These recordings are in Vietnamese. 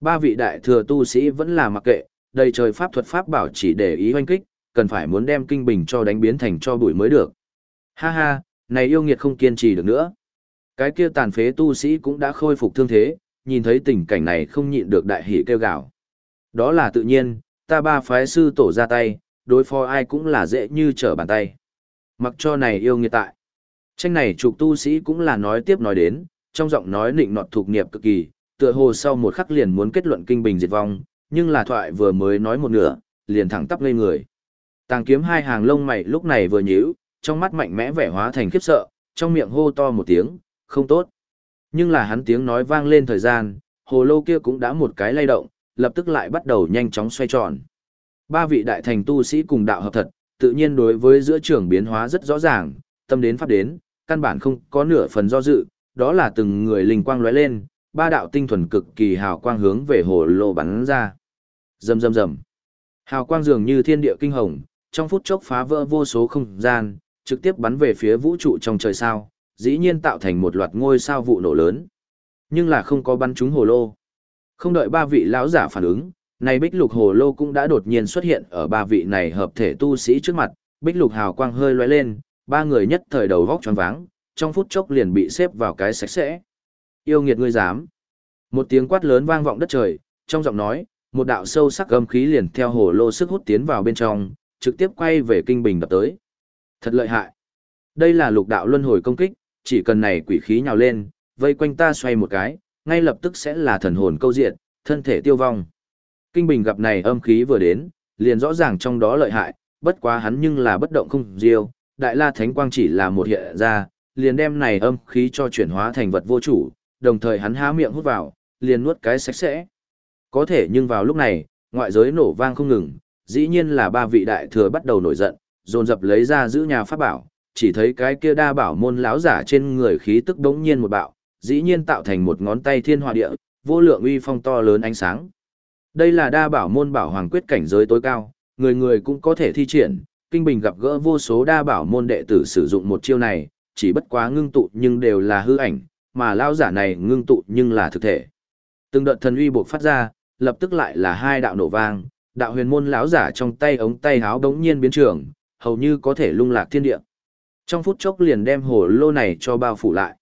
Ba vị đại thừa tu sĩ vẫn là mặc kệ, đầy trời pháp thuật pháp bảo chỉ để ý hoanh kích, cần phải muốn đem kinh bình cho đánh biến thành cho bụi mới được. Ha ha, này yêu nghiệt không kiên trì được nữa. Cái kia tàn phế tu sĩ cũng đã khôi phục thương thế, nhìn thấy tình cảnh này không nhịn được đại hỉ kêu gào. Đó là tự nhiên, ta ba phái sư tổ ra tay, đối phó ai cũng là dễ như trở bàn tay. Mặc cho này yêu nghiệt tại. Tranh này trục tu sĩ cũng là nói tiếp nói đến, trong giọng nói nịnh nọt thuộc nghiệp cực kỳ, tựa hồ sau một khắc liền muốn kết luận kinh bình diệt vong, nhưng là thoại vừa mới nói một nửa, liền thẳng tắp ngây người. Tàng kiếm hai hàng lông mày lúc này vừa nhíu, trong mắt mạnh mẽ vẻ hóa thành khiếp sợ, trong miệng hô to một tiếng, không tốt. Nhưng là hắn tiếng nói vang lên thời gian, hồ lô kia cũng đã một cái lay động, lập tức lại bắt đầu nhanh chóng xoay tròn. Ba vị đại thành tu sĩ cùng đạo hợp thật, tự nhiên đối với giữa trường biến hóa rất rõ ràng, tâm đến pháp đến, căn bản không có nửa phần do dự, đó là từng người linh quang lóe lên, ba đạo tinh thuần cực kỳ hào quang hướng về hồ lô bắn ra. Rầm rầm rầm. Hào quang dường như thiên địa kinh hồng, trong phút chốc phá vỡ vô số không gian, trực tiếp bắn về phía vũ trụ trong trời sao, dĩ nhiên tạo thành một loạt ngôi sao vụ nổ lớn. Nhưng là không có bắn trúng hồ lô. Không đợi ba vị lão giả phản ứng, này bích lục hồ lô cũng đã đột nhiên xuất hiện ở ba vị này hợp thể tu sĩ trước mặt, bích lục hào quang hơi lóe lên, ba người nhất thời đầu vóc choáng váng, trong phút chốc liền bị xếp vào cái sạch sẽ. Yêu nghiệt ngươi dám. Một tiếng quát lớn vang vọng đất trời, trong giọng nói, một đạo sâu sắc âm khí liền theo hồ lô sức hút tiến vào bên trong, trực tiếp quay về kinh bình đập tới. Thật lợi hại. Đây là lục đạo luân hồi công kích, chỉ cần này quỷ khí nhào lên, vây quanh ta xoay một cái, ngay lập tức sẽ là thần hồn câu diện, thân thể tiêu vong. Kinh bình gặp này âm khí vừa đến, liền rõ ràng trong đó lợi hại, bất quá hắn nhưng là bất động không diêu, đại la thánh quang chỉ là một hiện ra, liền đem này âm khí cho chuyển hóa thành vật vô chủ, đồng thời hắn há miệng hút vào, liền nuốt cái sạch sẽ. Có thể nhưng vào lúc này, ngoại giới nổ vang không ngừng, dĩ nhiên là ba vị đại thừa bắt đầu nổi giận, dồn dập lấy ra giữ nhà pháp bảo, chỉ thấy cái kia đa bảo môn lão giả trên người khí tức đống nhiên một bạo, dĩ nhiên tạo thành một ngón tay thiên hỏa địa, vô lượng uy phong to lớn ánh sáng. Đây là đa bảo môn bảo hoàng quyết cảnh giới tối cao, người người cũng có thể thi triển, kinh bình gặp gỡ vô số đa bảo môn đệ tử sử dụng một chiêu này, chỉ bất quá ngưng tụ nhưng đều là hư ảnh, mà lão giả này ngưng tụ nhưng là thực thể. Từng đợt thần uy buộc phát ra, lập tức lại là hai đạo nổ vang, đạo huyền môn lão giả trong tay ống tay háo đống nhiên biến trường, hầu như có thể lung lạc thiên địa. Trong phút chốc liền đem hồ lô này cho bao phủ lại.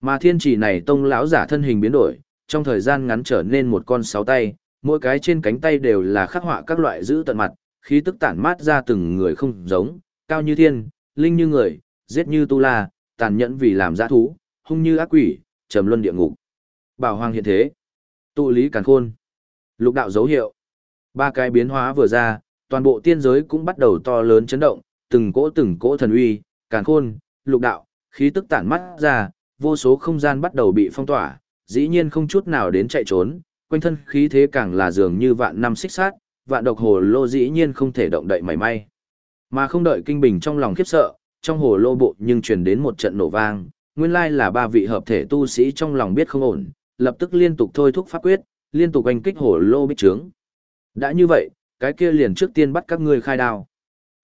Mà thiên chỉ này tông lão giả thân hình biến đổi, trong thời gian ngắn trở nên một con sáu tay, mỗi cái trên cánh tay đều là khắc họa các loại giữ tận mặt, khí tức tản mát ra từng người không giống, cao như thiên, linh như người, giết như tu la, tàn nhẫn vì làm giã thú, hung như ác quỷ, trầm luân địa ngục. Bảo hoàng hiện thế. Tụ lý càn khôn. Lục đạo dấu hiệu. Ba cái biến hóa vừa ra, toàn bộ tiên giới cũng bắt đầu to lớn chấn động, từng cỗ từng cỗ thần uy, càn khôn, lục đạo, khí tức tản mắt ra, vô số không gian bắt đầu bị phong tỏa, dĩ nhiên không chút nào đến chạy trốn, quanh thân khí thế càng là dường như vạn năm xích sát, vạn độc hồ lô dĩ nhiên không thể động đậy mảy may. Mà không đợi kinh bình trong lòng khiếp sợ, trong hồ lô bộ nhưng truyền đến một trận nổ vang, nguyên lai là ba vị hợp thể tu sĩ trong lòng biết không ổn, lập tức liên tục thôi thúc pháp quyết, liên tục anh kích hồ lô bích trướng. Đã như vậy, cái kia liền trước tiên bắt các ngươi khai đao.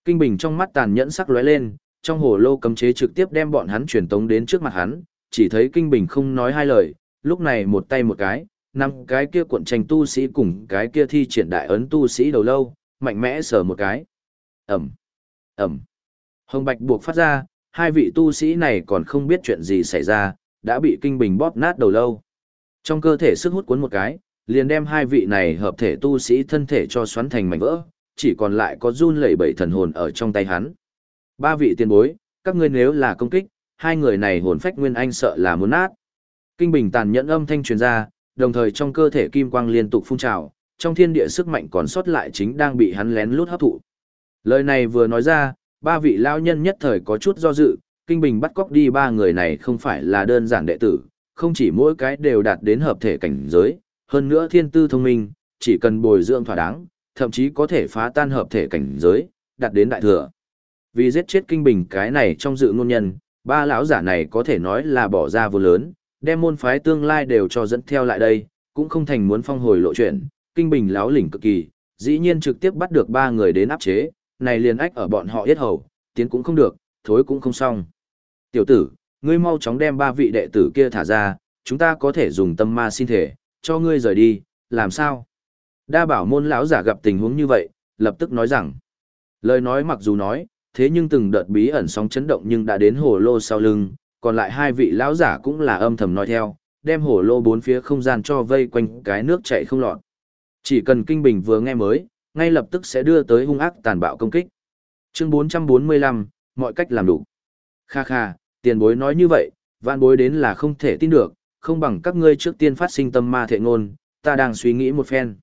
Kinh bình trong mắt tàn nhẫn sắc lóe lên, trong hồ lô cấm chế trực tiếp đem bọn hắn truyền tống đến trước mặt hắn, chỉ thấy kinh bình không nói hai lời, lúc này một tay một cái, năm cái kia cuộn tranh tu sĩ cùng cái kia thi triển đại ấn tu sĩ đầu lâu, mạnh mẽ sờ một cái. Ẩm, Ẩm. Hồng Bạch buộc phát ra, hai vị tu sĩ này còn không biết chuyện gì xảy ra, đã bị kinh bình bóp nát đầu lâu. Trong cơ thể sức hút cuốn một cái, liền đem hai vị này hợp thể tu sĩ thân thể cho xoắn thành mảnh vỡ, chỉ còn lại có run lẩy bẩy thần hồn ở trong tay hắn. Ba vị tiền bối, các ngươi nếu là công kích, hai người này hồn phách nguyên anh sợ là muốn nát. Kinh bình tàn nhẫn âm thanh truyền ra, đồng thời trong cơ thể kim quang liên tục phun trào, trong thiên địa sức mạnh còn sót lại chính đang bị hắn lén lút hấp thụ. Lời này vừa nói ra, ba vị lao nhân nhất thời có chút do dự, kinh bình bắt cóc đi ba người này không phải là đơn giản đệ tử, không chỉ mỗi cái đều đạt đến hợp thể cảnh giới, hơn nữa thiên tư thông minh, chỉ cần bồi dưỡng thỏa đáng, thậm chí có thể phá tan hợp thể cảnh giới, đạt đến đại thừa. Vì giết chết kinh bình cái này trong dự ngôn nhân, ba lão giả này có thể nói là bỏ ra vô lớn, đem môn phái tương lai đều cho dẫn theo lại đây, cũng không thành muốn phong hồi lộ chuyện, kinh bình láo lỉnh cực kỳ, dĩ nhiên trực tiếp bắt được ba người đến áp chế, này liền ách ở bọn họ yết hầu, tiến cũng không được, thối cũng không xong. Tiểu tử, ngươi mau chóng đem ba vị đệ tử kia thả ra, chúng ta có thể dùng tâm ma xin thể, cho ngươi rời đi, làm sao? Đa bảo môn lão giả gặp tình huống như vậy, lập tức nói rằng, lời nói mặc dù nói, thế nhưng từng đợt bí ẩn sóng chấn động nhưng đã đến hồ lô sau lưng, còn lại hai vị lão giả cũng là âm thầm nói theo, đem hồ lô bốn phía không gian cho vây quanh cái nước chảy không lọt. Chỉ cần kinh bình vừa nghe mới, ngay lập tức sẽ đưa tới hung ác tàn bạo công kích. Chương 445, mọi cách làm đủ. Kha kha, tiền bối nói như vậy, vạn bối đến là không thể tin được, không bằng các ngươi trước tiên phát sinh tâm ma thệ ngôn, ta đang suy nghĩ một phen.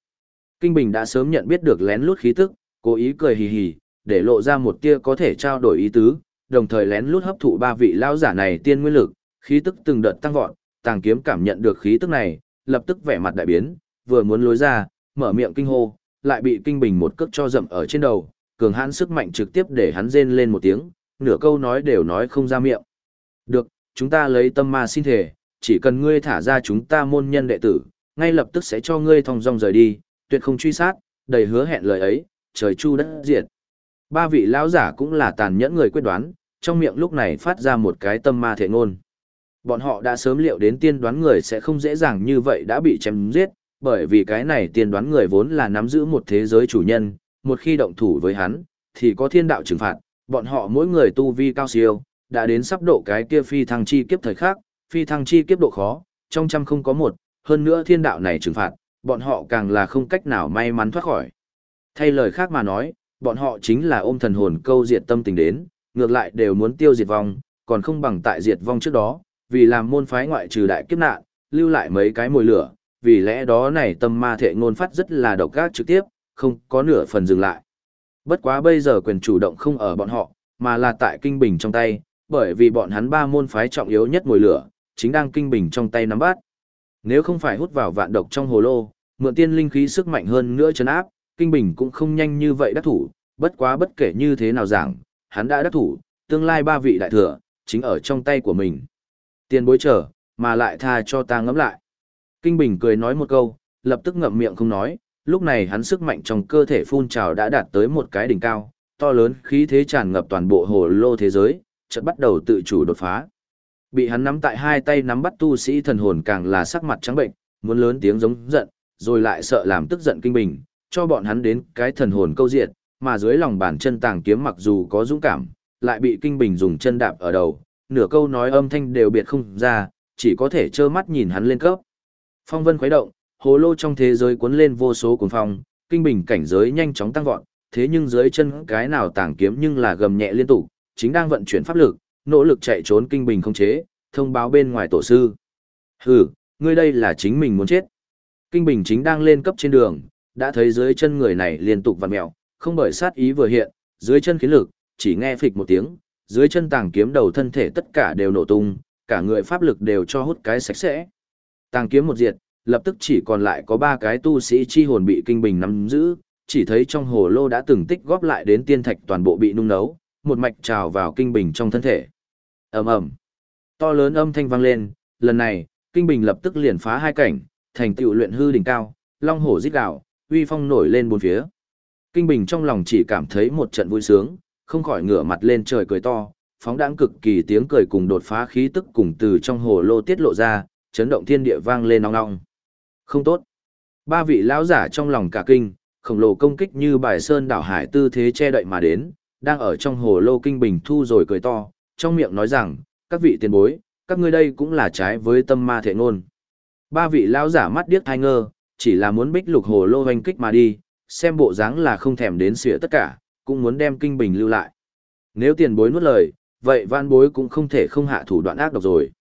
Kinh Bình đã sớm nhận biết được lén lút khí tức, cố ý cười hì hì, để lộ ra một tia có thể trao đổi ý tứ, đồng thời lén lút hấp thụ ba vị lao giả này tiên nguyên lực, khí tức từng đợt tăng vọt, tàng kiếm cảm nhận được khí tức này, lập tức vẻ mặt đại biến, vừa muốn lối ra, mở miệng kinh hô, lại bị kinh bình một cước cho dậm ở trên đầu, cường hãn sức mạnh trực tiếp để hắn rên lên một tiếng, nửa câu nói đều nói không ra miệng. Được, chúng ta lấy tâm ma xin thể, chỉ cần ngươi thả ra chúng ta môn nhân đệ tử, ngay lập tức sẽ cho ngươi thong dong rời đi, tuyệt không truy sát, đầy hứa hẹn lời ấy, trời chu đất diệt. Ba vị lão giả cũng là tàn nhẫn người quyết đoán, trong miệng lúc này phát ra một cái tâm ma thể ngôn. Bọn họ đã sớm liệu đến tiên đoán người sẽ không dễ dàng như vậy đã bị chém giết, bởi vì cái này tiên đoán người vốn là nắm giữ một thế giới chủ nhân, một khi động thủ với hắn, thì có thiên đạo trừng phạt, bọn họ mỗi người tu vi cao siêu, đã đến sắp độ cái kia phi thăng chi kiếp thời khác, phi thăng chi kiếp độ khó, trong trăm không có một, hơn nữa thiên đạo này trừng phạt, bọn họ càng là không cách nào may mắn thoát khỏi. Thay lời khác mà nói, bọn họ chính là ôm thần hồn câu diệt tâm tình đến, ngược lại đều muốn tiêu diệt vong, còn không bằng tại diệt vong trước đó, vì làm môn phái ngoại trừ đại kiếp nạn, lưu lại mấy cái mồi lửa, vì lẽ đó này tâm ma thệ ngôn phát rất là độc ác trực tiếp, không có nửa phần dừng lại. Bất quá bây giờ quyền chủ động không ở bọn họ, mà là tại kinh bình trong tay, bởi vì bọn hắn ba môn phái trọng yếu nhất ngồi lửa, chính đang kinh bình trong tay nắm bắt. Nếu không phải hút vào vạn độc trong hồ lô, mượn tiên linh khí sức mạnh hơn nữa chấn áp, kinh bình cũng không nhanh như vậy đắc thủ, bất quá bất kể như thế nào giảng, hắn đã đắc thủ, tương lai ba vị đại thừa, chính ở trong tay của mình. Tiền bối trở, mà lại tha cho ta ngẫm lại. Kinh Bình cười nói một câu, lập tức ngậm miệng không nói, lúc này hắn sức mạnh trong cơ thể phun trào đã đạt tới một cái đỉnh cao, to lớn khí thế tràn ngập toàn bộ hồ lô thế giới, chợt bắt đầu tự chủ đột phá. Bị hắn nắm tại hai tay nắm bắt tu sĩ thần hồn càng là sắc mặt trắng bệnh, muốn lớn tiếng giống giận, rồi lại sợ làm tức giận kinh bình, cho bọn hắn đến cái thần hồn câu diệt, mà dưới lòng bàn chân tàng kiếm mặc dù có dũng cảm, lại bị kinh bình dùng chân đạp ở đầu, nửa câu nói âm thanh đều biệt không ra, chỉ có thể trơ mắt nhìn hắn lên cấp. Phong vân khuấy động, hồ lô trong thế giới cuốn lên vô số cuồng phong, kinh bình cảnh giới nhanh chóng tăng vọt, thế nhưng dưới chân cái nào tàng kiếm nhưng là gầm nhẹ liên tục, chính đang vận chuyển pháp lực, nỗ lực chạy trốn kinh bình không chế, thông báo bên ngoài tổ sư. Hừ, ngươi đây là chính mình muốn chết. Kinh bình chính đang lên cấp trên đường, đã thấy dưới chân người này liên tục vặn mèo, không bởi sát ý vừa hiện, dưới chân khí lực, chỉ nghe phịch một tiếng, dưới chân tàng kiếm đầu thân thể tất cả đều nổ tung, cả người pháp lực đều cho hút cái sạch sẽ. Tàng kiếm một diệt, lập tức chỉ còn lại có ba cái tu sĩ chi hồn bị kinh bình nắm giữ, chỉ thấy trong hồ lô đã từng tích góp lại đến tiên thạch toàn bộ bị nung nấu, một mạch trào vào kinh bình trong thân thể. Ầm ầm. To lớn âm thanh vang lên, lần này, kinh bình lập tức liền phá hai cảnh, thành tựu luyện hư đỉnh cao, long hổ rít gào, uy phong nổi lên bốn phía. Kinh bình trong lòng chỉ cảm thấy một trận vui sướng, không khỏi ngửa mặt lên trời cười to, phóng đãng cực kỳ tiếng cười cùng đột phá khí tức cùng từ trong hồ lô tiết lộ ra, chấn động thiên địa vang lên nong nong. Không tốt. Ba vị lão giả trong lòng cả kinh, khổng lồ công kích như bài sơn đảo hải tư thế che đậy mà đến, đang ở trong hồ lô kinh bình thu rồi cười to, trong miệng nói rằng, các vị tiền bối, các ngươi đây cũng là trái với tâm ma thể ngôn. Ba vị lão giả mắt điếc thai ngơ, chỉ là muốn bích lục hồ lô hoành kích mà đi, xem bộ dáng là không thèm đến xỉa tất cả, cũng muốn đem kinh bình lưu lại. Nếu tiền bối nuốt lời, vậy van bối cũng không thể không hạ thủ đoạn ác độc rồi.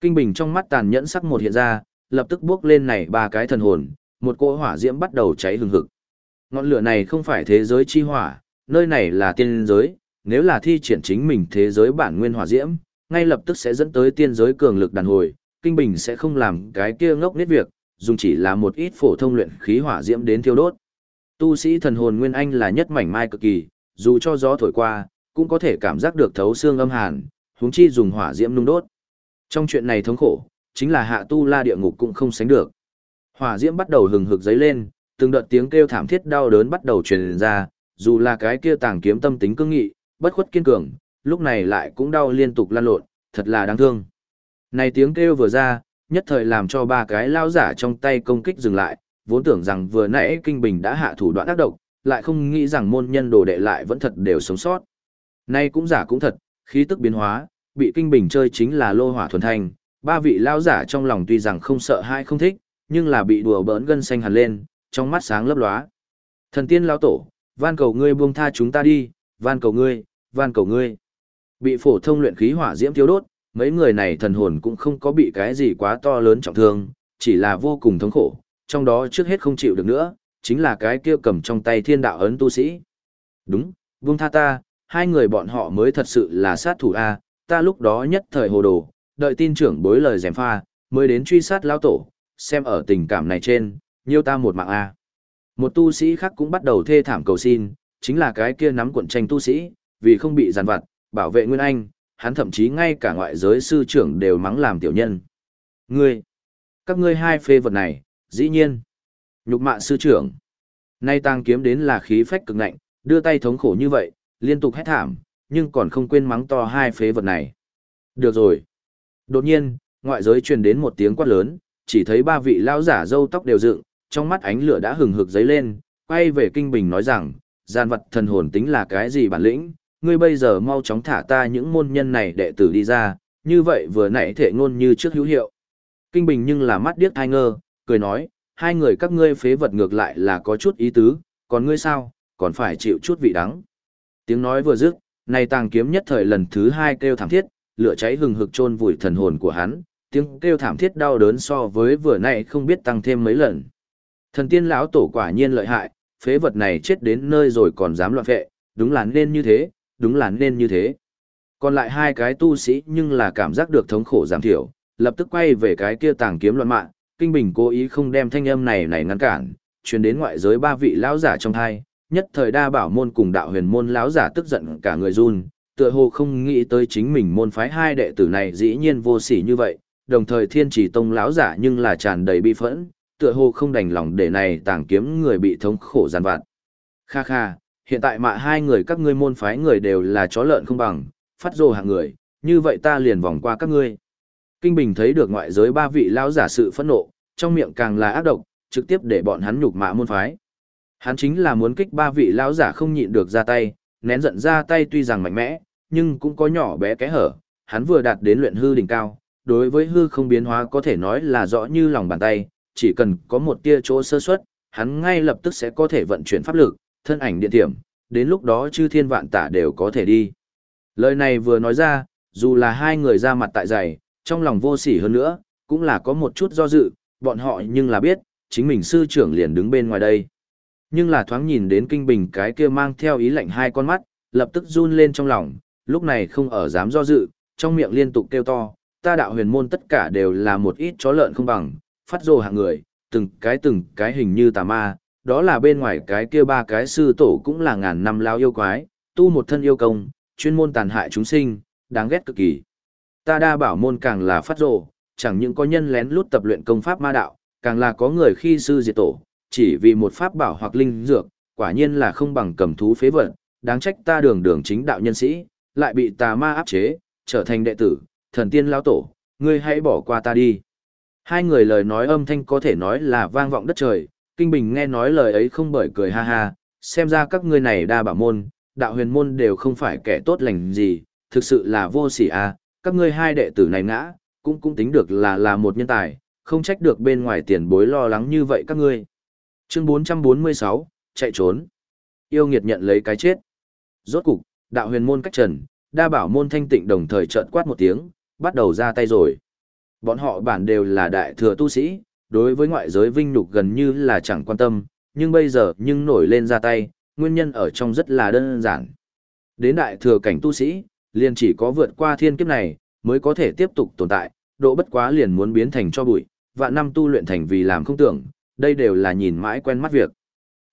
Kinh bình trong mắt tàn nhẫn sắc một hiện ra, lập tức bước lên này ba cái thần hồn, một cỗ hỏa diễm bắt đầu cháy hừng hực. Ngọn lửa này không phải thế giới chi hỏa, nơi này là tiên giới, nếu là thi triển chính mình thế giới bản nguyên hỏa diễm, ngay lập tức sẽ dẫn tới tiên giới cường lực đàn hồi, kinh bình sẽ không làm cái kia ngốc nết việc, dùng chỉ là một ít phổ thông luyện khí hỏa diễm đến thiêu đốt. Tu sĩ thần hồn nguyên anh là nhất mảnh mai cực kỳ, dù cho gió thổi qua, cũng có thể cảm giác được thấu xương âm hàn, huống chi dùng hỏa diễm nung đốt. Trong chuyện này thống khổ, chính là hạ tu la địa ngục cũng không sánh được. Hỏa diễm bắt đầu hừng hực giấy lên, từng đợt tiếng kêu thảm thiết đau đớn bắt đầu truyền ra, dù là cái kia tàng kiếm tâm tính cương nghị, bất khuất kiên cường, lúc này lại cũng đau liên tục lan lộn, thật là đáng thương. Này tiếng kêu vừa ra, nhất thời làm cho ba cái lao giả trong tay công kích dừng lại, vốn tưởng rằng vừa nãy Kinh Bình đã hạ thủ đoạn ác độc, lại không nghĩ rằng môn nhân đồ đệ lại vẫn thật đều sống sót. Nay cũng giả cũng thật, khí tức biến hóa, bị Kinh Bình chơi chính là lô hỏa thuần thanh, ba vị lao giả trong lòng tuy rằng không sợ hai không thích, nhưng là bị đùa bỡn gân xanh hẳn lên, trong mắt sáng lấp lóa. Thần tiên lao tổ, van cầu ngươi buông tha chúng ta đi, van cầu ngươi, van cầu ngươi. Bị phổ thông luyện khí hỏa diễm thiếu đốt, mấy người này thần hồn cũng không có bị cái gì quá to lớn trọng thương, chỉ là vô cùng thống khổ, trong đó trước hết không chịu được nữa, chính là cái kia cầm trong tay thiên đạo ấn tu sĩ. Đúng, buông tha ta, hai người bọn họ mới thật sự là sát thủ A, ta lúc đó nhất thời hồ đồ, đợi tin trưởng bối lời dèm pha, mới đến truy sát lao tổ, xem ở tình cảm này trên, nhiêu ta một mạng A. Một tu sĩ khác cũng bắt đầu thê thảm cầu xin, chính là cái kia nắm cuộn tranh tu sĩ, vì không bị giàn vặt, bảo vệ Nguyên Anh, hắn thậm chí ngay cả ngoại giới sư trưởng đều mắng làm tiểu nhân. Ngươi, các ngươi hai phê vật này, dĩ nhiên. Nhục mạ sư trưởng. Nay tang kiếm đến là khí phách cực ngạnh, đưa tay thống khổ như vậy, liên tục hét thảm, nhưng còn không quên mắng to hai phế vật này. Được rồi. Đột nhiên, ngoại giới truyền đến một tiếng quát lớn, chỉ thấy ba vị lão giả râu tóc đều dựng, trong mắt ánh lửa đã hừng hực dấy lên, quay về kinh bình nói rằng, gian vật thần hồn tính là cái gì bản lĩnh, ngươi bây giờ mau chóng thả ta những môn nhân này đệ tử đi ra, như vậy vừa nãy thể ngôn như trước hữu hiệu. Kinh bình nhưng là mắt điếc hai ngơ, cười nói, hai người các ngươi phế vật ngược lại là có chút ý tứ, còn ngươi sao, còn phải chịu chút vị đắng. Tiếng nói vừa dứt, này tàng kiếm nhất thời lần thứ hai kêu thảm thiết, lửa cháy hừng hực chôn vùi thần hồn của hắn, tiếng kêu thảm thiết đau đớn so với vừa nãy không biết tăng thêm mấy lần. Thần tiên lão tổ quả nhiên lợi hại, phế vật này chết đến nơi rồi còn dám loạn vệ, đúng là nên như thế, đúng là nên như thế. Còn lại hai cái tu sĩ nhưng là cảm giác được thống khổ giảm thiểu, lập tức quay về cái kia tàng kiếm loạn mạng, kinh bình cố ý không đem thanh âm này này ngăn cản, truyền đến ngoại giới ba vị lão giả trong hai, nhất thời đa bảo môn cùng đạo huyền môn lão giả tức giận cả người run, tựa hồ không nghĩ tới chính mình môn phái hai đệ tử này dĩ nhiên vô sỉ như vậy, đồng thời thiên chỉ tông lão giả nhưng là tràn đầy bi phẫn, tựa hồ không đành lòng để này tàng kiếm người bị thống khổ gian vặt. Kha kha, hiện tại mạ hai người các ngươi môn phái người đều là chó lợn không bằng, phát rồ hạng người, như vậy ta liền vòng qua các ngươi. Kinh Bình thấy được ngoại giới ba vị lão giả sự phẫn nộ, trong miệng càng là ác độc, trực tiếp để bọn hắn nhục mạ môn phái. Hắn chính là muốn kích ba vị lão giả không nhịn được ra tay, nén giận ra tay tuy rằng mạnh mẽ, nhưng cũng có nhỏ bé cái hở, hắn vừa đạt đến luyện hư đỉnh cao, đối với hư không biến hóa có thể nói là rõ như lòng bàn tay, chỉ cần có một tia chỗ sơ suất, hắn ngay lập tức sẽ có thể vận chuyển pháp lực, thân ảnh điện thiểm, đến lúc đó chư thiên vạn tả đều có thể đi. Lời này vừa nói ra, dù là hai người ra mặt tại dày, trong lòng vô sỉ hơn nữa, cũng là có một chút do dự, bọn họ nhưng là biết, chính mình sư trưởng liền đứng bên ngoài đây. Nhưng là thoáng nhìn đến kinh bình cái kia mang theo ý lạnh hai con mắt, lập tức run lên trong lòng, lúc này không ở dám do dự, trong miệng liên tục kêu to, ta đạo huyền môn tất cả đều là một ít chó lợn không bằng, phát rồ hạng người, từng cái từng cái hình như tà ma, đó là bên ngoài cái kia ba cái sư tổ cũng là ngàn năm lao yêu quái, tu một thân yêu công, chuyên môn tàn hại chúng sinh, đáng ghét cực kỳ. Ta đa bảo môn càng là phát rồ, chẳng những có nhân lén lút tập luyện công pháp ma đạo, càng là có người khi sư diệt tổ, chỉ vì một pháp bảo hoặc linh dược, quả nhiên là không bằng cầm thú phế vật, đáng trách ta đường đường chính đạo nhân sĩ, lại bị tà ma áp chế, trở thành đệ tử, thần tiên lão tổ, ngươi hãy bỏ qua ta đi. Hai người lời nói âm thanh có thể nói là vang vọng đất trời, Kinh Bình nghe nói lời ấy không bởi cười ha ha, xem ra các ngươi này đa bảo môn, đạo huyền môn đều không phải kẻ tốt lành gì, thực sự là vô sỉ à, các ngươi hai đệ tử này ngã, cũng cũng tính được là là một nhân tài, không trách được bên ngoài tiền bối lo lắng như vậy các ngươi. Chương 446, chạy trốn. Yêu nghiệt nhận lấy cái chết. Rốt cục, đạo huyền môn cách trần, đa bảo môn thanh tịnh đồng thời trợn quát một tiếng, bắt đầu ra tay rồi. Bọn họ bản đều là đại thừa tu sĩ, đối với ngoại giới vinh nhục gần như là chẳng quan tâm, nhưng bây giờ nhưng nổi lên ra tay, nguyên nhân ở trong rất là đơn giản. Đến đại thừa cảnh tu sĩ, liền chỉ có vượt qua thiên kiếp này, mới có thể tiếp tục tồn tại, độ bất quá liền muốn biến thành cho bụi, vạn năm tu luyện thành vì làm không tưởng, đây đều là nhìn mãi quen mắt việc.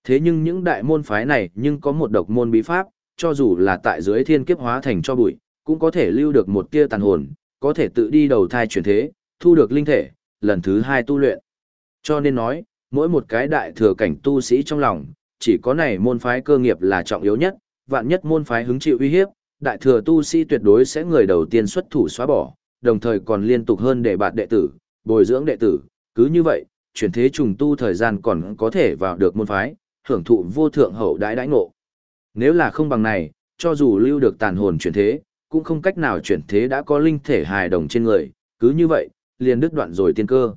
Thế nhưng những đại môn phái này nhưng có một độc môn bí pháp, cho dù là tại dưới thiên kiếp hóa thành cho bụi, cũng có thể lưu được một tia tàn hồn, có thể tự đi đầu thai chuyển thế, thu được linh thể, lần thứ hai tu luyện. Cho nên nói, mỗi một cái đại thừa cảnh tu sĩ trong lòng, chỉ có này môn phái cơ nghiệp là trọng yếu nhất, vạn nhất môn phái hứng chịu uy hiếp, đại thừa tu sĩ tuyệt đối sẽ người đầu tiên xuất thủ xóa bỏ, đồng thời còn liên tục hơn để bạt đệ tử, bồi dưỡng đệ tử, cứ như vậy, chuyển thế trùng tu thời gian còn có thể vào được môn phái, hưởng thụ vô thượng hậu đãi đãi ngộ. Nếu là không bằng này, cho dù lưu được tàn hồn chuyển thế, cũng không cách nào chuyển thế đã có linh thể hài đồng trên người, cứ như vậy, liền đứt đoạn rồi tiên cơ.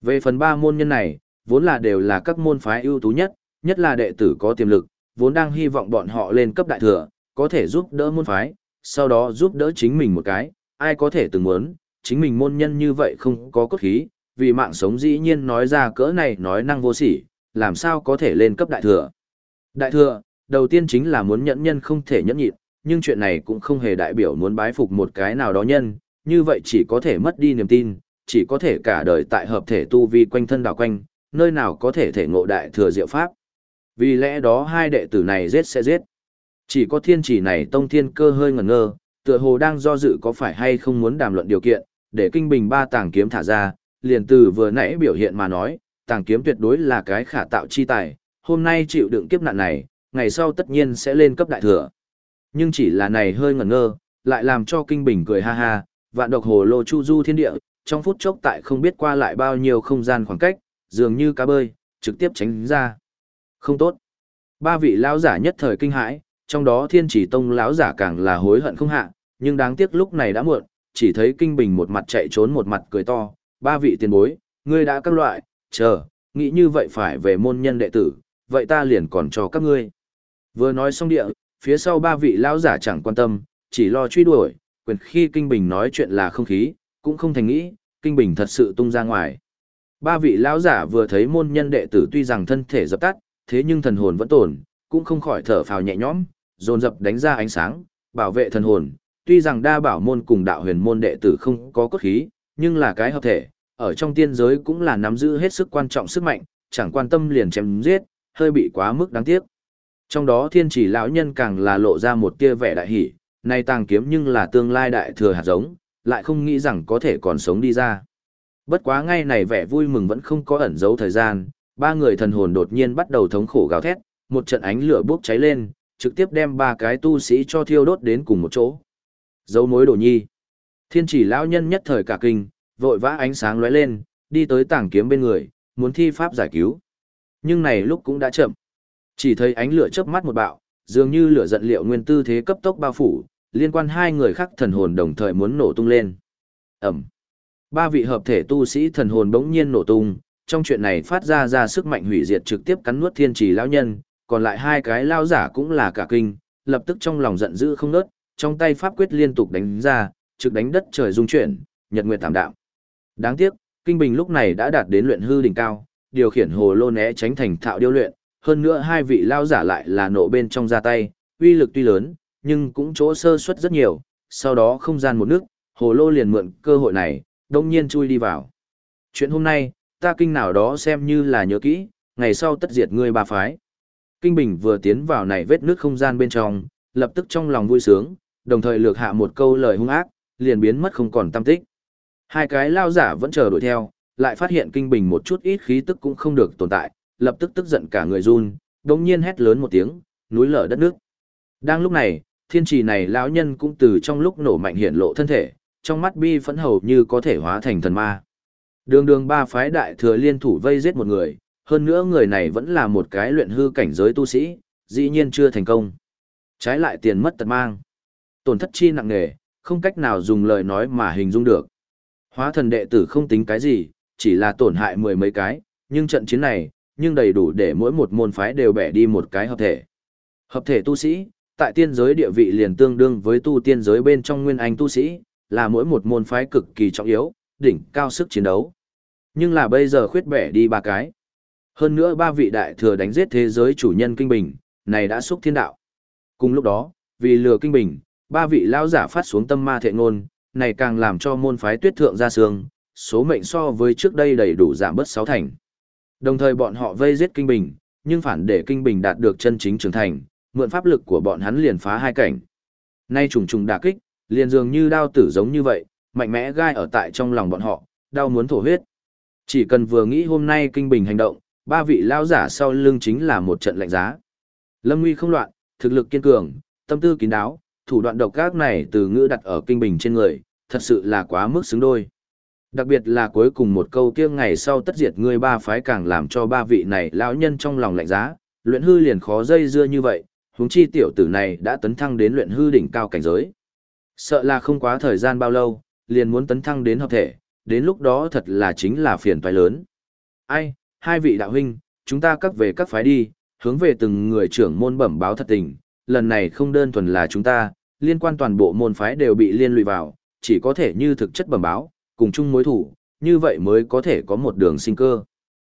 Về phần ba môn nhân này, vốn là đều là các môn phái ưu tú nhất, nhất là đệ tử có tiềm lực, vốn đang hy vọng bọn họ lên cấp đại thừa, có thể giúp đỡ môn phái, sau đó giúp đỡ chính mình một cái, ai có thể từng muốn, chính mình môn nhân như vậy không có cốt khí, vì mạng sống dĩ nhiên nói ra cỡ này nói năng vô sỉ, làm sao có thể lên cấp đại thừa. Đại thừa, đầu tiên chính là muốn nhẫn nhân không thể nhẫn nhịn, nhưng chuyện này cũng không hề đại biểu muốn bái phục một cái nào đó nhân, như vậy chỉ có thể mất đi niềm tin, chỉ có thể cả đời tại hợp thể tu vi quanh thân đảo quanh, nơi nào có thể thể ngộ đại thừa diệu pháp. Vì lẽ đó hai đệ tử này giết sẽ giết. Chỉ có thiên chỉ này tông thiên cơ hơi ngẩn ngơ, tựa hồ đang do dự có phải hay không muốn đàm luận điều kiện, để kinh bình ba tàng kiếm thả ra, liền từ vừa nãy biểu hiện mà nói, tàng kiếm tuyệt đối là cái khả tạo chi tài, hôm nay chịu đựng kiếp nạn này, ngày sau tất nhiên sẽ lên cấp đại thừa. Nhưng chỉ là này hơi ngẩn ngơ, lại làm cho kinh bình cười ha ha, vạn độc hồ lô chu du thiên địa, trong phút chốc tại không biết qua lại bao nhiêu không gian khoảng cách, dường như cá bơi, trực tiếp tránh ra. Không tốt. Ba vị lão giả nhất thời kinh hãi, trong đó thiên chỉ tông lão giả càng là hối hận không hạ, nhưng đáng tiếc lúc này đã muộn, chỉ thấy kinh bình một mặt chạy trốn một mặt cười to, ba vị tiền bối, ngươi đã các loại, chờ, nghĩ như vậy phải về môn nhân đệ tử, vậy ta liền còn cho các ngươi. Vừa nói xong địa, phía sau ba vị lão giả chẳng quan tâm, chỉ lo truy đuổi, quyền khi kinh bình nói chuyện là không khí, cũng không thành nghĩ, kinh bình thật sự tung ra ngoài. Ba vị lão giả vừa thấy môn nhân đệ tử tuy rằng thân thể dập tắt, thế nhưng thần hồn vẫn tồn, cũng không khỏi thở phào nhẹ nhõm, dồn dập đánh ra ánh sáng, bảo vệ thần hồn. Tuy rằng đa bảo môn cùng đạo huyền môn đệ tử không có cốt khí, nhưng là cái hợp thể, ở trong tiên giới cũng là nắm giữ hết sức quan trọng sức mạnh, chẳng quan tâm liền chém giết, hơi bị quá mức đáng tiếc. Trong đó thiên chỉ lão nhân càng là lộ ra một tia vẻ đại hỷ, nay tàng kiếm nhưng là tương lai đại thừa hạt giống, lại không nghĩ rằng có thể còn sống đi ra. Bất quá ngay này vẻ vui mừng vẫn không có ẩn giấu thời gian, ba người thần hồn đột nhiên bắt đầu thống khổ gào thét, một trận ánh lửa bốc cháy lên, trực tiếp đem ba cái tu sĩ cho thiêu đốt đến cùng một chỗ. Dấu mối đồ nhi. Thiên chỉ lão nhân nhất thời cả kinh, vội vã ánh sáng lóe lên, đi tới tảng kiếm bên người, muốn thi pháp giải cứu. Nhưng này lúc cũng đã chậm. Chỉ thấy ánh lửa chớp mắt một bạo, dường như lửa giận liệu nguyên tư thế cấp tốc bao phủ, liên quan hai người khác thần hồn đồng thời muốn nổ tung lên. Ẩm. Ba vị hợp thể tu sĩ thần hồn bỗng nhiên nổ tung, trong chuyện này phát ra ra sức mạnh hủy diệt trực tiếp cắn nuốt thiên trì lão nhân, còn lại hai cái lao giả cũng là cả kinh, lập tức trong lòng giận dữ không nớt, trong tay pháp quyết liên tục đánh ra, trực đánh đất trời rung chuyển, nhật nguyệt tạm đạm. Đáng tiếc, kinh bình lúc này đã đạt đến luyện hư đỉnh cao, điều khiển hồ lô né tránh thành thạo điêu luyện, hơn nữa hai vị lao giả lại là nộ bên trong ra tay, uy lực tuy lớn, nhưng cũng chỗ sơ suất rất nhiều, sau đó không gian một nước, hồ lô liền mượn cơ hội này, đông nhiên chui đi vào. Chuyện hôm nay, ta kinh nào đó xem như là nhớ kỹ, ngày sau tất diệt ngươi ba phái. Kinh Bình vừa tiến vào này vết nước không gian bên trong, lập tức trong lòng vui sướng, đồng thời lược hạ một câu lời hung ác, liền biến mất không còn tâm tích. Hai cái lao giả vẫn chờ đuổi theo, lại phát hiện Kinh Bình một chút ít khí tức cũng không được tồn tại, lập tức tức giận cả người run, đồng nhiên hét lớn một tiếng, núi lở đất nước. Đang lúc này, thiên trì này lão nhân cũng từ trong lúc nổ mạnh hiện lộ thân thể, trong mắt bi phẫn hầu như có thể hóa thành thần ma. Đường đường ba phái đại thừa liên thủ vây giết một người, hơn nữa người này vẫn là một cái luyện hư cảnh giới tu sĩ, dĩ nhiên chưa thành công. Trái lại tiền mất tật mang. Tổn thất chi nặng nề, không cách nào dùng lời nói mà hình dung được. Hóa thần đệ tử không tính cái gì, chỉ là tổn hại mười mấy cái, nhưng trận chiến này, nhưng đầy đủ để mỗi một môn phái đều bẻ đi một cái hợp thể. Hợp thể tu sĩ, tại tiên giới địa vị liền tương đương với tu tiên giới bên trong nguyên anh tu sĩ, là mỗi một môn phái cực kỳ trọng yếu, đỉnh cao sức chiến đấu. Nhưng là bây giờ khuyết bẻ đi ba cái. Hơn nữa ba vị đại thừa đánh giết thế giới chủ nhân kinh bình, này đã xúc thiên đạo. Cùng lúc đó, vì lừa kinh bình, ba vị lão giả phát xuống tâm ma thệ ngôn, này càng làm cho môn phái tuyết thượng ra sương, số mệnh so với trước đây đầy đủ giảm bớt sáu thành. Đồng thời bọn họ vây giết kinh bình, nhưng phản để kinh bình đạt được chân chính trưởng thành, mượn pháp lực của bọn hắn liền phá hai cảnh. Nay trùng trùng đả kích, liền dường như đao tử giống như vậy, mạnh mẽ gai ở tại trong lòng bọn họ, đau muốn thổ huyết. Chỉ cần vừa nghĩ hôm nay kinh bình hành động, ba vị lão giả sau lưng chính là một trận lạnh giá. Lâm Nguy không loạn, thực lực kiên cường, tâm tư kín đáo, thủ đoạn độc ác này từ ngữ đặt ở kinh bình trên người, thật sự là quá mức xứng đôi. Đặc biệt là cuối cùng một câu kia ngày sau tất diệt ngươi ba phái càng làm cho ba vị này lão nhân trong lòng lạnh giá, luyện hư liền khó dây dưa như vậy, huống chi tiểu tử này đã tấn thăng đến luyện hư đỉnh cao cảnh giới. Sợ là không quá thời gian bao lâu, liền muốn tấn thăng đến hợp thể, đến lúc đó thật là chính là phiền toái lớn. Ai, hai vị đạo huynh, chúng ta cắt về các phái đi, hướng về từng người trưởng môn bẩm báo thật tình, lần này không đơn thuần là chúng ta, liên quan toàn bộ môn phái đều bị liên lụy vào, chỉ có thể như thực chất bẩm báo, cùng chung mối thủ, như vậy mới có thể có một đường sinh cơ.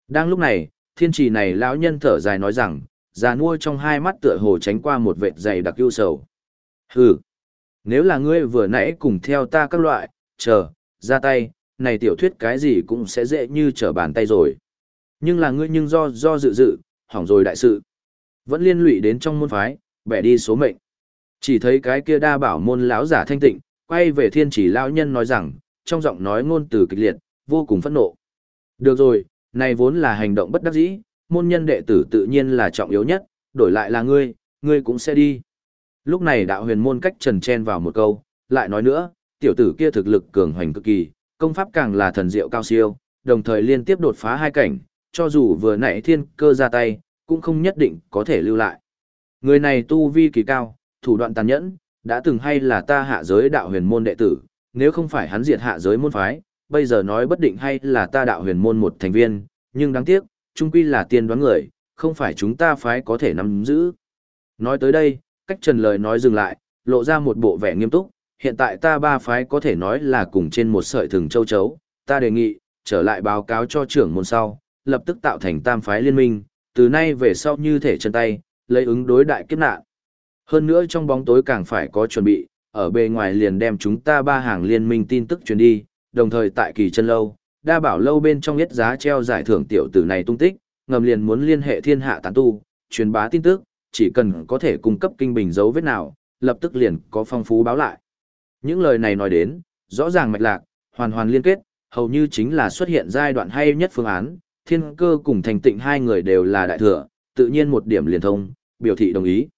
Đang lúc này, thiên trì này lão nhân thở dài nói rằng, già nuôi trong hai mắt tựa hồ tránh qua một vệt dày đặc ưu sầu. Hừ, nếu là ngươi vừa nãy cùng theo ta các loại, chờ, ra tay, này tiểu thuyết cái gì cũng sẽ dễ như trở bàn tay rồi. Nhưng là ngươi nhưng do do dự dự, hỏng rồi đại sự. Vẫn liên lụy đến trong môn phái, bẻ đi số mệnh. Chỉ thấy cái kia đa bảo môn lão giả thanh tịnh, quay về thiên chỉ lão nhân nói rằng, trong giọng nói ngôn từ kịch liệt, vô cùng phẫn nộ. Được rồi, này vốn là hành động bất đắc dĩ, môn nhân đệ tử tự nhiên là trọng yếu nhất, đổi lại là ngươi, ngươi cũng sẽ đi. Lúc này đạo huyền môn cách trần chen vào một câu, lại nói nữa, tiểu tử kia thực lực cường hoành cực kỳ, công pháp càng là thần diệu cao siêu, đồng thời liên tiếp đột phá hai cảnh, cho dù vừa nãy thiên cơ ra tay, cũng không nhất định có thể lưu lại. Người này tu vi kỳ cao, thủ đoạn tàn nhẫn, đã từng hay là ta hạ giới đạo huyền môn đệ tử, nếu không phải hắn diệt hạ giới môn phái, bây giờ nói bất định hay là ta đạo huyền môn một thành viên, nhưng đáng tiếc, trung quy là tiên đoán người, không phải chúng ta phái có thể nắm giữ. Nói tới đây, cách trần lời nói dừng lại, lộ ra một bộ vẻ nghiêm túc, hiện tại ta ba phái có thể nói là cùng trên một sợi thừng châu chấu, ta đề nghị, trở lại báo cáo cho trưởng môn sau, lập tức tạo thành tam phái liên minh, từ nay về sau như thể chân tay, lấy ứng đối đại kiếp nạn. Hơn nữa trong bóng tối càng phải có chuẩn bị, ở bề ngoài liền đem chúng ta ba hàng liên minh tin tức truyền đi, đồng thời tại kỳ chân lâu, đa bảo lâu bên trong nhất giá treo giải thưởng tiểu tử này tung tích, ngầm liền muốn liên hệ thiên hạ tán tu, truyền bá tin tức, chỉ cần có thể cung cấp kinh bình dấu vết nào, lập tức liền có phong phú báo lại. Những lời này nói đến, rõ ràng mạch lạc, hoàn hoàn liên kết, hầu như chính là xuất hiện giai đoạn hay nhất phương án, thiên cơ cùng thành tịnh hai người đều là đại thừa, tự nhiên một điểm liền thông, biểu thị đồng ý.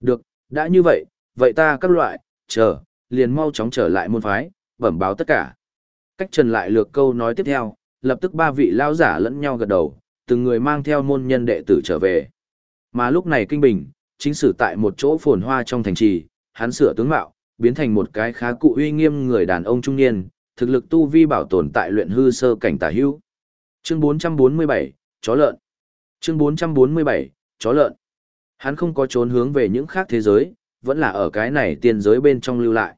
Được, đã như vậy, vậy ta các loại, chờ, liền mau chóng trở lại môn phái, bẩm báo tất cả. Cách trần lại lược câu nói tiếp theo, lập tức ba vị lão giả lẫn nhau gật đầu, từng người mang theo môn nhân đệ tử trở về. Mà lúc này Kinh Bình, chính sử tại một chỗ phồn hoa trong thành trì, hắn sửa tướng mạo, biến thành một cái khá cụ uy nghiêm người đàn ông trung niên, thực lực tu vi bảo tồn tại luyện hư sơ cảnh tả hữu. Chương 447, chó lợn. Chương 447, chó lợn. Hắn không có trốn hướng về những khác thế giới, vẫn là ở cái này tiên giới bên trong lưu lại.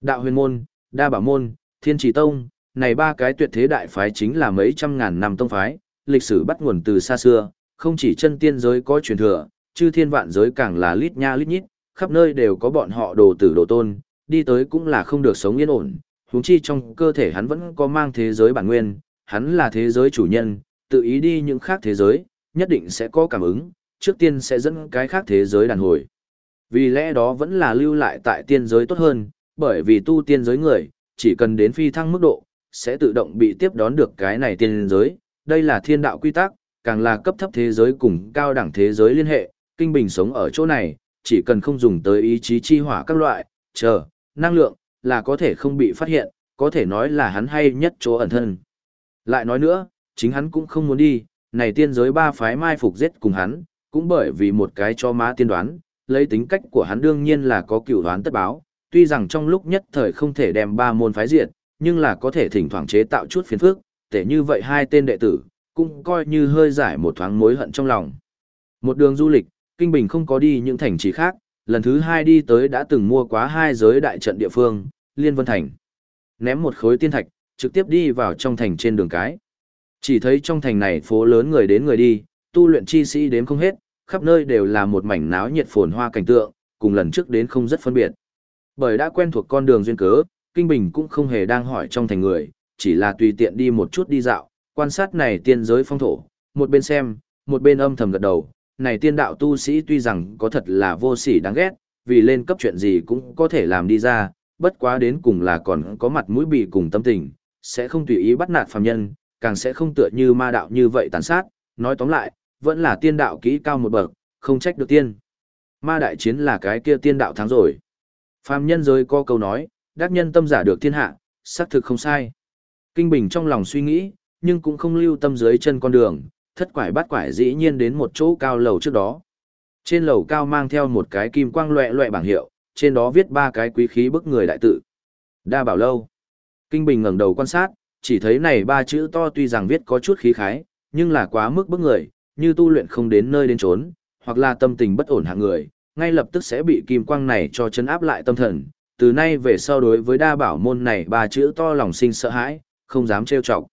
Đạo huyền môn, đa bảo môn, thiên trì tông, này ba cái tuyệt thế đại phái chính là mấy trăm ngàn năm tông phái, lịch sử bắt nguồn từ xa xưa, không chỉ chân tiên giới có truyền thừa, chư thiên vạn giới càng là lít nha lít nhít, khắp nơi đều có bọn họ đồ tử đồ tôn, đi tới cũng là không được sống yên ổn, huống chi trong cơ thể hắn vẫn có mang thế giới bản nguyên, hắn là thế giới chủ nhân, tự ý đi những khác thế giới, nhất định sẽ có cảm ứng, trước tiên sẽ dẫn cái khác thế giới đàn hồi. Vì lẽ đó vẫn là lưu lại tại tiên giới tốt hơn, bởi vì tu tiên giới người, chỉ cần đến phi thăng mức độ, sẽ tự động bị tiếp đón được cái này tiên giới, đây là thiên đạo quy tắc, càng là cấp thấp thế giới cùng cao đẳng thế giới liên hệ, kinh bình sống ở chỗ này, chỉ cần không dùng tới ý chí chi hỏa các loại, chờ, năng lượng, là có thể không bị phát hiện, có thể nói là hắn hay nhất chỗ ẩn thân. Lại nói nữa, chính hắn cũng không muốn đi, này tiên giới ba phái mai phục giết cùng hắn, cũng bởi vì một cái cho má tiên đoán, lấy tính cách của hắn đương nhiên là có cựu đoán tất báo, tuy rằng trong lúc nhất thời không thể đem ba môn phái diệt, nhưng là có thể thỉnh thoảng chế tạo chút phiền phức, tệ như vậy hai tên đệ tử, cũng coi như hơi giải một thoáng mối hận trong lòng. Một đường du lịch, Kinh Bình không có đi những thành trì khác, lần thứ hai đi tới đã từng mua quá hai giới đại trận địa phương, Liên Vân Thành. Ném một khối tiên thạch, trực tiếp đi vào trong thành trên đường cái. Chỉ thấy trong thành này phố lớn người đến người đi, tu luyện chi sĩ đến không hết, khắp nơi đều là một mảnh náo nhiệt phồn hoa cảnh tượng, cùng lần trước đến không rất phân biệt. Bởi đã quen thuộc con đường duyên cớ, Kinh Bình cũng không hề đang hỏi trong thành người, chỉ là tùy tiện đi một chút đi dạo, quan sát này tiên giới phong thổ, một bên xem, một bên âm thầm gật đầu, này tiên đạo tu sĩ tuy rằng có thật là vô sỉ đáng ghét, vì lên cấp chuyện gì cũng có thể làm đi ra, bất quá đến cùng là còn có mặt mũi bị cùng tâm tình, sẽ không tùy ý bắt nạt phàm nhân, càng sẽ không tựa như ma đạo như vậy tàn sát, nói tóm lại, vẫn là tiên đạo kỹ cao một bậc, không trách được tiên. Ma đại chiến là cái kia tiên đạo thắng rồi. Phàm nhân giới có câu nói, đắc nhân tâm giả được thiên hạ, xác thực không sai. Kinh Bình trong lòng suy nghĩ, nhưng cũng không lưu tâm dưới chân con đường, thất quải bát quải dĩ nhiên đến một chỗ cao lầu trước đó. Trên lầu cao mang theo một cái kim quang loẹ loẹ bảng hiệu, trên đó viết ba cái quý khí bức người đại tự. Đa bảo lâu. Kinh Bình ngẩng đầu quan sát, chỉ thấy này ba chữ to tuy rằng viết có chút khí khái, nhưng là quá mức bức người, như tu luyện không đến nơi đến trốn, hoặc là tâm tình bất ổn hạng người, ngay lập tức sẽ bị kim quang này cho chấn áp lại tâm thần. Từ nay về sau đối với đa bảo môn này ba chữ to lòng sinh sợ hãi, không dám trêu chọc.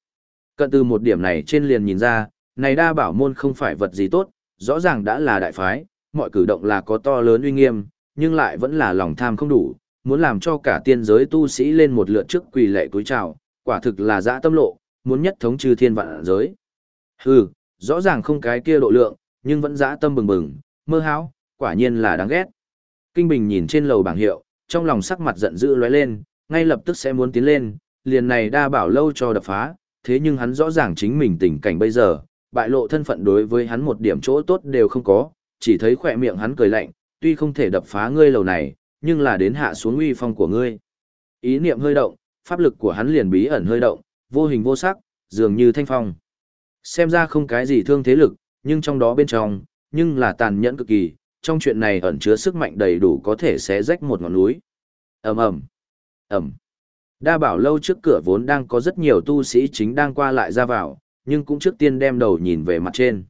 Cận từ một điểm này trên liền nhìn ra, này đa bảo môn không phải vật gì tốt, rõ ràng đã là đại phái, mọi cử động là có to lớn uy nghiêm, nhưng lại vẫn là lòng tham không đủ, muốn làm cho cả tiên giới tu sĩ lên một lượt trước quỳ lệ cúi chào, quả thực là dã tâm lộ, muốn nhất thống trừ thiên vạn giới. Hừ, rõ ràng không cái kia độ lượng, nhưng vẫn dã tâm bừng bừng, mơ hão, quả nhiên là đáng ghét. Kinh Bình nhìn trên lầu bảng hiệu, trong lòng sắc mặt giận dữ lóe lên, ngay lập tức sẽ muốn tiến lên, liền này đa bảo lâu cho đập phá, thế nhưng hắn rõ ràng chính mình tình cảnh bây giờ, bại lộ thân phận đối với hắn một điểm chỗ tốt đều không có, chỉ thấy khỏe miệng hắn cười lạnh, tuy không thể đập phá ngươi lầu này, nhưng là đến hạ xuống uy phong của ngươi. Ý niệm hơi động, pháp lực của hắn liền bí ẩn hơi động, vô hình vô sắc, dường như thanh phong. Xem ra không cái gì thương thế lực, nhưng trong đó bên trong, nhưng là tàn nhẫn cực kỳ, trong chuyện này ẩn chứa sức mạnh đầy đủ có thể xé rách một ngọn núi. Ầm ầm. Ầm. Đa bảo lâu trước cửa vốn đang có rất nhiều tu sĩ chính đang qua lại ra vào, nhưng cũng trước tiên đem đầu nhìn về mặt trên.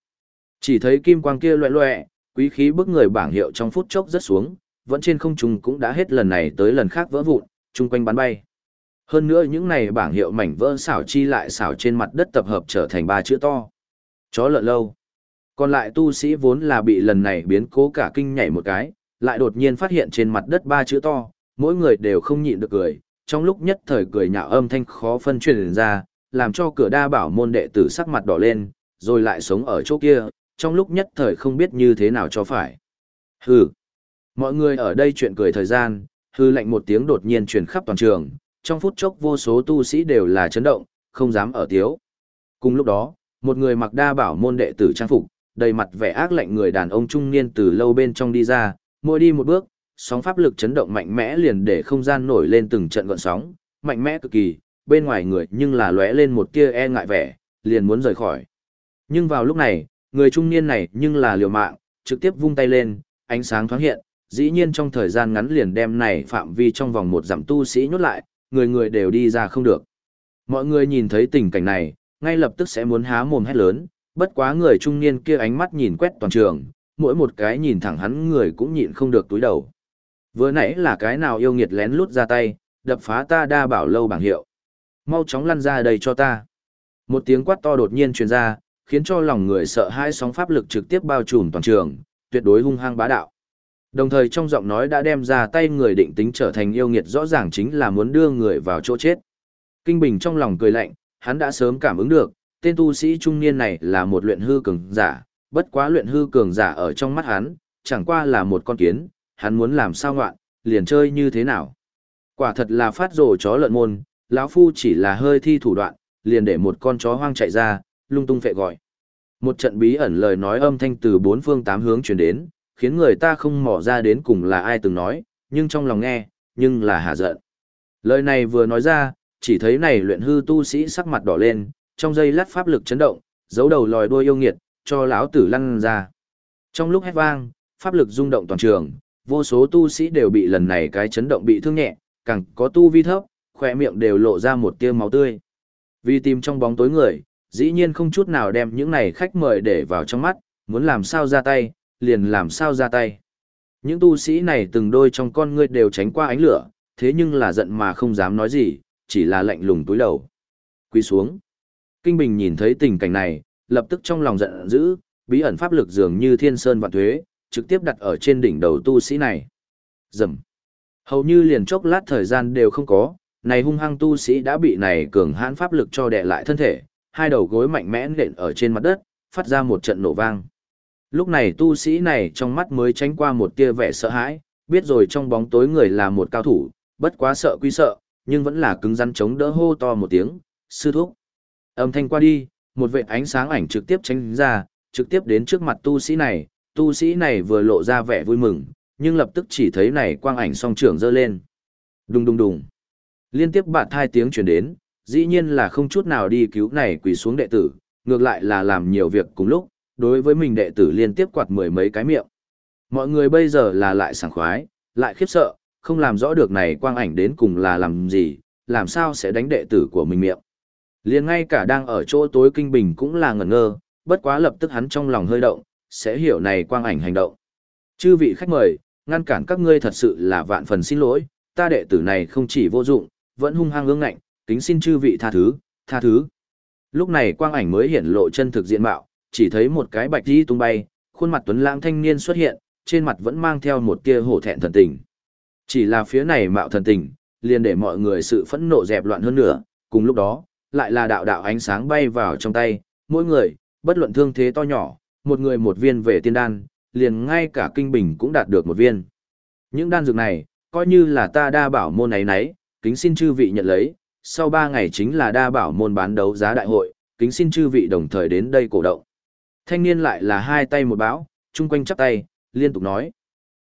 Chỉ thấy kim quang kia loẹ loẹ, quý khí bức người bảng hiệu trong phút chốc rất xuống, vẫn trên không trung cũng đã hết lần này tới lần khác vỡ vụn, chung quanh bắn bay. Hơn nữa những này bảng hiệu mảnh vỡ xảo chi lại xảo trên mặt đất tập hợp trở thành ba chữ to. Chó lợn lâu. Còn lại tu sĩ vốn là bị lần này biến cố cả kinh nhảy một cái, lại đột nhiên phát hiện trên mặt đất ba chữ to, mỗi người đều không nhịn được cười, trong lúc nhất thời cười nhạo âm thanh khó phân truyền ra, làm cho cửa đa bảo môn đệ tử sắc mặt đỏ lên, rồi lại sống ở chỗ kia, trong lúc nhất thời không biết như thế nào cho phải. Hừ. Mọi người ở đây chuyện cười thời gian, hư lệnh một tiếng đột nhiên truyền khắp toàn trường, trong phút chốc vô số tu sĩ đều là chấn động, không dám ở tiếu. Cùng lúc đó, một người mặc đa bảo môn đệ tử trang phục, đầy mặt vẻ ác lạnh người đàn ông trung niên từ lâu bên trong đi ra, mỗi đi một bước, sóng pháp lực chấn động mạnh mẽ liền để không gian nổi lên từng trận gợn sóng, mạnh mẽ cực kỳ, bên ngoài người nhưng là lóe lên một tia e ngại vẻ, liền muốn rời khỏi. Nhưng vào lúc này, người trung niên này nhưng là liều mạng, trực tiếp vung tay lên, ánh sáng thoáng hiện, dĩ nhiên trong thời gian ngắn liền đem này phạm vi trong vòng một dặm tu sĩ nhốt lại, người người đều đi ra không được. Mọi người nhìn thấy tình cảnh này, ngay lập tức sẽ muốn há mồm hét lớn, bất quá người trung niên kia ánh mắt nhìn quét toàn trường, mỗi một cái nhìn thẳng hắn người cũng nhịn không được túi đầu. Vừa nãy là cái nào yêu nghiệt lén lút ra tay, đập phá ta đa bảo lâu bảng hiệu. Mau chóng lăn ra đây cho ta. Một tiếng quát to đột nhiên truyền ra, khiến cho lòng người sợ hãi sóng pháp lực trực tiếp bao trùm toàn trường, tuyệt đối hung hăng bá đạo. Đồng thời trong giọng nói đã đem ra tay người định tính trở thành yêu nghiệt rõ ràng chính là muốn đưa người vào chỗ chết. Kinh Bình trong lòng cười lạnh, hắn đã sớm cảm ứng được, tên tu sĩ trung niên này là một luyện hư cường giả, bất quá luyện hư cường giả ở trong mắt hắn, chẳng qua là một con kiến, hắn muốn làm sao ngoạn, liền chơi như thế nào. Quả thật là phát rồ chó lợn môn, lão phu chỉ là hơi thi thủ đoạn, liền để một con chó hoang chạy ra, lung tung phệ gọi. Một trận bí ẩn lời nói âm thanh từ bốn phương tám hướng truyền đến, khiến người ta không mò ra đến cùng là ai từng nói, nhưng trong lòng nghe, nhưng là hà giận. Lời này vừa nói ra, chỉ thấy này luyện hư tu sĩ sắc mặt đỏ lên, trong giây lát pháp lực chấn động, giấu đầu lòi đuôi yêu nghiệt, cho lão tử lăn ra. Trong lúc hét vang, pháp lực rung động toàn trường, vô số tu sĩ đều bị lần này cái chấn động bị thương nhẹ, càng có tu vi thấp, khỏe miệng đều lộ ra một tia máu tươi. Vì tìm trong bóng tối người, dĩ nhiên không chút nào đem những này khách mời để vào trong mắt, muốn làm sao ra tay, liền làm sao ra tay. Những tu sĩ này từng đôi trong con ngươi đều tránh qua ánh lửa, thế nhưng là giận mà không dám nói gì, chỉ là lạnh lùng túi đầu. Quy xuống. Kinh Bình nhìn thấy tình cảnh này, lập tức trong lòng giận dữ, bí ẩn pháp lực dường như thiên sơn vạn thuế, trực tiếp đặt ở trên đỉnh đầu tu sĩ này. Dầm. Hầu như liền chốc lát thời gian đều không có, này hung hăng tu sĩ đã bị này cường hãn pháp lực cho đè lại thân thể, hai đầu gối mạnh mẽ nện ở trên mặt đất, phát ra một trận nổ vang. Lúc này tu sĩ này trong mắt mới tránh qua một tia vẻ sợ hãi, biết rồi trong bóng tối người là một cao thủ, bất quá sợ quy sợ, nhưng vẫn là cứng rắn chống đỡ hô to một tiếng, sư thúc. Âm thanh qua đi, một vệ ánh sáng ảnh trực tiếp tránh ra, trực tiếp đến trước mặt tu sĩ này, tu sĩ này vừa lộ ra vẻ vui mừng, nhưng lập tức chỉ thấy này quang ảnh song trưởng dơ lên. Đùng đùng đùng. Liên tiếp bạt hai tiếng chuyển đến, dĩ nhiên là không chút nào đi cứu này quỳ xuống đệ tử, ngược lại là làm nhiều việc cùng lúc, đối với mình đệ tử liên tiếp quạt mười mấy cái miệng. Mọi người bây giờ là lại sảng khoái, lại khiếp sợ, không làm rõ được này quang ảnh đến cùng là làm gì, làm sao sẽ đánh đệ tử của mình miệng. liền ngay cả đang ở chỗ tối kinh bình cũng là ngẩn ngơ, bất quá lập tức hắn trong lòng hơi động, sẽ hiểu này quang ảnh hành động. Chư vị khách mời, ngăn cản các ngươi thật sự là vạn phần xin lỗi, ta đệ tử này không chỉ vô dụng, vẫn hung hăng ương ngạnh, kính xin chư vị tha thứ, tha thứ. Lúc này quang ảnh mới hiển lộ chân thực diện mạo, chỉ thấy một cái bạch đi tung bay, khuôn mặt tuấn lãng thanh niên xuất hiện, trên mặt vẫn mang theo một tia hổ thẹn thần tình. Chỉ là phía này mạo thần tình, liền để mọi người sự phẫn nộ dẹp loạn hơn nữa, cùng lúc đó, lại là đạo đạo ánh sáng bay vào trong tay, mỗi người, bất luận thương thế to nhỏ, một người một viên về tiên đan, liền ngay cả kinh bình cũng đạt được một viên. Những đan dược này, coi như là ta đa bảo môn ấy nấy, kính xin chư vị nhận lấy, sau ba ngày chính là đa bảo môn bán đấu giá đại hội, kính xin chư vị đồng thời đến đây cổ động. Thanh niên lại là hai tay một bão, chung quanh chắp tay, liên tục nói.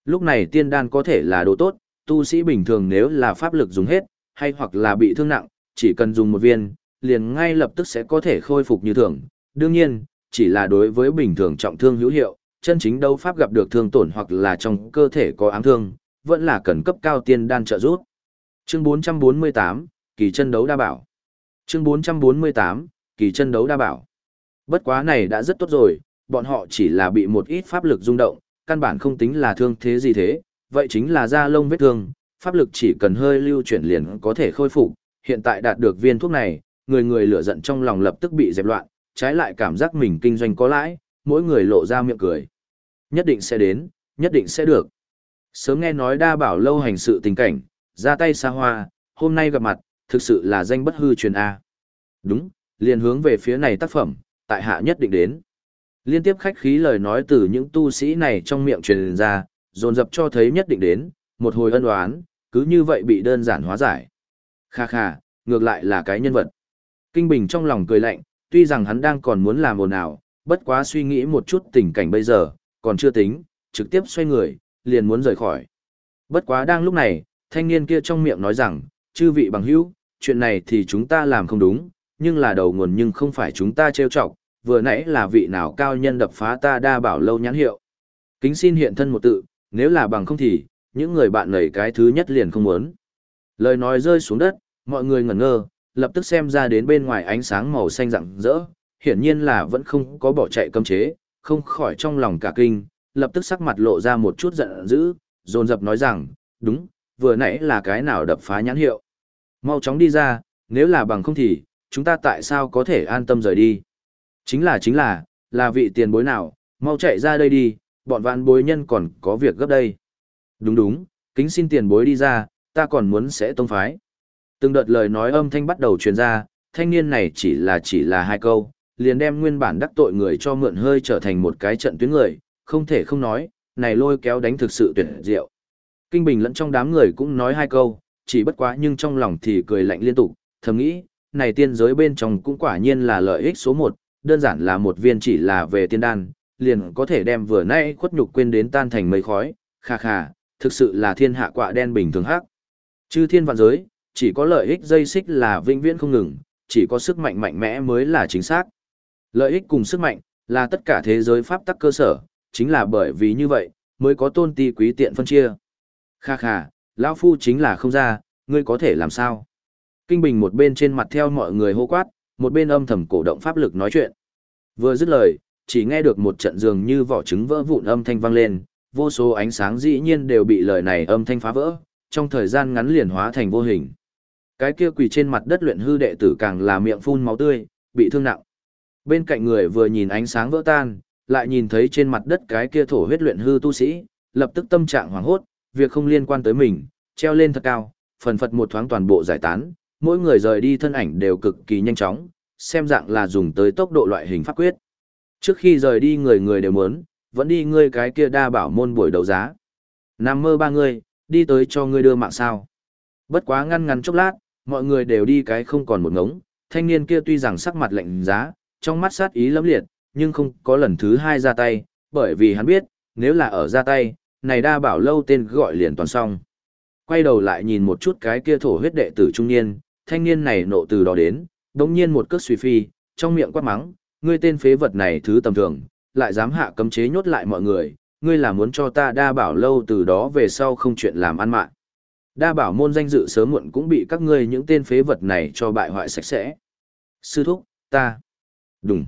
Lúc này tiên đan có thể là đồ tốt, tu sĩ bình thường nếu là pháp lực dùng hết, hay hoặc là bị thương nặng, chỉ cần dùng một viên, liền ngay lập tức sẽ có thể khôi phục như thường. Đương nhiên, chỉ là đối với bình thường trọng thương hữu hiệu, chân chính đấu pháp gặp được thương tổn hoặc là trong cơ thể có ám thương, vẫn là cần cấp cao tiên đan trợ giúp. Chương 448, kỳ chân đấu đa bảo. Chương 448, kỳ chân đấu đa bảo. Bất quá này đã rất tốt rồi, bọn họ chỉ là bị một ít pháp lực rung động, căn bản không tính là thương thế gì thế, vậy chính là da lông vết thương, pháp lực chỉ cần hơi lưu chuyển liền có thể khôi phục, hiện tại đạt được viên thuốc này, người người lửa giận trong lòng lập tức bị dẹp loạn, trái lại cảm giác mình kinh doanh có lãi, mỗi người lộ ra miệng cười. Nhất định sẽ đến, nhất định sẽ được. Sớm nghe nói đa bảo lâu hành sự tình cảnh, ra tay xa hoa, hôm nay gặp mặt, thực sự là danh bất hư truyền A. Đúng, liền hướng về phía này tác phẩm, tại hạ nhất định đến. Liên tiếp khách khí lời nói từ những tu sĩ này trong miệng truyền ra, dồn dập cho thấy nhất định đến, một hồi ân oán, cứ như vậy bị đơn giản hóa giải. Kha kha, ngược lại là cái nhân vật. Kinh Bình trong lòng cười lạnh, tuy rằng hắn đang còn muốn làm ồn ào, bất quá suy nghĩ một chút tình cảnh bây giờ, còn chưa tính, trực tiếp xoay người, liền muốn rời khỏi. Bất quá đang lúc này, thanh niên kia trong miệng nói rằng, chư vị bằng hữu, chuyện này thì chúng ta làm không đúng, nhưng là đầu nguồn nhưng không phải chúng ta trêu chọc, vừa nãy là vị nào cao nhân đập phá ta đa bảo lâu nhãn hiệu. Kính xin hiện thân một tự, nếu là bằng không thì, những người bạn nảy cái thứ nhất liền không muốn. Lời nói rơi xuống đất, mọi người ngẩn ngơ, lập tức xem ra đến bên ngoài ánh sáng màu xanh rạng rỡ, hiển nhiên là vẫn không có bỏ chạy cấm chế, không khỏi trong lòng cả kinh, lập tức sắc mặt lộ ra một chút giận dữ, dồn dập nói rằng, đúng, vừa nãy là cái nào đập phá nhãn hiệu. Mau chóng đi ra, nếu là bằng không thì, chúng ta tại sao có thể an tâm rời đi. Chính là chính là, là vị tiền bối nào, mau chạy ra đây đi, bọn vạn bối nhân còn có việc gấp đây. Đúng đúng, kính xin tiền bối đi ra, ta còn muốn sẽ tông phái. Từng đợt lời nói âm thanh bắt đầu truyền ra, thanh niên này chỉ là chỉ là hai câu, liền đem nguyên bản đắc tội người cho mượn hơi trở thành một cái trận tuyến người, không thể không nói, này lôi kéo đánh thực sự tuyệt diệu. Kinh Bình lẫn trong đám người cũng nói hai câu, chỉ bất quá nhưng trong lòng thì cười lạnh liên tục, thầm nghĩ, này tiên giới bên trong cũng quả nhiên là lợi ích số một, đơn giản là một viên chỉ là về tiên đan, liền có thể đem vừa nãy khuất nhục quên đến tan thành mây khói, kha kha, thực sự là thiên hạ quạ đen bình thường hắc. Chư thiên vạn giới, chỉ có lợi ích dây xích là vĩnh viễn không ngừng, chỉ có sức mạnh mạnh mẽ mới là chính xác. Lợi ích cùng sức mạnh, là tất cả thế giới pháp tắc cơ sở, chính là bởi vì như vậy, mới có tôn ti quý tiện phân chia. Kha kha, lão Phu chính là không ra, ngươi có thể làm sao? Kinh Bình một bên trên mặt theo mọi người hô quát, một bên âm thầm cổ động pháp lực nói chuyện. Vừa dứt lời, chỉ nghe được một trận dường như vỏ trứng vỡ vụn âm thanh vang lên, vô số ánh sáng dĩ nhiên đều bị lời này âm thanh phá vỡ, trong thời gian ngắn liền hóa thành vô hình. Cái kia quỳ trên mặt đất luyện hư đệ tử càng là miệng phun máu tươi, bị thương nặng. Bên cạnh người vừa nhìn ánh sáng vỡ tan, lại nhìn thấy trên mặt đất cái kia thổ huyết luyện hư tu sĩ, lập tức tâm trạng hoảng hốt, việc không liên quan tới mình, treo lên thật cao, phần phật một thoáng toàn bộ giải tán, mỗi người rời đi thân ảnh đều cực kỳ nhanh chóng, xem dạng là dùng tới tốc độ loại hình pháp quyết. Trước khi rời đi người người đều muốn, vẫn đi ngươi cái kia đa bảo môn buổi đấu giá. Nam mơ ba người, đi tới cho ngươi đưa mạng sao. Bất quá ngăn ngắn chốc lát, mọi người đều đi cái không còn một ngống, thanh niên kia tuy rằng sắc mặt lạnh giá, trong mắt sát ý lẫm liệt, nhưng không có lần thứ hai ra tay, bởi vì hắn biết, nếu là ở ra tay, này đa bảo lâu tên gọi liền toàn xong. Quay đầu lại nhìn một chút cái kia thổ huyết đệ tử trung niên, thanh niên này nộ từ đó đến, đống nhiên một cước suy phi, trong miệng quát mắng, ngươi tên phế vật này thứ tầm thường, lại dám hạ cấm chế nhốt lại mọi người, ngươi là muốn cho ta đa bảo lâu từ đó về sau không chuyện làm ăn mạng. Đa bảo môn danh dự sớm muộn cũng bị các ngươi những tên phế vật này cho bại hoại sạch sẽ. Sư thúc, ta. Đúng.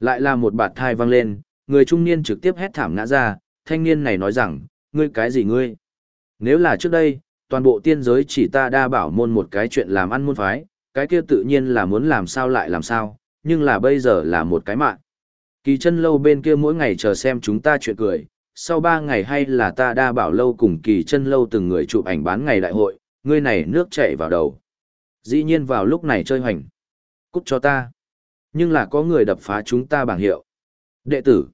Lại là một bạt thai vang lên, người trung niên trực tiếp hét thảm ngã ra, thanh niên này nói rằng, ngươi cái gì ngươi? Nếu là trước đây, toàn bộ tiên giới chỉ ta đa bảo môn một cái chuyện làm ăn môn phái, cái kia tự nhiên là muốn làm sao lại làm sao, nhưng là bây giờ là một cái mạng. Kỳ chân lâu bên kia mỗi ngày chờ xem chúng ta chuyện cười, sau ba ngày hay là ta đa bảo lâu cùng kỳ chân lâu từng người chụp ảnh bán ngày đại hội, ngươi này nước chảy vào đầu. Dĩ nhiên vào lúc này chơi hoành. Cút cho ta. Nhưng là có người đập phá chúng ta bảng hiệu. Đệ tử.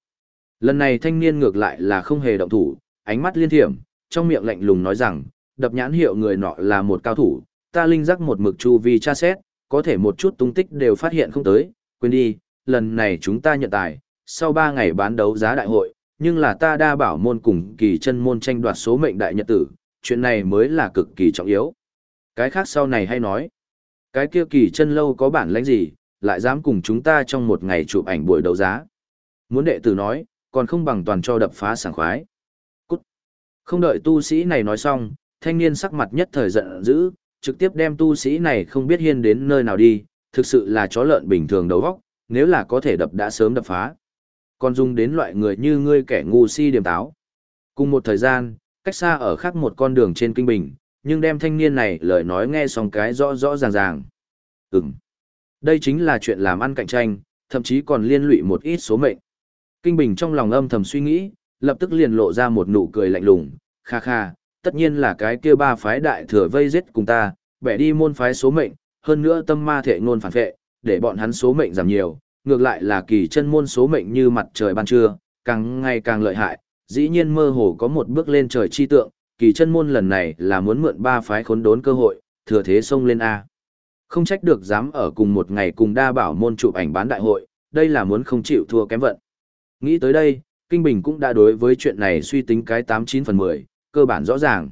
Lần này thanh niên ngược lại là không hề động thủ, ánh mắt liên thiểm, trong miệng lạnh lùng nói rằng, đập nhãn hiệu người nọ là một cao thủ, ta linh giác một mực chu vi tra xét, có thể một chút tung tích đều phát hiện không tới, quên đi, lần này chúng ta nhận tài, sau 3 ngày bán đấu giá đại hội, nhưng là ta đa bảo môn cùng kỳ chân môn tranh đoạt số mệnh đại nhật tử, chuyện này mới là cực kỳ trọng yếu. Cái khác sau này hay nói, cái kia kỳ chân lâu có bản lãnh gì, lại dám cùng chúng ta trong một ngày chụp ảnh buổi đấu giá. Muốn đệ tử nói, còn không bằng toàn cho đập phá sảng khoái. Cút. Không đợi tu sĩ này nói xong, thanh niên sắc mặt nhất thời giận dữ, trực tiếp đem tu sĩ này không biết hiên đến nơi nào đi, thực sự là chó lợn bình thường đầu vóc, nếu là có thể đập đã sớm đập phá. Còn dùng đến loại người như ngươi kẻ ngu si điểm táo. Cùng một thời gian, cách xa ở khác một con đường trên kinh bình, nhưng đem thanh niên này lời nói nghe xong cái rõ rõ ràng ràng. Ừm. Đây chính là chuyện làm ăn cạnh tranh, thậm chí còn liên lụy một ít số mệnh. Kinh Bình trong lòng âm thầm suy nghĩ, lập tức liền lộ ra một nụ cười lạnh lùng, kha kha, tất nhiên là cái kia ba phái đại thừa vây giết cùng ta, bẻ đi môn phái số mệnh, hơn nữa tâm ma thể ngôn phản vệ, để bọn hắn số mệnh giảm nhiều, ngược lại là kỳ chân môn số mệnh như mặt trời ban trưa, càng ngày càng lợi hại, dĩ nhiên mơ hồ có một bước lên trời chi tượng, kỳ chân môn lần này là muốn mượn ba phái khốn đốn cơ hội, thừa thế xông lên A. Không trách được dám ở cùng một ngày cùng đa bảo môn chụp ảnh bán đại hội, đây là muốn không chịu thua kém vận. Nghĩ tới đây, Kinh Bình cũng đã đối với chuyện này suy tính cái 89 phần 10, cơ bản rõ ràng.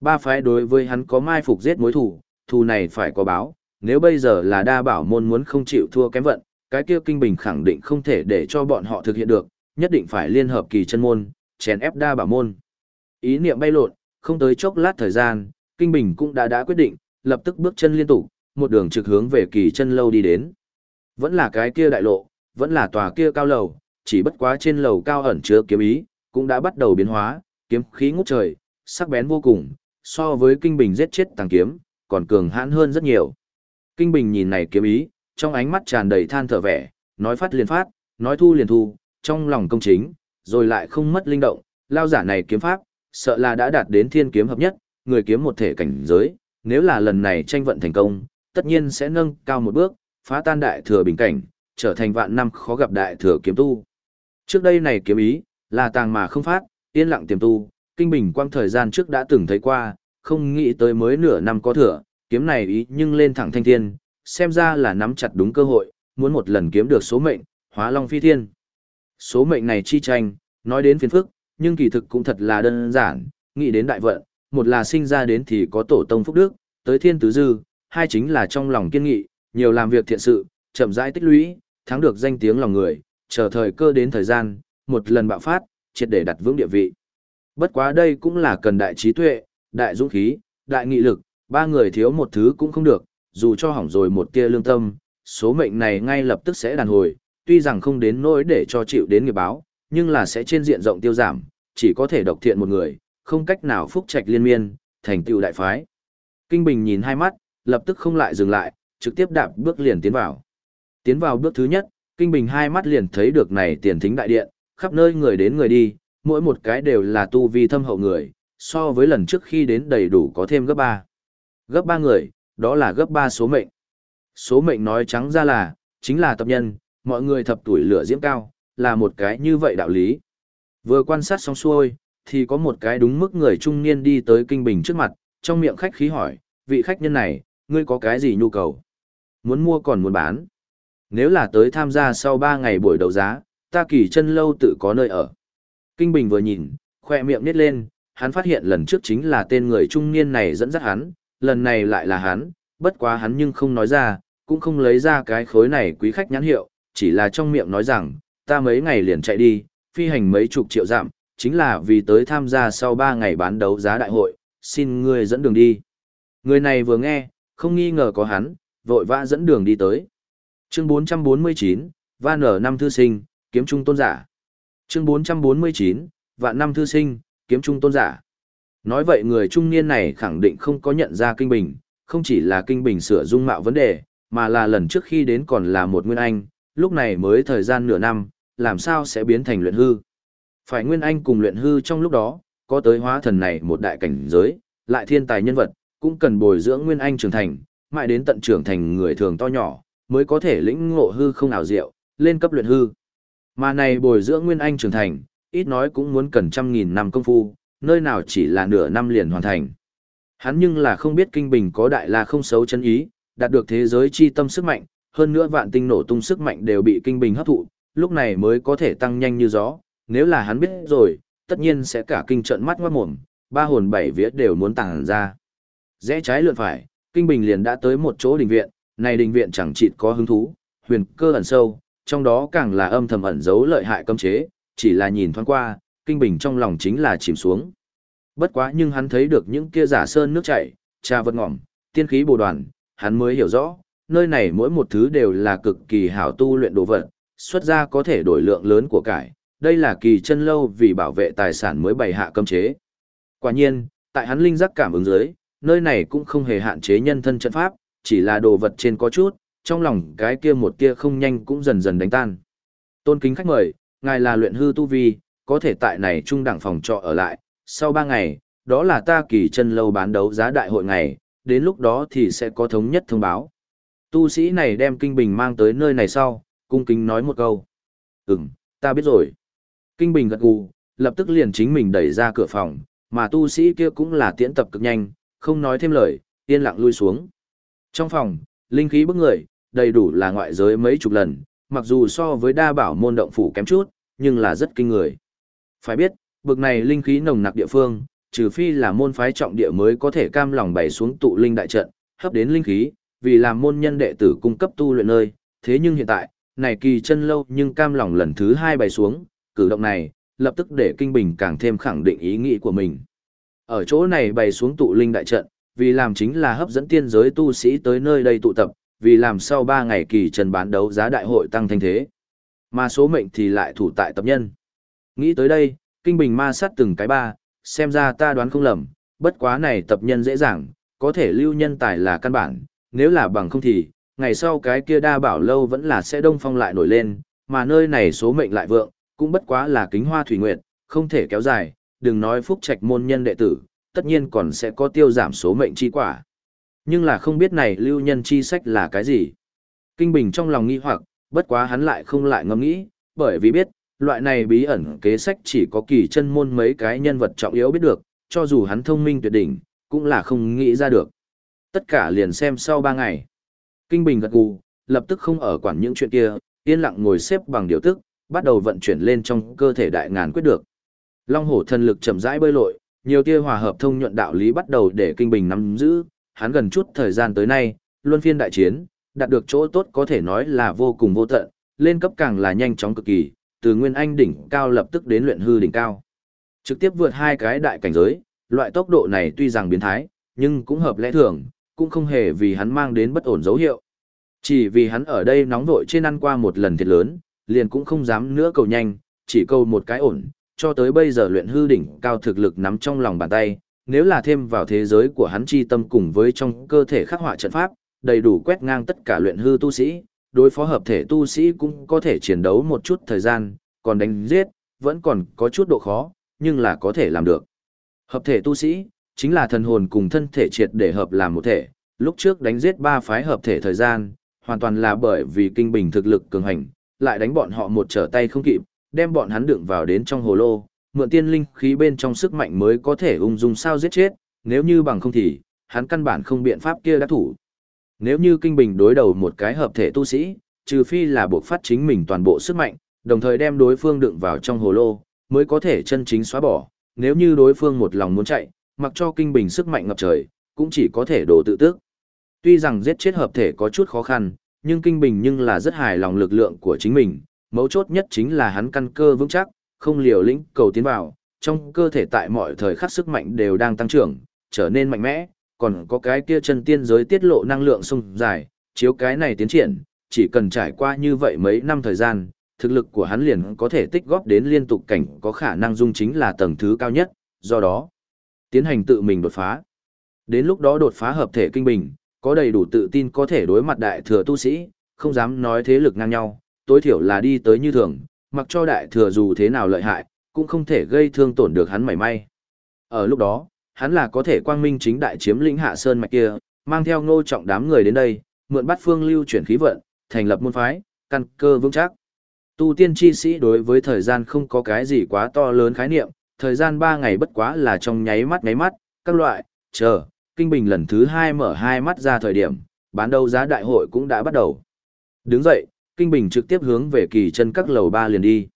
Ba phái đối với hắn có mai phục giết mối thủ, thù này phải có báo, nếu bây giờ là đa bảo môn muốn không chịu thua kém vận, cái kia Kinh Bình khẳng định không thể để cho bọn họ thực hiện được, nhất định phải liên hợp kỳ chân môn, chèn ép đa bảo môn. Ý niệm bay lộn, không tới chốc lát thời gian, Kinh Bình cũng đã đã quyết định, lập tức bước chân liên tục, một đường trực hướng về kỳ chân lâu đi đến. Vẫn là cái kia đại lộ, vẫn là tòa kia cao lầu, chỉ bất quá trên lầu cao ẩn chứa kiếm ý, cũng đã bắt đầu biến hóa, kiếm khí ngút trời, sắc bén vô cùng, so với kinh bình giết chết tàng kiếm, còn cường hãn hơn rất nhiều. Kinh bình nhìn này kiếm ý, trong ánh mắt tràn đầy than thở vẻ, nói phát liền phát, nói thu liền thu, trong lòng công chính, rồi lại không mất linh động, lao giả này kiếm pháp, sợ là đã đạt đến thiên kiếm hợp nhất, người kiếm một thể cảnh giới, nếu là lần này tranh vận thành công, tất nhiên sẽ nâng cao một bước, phá tan đại thừa bình cảnh, trở thành vạn năm khó gặp đại thừa kiếm tu. Trước đây này kiếm ý, là tàng mà không phát, yên lặng tiềm tu, kinh bình quang thời gian trước đã từng thấy qua, không nghĩ tới mới nửa năm có thừa, kiếm này ý nhưng lên thẳng thanh thiên, xem ra là nắm chặt đúng cơ hội, muốn một lần kiếm được số mệnh, hóa long phi thiên. Số mệnh này chi tranh, nói đến phiền phức, nhưng kỳ thực cũng thật là đơn giản, nghĩ đến đại vận, một là sinh ra đến thì có tổ tông phúc đức, tới thiên tứ dư, hai chính là trong lòng kiên nghị, nhiều làm việc thiện sự, chậm rãi tích lũy, thắng được danh tiếng lòng người, chờ thời cơ đến thời gian, một lần bạo phát, triệt để đặt vững địa vị. Bất quá đây cũng là cần đại trí tuệ, đại dũng khí, đại nghị lực, ba người thiếu một thứ cũng không được, dù cho hỏng rồi một tia lương tâm, số mệnh này ngay lập tức sẽ đàn hồi, tuy rằng không đến nỗi để cho chịu đến nghiệp báo, nhưng là sẽ trên diện rộng tiêu giảm, chỉ có thể độc thiện một người, không cách nào phúc trạch liên miên, thành tựu đại phái. Kinh Bình nhìn hai mắt, lập tức không lại dừng lại, trực tiếp đạp bước liền tiến vào. Tiến vào bước thứ nhất, Kinh Bình hai mắt liền thấy được này tiền thính đại điện, khắp nơi người đến người đi, mỗi một cái đều là tu vi thâm hậu người, so với lần trước khi đến đầy đủ có thêm gấp ba. Gấp ba người, đó là gấp ba số mệnh. Số mệnh nói trắng ra là, chính là tập nhân, mọi người thập tuổi lửa diễm cao, là một cái như vậy đạo lý. Vừa quan sát xong xuôi, thì có một cái đúng mức người trung niên đi tới Kinh Bình trước mặt, trong miệng khách khí hỏi, vị khách nhân này, ngươi có cái gì nhu cầu? Muốn mua còn muốn bán? Nếu là tới tham gia sau 3 ngày buổi đấu giá, ta kỳ chân lâu tự có nơi ở. Kinh Bình vừa nhìn, khoe miệng nít lên, hắn phát hiện lần trước chính là tên người trung niên này dẫn dắt hắn, lần này lại là hắn, Bất quá hắn nhưng không nói ra, cũng không lấy ra cái khối này quý khách nhãn hiệu, chỉ là trong miệng nói rằng, ta mấy ngày liền chạy đi, phi hành mấy chục triệu dặm, chính là vì tới tham gia sau 3 ngày bán đấu giá đại hội, xin ngươi dẫn đường đi. Người này vừa nghe, không nghi ngờ có hắn, vội vã dẫn đường đi tới. Chương 449, Van ở năm thư sinh, kiếm trung tôn giả. Chương 449, Vạn năm thư sinh, kiếm trung tôn giả. Nói vậy người trung niên này khẳng định không có nhận ra kinh bình, không chỉ là kinh bình sửa dung mạo vấn đề, mà là lần trước khi đến còn là một nguyên anh, lúc này mới thời gian nửa năm, làm sao sẽ biến thành luyện hư. Phải nguyên anh cùng luyện hư trong lúc đó, có tới hóa thần này một đại cảnh giới, lại thiên tài nhân vật, cũng cần bồi dưỡng nguyên anh trưởng thành, mãi đến tận trưởng thành người thường to nhỏ, mới có thể lĩnh ngộ hư không ảo diệu, lên cấp luyện hư. Mà này bồi dưỡng nguyên anh trưởng thành, ít nói cũng muốn cần trăm nghìn năm công phu, nơi nào chỉ là nửa năm liền hoàn thành. Hắn nhưng là không biết kinh bình có đại là không xấu chân ý, đạt được thế giới chi tâm sức mạnh, hơn nữa vạn tinh nổ tung sức mạnh đều bị kinh bình hấp thụ, lúc này mới có thể tăng nhanh như gió, nếu là hắn biết rồi, tất nhiên sẽ cả kinh trận mắt ngoát mồm, ba hồn bảy vía đều muốn tàng ra. Rẽ trái lượn phải, kinh bình liền đã tới một chỗ đình viện, này đình viện chẳng chịt có hứng thú, huyền cơ ẩn sâu, trong đó càng là âm thầm ẩn giấu lợi hại cấm chế, chỉ là nhìn thoáng qua, kinh bình trong lòng chính là chìm xuống. Bất quá nhưng hắn thấy được những kia giả sơn nước chảy, trà vật ngỏm, tiên khí bồ đoàn, hắn mới hiểu rõ, nơi này mỗi một thứ đều là cực kỳ hảo tu luyện đồ vật, xuất ra có thể đổi lượng lớn của cải, đây là kỳ chân lâu vì bảo vệ tài sản mới bày hạ cấm chế. Quả nhiên, tại hắn linh giác cảm ứng dưới, nơi này cũng không hề hạn chế nhân thân trận pháp, chỉ là đồ vật trên có chút, trong lòng cái kia một kia không nhanh cũng dần dần đánh tan. Tôn kính khách mời, ngài là luyện hư tu vi, có thể tại này trung đẳng phòng trọ ở lại, sau 3 ngày, đó là ta kỳ chân lâu bán đấu giá đại hội ngày, đến lúc đó thì sẽ có thống nhất thông báo. Tu sĩ này đem kinh bình mang tới nơi này sau, cung kính nói một câu. Ừm, ta biết rồi. Kinh bình gật gù, lập tức liền chính mình đẩy ra cửa phòng, mà tu sĩ kia cũng là tiễn tập cực nhanh, không nói thêm lời, yên lặng lui xuống. Trong phòng, linh khí bức người, đầy đủ là ngoại giới mấy chục lần, mặc dù so với đa bảo môn động phủ kém chút, nhưng là rất kinh người. Phải biết, bực này linh khí nồng nặc địa phương, trừ phi là môn phái trọng địa mới có thể cam lòng bày xuống tụ linh đại trận, hấp đến linh khí, vì làm môn nhân đệ tử cung cấp tu luyện nơi, thế nhưng hiện tại, này kỳ chân lâu nhưng cam lòng lần thứ hai bày xuống, cử động này, lập tức để kinh bình càng thêm khẳng định ý nghĩ của mình. Ở chỗ này bày xuống tụ linh đại trận, vì làm chính là hấp dẫn tiên giới tu sĩ tới nơi đây tụ tập, vì làm sau 3 ngày kỳ trần bán đấu giá đại hội tăng thanh thế. Mà số mệnh thì lại thủ tại tập nhân. Nghĩ tới đây, kinh bình ma sát từng cái ba, xem ra ta đoán không lầm, bất quá này tập nhân dễ dàng, có thể lưu nhân tài là căn bản, nếu là bằng không thì, ngày sau cái kia đa bảo lâu vẫn là sẽ đông phong lại nổi lên, mà nơi này số mệnh lại vượng, cũng bất quá là kính hoa thủy nguyệt, không thể kéo dài, đừng nói phúc trạch môn nhân đệ tử, tất nhiên còn sẽ có tiêu giảm số mệnh chi quả. Nhưng là không biết này lưu nhân chi sách là cái gì. Kinh Bình trong lòng nghi hoặc, bất quá hắn lại không lại ngẫm nghĩ, bởi vì biết, loại này bí ẩn kế sách chỉ có kỳ chân môn mấy cái nhân vật trọng yếu biết được, cho dù hắn thông minh tuyệt đỉnh, cũng là không nghĩ ra được. Tất cả liền xem sau ba ngày. Kinh Bình gật gù, lập tức không ở quản những chuyện kia, yên lặng ngồi xếp bằng điều tức, bắt đầu vận chuyển lên trong cơ thể đại ngàn quyết được. Long hổ thần lực chậm rãi bơi lội, nhiều tia hòa hợp thông nhuận đạo lý bắt đầu để kinh bình nắm giữ, hắn gần chút thời gian tới nay, luân phiên đại chiến, đạt được chỗ tốt có thể nói là vô cùng vô tận, lên cấp càng là nhanh chóng cực kỳ, từ nguyên anh đỉnh cao lập tức đến luyện hư đỉnh cao. Trực tiếp vượt hai cái đại cảnh giới, loại tốc độ này tuy rằng biến thái, nhưng cũng hợp lẽ thường, cũng không hề vì hắn mang đến bất ổn dấu hiệu. Chỉ vì hắn ở đây nóng vội trên ăn qua một lần thiệt lớn, liền cũng không dám nữa cầu nhanh, chỉ cầu một cái ổn, cho tới bây giờ luyện hư đỉnh cao thực lực nắm trong lòng bàn tay, nếu là thêm vào thế giới của hắn chi tâm cùng với trong cơ thể khắc họa trận pháp, đầy đủ quét ngang tất cả luyện hư tu sĩ, đối phó hợp thể tu sĩ cũng có thể chiến đấu một chút thời gian, còn đánh giết, vẫn còn có chút độ khó, nhưng là có thể làm được. Hợp thể tu sĩ, chính là thần hồn cùng thân thể triệt để hợp làm một thể, lúc trước đánh giết ba phái hợp thể thời gian, hoàn toàn là bởi vì kinh bình thực lực cường hành, lại đánh bọn họ một trở tay không kịp, đem bọn hắn đựng vào đến trong hồ lô, mượn tiên linh khí bên trong sức mạnh mới có thể ung dung sao giết chết, nếu như bằng không thì, hắn căn bản không biện pháp kia đã thủ. Nếu như kinh bình đối đầu một cái hợp thể tu sĩ, trừ phi là buộc phát chính mình toàn bộ sức mạnh, đồng thời đem đối phương đựng vào trong hồ lô, mới có thể chân chính xóa bỏ, nếu như đối phương một lòng muốn chạy, mặc cho kinh bình sức mạnh ngập trời, cũng chỉ có thể đổ tự tước. Tuy rằng giết chết hợp thể có chút khó khăn, nhưng Kinh Bình nhưng là rất hài lòng lực lượng của chính mình, mấu chốt nhất chính là hắn căn cơ vững chắc, không liều lĩnh cầu tiến vào, trong cơ thể tại mọi thời khắc sức mạnh đều đang tăng trưởng, trở nên mạnh mẽ, còn có cái kia chân tiên giới tiết lộ năng lượng sung dài, chiếu cái này tiến triển, chỉ cần trải qua như vậy mấy năm thời gian, thực lực của hắn liền có thể tích góp đến liên tục cảnh có khả năng dung chính là tầng thứ cao nhất, do đó, tiến hành tự mình đột phá. Đến lúc đó đột phá hợp thể kinh bình, có đầy đủ tự tin có thể đối mặt đại thừa tu sĩ, không dám nói thế lực ngang nhau, tối thiểu là đi tới như thường, mặc cho đại thừa dù thế nào lợi hại, cũng không thể gây thương tổn được hắn mảy may. Ở lúc đó, hắn là có thể quang minh chính đại chiếm lĩnh hạ sơn mạch kia, mang theo ngô trọng đám người đến đây, mượn bắt phương lưu chuyển khí vận, thành lập môn phái, căn cơ vững chắc. Tu tiên chi sĩ đối với thời gian không có cái gì quá to lớn khái niệm, thời gian 3 ngày bất quá là trong nháy mắt nháy mắt, các loại, chờ, kinh bình lần thứ 2 mở hai mắt ra thời điểm, bán đấu giá đại hội cũng đã bắt đầu. Đứng dậy, kinh bình trực tiếp hướng về kỳ chân các lầu ba liền đi.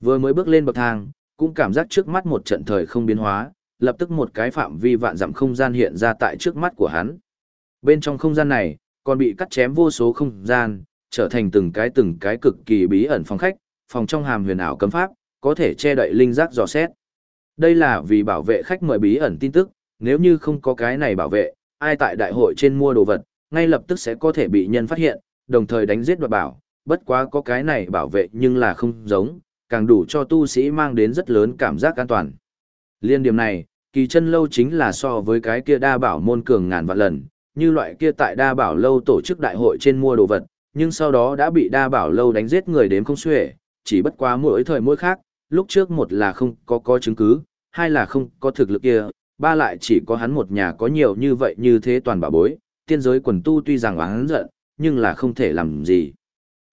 Vừa mới bước lên bậc thang, cũng cảm giác trước mắt một trận thời không biến hóa, lập tức một cái phạm vi vạn dặm không gian hiện ra tại trước mắt của hắn. Bên trong không gian này, còn bị cắt chém vô số không gian, trở thành từng cái từng cái cực kỳ bí ẩn phòng khách, phòng trong hàm huyền ảo cấm pháp, có thể che đậy linh giác dò xét. Đây là vì bảo vệ khách mời bí ẩn tin tức, nếu như không có cái này bảo vệ, ai tại đại hội trên mua đồ vật, ngay lập tức sẽ có thể bị nhân phát hiện, đồng thời đánh giết đoạt bảo, bất quá có cái này bảo vệ nhưng là không giống, càng đủ cho tu sĩ mang đến rất lớn cảm giác an toàn. Liên điểm này, kỳ chân lâu chính là so với cái kia đa bảo môn cường ngàn vạn lần, như loại kia tại đa bảo lâu tổ chức đại hội trên mua đồ vật, nhưng sau đó đã bị đa bảo lâu đánh giết người đếm không xuể, chỉ bất quá mỗi thời mỗi khác, lúc trước một là không có có chứng cứ, hai là không có thực lực kia, ba lại chỉ có hắn một nhà có nhiều như vậy như thế toàn bảo bối, tiên giới quần tu tuy rằng oán giận, nhưng là không thể làm gì.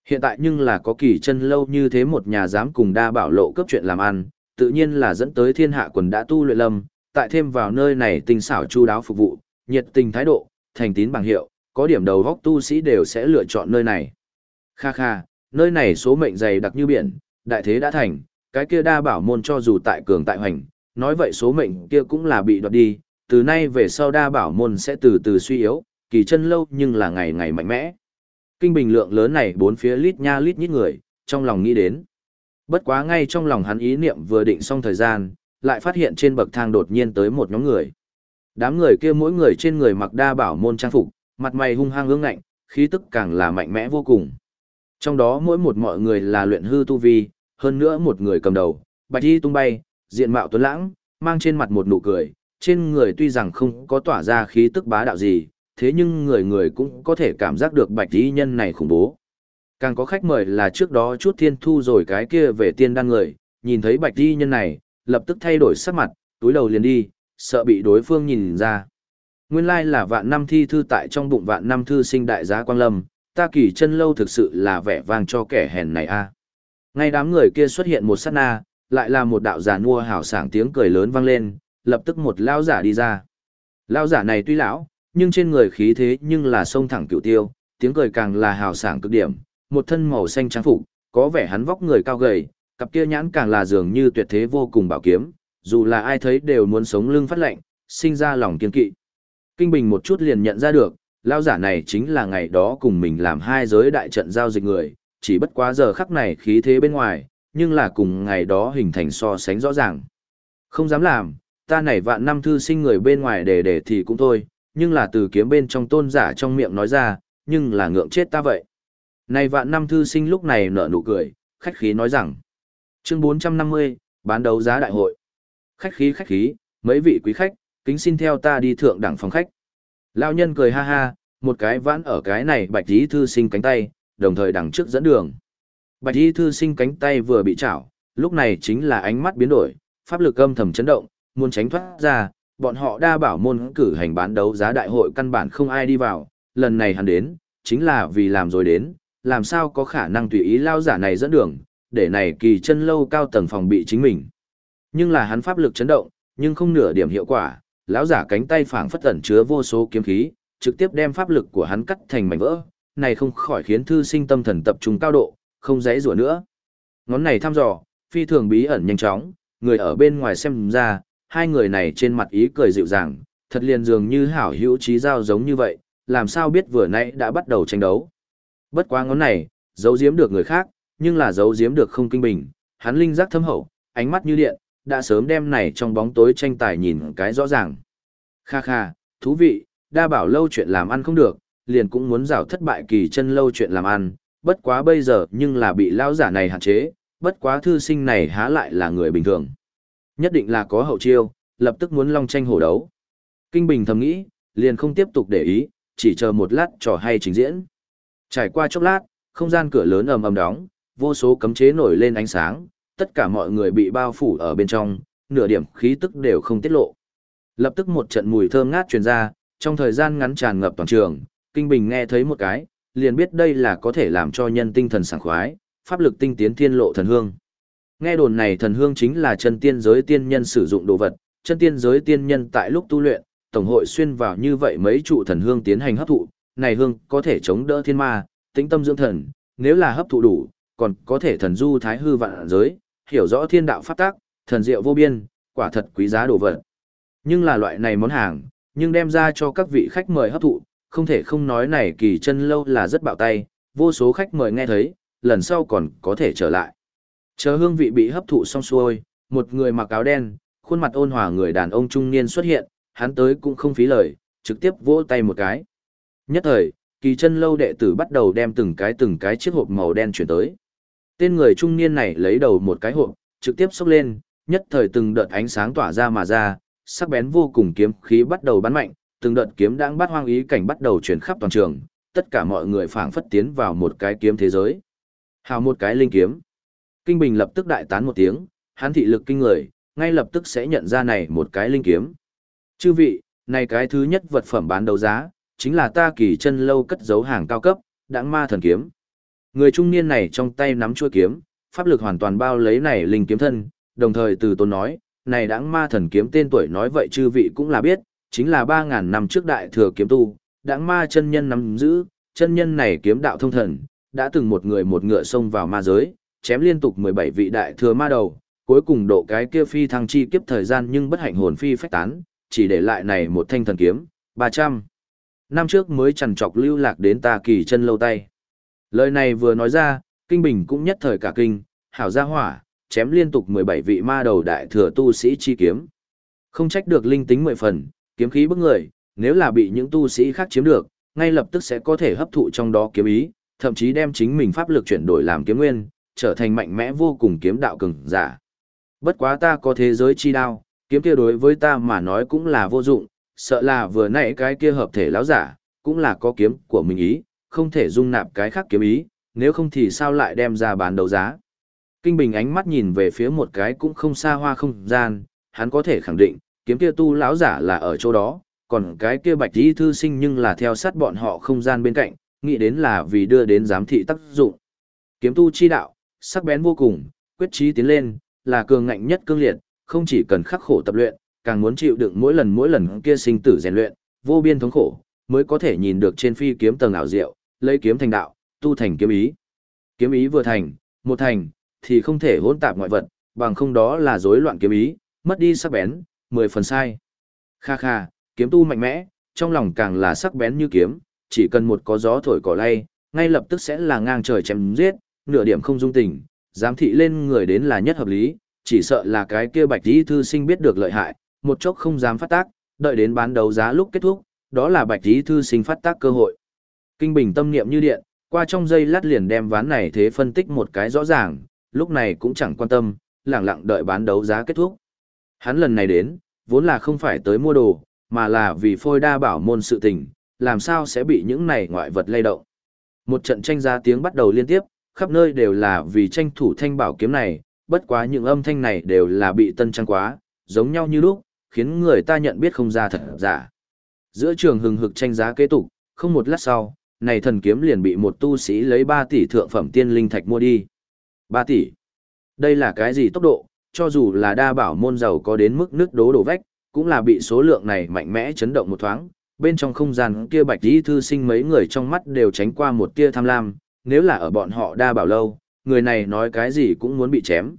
Hiện tại nhưng là có kỳ chân lâu như thế một nhà dám cùng đa bảo lộ cấp chuyện làm ăn, tự nhiên là dẫn tới thiên hạ quần đã tu luyện lâm, tại thêm vào nơi này tình xảo chu đáo phục vụ, nhiệt tình thái độ, thành tín bằng hiệu, có điểm đầu góc tu sĩ đều sẽ lựa chọn nơi này. Kha kha, nơi này số mệnh dày đặc như biển, đại thế đã thành, cái kia đa bảo môn cho dù tại cường tại hoành, nói vậy số mệnh kia cũng là bị đoạt đi, từ nay về sau đa bảo môn sẽ từ từ suy yếu, kỳ chân lâu nhưng là ngày ngày mạnh mẽ. Kinh bình lượng lớn này bốn phía lít nha lít nhít người, trong lòng nghĩ đến. Bất quá ngay trong lòng hắn ý niệm vừa định xong thời gian, lại phát hiện trên bậc thang đột nhiên tới một nhóm người. Đám người kia mỗi người trên người mặc đa bảo môn trang phục, mặt mày hung hăng ương ngạnh, khí tức càng là mạnh mẽ vô cùng. Trong đó mỗi một mọi người là luyện hư tu vi, hơn nữa một người cầm đầu, bạch y tung bay, diện mạo tuấn lãng, mang trên mặt một nụ cười, trên người tuy rằng không có tỏa ra khí tức bá đạo gì, thế nhưng người người cũng có thể cảm giác được bạch y nhân này khủng bố. Càng có khách mời là trước đó chút thiên thu rồi cái kia về tiên đan người, nhìn thấy bạch y nhân này, lập tức thay đổi sắc mặt, túi đầu liền đi, sợ bị đối phương nhìn ra. Nguyên lai là vạn năm thi thư tại trong bụng vạn năm thư sinh đại giá quang lâm, ta kỳ chân lâu thực sự là vẻ vang cho kẻ hèn này a. Ngay đám người kia xuất hiện một sát na, lại là một đạo giả nua hào sảng tiếng cười lớn vang lên, lập tức một lao giả đi ra. Lao giả này tuy lão, nhưng trên người khí thế nhưng là sông thẳng cựu tiêu, tiếng cười càng là hào sảng cực điểm, một thân màu xanh trắng phục, có vẻ hắn vóc người cao gầy, cặp kia nhãn càng là dường như tuyệt thế vô cùng bảo kiếm, dù là ai thấy đều muốn sống lưng phát lạnh, sinh ra lòng kiên kỵ. Kinh Bình một chút liền nhận ra được, lao giả này chính là ngày đó cùng mình làm hai giới đại trận giao dịch người, chỉ bất quá giờ khắc này khí thế bên ngoài, nhưng là cùng ngày đó hình thành so sánh rõ ràng. Không dám làm, ta này vạn năm thư sinh người bên ngoài để để thì cũng thôi, nhưng là từ kiếm bên trong tôn giả trong miệng nói ra, nhưng là ngượng chết ta vậy. Này vạn năm thư sinh lúc này nở nụ cười, khách khí nói rằng. Chương 450, bán đấu giá đại hội. Khách khí khách khí, mấy vị quý khách, kính xin theo ta đi thượng đẳng phòng khách. Lão nhân cười ha ha, một cái vãn ở cái này bạch y thư sinh cánh tay, đồng thời đằng trước dẫn đường. Bạch y thư sinh cánh tay vừa bị chảo, lúc này chính là ánh mắt biến đổi, pháp lực âm thầm chấn động, muốn tránh thoát ra, bọn họ đa bảo môn cử hành bán đấu giá đại hội căn bản không ai đi vào, lần này hắn đến, chính là vì làm rồi đến, làm sao có khả năng tùy ý lao giả này dẫn đường, để này kỳ chân lâu cao tầng phòng bị chính mình. Nhưng là hắn pháp lực chấn động, nhưng không nửa điểm hiệu quả, lão giả cánh tay phảng phất ẩn chứa vô số kiếm khí, trực tiếp đem pháp lực của hắn cắt thành mảnh vỡ, này không khỏi khiến thư sinh tâm thần tập trung cao độ, không dễ rủa nữa. Ngón này thăm dò, phi thường bí ẩn nhanh chóng, người ở bên ngoài xem ra, hai người này trên mặt ý cười dịu dàng, thật liền dường như hảo hữu trí giao giống như vậy, làm sao biết vừa nãy đã bắt đầu tranh đấu. Bất quá ngón này, giấu giếm được người khác, nhưng là giấu giếm được không kinh bình, hắn linh giác thâm hậu, ánh mắt như điện, đã sớm đem này trong bóng tối tranh tài nhìn cái rõ ràng. Kha kha, thú vị, đa bảo lâu chuyện làm ăn không được, liền cũng muốn rào thất bại kỳ chân lâu chuyện làm ăn, bất quá bây giờ nhưng là bị lao giả này hạn chế, bất quá thư sinh này há lại là người bình thường. Nhất định là có hậu chiêu, lập tức muốn long tranh hổ đấu. Kinh Bình thầm nghĩ, liền không tiếp tục để ý, chỉ chờ một lát trò hay trình diễn. Trải qua chốc lát, không gian cửa lớn ầm ầm đóng, vô số cấm chế nổi lên ánh sáng, tất cả mọi người bị bao phủ ở bên trong, nửa điểm khí tức đều không tiết lộ. Lập tức một trận mùi thơm ngát truyền ra, trong thời gian ngắn tràn ngập toàn trường, Kinh Bình nghe thấy một cái, liền biết đây là có thể làm cho nhân tinh thần sảng khoái, pháp lực tinh tiến thiên lộ thần hương. Nghe đồn này thần hương chính là chân tiên giới tiên nhân sử dụng đồ vật, chân tiên giới tiên nhân tại lúc tu luyện, tổng hội xuyên vào như vậy mấy trụ thần hương tiến hành hấp thụ, này hương có thể chống đỡ thiên ma, tĩnh tâm dưỡng thần, nếu là hấp thụ đủ, còn có thể thần du thái hư vạn giới, hiểu rõ thiên đạo pháp tác, thần diệu vô biên, quả thật quý giá đồ vật. Nhưng là loại này món hàng, nhưng đem ra cho các vị khách mời hấp thụ, không thể không nói này kỳ chân lâu là rất bạo tay, vô số khách mời nghe thấy, lần sau còn có thể trở lại. Chờ hương vị bị hấp thụ xong xuôi, một người mặc áo đen, khuôn mặt ôn hòa người đàn ông trung niên xuất hiện, hắn tới cũng không phí lời, trực tiếp vỗ tay một cái. Nhất thời, kỳ chân lâu đệ tử bắt đầu đem từng cái từng cái chiếc hộp màu đen chuyển tới. Tên người trung niên này lấy đầu một cái hộp, trực tiếp xốc lên, nhất thời từng đợt ánh sáng tỏa ra mà ra, sắc bén vô cùng kiếm khí bắt đầu bắn mạnh, từng đợt kiếm đang bắt hoang ý cảnh bắt đầu chuyển khắp toàn trường, tất cả mọi người phảng phất tiến vào một cái kiếm thế giới. Hào một cái linh kiếm. Kinh Bình lập tức đại tán một tiếng, hắn thị lực kinh người, ngay lập tức sẽ nhận ra này một cái linh kiếm. Chư vị, này cái thứ nhất vật phẩm bán đấu giá, chính là ta kỳ chân lâu cất giấu hàng cao cấp, đãng ma thần kiếm. Người trung niên này trong tay nắm chuôi kiếm, pháp lực hoàn toàn bao lấy này linh kiếm thân, đồng thời từ tôn nói, này đãng ma thần kiếm tên tuổi nói vậy chư vị cũng là biết, chính là 3.000 năm trước đại thừa kiếm tu, đãng ma chân nhân nắm giữ, chân nhân này kiếm đạo thông thần, đã từng một người một ngựa xông vào ma giới, chém liên tục 17 vị đại thừa ma đầu, cuối cùng độ cái kia phi thăng chi kiếp thời gian nhưng bất hạnh hồn phi phách tán, chỉ để lại này một thanh thần kiếm, 300. Năm trước mới chằn trọc lưu lạc đến ta kỳ chân lâu tay. Lời này vừa nói ra, Kinh Bình cũng nhất thời cả kinh, hảo gia hỏa, chém liên tục 17 vị ma đầu đại thừa tu sĩ chi kiếm. Không trách được linh tính 10 phần, kiếm khí bức người, nếu là bị những tu sĩ khác chiếm được, ngay lập tức sẽ có thể hấp thụ trong đó kiếm ý, thậm chí đem chính mình pháp lực chuyển đổi làm kiếm nguyên, trở thành mạnh mẽ vô cùng kiếm đạo cường giả. Bất quá ta có thế giới chi đao, kiếm kia đối với ta mà nói cũng là vô dụng, sợ là vừa nãy cái kia hợp thể lão giả, cũng là có kiếm của mình ý, không thể dung nạp cái khác kiếm ý, nếu không thì sao lại đem ra bán đấu giá. Kinh Bình ánh mắt nhìn về phía một cái cũng không xa hoa không gian, hắn có thể khẳng định, kiếm kia tu lão giả là ở chỗ đó, còn cái kia bạch y thư sinh nhưng là theo sát bọn họ không gian bên cạnh, nghĩ đến là vì đưa đến giám thị tác dụng. Kiếm tu chi đạo, sắc bén vô cùng, quyết chí tiến lên, là cường ngạnh nhất cương liệt, không chỉ cần khắc khổ tập luyện, càng muốn chịu đựng mỗi lần mỗi lần kia sinh tử rèn luyện, vô biên thống khổ, mới có thể nhìn được trên phi kiếm tầng ảo diệu, lấy kiếm thành đạo, tu thành kiếm ý. Kiếm ý vừa thành, một thành, thì không thể hỗn tạp ngoại vật, bằng không đó là rối loạn kiếm ý, mất đi sắc bén, mười phần sai. Kha kha, kiếm tu mạnh mẽ, trong lòng càng là sắc bén như kiếm, chỉ cần một có gió thổi cỏ lay, ngay lập tức sẽ là ngang trời chém giết, nửa điểm không dung tình, giám thị lên người đến là nhất hợp lý, chỉ sợ là cái kia bạch y thư sinh biết được lợi hại, một chốc không dám phát tác, đợi đến bán đấu giá lúc kết thúc, đó là bạch y thư sinh phát tác cơ hội. Kinh bình tâm niệm như điện, qua trong giây lát liền đem ván này thế phân tích một cái rõ ràng, lúc này cũng chẳng quan tâm, lặng lặng đợi bán đấu giá kết thúc. Hắn lần này đến, vốn là không phải tới mua đồ, mà là vì phôi đa bảo môn sự tình, làm sao sẽ bị những này ngoại vật lay động. Một trận tranh giá tiếng bắt đầu liên tiếp, khắp nơi đều là vì tranh thủ thanh bảo kiếm này, bất quá những âm thanh này đều là bị tân trang quá, giống nhau như lúc, khiến người ta nhận biết không ra thật giả. Giữa trường hừng hực tranh giá kế tục, không một lát sau, này thần kiếm liền bị một tu sĩ lấy 3 tỷ thượng phẩm tiên linh thạch mua đi. 3 tỷ. Đây là cái gì tốc độ, cho dù là đa bảo môn giàu có đến mức nước đố đổ vách, cũng là bị số lượng này mạnh mẽ chấn động một thoáng. Bên trong không gian kia bạch tí thư sinh mấy người trong mắt đều tránh qua một tia tham lam, nếu là ở bọn họ đa bảo lâu, người này nói cái gì cũng muốn bị chém.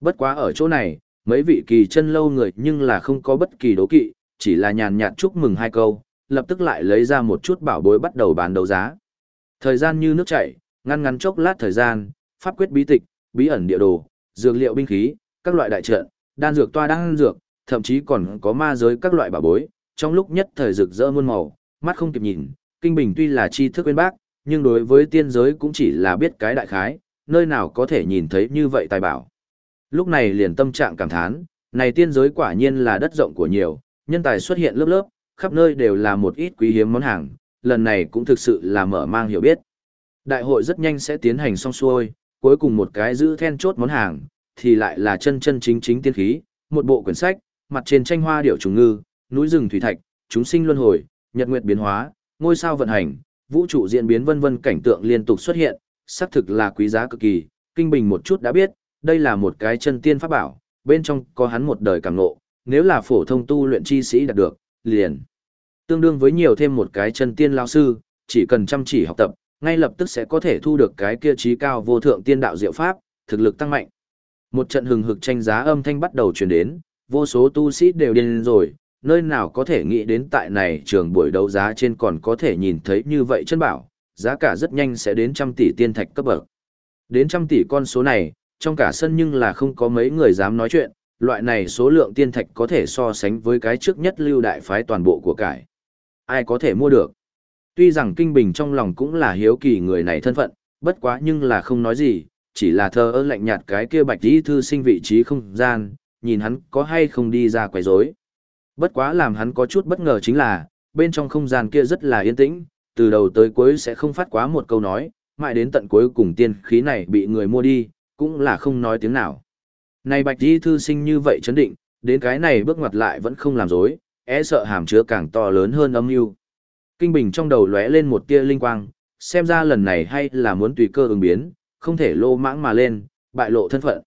Bất quá ở chỗ này, mấy vị kỳ chân lâu người nhưng là không có bất kỳ đố kỵ, chỉ là nhàn nhạt chúc mừng hai câu, lập tức lại lấy ra một chút bảo bối bắt đầu bán đấu giá. Thời gian như nước chảy, ngăn ngắn chốc lát thời gian, pháp quyết bí tịch, bí ẩn địa đồ, dược liệu binh khí, các loại đại trận, đan dược toa đan dược, thậm chí còn có ma giới các loại bảo bối, trong lúc nhất thời rực rỡ muôn màu, mắt không kịp nhìn, Kinh Bình tuy là tri thức uyên bác, nhưng đối với tiên giới cũng chỉ là biết cái đại khái, nơi nào có thể nhìn thấy như vậy tài bảo. Lúc này liền tâm trạng cảm thán, này tiên giới quả nhiên là đất rộng của nhiều, nhân tài xuất hiện lớp lớp, khắp nơi đều là một ít quý hiếm món hàng, lần này cũng thực sự là mở mang hiểu biết. Đại hội rất nhanh sẽ tiến hành xong xuôi, cuối cùng một cái giữ then chốt món hàng, thì lại là chân chân chính chính tiên khí, một bộ quyển sách, mặt trên tranh hoa điểu trùng ngư, núi rừng thủy thạch, chúng sinh luân hồi, nhật nguyệt biến hóa, ngôi sao vận hành, vũ trụ diễn biến vân vân cảnh tượng liên tục xuất hiện, xác thực là quý giá cực kỳ, kinh bình một chút đã biết, đây là một cái chân tiên pháp bảo, bên trong có hắn một đời cảm ngộ, nếu là phổ thông tu luyện chi sĩ đạt được, liền tương đương với nhiều thêm một cái chân tiên lao sư, chỉ cần chăm chỉ học tập, ngay lập tức sẽ có thể thu được cái kia trí cao vô thượng tiên đạo diệu pháp, thực lực tăng mạnh. Một trận hừng hực tranh giá âm thanh bắt đầu truyền đến, vô số tu sĩ đều điên rồi, nơi nào có thể nghĩ đến tại này trường buổi đấu giá trên còn có thể nhìn thấy như vậy chân bảo, giá cả rất nhanh sẽ đến trăm tỷ tiên thạch cấp bậc. Đến trăm tỷ con số này, trong cả sân nhưng là không có mấy người dám nói chuyện, loại này số lượng tiên thạch có thể so sánh với cái trước nhất lưu đại phái toàn bộ của cải. Ai có thể mua được? Tuy rằng Kinh Bình trong lòng cũng là hiếu kỳ người này thân phận, bất quá nhưng là không nói gì, chỉ là thờ ơ lạnh nhạt cái kia bạch tí thư sinh vị trí không gian, nhìn hắn có hay không đi ra quấy rối. Bất quá làm hắn có chút bất ngờ chính là, bên trong không gian kia rất là yên tĩnh, từ đầu tới cuối sẽ không phát quá một câu nói, mãi đến tận cuối cùng tiên khí này bị người mua đi, cũng là không nói tiếng nào. Này bạch di thư sinh như vậy chấn định, đến cái này bước ngoặt lại vẫn không làm dối, e sợ hàm chứa càng to lớn hơn âm mưu. Kinh Bình trong đầu lóe lên một tia linh quang, xem ra lần này hay là muốn tùy cơ ứng biến, không thể lô mãng mà lên, bại lộ thân phận.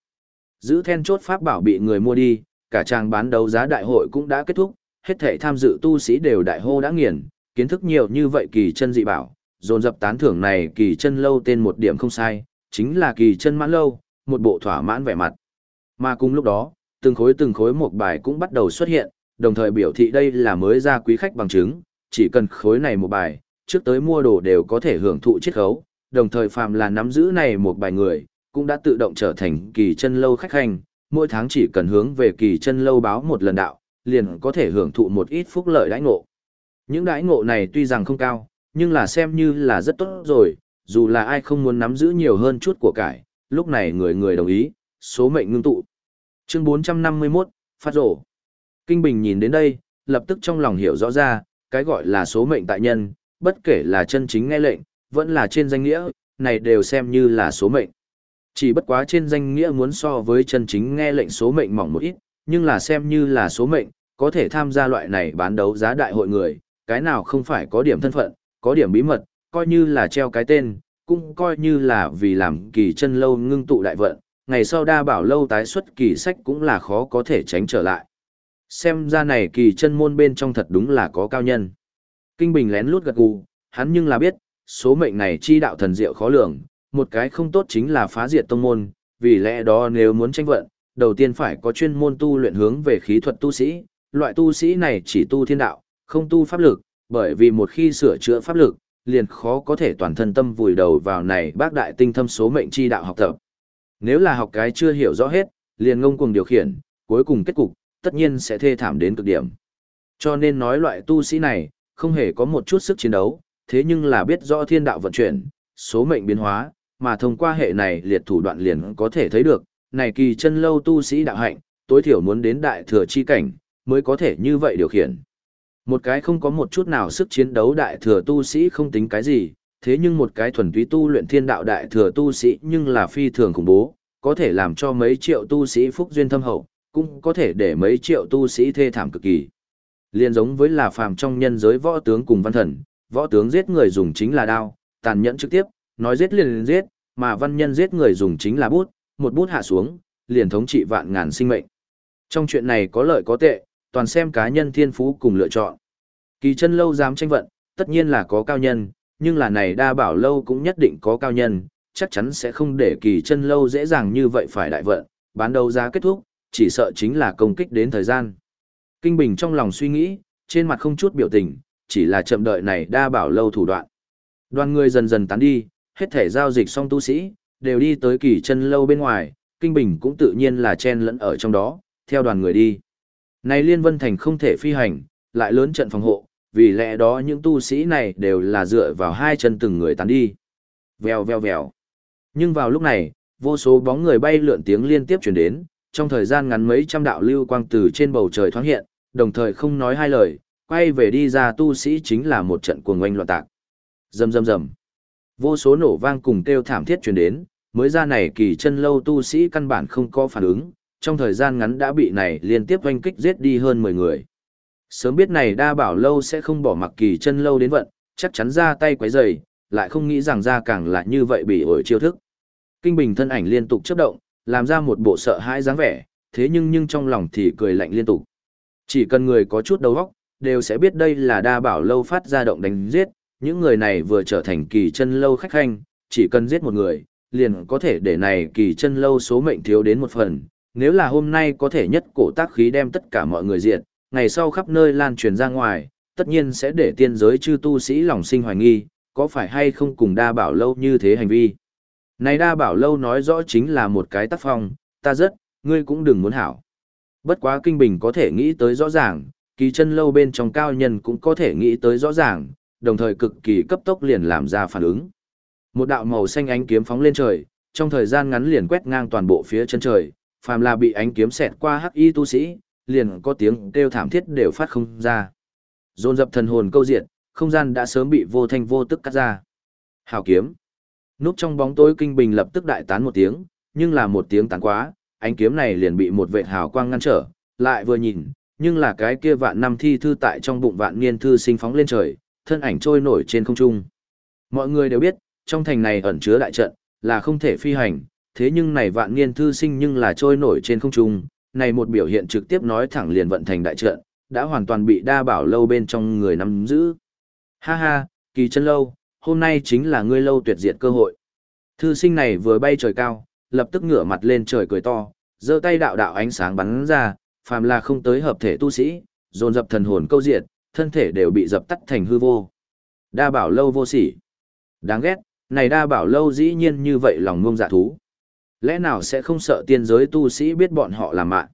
Giữ then chốt pháp bảo bị người mua đi, cả trang bán đấu giá đại hội cũng đã kết thúc, hết thể tham dự tu sĩ đều đại hô đã nghiền, kiến thức nhiều như vậy kỳ chân dị bảo, dồn dập tán thưởng này kỳ chân lâu tên một điểm không sai, chính là kỳ chân mãn lâu, một bộ thỏa mãn vẻ mặt. Mà cùng lúc đó, từng khối từng khối một bài cũng bắt đầu xuất hiện, đồng thời biểu thị đây là mới ra quý khách bằng chứng, chỉ cần khối này một bài, trước tới mua đồ đều có thể hưởng thụ chiết khấu, đồng thời phàm là nắm giữ này một bài người, cũng đã tự động trở thành kỳ chân lâu khách hành, mỗi tháng chỉ cần hướng về kỳ chân lâu báo một lần đạo, liền có thể hưởng thụ một ít phúc lợi đãi ngộ. Những đãi ngộ này tuy rằng không cao, nhưng là xem như là rất tốt rồi, dù là ai không muốn nắm giữ nhiều hơn chút của cải, lúc này người người đồng ý, số mệnh ngưng tụ. Chương 451, phát rổ. Kinh Bình nhìn đến đây, lập tức trong lòng hiểu rõ ra, cái gọi là số mệnh tại nhân, bất kể là chân chính nghe lệnh, vẫn là trên danh nghĩa, này đều xem như là số mệnh. Chỉ bất quá trên danh nghĩa muốn so với chân chính nghe lệnh số mệnh mỏng một ít, nhưng là xem như là số mệnh, có thể tham gia loại này bán đấu giá đại hội người, cái nào không phải có điểm thân phận, có điểm bí mật, coi như là treo cái tên, cũng coi như là vì làm kỳ chân lâu ngưng tụ đại vận, ngày sau đa bảo lâu tái xuất kỳ sách cũng là khó có thể tránh trở lại. Xem ra này kỳ chân môn bên trong thật đúng là có cao nhân. Kinh Bình lén lút gật gù, hắn nhưng là biết, số mệnh này chi đạo thần diệu khó lường, một cái không tốt chính là phá diệt tông môn, vì lẽ đó nếu muốn tranh vận, đầu tiên phải có chuyên môn tu luyện hướng về khí thuật tu sĩ, loại tu sĩ này chỉ tu thiên đạo, không tu pháp lực, bởi vì một khi sửa chữa pháp lực, liền khó có thể toàn thân tâm vùi đầu vào này bác đại tinh thâm số mệnh chi đạo học tập. Nếu là học cái chưa hiểu rõ hết, liền ngông cuồng điều khiển, cuối cùng kết cục, tất nhiên sẽ thê thảm đến cực điểm. Cho nên nói loại tu sĩ này, không hề có một chút sức chiến đấu, thế nhưng là biết rõ thiên đạo vận chuyển, số mệnh biến hóa, mà thông qua hệ này liệt thủ đoạn liền có thể thấy được, này kỳ chân lâu tu sĩ đạo hạnh, tối thiểu muốn đến đại thừa chi cảnh, mới có thể như vậy điều khiển. Một cái không có một chút nào sức chiến đấu đại thừa tu sĩ không tính cái gì, thế nhưng một cái thuần túy tu luyện thiên đạo đại thừa tu sĩ nhưng là phi thường khủng bố, có thể làm cho mấy triệu tu sĩ phúc duyên thâm hậu, cũng có thể để mấy triệu tu sĩ thê thảm cực kỳ. Liên giống với là phàm trong nhân giới võ tướng cùng văn thần, võ tướng giết người dùng chính là đao, tàn nhẫn trực tiếp, nói giết liền giết, mà văn nhân giết người dùng chính là bút, một bút hạ xuống, liền thống trị vạn ngàn sinh mệnh. Trong chuyện này có lợi có tệ, toàn xem cá nhân thiên phú cùng lựa chọn. Kỳ chân lâu dám tranh vận, tất nhiên là có cao nhân, nhưng là này đa bảo lâu cũng nhất định có cao nhân, chắc chắn sẽ không để kỳ chân lâu dễ dàng như vậy phải đại vận, bán đấu giá kết thúc, chỉ sợ chính là công kích đến thời gian. Kinh Bình trong lòng suy nghĩ, trên mặt không chút biểu tình, chỉ là chậm đợi này đa bảo lâu thủ đoạn. Đoàn người dần dần tán đi, hết thể giao dịch xong tu sĩ, đều đi tới kỳ chân lâu bên ngoài, Kinh Bình cũng tự nhiên là chen lẫn ở trong đó, theo đoàn người đi. Này Liên Vân Thành không thể phi hành, lại lớn trận phòng hộ, vì lẽ đó những tu sĩ này đều là dựa vào hai chân từng người tán đi. Vèo vèo vèo. Nhưng vào lúc này, vô số bóng người bay lượn tiếng liên tiếp chuyển đến, trong thời gian ngắn mấy trăm đạo lưu quang từ trên bầu trời thoáng hiện, đồng thời không nói hai lời, quay về đi ra tu sĩ chính là một trận cuồng oanh loạn tạc. Rầm rầm rầm. Vô số nổ vang cùng kêu thảm thiết truyền đến, mới ra này kỳ chân lâu tu sĩ căn bản không có phản ứng, trong thời gian ngắn đã bị này liên tiếp oanh kích giết đi hơn 10 người. Sớm biết này đa bảo lâu sẽ không bỏ mặc kỳ chân lâu đến vận, chắc chắn ra tay quấy rầy, lại không nghĩ rằng ra càng là như vậy bị ổi chiêu thức. Kinh Bình thân ảnh liên tục chớp động, làm ra một bộ sợ hãi dáng vẻ, thế nhưng nhưng trong lòng thì cười lạnh liên tục. Chỉ cần người có chút đầu óc, đều sẽ biết đây là đa bảo lâu phát ra động đánh giết, những người này vừa trở thành kỳ chân lâu khách khanh, chỉ cần giết một người, liền có thể để này kỳ chân lâu số mệnh thiếu đến một phần. Nếu là hôm nay có thể nhất cổ tác khí đem tất cả mọi người diệt, ngày sau khắp nơi lan truyền ra ngoài, tất nhiên sẽ để tiên giới chư tu sĩ lòng sinh hoài nghi, có phải hay không cùng đa bảo lâu như thế hành vi. Này đa bảo lâu nói rõ chính là một cái tác phong, ta rất, ngươi cũng đừng muốn hảo. Bất quá kinh bình có thể nghĩ tới rõ ràng, kỳ chân lâu bên trong cao nhân cũng có thể nghĩ tới rõ ràng, đồng thời cực kỳ cấp tốc liền làm ra phản ứng. Một đạo màu xanh ánh kiếm phóng lên trời, trong thời gian ngắn liền quét ngang toàn bộ phía chân trời, phàm là bị ánh kiếm xẹt qua hắc y tu sĩ, liền có tiếng kêu thảm thiết đều phát không ra. Dồn dập thần hồn câu diện, không gian đã sớm bị vô thanh vô tức cắt ra. Hào kiếm. Núp trong bóng tối kinh bình lập tức đại tán một tiếng, nhưng là một tiếng tán quá, ánh kiếm này liền bị một vệ hào quang ngăn trở, lại vừa nhìn, nhưng là cái kia vạn năm thi thư tại trong bụng vạn niên thư sinh phóng lên trời, thân ảnh trôi nổi trên không trung. Mọi người đều biết, trong thành này ẩn chứa đại trận, là không thể phi hành, thế nhưng này vạn niên thư sinh nhưng là trôi nổi trên không trung, này một biểu hiện trực tiếp nói thẳng liền vận thành đại trận, đã hoàn toàn bị đa bảo lâu bên trong người nắm giữ. Ha ha, kỳ chân lâu, hôm nay chính là ngươi lâu tuyệt diệt cơ hội. Thư sinh này vừa bay trời cao, lập tức ngửa mặt lên trời cười to, giơ tay đạo đạo ánh sáng bắn ra, phàm là không tới hợp thể tu sĩ, dồn dập thần hồn câu diệt, thân thể đều bị dập tắt thành hư vô. Đa bảo lâu vô sỉ. Đáng ghét, này đa bảo lâu dĩ nhiên như vậy lòng ngông dạ thú. Lẽ nào sẽ không sợ tiên giới tu sĩ biết bọn họ làm mạng?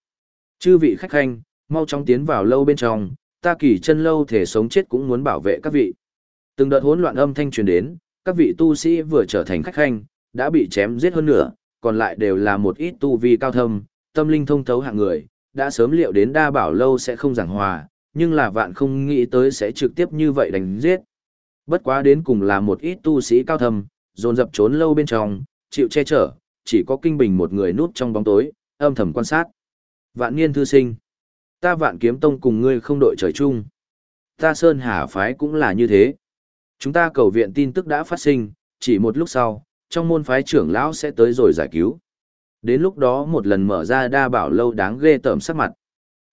Chư vị khách khanh, mau chóng tiến vào lâu bên trong, ta kỳ chân lâu thể sống chết cũng muốn bảo vệ các vị. Từng đợt hỗn loạn âm thanh truyền đến, các vị tu sĩ vừa trở thành khách khanh, đã bị chém giết hơn nữa, còn lại đều là một ít tu vi cao thâm, tâm linh thông thấu hạng người, đã sớm liệu đến đa bảo lâu sẽ không giảng hòa, nhưng là vạn không nghĩ tới sẽ trực tiếp như vậy đánh giết. Bất quá đến cùng là một ít tu sĩ cao thầm, dồn dập trốn lâu bên trong, chịu che chở, chỉ có kinh bình một người núp trong bóng tối, âm thầm quan sát. Vạn niên thư sinh. Ta vạn kiếm tông cùng ngươi không đội trời chung. Ta sơn hà phái cũng là như thế. Chúng ta cầu viện tin tức đã phát sinh, chỉ một lúc sau, trong môn phái trưởng lão sẽ tới rồi giải cứu. Đến lúc đó một lần mở ra đa bảo lâu đáng ghê tởm sắc mặt.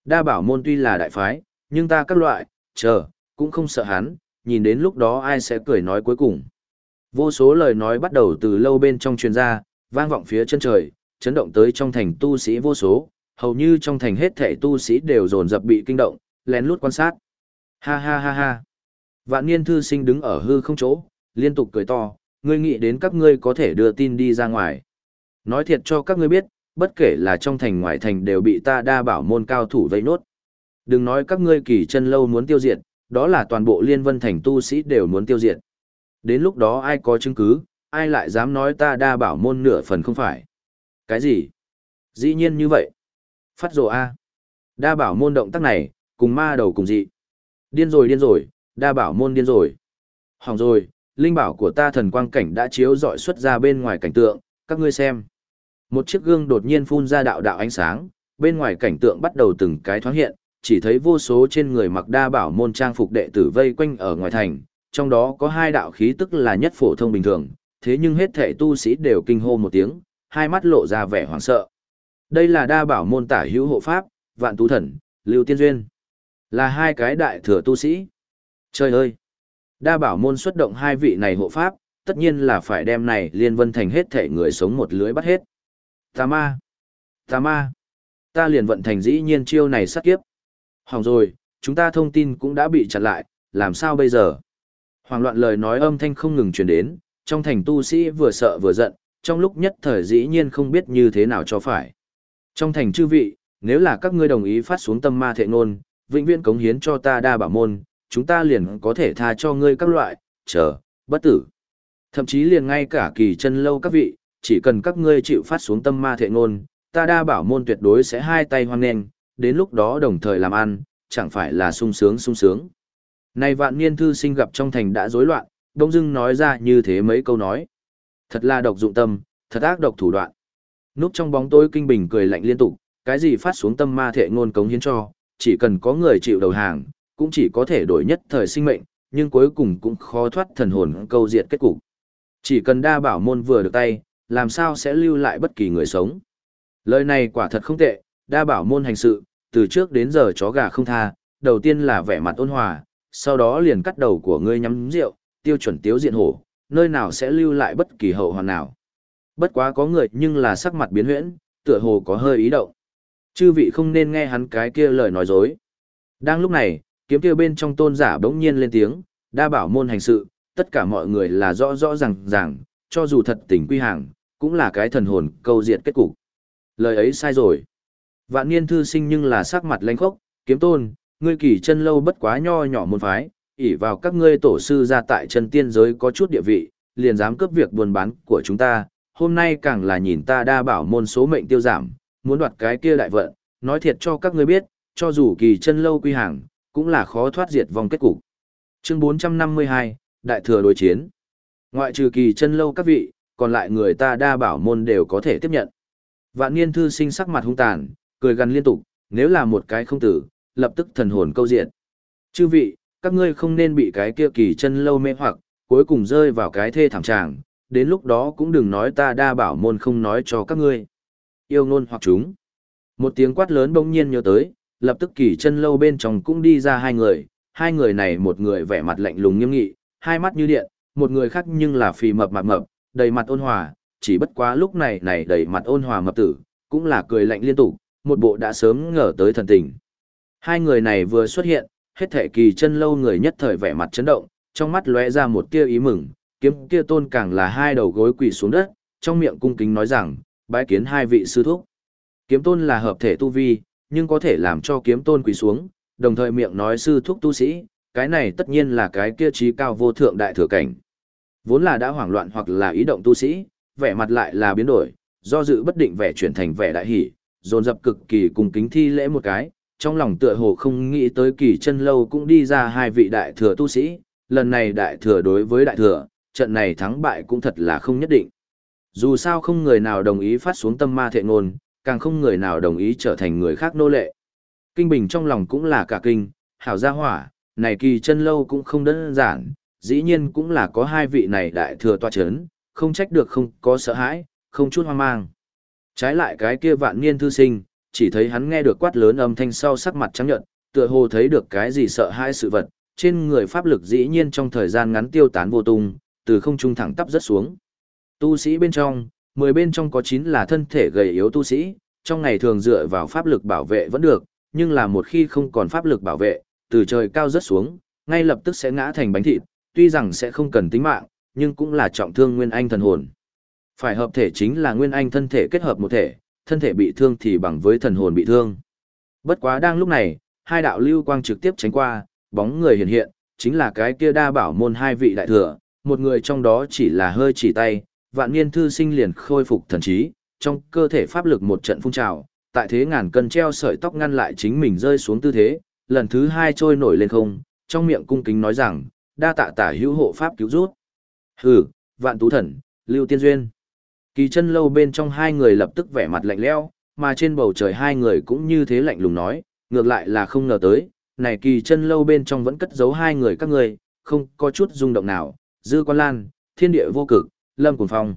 Đa bảo môn tuy là đại phái, nhưng ta các loại, chờ, cũng không sợ hắn, nhìn đến lúc đó ai sẽ cười nói cuối cùng. Vô số lời nói bắt đầu từ lâu bên trong truyền ra, vang vọng phía chân trời, chấn động tới trong thành tu sĩ vô số, hầu như trong thành hết thể tu sĩ đều dồn dập bị kinh động, lén lút quan sát. Ha ha ha ha. Vạn niên thư sinh đứng ở hư không chỗ, liên tục cười to, ngươi nghĩ đến các ngươi có thể đưa tin đi ra ngoài. Nói thiệt cho các ngươi biết, bất kể là trong thành ngoài thành đều bị ta đa bảo môn cao thủ vây nốt. Đừng nói các ngươi kỳ chân lâu muốn tiêu diệt, đó là toàn bộ liên vân thành tu sĩ đều muốn tiêu diệt. Đến lúc đó ai có chứng cứ, ai lại dám nói ta đa bảo môn nửa phần không phải. Cái gì? Dĩ nhiên như vậy. Phát rồ A. Đa bảo môn động tác này, cùng ma đầu cùng dị. Điên rồi điên rồi, đa bảo môn điên rồi. Hỏng rồi, linh bảo của ta thần quang cảnh đã chiếu dọi xuất ra bên ngoài cảnh tượng, các ngươi xem. Một chiếc gương đột nhiên phun ra đạo đạo ánh sáng, bên ngoài cảnh tượng bắt đầu từng cái thoáng hiện, chỉ thấy vô số trên người mặc đa bảo môn trang phục đệ tử vây quanh ở ngoài thành, trong đó có hai đạo khí tức là nhất phổ thông bình thường, thế nhưng hết thể tu sĩ đều kinh hô một tiếng, hai mắt lộ ra vẻ hoảng sợ. Đây là đa bảo môn tả hữu hộ pháp, vạn tú thần, lưu tiên duyên. Là hai cái đại thừa tu sĩ. Trời ơi! Đa bảo môn xuất động hai vị này hộ pháp, tất nhiên là phải đem này liên vân thành hết thể người sống một lưới bắt hết. Tà ma! Tà ma! Ta liền vận thành dĩ nhiên chiêu này sát kiếp. Hỏng rồi, chúng ta thông tin cũng đã bị chặn lại, làm sao bây giờ? Hoàng loạn lời nói âm thanh không ngừng truyền đến, trong thành tu sĩ vừa sợ vừa giận, trong lúc nhất thời dĩ nhiên không biết như thế nào cho phải. Trong thành chư vị, nếu là các ngươi đồng ý phát xuống tâm ma thệ ngôn, vĩnh viễn cống hiến cho ta đa bảo môn, chúng ta liền có thể tha cho ngươi các loại, chờ, bất tử. Thậm chí liền ngay cả kỳ chân lâu các vị, chỉ cần các ngươi chịu phát xuống tâm ma thệ ngôn, ta đa bảo môn tuyệt đối sẽ hai tay hoang nghênh, đến lúc đó đồng thời làm ăn, chẳng phải là sung sướng sung sướng. Này vạn niên thư sinh gặp trong thành đã rối loạn, đông dưng nói ra như thế mấy câu nói. Thật là độc dụng tâm, thật ác độc thủ đoạn. Núp trong bóng tối kinh bình cười lạnh liên tục, cái gì phát xuống tâm ma thệ ngôn cống hiến cho, chỉ cần có người chịu đầu hàng, cũng chỉ có thể đổi nhất thời sinh mệnh, nhưng cuối cùng cũng khó thoát thần hồn câu diệt kết cục. Chỉ cần đa bảo môn vừa được tay, làm sao sẽ lưu lại bất kỳ người sống. Lời này quả thật không tệ, đa bảo môn hành sự, từ trước đến giờ chó gà không tha, đầu tiên là vẻ mặt ôn hòa, sau đó liền cắt đầu của ngươi nhắm rượu, tiêu chuẩn tiếu diện hổ, nơi nào sẽ lưu lại bất kỳ hậu hoàn nào. Bất quá có người nhưng là sắc mặt biến huyễn, tựa hồ có hơi ý động. Chư vị không nên nghe hắn cái kia lời nói dối. Đang lúc này, kiếm kia bên trong tôn giả bỗng nhiên lên tiếng, đa bảo môn hành sự, tất cả mọi người là rõ rõ ràng ràng, cho dù thật tình quy hàng, cũng là cái thần hồn câu diệt kết cục. Lời ấy sai rồi. Vạn niên thư sinh nhưng là sắc mặt lãnh khốc, kiếm tôn, ngươi kỳ chân lâu bất quá nho nhỏ môn phái, ỷ vào các ngươi tổ sư ra tại chân tiên giới có chút địa vị, liền dám cướp việc buôn bán của chúng ta, hôm nay càng là nhìn ta đa bảo môn số mệnh tiêu giảm, muốn đoạt cái kia đại vận, nói thiệt cho các ngươi biết, cho dù kỳ chân lâu quy hàng, cũng là khó thoát diệt vong kết cục. Chương 452, Đại thừa đối chiến. Ngoại trừ kỳ chân lâu các vị, còn lại người ta đa bảo môn đều có thể tiếp nhận. Vạn niên thư sinh sắc mặt hung tàn, cười gần liên tục, nếu là một cái không tử, lập tức thần hồn câu diện. Chư vị, các ngươi không nên bị cái kia kỳ chân lâu mê hoặc, cuối cùng rơi vào cái thê thảm tràng, đến lúc đó cũng đừng nói ta đa bảo môn không nói cho các ngươi. Yêu ngôn hoặc chúng. Một tiếng quát lớn bỗng nhiên nhớ tới, lập tức kỳ chân lâu bên trong cũng đi ra hai người, hai người này một người vẻ mặt lạnh lùng nghiêm nghị, hai mắt như điện, một người khác nhưng là phì mập mạp mập, đầy mặt ôn hòa, chỉ bất quá lúc này này đầy mặt ôn hòa mập tử, cũng là cười lạnh liên tục, một bộ đã sớm ngờ tới thần tình. Hai người này vừa xuất hiện, hết thể kỳ chân lâu người nhất thời vẻ mặt chấn động, trong mắt lóe ra một tia ý mừng, kiếm kia tôn càng là hai đầu gối quỳ xuống đất, trong miệng cung kính nói rằng, bái kiến hai vị sư thúc. Kiếm tôn là hợp thể tu vi, nhưng có thể làm cho kiếm tôn quỳ xuống, đồng thời miệng nói sư thúc tu sĩ, cái này tất nhiên là cái kia trí cao vô thượng đại thừa cảnh. Vốn là đã hoảng loạn hoặc là ý động tu sĩ, vẻ mặt lại là biến đổi, do dự bất định vẻ chuyển thành vẻ đại hỷ, dồn dập cực kỳ cùng kính thi lễ một cái, trong lòng tựa hồ không nghĩ tới kỳ chân lâu cũng đi ra hai vị đại thừa tu sĩ, lần này đại thừa đối với đại thừa, trận này thắng bại cũng thật là không nhất định. Dù sao không người nào đồng ý phát xuống tâm ma thệ ngôn, càng không người nào đồng ý trở thành người khác nô lệ. Kinh Bình trong lòng cũng là cả kinh, hảo gia hỏa, này kỳ chân lâu cũng không đơn giản, dĩ nhiên cũng là có hai vị này đại thừa tòa chấn, không trách được không có sợ hãi, không chút hoang mang. Trái lại cái kia vạn niên thư sinh, chỉ thấy hắn nghe được quát lớn âm thanh sau sắc mặt trắng nhợt, tựa hồ thấy được cái gì sợ hãi sự vật, trên người pháp lực dĩ nhiên trong thời gian ngắn tiêu tán vô tung, từ không trung thẳng tắp rất xuống. Tu sĩ bên trong, 10 bên trong có 9 là thân thể gầy yếu tu sĩ, trong ngày thường dựa vào pháp lực bảo vệ vẫn được, nhưng là một khi không còn pháp lực bảo vệ, từ trời cao rất xuống, ngay lập tức sẽ ngã thành bánh thịt, tuy rằng sẽ không cần tính mạng, nhưng cũng là trọng thương nguyên anh thần hồn. Phải hợp thể chính là nguyên anh thân thể kết hợp một thể, thân thể bị thương thì bằng với thần hồn bị thương. Bất quá đang lúc này, hai đạo lưu quang trực tiếp tránh qua, bóng người hiện hiện, chính là cái kia đa bảo môn hai vị đại thừa, một người trong đó chỉ là hơi chỉ tay, vạn niên thư sinh liền khôi phục thần trí, trong cơ thể pháp lực một trận phun trào, tại thế ngàn cân treo sợi tóc ngăn lại chính mình rơi xuống tư thế, lần thứ hai trôi nổi lên không, trong miệng cung kính nói rằng, đa tạ tả hữu hộ pháp cứu rút. Hừ, vạn tú thần, lưu tiên duyên. Kỳ chân lâu bên trong hai người lập tức vẻ mặt lạnh lẽo, mà trên bầu trời hai người cũng như thế lạnh lùng nói, ngược lại là không ngờ tới, này kỳ chân lâu bên trong vẫn cất giấu hai người các người, không có chút rung động nào, dư quan lan, thiên địa vô cực, lâm cùng phong.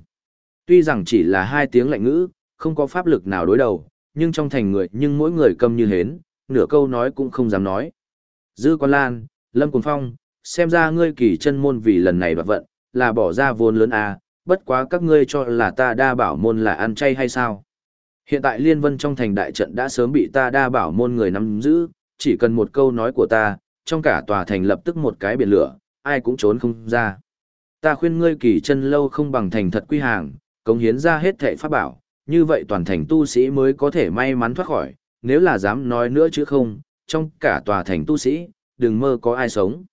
Tuy rằng chỉ là hai tiếng lạnh ngữ, không có pháp lực nào đối đầu, nhưng trong thành người nhưng mỗi người câm như hến, nửa câu nói cũng không dám nói. Dư quan lan, lâm cùng phong, xem ra ngươi kỳ chân môn vì lần này đoạt vận, là bỏ ra vốn lớn à, bất quá các ngươi cho là ta đa bảo môn là ăn chay hay sao? Hiện tại liên vân trong thành đại trận đã sớm bị ta đa bảo môn người nắm giữ, chỉ cần một câu nói của ta, trong cả tòa thành lập tức một cái biển lửa, ai cũng trốn không ra. Ta khuyên ngươi kỳ chân lâu không bằng thành thật quy hàng, cống hiến ra hết thệ pháp bảo, như vậy toàn thành tu sĩ mới có thể may mắn thoát khỏi, nếu là dám nói nữa chứ không, trong cả tòa thành tu sĩ, đừng mơ có ai sống.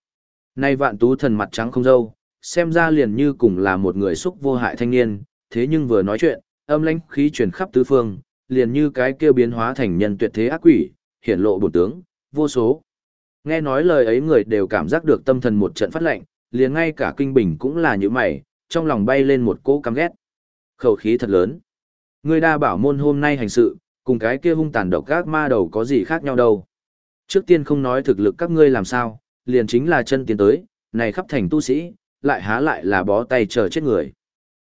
Nay vạn tú thần mặt trắng không dâu, xem ra liền như cùng là một người xúc vô hại thanh niên, thế nhưng vừa nói chuyện, âm lãnh khí truyền khắp tứ phương, liền như cái kêu biến hóa thành nhân tuyệt thế ác quỷ, hiển lộ bổn tướng, vô số. Nghe nói lời ấy người đều cảm giác được tâm thần một trận phát lạnh, liền ngay cả kinh bình cũng là như mày, trong lòng bay lên một cỗ căm ghét. Khẩu khí thật lớn. Ngươi đa bảo môn hôm nay hành sự, cùng cái kia hung tàn độc gác ma đầu có gì khác nhau đâu. Trước tiên không nói thực lực các ngươi làm sao, liền chính là chân tiến tới, này khắp thành tu sĩ, lại há lại là bó tay chờ chết người.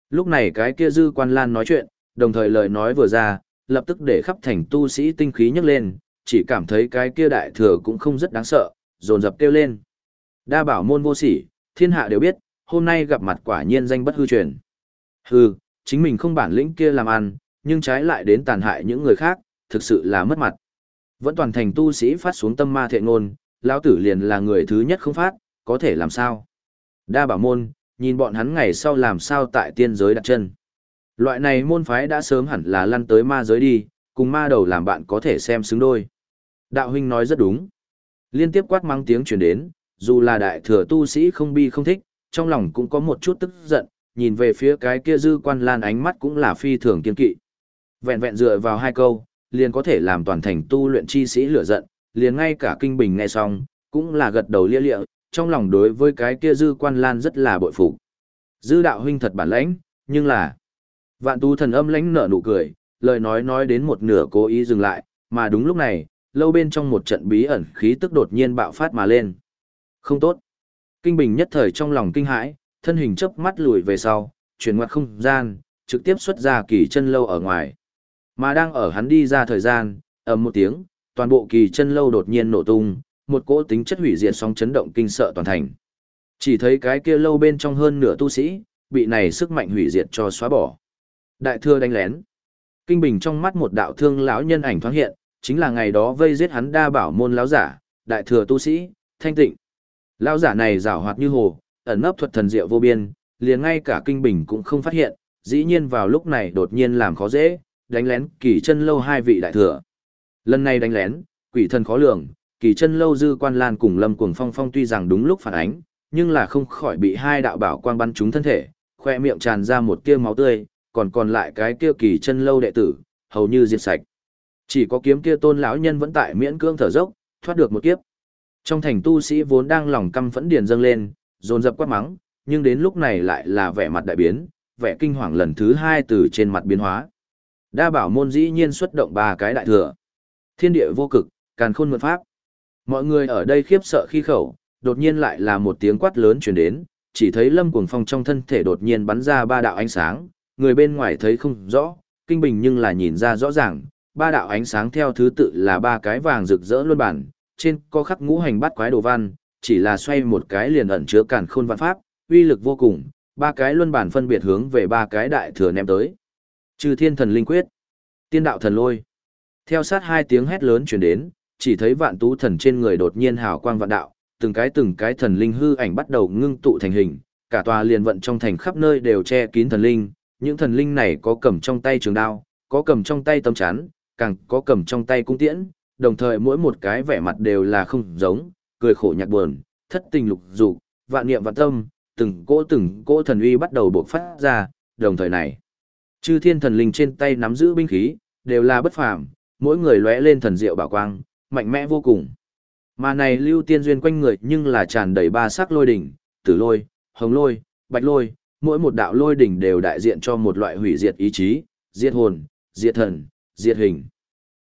Lúc này cái kia dư quan lan nói chuyện, đồng thời lời nói vừa ra, lập tức để khắp thành tu sĩ tinh khí nhấc lên, chỉ cảm thấy cái kia đại thừa cũng không rất đáng sợ, dồn dập kêu lên. Đa bảo môn vô sỉ, thiên hạ đều biết, hôm nay gặp mặt quả nhiên danh bất hư truyền. Hừ, chính mình không bản lĩnh kia làm ăn, nhưng trái lại đến tàn hại những người khác, thực sự là mất mặt. Vẫn toàn thành tu sĩ phát xuống tâm ma thệ ngôn, lão tử liền là người thứ nhất không phát, có thể làm sao? Đa bảo môn, nhìn bọn hắn ngày sau làm sao tại tiên giới đặt chân. Loại này môn phái đã sớm hẳn là lăn tới ma giới đi, cùng ma đầu làm bạn có thể xem xứng đôi. Đạo huynh nói rất đúng. Liên tiếp quát mắng tiếng truyền đến, dù là đại thừa tu sĩ không bi không thích, trong lòng cũng có một chút tức giận, nhìn về phía cái kia dư quan lan ánh mắt cũng là phi thường kiên kỵ. Vẹn vẹn dựa vào hai câu, liền có thể làm toàn thành tu luyện chi sĩ lửa giận, liền ngay cả kinh bình nghe xong, cũng là gật đầu lia lịa, trong lòng đối với cái kia dư quan lan rất là bội phục. Dư đạo huynh thật bản lãnh, nhưng là vạn tu thần âm lãnh nở nụ cười, lời nói nói đến một nửa cố ý dừng lại, mà đúng lúc này, lâu bên trong một trận bí ẩn khí tức đột nhiên bạo phát mà lên. Không tốt. Kinh bình nhất thời trong lòng kinh hãi, thân hình chớp mắt lùi về sau, chuyển ngoặt không gian, trực tiếp xuất ra kỳ chân lâu ở ngoài. Mà đang ở hắn đi ra thời gian, ầm một tiếng, toàn bộ kỳ chân lâu đột nhiên nổ tung, một cỗ tính chất hủy diệt sóng chấn động kinh sợ toàn thành. Chỉ thấy cái kia lâu bên trong hơn nửa tu sĩ, bị này sức mạnh hủy diệt cho xóa bỏ. Đại thừa đánh lén. Kinh bình trong mắt một đạo thương lão nhân ảnh thoáng hiện, chính là ngày đó vây giết hắn đa bảo môn lão giả, đại thừa tu sĩ, thanh tịnh. Lão giả này giảo hoạt như hồ, ẩn nấp thuật thần diệu vô biên, liền ngay cả kinh bình cũng không phát hiện, dĩ nhiên vào lúc này đột nhiên làm khó dễ, đánh lén kỳ chân lâu hai vị đại thừa. Lần này đánh lén, quỷ thần khó lường, kỳ chân lâu dư quan lan cùng lâm cuồng phong phong tuy rằng đúng lúc phản ánh, nhưng là không khỏi bị hai đạo bảo quang bắn trúng thân thể, khoe miệng tràn ra một tia máu tươi, còn còn lại cái kia kỳ chân lâu đệ tử, hầu như diệt sạch. Chỉ có kiếm kia tôn lão nhân vẫn tại miễn cưỡng thở dốc, thoát được một kiếp. Trong thành tu sĩ vốn đang lòng căm phẫn điền dâng lên, dồn dập quát mắng, nhưng đến lúc này lại là vẻ mặt đại biến, vẻ kinh hoàng lần thứ hai từ trên mặt biến hóa. Đa bảo môn dĩ nhiên xuất động ba cái đại thừa. Thiên địa vô cực, càn khôn mượn pháp. Mọi người ở đây khiếp sợ khi khẩu, đột nhiên lại là một tiếng quát lớn truyền đến, chỉ thấy lâm cuồng phong trong thân thể đột nhiên bắn ra ba đạo ánh sáng, người bên ngoài thấy không rõ, kinh bình nhưng là nhìn ra rõ ràng, ba đạo ánh sáng theo thứ tự là ba cái vàng rực rỡ luân bản, trên có khắc ngũ hành bát quái đồ văn, chỉ là xoay một cái liền ẩn chứa càn khôn văn pháp, uy lực vô cùng, ba cái luân bản phân biệt hướng về ba cái đại thừa ném tới. Trừ thiên thần linh quyết, tiên đạo thần lôi. Theo sát hai tiếng hét lớn truyền đến, chỉ thấy vạn tú thần trên người đột nhiên hào quang vạn đạo, từng cái từng cái thần linh hư ảnh bắt đầu ngưng tụ thành hình, cả tòa liền vận trong thành khắp nơi đều che kín thần linh, những thần linh này có cầm trong tay trường đao, có cầm trong tay tấm chắn, càng có cầm trong tay cung tiễn, đồng thời mỗi một cái vẻ mặt đều là không giống, cười khổ nhạc buồn, thất tình lục dục, vạn niệm vạn tâm, từng cỗ từng cỗ thần uy bắt đầu bộc phát ra, đồng thời này. Chư thiên thần linh trên tay nắm giữ binh khí, đều là bất phàm, mỗi người lóe lên thần diệu bảo quang, mạnh mẽ vô cùng. Mà này lưu tiên duyên quanh người nhưng là tràn đầy ba sắc lôi đỉnh, tử lôi, hồng lôi, bạch lôi, mỗi một đạo lôi đỉnh đều đại diện cho một loại hủy diệt ý chí, diệt hồn, diệt thần, diệt hình.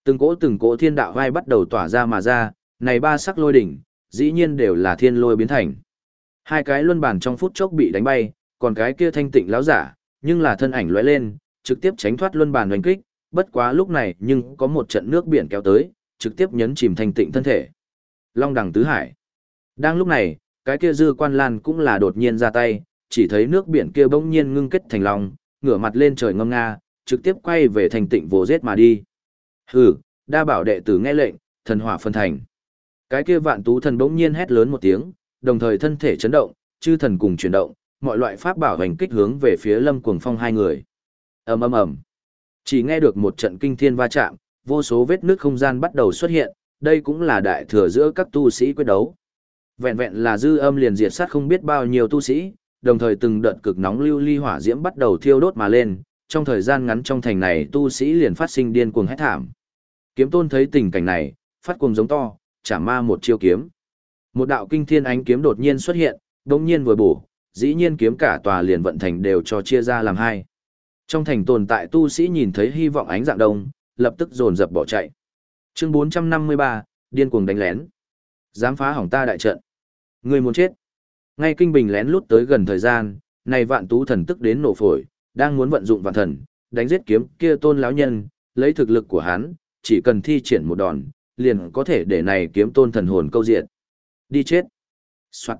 Từng cỗ từng cỗ thiên đạo vai bắt đầu tỏa ra mà ra, này ba sắc lôi đỉnh, dĩ nhiên đều là thiên lôi biến thành. Hai cái luân bàn trong phút chốc bị đánh bay, còn cái kia thanh tịnh lão giả, nhưng là thân ảnh lóe lên, trực tiếp tránh thoát luân bàn đánh kích, bất quá lúc này nhưng có một trận nước biển kéo tới, trực tiếp nhấn chìm thanh tịnh thân thể. Long đằng tứ hải. Đang lúc này, cái kia dư quan lan cũng là đột nhiên ra tay, chỉ thấy nước biển kia bỗng nhiên ngưng kết thành lòng, ngửa mặt lên trời ngâm nga, trực tiếp quay về thành tịnh vô giết mà đi. Hừ, đa bảo đệ tử nghe lệnh, thần hỏa phân thành. Cái kia vạn tú thần bỗng nhiên hét lớn một tiếng, đồng thời thân thể chấn động, chư thần cùng chuyển động, mọi loại pháp bảo hành kích hướng về phía Lâm Cuồng Phong hai người. Ầm ầm ầm. Chỉ nghe được một trận kinh thiên va chạm, vô số vết nước không gian bắt đầu xuất hiện, đây cũng là đại thừa giữa các tu sĩ quyết đấu. Vẹn vẹn là dư âm liền diệt sát không biết bao nhiêu tu sĩ, đồng thời từng đợt cực nóng lưu ly hỏa diễm bắt đầu thiêu đốt mà lên, trong thời gian ngắn trong thành này tu sĩ liền phát sinh điên cuồng hét thảm. Kiếm tôn thấy tình cảnh này, phát cuồng giống to, chả ma một chiêu kiếm. Một đạo kinh thiên ánh kiếm đột nhiên xuất hiện, đột nhiên vừa bổ, dĩ nhiên kiếm cả tòa liền vận thành đều cho chia ra làm hai. Trong thành tồn tại tu sĩ nhìn thấy hy vọng ánh dạng đông, lập tức dồn dập bỏ chạy. Chương 453, điên cuồng đánh lén. Dám phá hỏng ta đại trận. Người muốn chết. Ngay kinh bình lén lút tới gần thời gian, này vạn tú thần tức đến nổ phổi, đang muốn vận dụng vạn thần, đánh giết kiếm kia tôn lão nhân, lấy thực lực của hắn, chỉ cần thi triển một đòn, liền có thể để này kiếm tôn thần hồn câu diện. Đi chết. Soạn.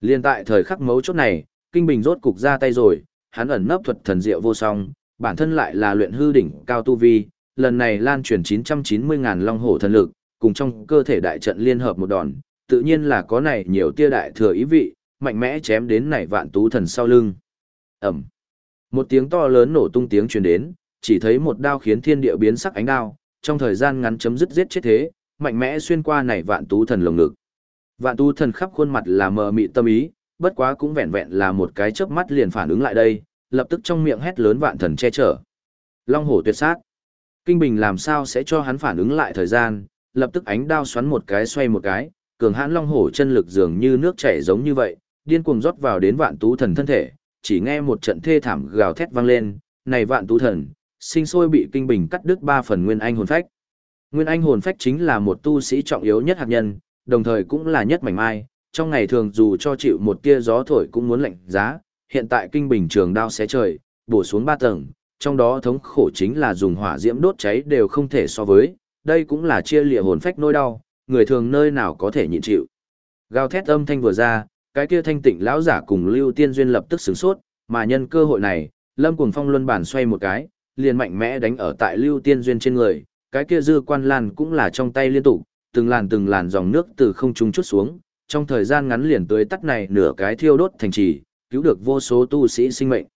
Liên tại thời khắc mấu chốt này, kinh bình rốt cục ra tay rồi, hắn ẩn nấp thuật thần diệu vô song, bản thân lại là luyện hư đỉnh cao tu vi, lần này lan truyền 990.000 long hổ thần lực, cùng trong cơ thể đại trận liên hợp một đòn, tự nhiên là có này nhiều tia đại thừa ý vị, mạnh mẽ chém đến này vạn tú thần sau lưng. Ẩm. Một tiếng to lớn nổ tung tiếng truyền đến, chỉ thấy một đao khiến thiên địa biến sắc ánh đao, trong thời gian ngắn chấm dứt giết chết thế, mạnh mẽ xuyên qua này vạn tú thần lồng ngực. Vạn tú thần khắp khuôn mặt là mờ mị tâm ý, bất quá cũng vẹn vẹn là một cái chớp mắt liền phản ứng lại đây, lập tức trong miệng hét lớn vạn thần che chở. Long hổ tuyệt sát. Kinh Bình làm sao sẽ cho hắn phản ứng lại thời gian, lập tức ánh đao xoắn một cái xoay một cái, cường hãn long hổ chân lực dường như nước chảy giống như vậy, điên cuồng rót vào đến vạn tú thần thân thể, chỉ nghe một trận thê thảm gào thét vang lên, này vạn tú thần, sinh sôi bị kinh bình cắt đứt ba phần nguyên anh hồn phách. Nguyên anh hồn phách chính là một tu sĩ trọng yếu nhất hạt nhân, đồng thời cũng là nhất mảnh mai, trong ngày thường dù cho chịu một tia gió thổi cũng muốn lạnh giá, hiện tại kinh bình trường đao xé trời, bổ xuống ba tầng, trong đó thống khổ chính là dùng hỏa diễm đốt cháy đều không thể so với, đây cũng là chia lịa hồn phách nỗi đau, người thường nơi nào có thể nhịn chịu. Gào thét âm thanh vừa ra, cái kia thanh tịnh lão giả cùng Lưu Tiên Duyên lập tức sửng sốt, mà nhân cơ hội này, Lâm Cuồng Phong luân bản xoay một cái, liền mạnh mẽ đánh ở tại Lưu Tiên Duyên trên người, cái kia dư quan lan cũng là trong tay liên tục, từng làn từng làn dòng nước từ không trung chút xuống, trong thời gian ngắn liền tới tắt này nửa cái thiêu đốt thành trì, cứu được vô số tu sĩ sinh mệnh.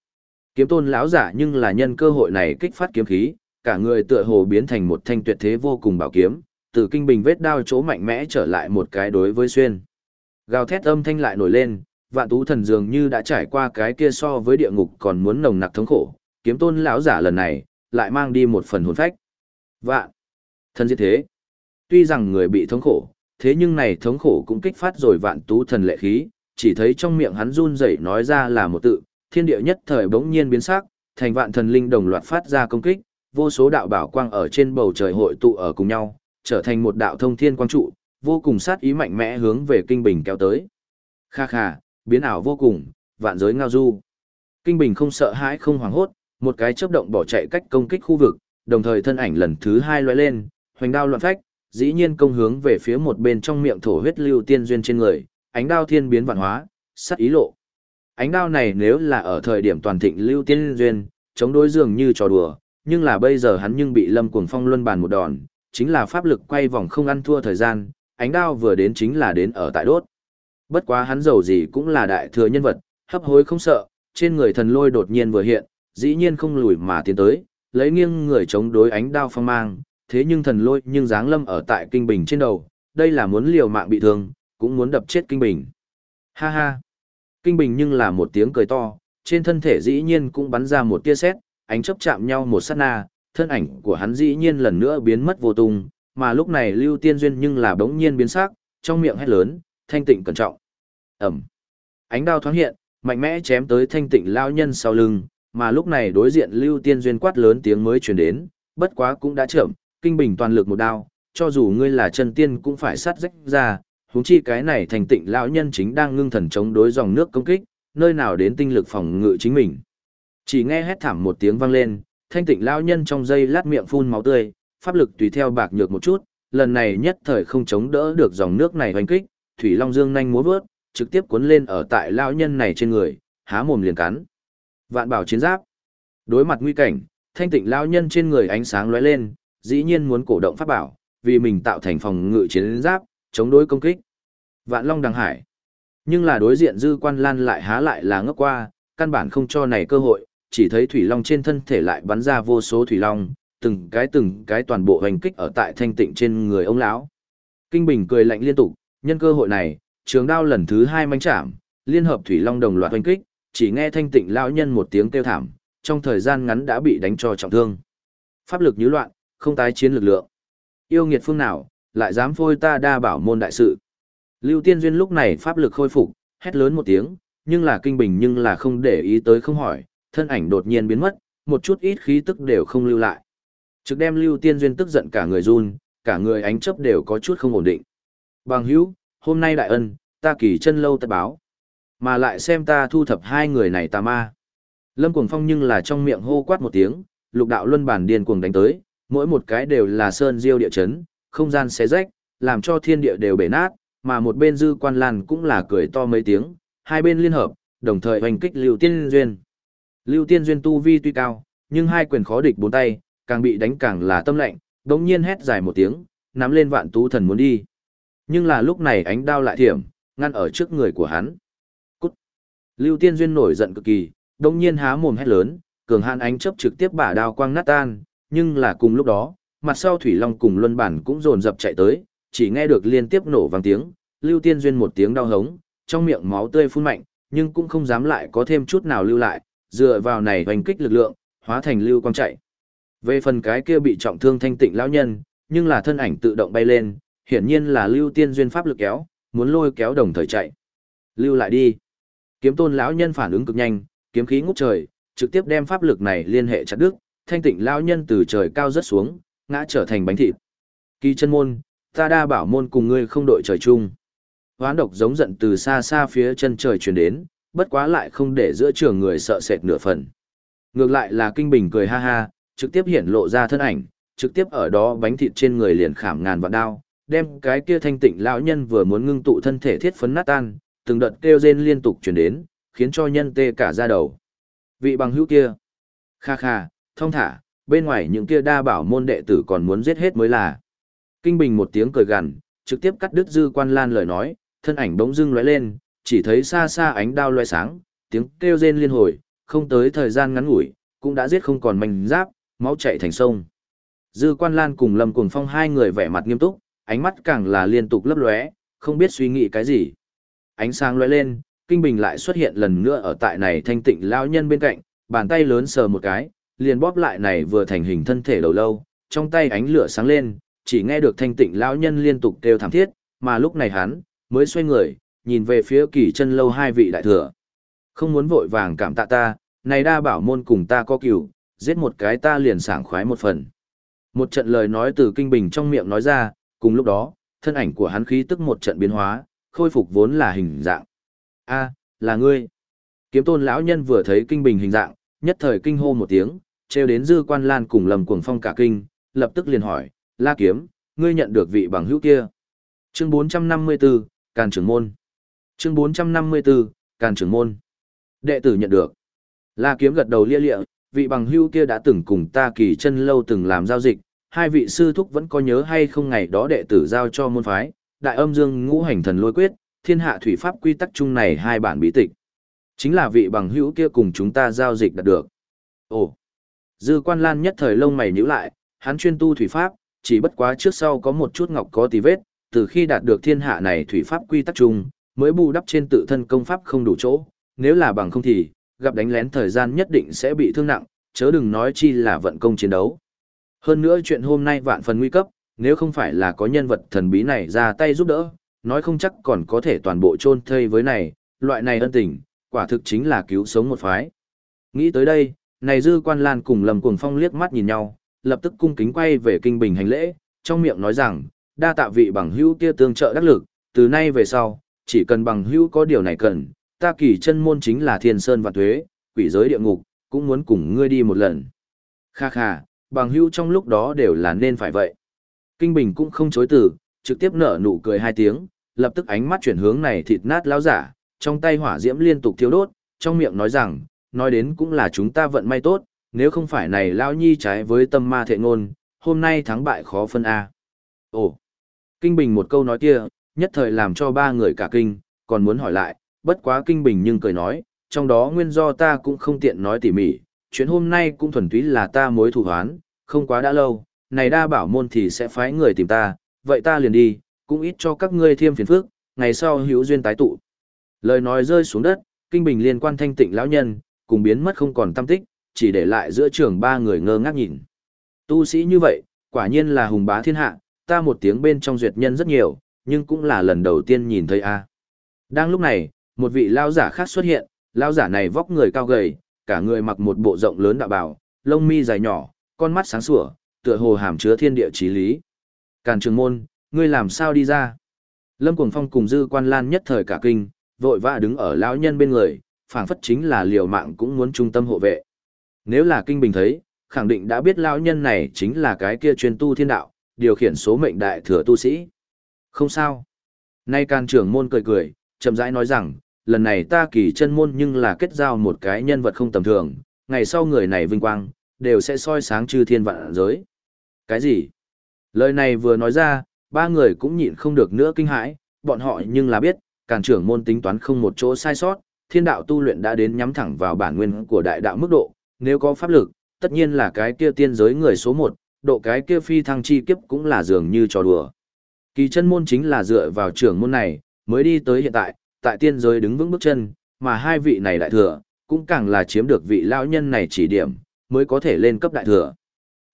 Kiếm tôn lão giả nhưng là nhân cơ hội này kích phát kiếm khí, cả người tựa hồ biến thành một thanh tuyệt thế vô cùng bảo kiếm, từ kinh bình vết đao chỗ mạnh mẽ trở lại một cái đối với xuyên. Gào thét âm thanh lại nổi lên, vạn tú thần dường như đã trải qua cái kia so với địa ngục còn muốn nồng nặc thống khổ, kiếm tôn lão giả lần này, lại mang đi một phần hồn phách. Vạn! Thần diệt thế! Tuy rằng người bị thống khổ, thế nhưng này thống khổ cũng kích phát rồi vạn tú thần lệ khí, chỉ thấy trong miệng hắn run rẩy nói ra là một tự, thiên địa nhất thời bỗng nhiên biến sắc, thành vạn thần linh đồng loạt phát ra công kích, vô số đạo bảo quang ở trên bầu trời hội tụ ở cùng nhau, trở thành một đạo thông thiên quang trụ, vô cùng sát ý mạnh mẽ hướng về kinh bình kéo tới. Kha kha, biến ảo vô cùng, vạn giới ngao du. Kinh bình không sợ hãi không hoảng hốt, một cái chớp động bỏ chạy cách công kích khu vực, đồng thời thân ảnh lần thứ hai lóe lên, hoành đao loạn phách, dĩ nhiên công hướng về phía một bên trong miệng thổ huyết lưu tiên duyên trên người, ánh đao thiên biến vạn hóa, sát ý lộ. Ánh đao này nếu là ở thời điểm toàn thịnh lưu tiên duyên, chống đối dường như trò đùa, nhưng là bây giờ hắn nhưng bị lâm cuồng phong luân bàn một đòn, chính là pháp lực quay vòng không ăn thua thời gian, ánh đao vừa đến chính là đến ở tại đốt. Bất quá hắn giàu gì cũng là đại thừa nhân vật, hấp hối không sợ, trên người thần lôi đột nhiên vừa hiện, dĩ nhiên không lùi mà tiến tới, lấy nghiêng người chống đối ánh đao phong mang, thế nhưng thần lôi nhưng dáng lâm ở tại kinh bình trên đầu, đây là muốn liều mạng bị thương, cũng muốn đập chết kinh bình. Ha ha! Kinh bình nhưng là một tiếng cười to, trên thân thể dĩ nhiên cũng bắn ra một tia sét, ánh chớp chạm nhau một sát na, thân ảnh của hắn dĩ nhiên lần nữa biến mất vô tung, mà lúc này Lưu Tiên Duyên nhưng là bỗng nhiên biến sắc, trong miệng hét lớn, thanh tịnh cẩn trọng. Ẩm. Ánh đao thoáng hiện, mạnh mẽ chém tới thanh tịnh lao nhân sau lưng, mà lúc này đối diện Lưu Tiên Duyên quát lớn tiếng mới truyền đến, bất quá cũng đã chậm, kinh bình toàn lực một đao, cho dù ngươi là chân tiên cũng phải sát rách ra, huống chi cái này thành tịnh lão nhân chính đang ngưng thần chống đối dòng nước công kích, nơi nào đến tinh lực phòng ngự chính mình. Chỉ nghe hét thảm một tiếng vang lên, thanh tịnh lão nhân trong dây lát miệng phun máu tươi, pháp lực tùy theo bạc nhược một chút, lần này nhất thời không chống đỡ được dòng nước này hoành kích, thủy long dương nhanh múa vớt, trực tiếp cuốn lên ở tại lão nhân này trên người, há mồm liền cắn. Vạn bảo chiến giáp. Đối mặt nguy cảnh, thanh tịnh lão nhân trên người ánh sáng lóe lên, dĩ nhiên muốn cổ động pháp bảo, vì mình tạo thành phòng ngự chiến giáp, chống đối công kích. Vạn Long đằng hải. Nhưng là đối diện dư quan lan lại há lại là ngốc qua, căn bản không cho này cơ hội, chỉ thấy thủy long trên thân thể lại bắn ra vô số thủy long, từng cái từng cái toàn bộ hành kích ở tại thanh tịnh trên người ông lão. Kinh Bình cười lạnh liên tục, nhân cơ hội này, trường đao lần thứ hai manh chạm, liên hợp thủy long đồng loạt hành kích, chỉ nghe thanh tịnh lão nhân một tiếng kêu thảm, trong thời gian ngắn đã bị đánh cho trọng thương. Pháp lực như loạn, không tái chiến lực lượng. Yêu nghiệt phương nào, lại dám phôi ta đa bảo môn đại sự. Lưu Tiên Duyên lúc này pháp lực khôi phục, hét lớn một tiếng, nhưng là kinh bình nhưng là không để ý tới không hỏi, thân ảnh đột nhiên biến mất, một chút ít khí tức đều không lưu lại. Trực đem Lưu Tiên Duyên tức giận cả người run, cả người ánh chấp đều có chút không ổn định. Bằng hữu, hôm nay đại ân, ta kỳ chân lâu tất báo. Mà lại xem ta thu thập hai người này tà ma. Lâm Cuồng Phong nhưng là trong miệng hô quát một tiếng, lục đạo luân bản điên cuồng đánh tới, mỗi một cái đều là sơn diêu địa chấn, không gian xé rách, làm cho thiên địa đều bể nát, mà một bên dư quan lan cũng là cười to mấy tiếng, hai bên liên hợp, đồng thời hoành kích Lưu Tiên Duyên. Lưu Tiên Duyên tu vi tuy cao, nhưng hai quyền khó địch bốn tay, càng bị đánh càng là tâm lạnh, đống nhiên hét dài một tiếng, nắm lên vạn tú thần muốn đi. Nhưng là lúc này ánh đao lại thiểm, ngăn ở trước người của hắn. Cút! Lưu Tiên Duyên nổi giận cực kỳ, đống nhiên há mồm hét lớn, cường hạn ánh chấp trực tiếp bả đao quang nát tan, nhưng là cùng lúc đó, mặt sau Thủy Long cùng Luân Bản cũng dồn dập chạy tới, chỉ nghe được liên tiếp nổ vang tiếng, Lưu Tiên Duyên một tiếng đau hống, trong miệng máu tươi phun mạnh, nhưng cũng không dám lại có thêm chút nào lưu lại, dựa vào này hoành kích lực lượng, hóa thành lưu quang chạy. Về phần cái kia bị trọng thương thanh tịnh lão nhân, nhưng là thân ảnh tự động bay lên, hiển nhiên là Lưu Tiên Duyên pháp lực kéo, muốn lôi kéo đồng thời chạy. Lưu lại đi. Kiếm tôn lão nhân phản ứng cực nhanh, kiếm khí ngút trời, trực tiếp đem pháp lực này liên hệ chặt đứt, thanh tịnh lão nhân từ trời cao rất xuống, ngã trở thành bánh thịt. Kỳ chân môn, ta đa bảo môn cùng ngươi không đội trời chung. Hoán độc giống giận từ xa xa phía chân trời truyền đến, bất quá lại không để giữa trường người sợ sệt nửa phần. Ngược lại là kinh bình cười ha ha, trực tiếp hiển lộ ra thân ảnh, trực tiếp ở đó bánh thịt trên người liền khảm ngàn vạn đao, đem cái kia thanh tịnh lão nhân vừa muốn ngưng tụ thân thể thiết phấn nát tan, từng đợt kêu rên liên tục truyền đến, khiến cho nhân tê cả da đầu. Vị bằng hữu kia, kha kha, thông thả, bên ngoài những kia đa bảo môn đệ tử còn muốn giết hết mới là. Kinh Bình một tiếng cười gằn, trực tiếp cắt đứt dư quan lan lời nói, thân ảnh bỗng dưng lóe lên, chỉ thấy xa xa ánh đao loe sáng, tiếng kêu rên liên hồi, không tới thời gian ngắn ngủi, cũng đã giết không còn mảnh giáp, máu chảy thành sông. Dư Quan Lan cùng Lâm Cuồng Phong hai người vẻ mặt nghiêm túc, ánh mắt càng là liên tục lấp lóe, không biết suy nghĩ cái gì. Ánh sáng lóe lên, Kinh Bình lại xuất hiện lần nữa ở tại này thanh tịnh lão nhân bên cạnh, bàn tay lớn sờ một cái, liền bóp lại này vừa thành hình thân thể đầu lâu, trong tay ánh lửa sáng lên, chỉ nghe được thanh tịnh lão nhân liên tục kêu thảm thiết, mà lúc này hắn mới xoay người, nhìn về phía kỳ chân lâu hai vị đại thừa. Không muốn vội vàng cảm tạ ta, này đa bảo môn cùng ta có cửu, giết một cái ta liền sảng khoái một phần. Một trận lời nói từ kinh bình trong miệng nói ra, cùng lúc đó, thân ảnh của hắn khí tức một trận biến hóa, khôi phục vốn là hình dạng. A, là ngươi. Kiếm tôn lão nhân vừa thấy kinh bình hình dạng, nhất thời kinh hô một tiếng, treo đến dư quan lan cùng lầm cuồng phong cả kinh, lập tức liền hỏi, la kiếm, ngươi nhận được vị bằng hữu kia. Chương 454, Càn trưởng môn. Chương 454, Càn trưởng môn. Đệ tử nhận được. La kiếm gật đầu lia lịa, vị bằng hữu kia đã từng cùng ta kỳ chân lâu từng làm giao dịch, hai vị sư thúc vẫn có nhớ hay không ngày đó đệ tử giao cho môn phái, đại âm dương ngũ hành thần lôi quyết, thiên hạ thủy pháp quy tắc chung này hai bản bí tịch. Chính là vị bằng hữu kia cùng chúng ta giao dịch đạt được. Ồ, dư quan lan nhất thời lông mày nhíu lại, hắn chuyên tu thủy pháp, chỉ bất quá trước sau có một chút ngọc có tì vết, từ khi đạt được thiên hạ này thủy pháp quy tắc chung, mới bù đắp trên tự thân công pháp không đủ chỗ, nếu là bằng không thì, gặp đánh lén thời gian nhất định sẽ bị thương nặng, chớ đừng nói chi là vận công chiến đấu. Hơn nữa chuyện hôm nay vạn phần nguy cấp, nếu không phải là có nhân vật thần bí này ra tay giúp đỡ, nói không chắc còn có thể toàn bộ chôn thây với này, loại này ân tình, quả thực chính là cứu sống một phái. Nghĩ tới đây, này dư quan lan cùng lầm cuồng phong liếc mắt nhìn nhau, lập tức cung kính quay về kinh bình hành lễ, trong miệng nói rằng, đa tạ vị bằng hữu kia tương trợ đắc lực, từ nay về sau, chỉ cần bằng hữu có điều này cần, ta kỳ chân môn chính là thiên sơn và thuế, quỷ giới địa ngục, cũng muốn cùng ngươi đi một lần. Kha kha, bằng hữu trong lúc đó đều là nên phải vậy. Kinh Bình cũng không chối từ, trực tiếp nở nụ cười hai tiếng, lập tức ánh mắt chuyển hướng này thịt nát lão giả, trong tay hỏa diễm liên tục thiêu đốt, trong miệng nói rằng, nói đến cũng là chúng ta vận may tốt, nếu không phải này lão nhi trái với tâm ma thệ ngôn, hôm nay thắng bại khó phân a. Ồ, Kinh Bình một câu nói kia, nhất thời làm cho ba người cả kinh, còn muốn hỏi lại, bất quá kinh bình nhưng cười nói, trong đó nguyên do ta cũng không tiện nói tỉ mỉ, chuyện hôm nay cũng thuần túy là ta mối thủ hoán, không quá đã lâu, này đa bảo môn thì sẽ phái người tìm ta, vậy ta liền đi, cũng ít cho các ngươi thêm phiền phức, ngày sau hữu duyên tái tụ. Lời nói rơi xuống đất, kinh bình liên quan thanh tịnh lão nhân, cùng biến mất không còn tâm tích, chỉ để lại giữa trường ba người ngơ ngác nhìn. Tu sĩ như vậy, quả nhiên là hùng bá thiên hạ, ta một tiếng bên trong duyệt nhân rất nhiều, nhưng cũng là lần đầu tiên nhìn thấy a. Đang lúc này, một vị lao giả khác xuất hiện, lao giả này vóc người cao gầy, cả người mặc một bộ rộng lớn đạo bào, lông mi dài nhỏ, con mắt sáng sủa, tựa hồ hàm chứa thiên địa chí lý. Càn Trường Môn, ngươi làm sao đi ra? Lâm Cuồng Phong cùng Dư Quan Lan nhất thời cả kinh, vội vã đứng ở lão nhân bên người, phảng phất chính là liều mạng cũng muốn trung tâm hộ vệ. Nếu là kinh bình thấy, khẳng định đã biết lão nhân này chính là cái kia chuyên tu thiên đạo, điều khiển số mệnh đại thừa tu sĩ. Không sao. Nay can trưởng môn cười cười, chậm rãi nói rằng, lần này ta kỳ chân môn nhưng là kết giao một cái nhân vật không tầm thường, ngày sau người này vinh quang, đều sẽ soi sáng chư thiên vạn giới. Cái gì? Lời này vừa nói ra, ba người cũng nhịn không được nữa kinh hãi, bọn họ nhưng là biết, càn trưởng môn tính toán không một chỗ sai sót, thiên đạo tu luyện đã đến nhắm thẳng vào bản nguyên của đại đạo mức độ, nếu có pháp lực, tất nhiên là cái kia tiên giới người số một, độ cái kia phi thăng chi kiếp cũng là dường như trò đùa. Kỳ chân môn chính là dựa vào trưởng môn này, mới đi tới hiện tại, tại tiên giới đứng vững bước chân, mà hai vị này đại thừa, cũng càng là chiếm được vị lão nhân này chỉ điểm, mới có thể lên cấp đại thừa.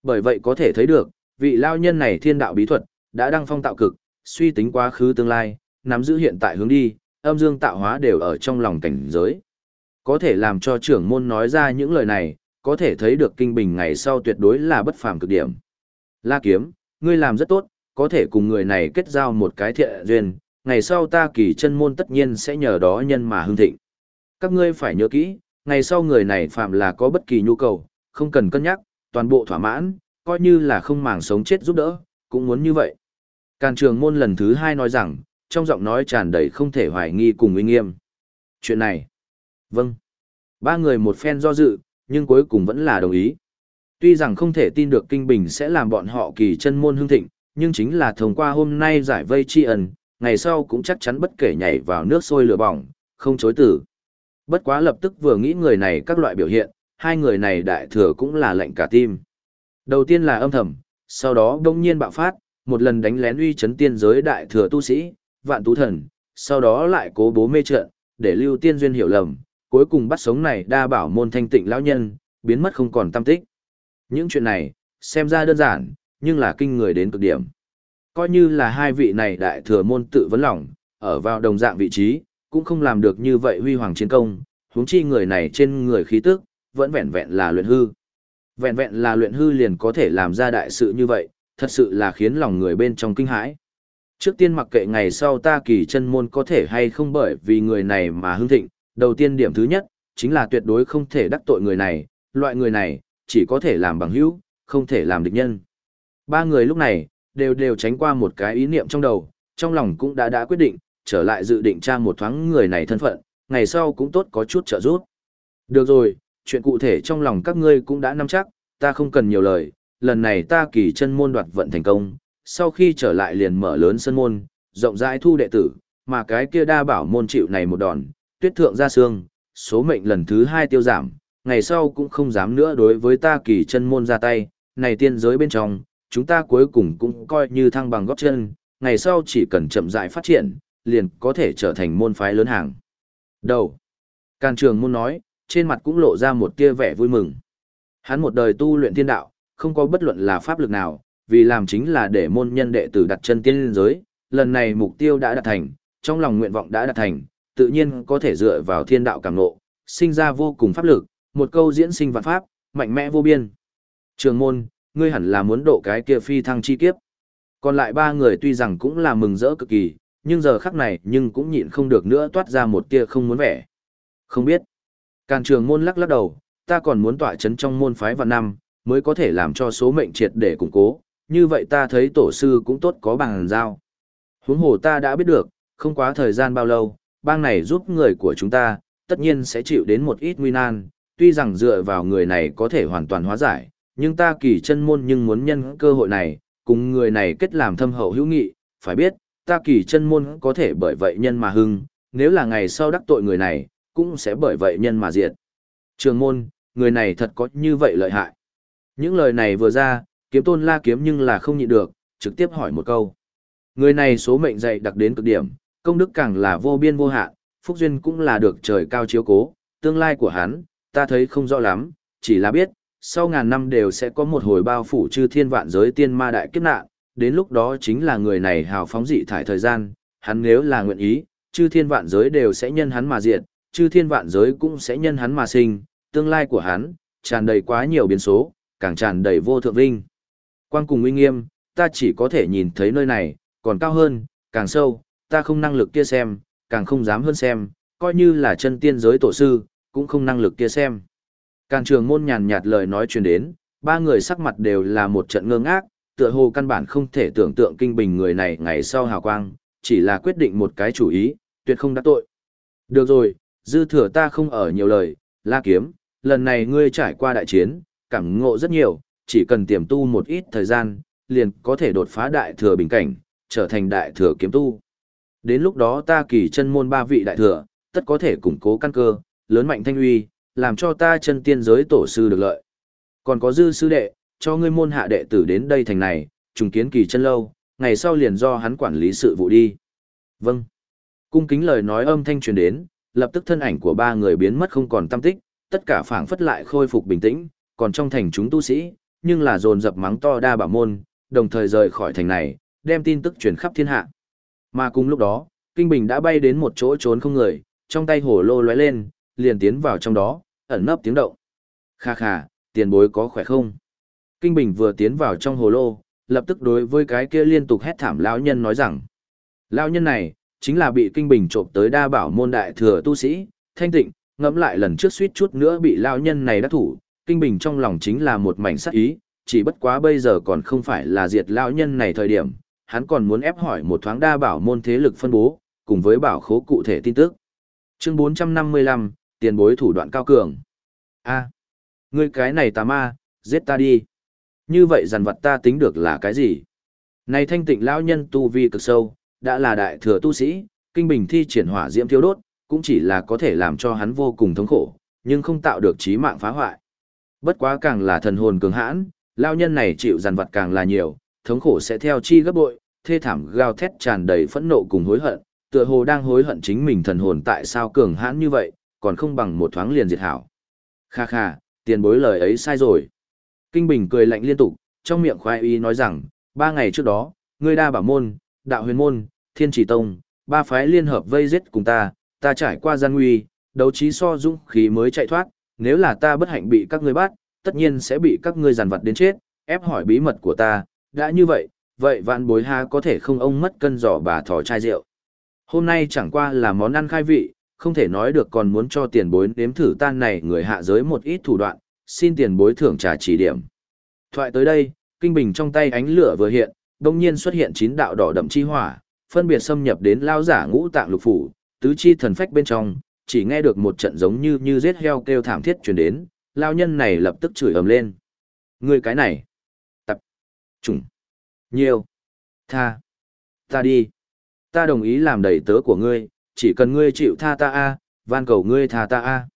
Bởi vậy có thể thấy được, vị lão nhân này thiên đạo bí thuật, đã đăng phong tạo cực, suy tính quá khứ tương lai, nắm giữ hiện tại hướng đi, âm dương tạo hóa đều ở trong lòng cảnh giới. Có thể làm cho trưởng môn nói ra những lời này, có thể thấy được kinh bình ngày sau tuyệt đối là bất phàm cực điểm. La kiếm, ngươi làm rất tốt, có thể cùng người này kết giao một cái thiện duyên, ngày sau ta kỳ chân môn tất nhiên sẽ nhờ đó nhân mà hưng thịnh. Các ngươi phải nhớ kỹ, ngày sau người này phạm là có bất kỳ nhu cầu, không cần cân nhắc, toàn bộ thỏa mãn, coi như là không màng sống chết giúp đỡ, cũng muốn như vậy. Càn trường môn lần thứ hai nói rằng, trong giọng nói tràn đầy không thể hoài nghi cùng uy nghiêm. Chuyện này. Vâng. Ba người một phen do dự, nhưng cuối cùng vẫn là đồng ý. Tuy rằng không thể tin được Kinh Bình sẽ làm bọn họ kỳ chân môn hương thịnh, nhưng chính là thông qua hôm nay giải vây tri ẩn, ngày sau cũng chắc chắn bất kể nhảy vào nước sôi lửa bỏng, không chối tử. Bất quá lập tức vừa nghĩ người này các loại biểu hiện, hai người này đại thừa cũng là lệnh cả tim. Đầu tiên là âm thầm, sau đó đông nhiên bạo phát, một lần đánh lén uy chấn tiên giới đại thừa tu sĩ, vạn tú thần, sau đó lại cố bố mê trận, để lưu tiên duyên hiểu lầm, cuối cùng bắt sống này đa bảo môn thanh tịnh lão nhân, biến mất không còn tâm tích. Những chuyện này, xem ra đơn giản, nhưng là kinh người đến cực điểm. Coi như là hai vị này đại thừa môn tự vấn lòng, ở vào đồng dạng vị trí, cũng không làm được như vậy huy hoàng chiến công, huống chi người này trên người khí tức, vẫn vẹn vẹn là luyện hư. Vẹn vẹn là luyện hư liền có thể làm ra đại sự như vậy, thật sự là khiến lòng người bên trong kinh hãi. Trước tiên mặc kệ ngày sau ta kỳ chân môn có thể hay không bởi vì người này mà hưng thịnh, đầu tiên điểm thứ nhất, chính là tuyệt đối không thể đắc tội người này, loại người này, chỉ có thể làm bằng hữu, không thể làm địch nhân. Ba người lúc này, đều đều tránh qua một cái ý niệm trong đầu, trong lòng cũng đã đã quyết định, trở lại dự định tra một thoáng người này thân phận, ngày sau cũng tốt có chút trợ giúp. Được rồi, chuyện cụ thể trong lòng các ngươi cũng đã nắm chắc, ta không cần nhiều lời, lần này ta kỳ chân môn đoạt vận thành công, sau khi trở lại liền mở lớn sân môn, rộng rãi thu đệ tử, mà cái kia đa bảo môn chịu này một đòn, tuyết thượng ra xương, số mệnh lần thứ hai tiêu giảm, ngày sau cũng không dám nữa đối với ta kỳ chân môn ra tay, này tiên giới bên trong, chúng ta cuối cùng cũng coi như thăng bằng góp chân, ngày sau chỉ cần chậm rãi phát triển, liền có thể trở thành môn phái lớn hàng. Đầu. Càn trường môn nói, trên mặt cũng lộ ra một tia vẻ vui mừng. Hắn một đời tu luyện thiên đạo, không có bất luận là pháp lực nào, vì làm chính là để môn nhân đệ tử đặt chân tiên giới, lần này mục tiêu đã đạt thành, trong lòng nguyện vọng đã đạt thành, tự nhiên có thể dựa vào thiên đạo cảm ngộ, sinh ra vô cùng pháp lực, một câu diễn sinh vạn pháp, mạnh mẽ vô biên. Trường môn, ngươi hẳn là muốn độ cái kia phi thăng chi kiếp. Còn lại ba người tuy rằng cũng là mừng rỡ cực kỳ, nhưng giờ khắc này nhưng cũng nhịn không được nữa toát ra một tia không muốn vẻ. Không biết. Càn trường môn lắc lắc đầu, ta còn muốn tỏa chấn trong môn phái vạn năm, mới có thể làm cho số mệnh triệt để củng cố, như vậy ta thấy tổ sư cũng tốt có bằng giao. Huống hồ ta đã biết được, không quá thời gian bao lâu, bang này giúp người của chúng ta, tất nhiên sẽ chịu đến một ít nguy nan, tuy rằng dựa vào người này có thể hoàn toàn hóa giải, nhưng ta kỳ chân môn nhưng muốn nhân cơ hội này, cùng người này kết làm thâm hậu hữu nghị, phải biết, ta kỳ chân môn có thể bởi vậy nhân mà hưng, nếu là ngày sau đắc tội người này, cũng sẽ bởi vậy nhân mà diệt. Trường môn, người này thật có như vậy lợi hại. Những lời này vừa ra, kiếm tôn la kiếm nhưng là không nhịn được, trực tiếp hỏi một câu. Người này số mệnh dạy đặc đến cực điểm, công đức càng là vô biên vô hạn, phúc duyên cũng là được trời cao chiếu cố, tương lai của hắn, ta thấy không rõ lắm, chỉ là biết, sau ngàn năm đều sẽ có một hồi bao phủ chư thiên vạn giới tiên ma đại kiếp nạn, đến lúc đó chính là người này hào phóng dị thải thời gian, hắn nếu là nguyện ý, chư thiên vạn giới đều sẽ nhân hắn mà diệt, chư thiên vạn giới cũng sẽ nhân hắn mà sinh, tương lai của hắn, tràn đầy quá nhiều biến số, càng tràn đầy vô thượng vinh. Quan cùng uy nghiêm, ta chỉ có thể nhìn thấy nơi này, còn cao hơn, càng sâu, ta không năng lực kia xem, càng không dám hơn xem, coi như là chân tiên giới tổ sư, cũng không năng lực kia xem. Càng trường môn nhàn nhạt lời nói truyền đến, ba người sắc mặt đều là một trận ngơ ngác, tựa hồ căn bản không thể tưởng tượng kinh bình người này ngày sau hào quang, chỉ là quyết định một cái chủ ý, tuyệt không đã tội. Được rồi, dư thừa ta không ở nhiều lời, la kiếm, lần này ngươi trải qua đại chiến, cảm ngộ rất nhiều, chỉ cần tiềm tu một ít thời gian, liền có thể đột phá đại thừa bình cảnh, trở thành đại thừa kiếm tu. Đến lúc đó ta kỳ chân môn ba vị đại thừa, tất có thể củng cố căn cơ, lớn mạnh thanh uy, làm cho ta chân tiên giới tổ sư được lợi. Còn có dư sư đệ, cho ngươi môn hạ đệ tử đến đây thành này, trùng kiến kỳ chân lâu, ngày sau liền do hắn quản lý sự vụ đi. Vâng. Cung kính lời nói âm thanh truyền đến, lập tức thân ảnh của ba người biến mất không còn tâm tích, tất cả phảng phất lại khôi phục bình tĩnh, còn trong thành chúng tu sĩ, nhưng là dồn dập mắng to đa bảo môn, đồng thời rời khỏi thành này, đem tin tức truyền khắp thiên hạ. Mà cùng lúc đó, Kinh Bình đã bay đến một chỗ trốn không người, trong tay hổ lô lóe lên, liền tiến vào trong đó, ẩn nấp tiếng động. Kha kha, tiền bối có khỏe không? Kinh Bình vừa tiến vào trong hồ lô, lập tức đối với cái kia liên tục hét thảm lão nhân nói rằng. Lão nhân này, chính là bị Kinh Bình trộm tới đa bảo môn đại thừa tu sĩ, thanh tịnh, ngẫm lại lần trước suýt chút nữa bị lão nhân này đã thủ, Kinh Bình trong lòng chính là một mảnh sắc ý, chỉ bất quá bây giờ còn không phải là diệt lão nhân này thời điểm, hắn còn muốn ép hỏi một thoáng đa bảo môn thế lực phân bố, cùng với bảo khố cụ thể tin tức. Chương 455, tiền bối thủ đoạn cao cường. A, ngươi cái này tà ma, giết ta đi. Như vậy dằn vật ta tính được là cái gì? Này thanh tịnh lão nhân tu vi cực sâu, đã là đại thừa tu sĩ, kinh bình thi triển hỏa diễm thiêu đốt, cũng chỉ là có thể làm cho hắn vô cùng thống khổ, nhưng không tạo được chí mạng phá hoại. Bất quá càng là thần hồn cường hãn, lao nhân này chịu dằn vật càng là nhiều, thống khổ sẽ theo chi gấp bội, thê thảm gào thét tràn đầy phẫn nộ cùng hối hận, tựa hồ đang hối hận chính mình thần hồn tại sao cường hãn như vậy, còn không bằng một thoáng liền diệt hảo. Kha kha, tiền bối lời ấy sai rồi. Kinh Bình cười lạnh liên tục, trong miệng khoai y nói rằng, ba ngày trước đó, ngươi đa bảo môn, đạo huyền môn, thiên chỉ tông, ba phái liên hợp vây giết cùng ta, ta trải qua gian nguy, đấu trí so dũng khí mới chạy thoát, nếu là ta bất hạnh bị các ngươi bắt, tất nhiên sẽ bị các ngươi giàn vật đến chết, ép hỏi bí mật của ta, đã như vậy, vậy vạn bối ha có thể không ông mất cân giỏ bà thỏ chai rượu. Hôm nay chẳng qua là món ăn khai vị, không thể nói được còn muốn cho tiền bối nếm thử tan này người hạ giới một ít thủ đoạn, xin tiền bối thưởng trà chỉ điểm. Thoại tới đây, kinh bình trong tay ánh lửa vừa hiện, đồng nhiên xuất hiện chín đạo đỏ đậm chi hỏa, phân biệt xâm nhập đến lao giả ngũ tạng lục phủ, tứ chi thần phách bên trong, chỉ nghe được một trận giống như như giết heo kêu thảm thiết truyền đến, lao nhân này lập tức chửi ầm lên. Người cái này, tập, trùng, nhiều, tha, ta đi, ta đồng ý làm đầy tớ của ngươi, chỉ cần ngươi chịu tha ta a, van cầu ngươi tha ta a.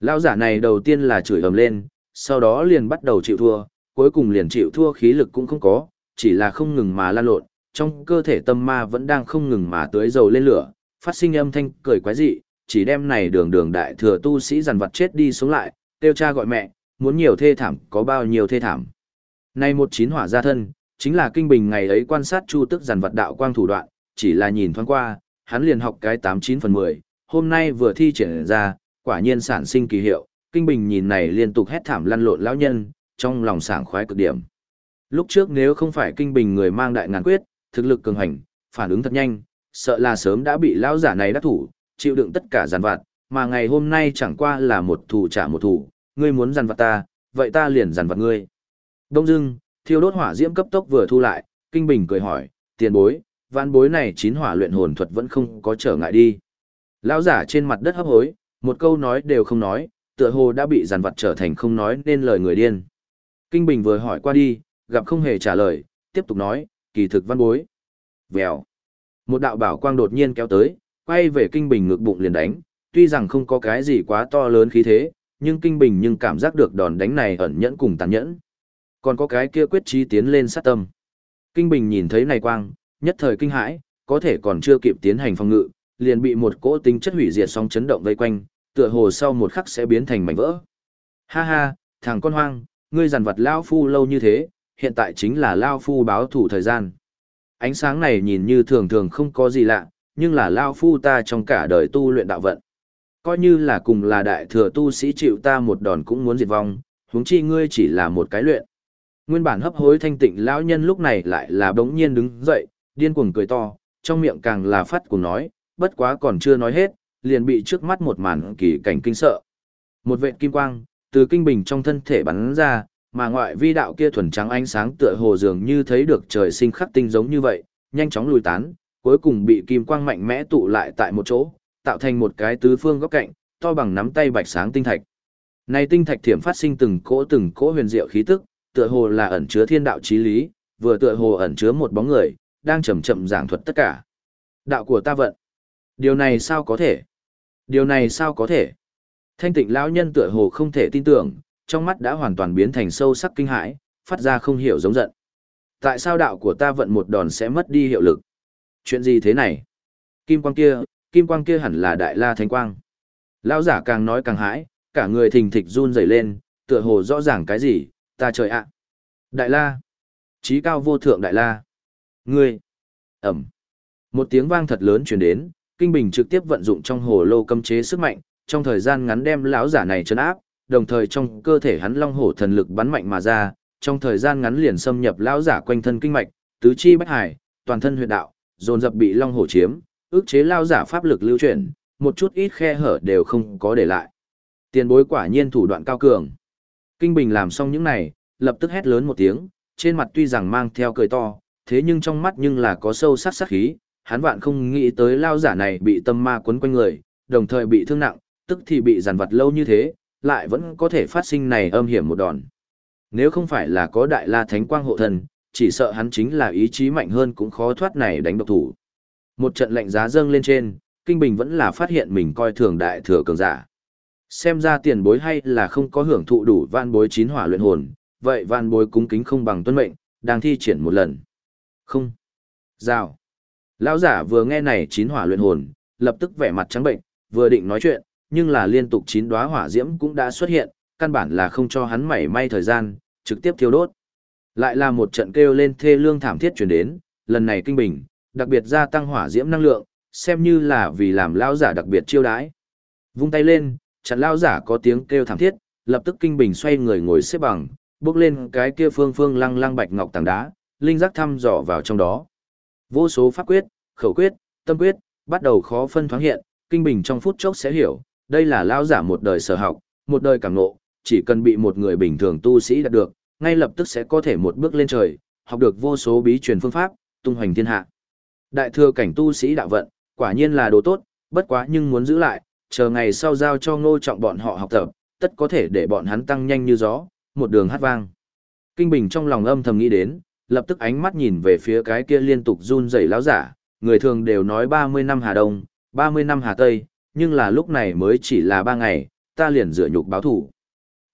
Lão giả này đầu tiên là chửi ầm lên, sau đó liền bắt đầu chịu thua, cuối cùng liền chịu thua khí lực cũng không có, chỉ là không ngừng mà lan lộn, trong cơ thể tâm ma vẫn đang không ngừng mà tưới dầu lên lửa, phát sinh âm thanh cười quái dị, chỉ đem này đường đường đại thừa tu sĩ dằn vặt chết đi xuống lại, tiêu cha gọi mẹ, muốn nhiều thê thảm có bao nhiêu thê thảm. Nay một chín hỏa gia thân, chính là kinh bình ngày ấy quan sát chu tức dằn vặt đạo quang thủ đoạn, chỉ là nhìn thoáng qua, hắn liền học cái 89 phần 10, hôm nay vừa thi triển ra, quả nhiên sản sinh kỳ hiệu, kinh bình nhìn này liên tục hét thảm lăn lộn lão nhân, trong lòng sảng khoái cực điểm. Lúc trước nếu không phải kinh bình người mang đại ngàn quyết, thực lực cường hành, phản ứng thật nhanh, sợ là sớm đã bị lão giả này đắc thủ, chịu đựng tất cả giàn vặt, mà ngày hôm nay chẳng qua là một thủ trả một thủ, ngươi muốn giàn vặt ta, vậy ta liền giàn vặt ngươi. Đông dưng, thiêu đốt hỏa diễm cấp tốc vừa thu lại, kinh bình cười hỏi, tiền bối, vạn bối này chín hỏa luyện hồn thuật vẫn không có trở ngại đi. Lão giả trên mặt đất hấp hối, một câu nói đều không nói, tựa hồ đã bị giàn vặt trở thành không nói nên lời người điên. Kinh Bình vừa hỏi qua đi, gặp không hề trả lời, tiếp tục nói, kỳ thực văn bối. Vèo. Một đạo bảo quang đột nhiên kéo tới, quay về kinh bình ngực bụng liền đánh, tuy rằng không có cái gì quá to lớn khí thế, nhưng kinh bình nhưng cảm giác được đòn đánh này ẩn nhẫn cùng tàn nhẫn. Còn có cái kia quyết chí tiến lên sát tâm. Kinh bình nhìn thấy này quang, nhất thời kinh hãi, có thể còn chưa kịp tiến hành phòng ngự, liền bị một cỗ tính chất hủy diệt sóng chấn động vây quanh, tựa hồ sau một khắc sẽ biến thành mảnh vỡ. Ha ha, thằng con hoang, ngươi dằn vặt lao phu lâu như thế, hiện tại chính là lao phu báo thủ thời gian. Ánh sáng này nhìn như thường thường không có gì lạ, nhưng là lao phu ta trong cả đời tu luyện đạo vận. Coi như là cùng là đại thừa tu sĩ chịu ta một đòn cũng muốn diệt vong, huống chi ngươi chỉ là một cái luyện. Nguyên bản hấp hối thanh tịnh lão nhân lúc này lại là bỗng nhiên đứng dậy, điên cuồng cười to, trong miệng càng là phát cuồng nói, bất quá còn chưa nói hết, liền bị trước mắt một màn kỳ cảnh kinh sợ. Một vệt kim quang, từ kinh bình trong thân thể bắn ra, mà ngoại vi đạo kia thuần trắng ánh sáng tựa hồ dường như thấy được trời sinh khắc tinh giống như vậy, nhanh chóng lùi tán, cuối cùng bị kim quang mạnh mẽ tụ lại tại một chỗ, tạo thành một cái tứ phương góc cạnh, to bằng nắm tay bạch sáng tinh thạch. Này tinh thạch thiểm phát sinh từng cỗ từng cỗ huyền diệu khí tức, tựa hồ là ẩn chứa thiên đạo chí lý, vừa tựa hồ ẩn chứa một bóng người, đang chậm chậm giảng thuật tất cả. Đạo của ta vận. Điều này sao có thể? Điều này sao có thể? Thanh tịnh lão nhân tựa hồ không thể tin tưởng, trong mắt đã hoàn toàn biến thành sâu sắc kinh hãi, phát ra không hiểu giống giận. Tại sao đạo của ta vận một đòn sẽ mất đi hiệu lực? Chuyện gì thế này? Kim quang kia, kim quang kia hẳn là đại la thánh quang. Lão giả càng nói càng hãi, cả người thình thịch run rẩy lên, tựa hồ rõ ràng cái gì, ta trời ạ. Đại la. Chí cao vô thượng đại la. Ngươi. Ẩm. Một tiếng vang thật lớn truyền đến, Kinh Bình trực tiếp vận dụng trong hồ lô cấm chế sức mạnh, trong thời gian ngắn đem lão giả này trấn áp, đồng thời trong cơ thể hắn long hổ thần lực bắn mạnh mà ra, trong thời gian ngắn liền xâm nhập lão giả quanh thân kinh mạch, tứ chi bách hải, toàn thân huyệt đạo, dồn dập bị long hổ chiếm, ức chế lao giả pháp lực lưu chuyển, một chút ít khe hở đều không có để lại. Tiền bối quả nhiên thủ đoạn cao cường. Kinh Bình làm xong những này, lập tức hét lớn một tiếng, trên mặt tuy rằng mang theo cười to, thế nhưng trong mắt nhưng là có sâu sắc sắc khí, hắn vạn không nghĩ tới lao giả này bị tâm ma quấn quanh người, đồng thời bị thương nặng, tức thì bị giàn vật lâu như thế, lại vẫn có thể phát sinh này âm hiểm một đòn. Nếu không phải là có đại la thánh quang hộ thần, chỉ sợ hắn chính là ý chí mạnh hơn cũng khó thoát này đánh độc thủ. Một trận lạnh giá dâng lên trên, Kinh Bình vẫn là phát hiện mình coi thường đại thừa cường giả. Xem ra tiền bối hay là không có hưởng thụ đủ van bối chín hỏa luyện hồn, vậy van bối cúng kính không bằng tuân mệnh, đang thi triển một lần. Không. Rào. Lão giả vừa nghe này chín hỏa luyện hồn, lập tức vẻ mặt trắng bệnh, vừa định nói chuyện, nhưng là liên tục chín đóa hỏa diễm cũng đã xuất hiện, căn bản là không cho hắn mảy may thời gian, trực tiếp thiêu đốt. Lại là một trận kêu lên thê lương thảm thiết truyền đến, lần này kinh bình, đặc biệt gia tăng hỏa diễm năng lượng, xem như là vì làm lão giả đặc biệt chiêu đãi. Vung tay lên, chặn lão giả có tiếng kêu thảm thiết, lập tức kinh bình xoay người ngồi xếp bằng, bước lên cái kia phương phương lăng lăng bạch ngọc tảng đá, linh giác thăm dò vào trong đó. Vô số pháp quyết, khẩu quyết, tâm quyết, bắt đầu khó phân thoáng hiện, kinh bình trong phút chốc sẽ hiểu, đây là lao giả một đời sở học, một đời cảm ngộ, chỉ cần bị một người bình thường tu sĩ đạt được, ngay lập tức sẽ có thể một bước lên trời, học được vô số bí truyền phương pháp, tung hoành thiên hạ. Đại thừa cảnh tu sĩ đạo vận, quả nhiên là đồ tốt, bất quá nhưng muốn giữ lại, chờ ngày sau giao cho ngô trọng bọn họ học tập, tất có thể để bọn hắn tăng nhanh như gió, một đường hát vang. Kinh Bình trong lòng âm thầm nghĩ đến, lập tức ánh mắt nhìn về phía cái kia liên tục run rẩy lão giả, người thường đều nói 30 năm Hà Đông, 30 năm Hà Tây, nhưng là lúc này mới chỉ là 3 ngày, ta liền rửa nhục báo thủ.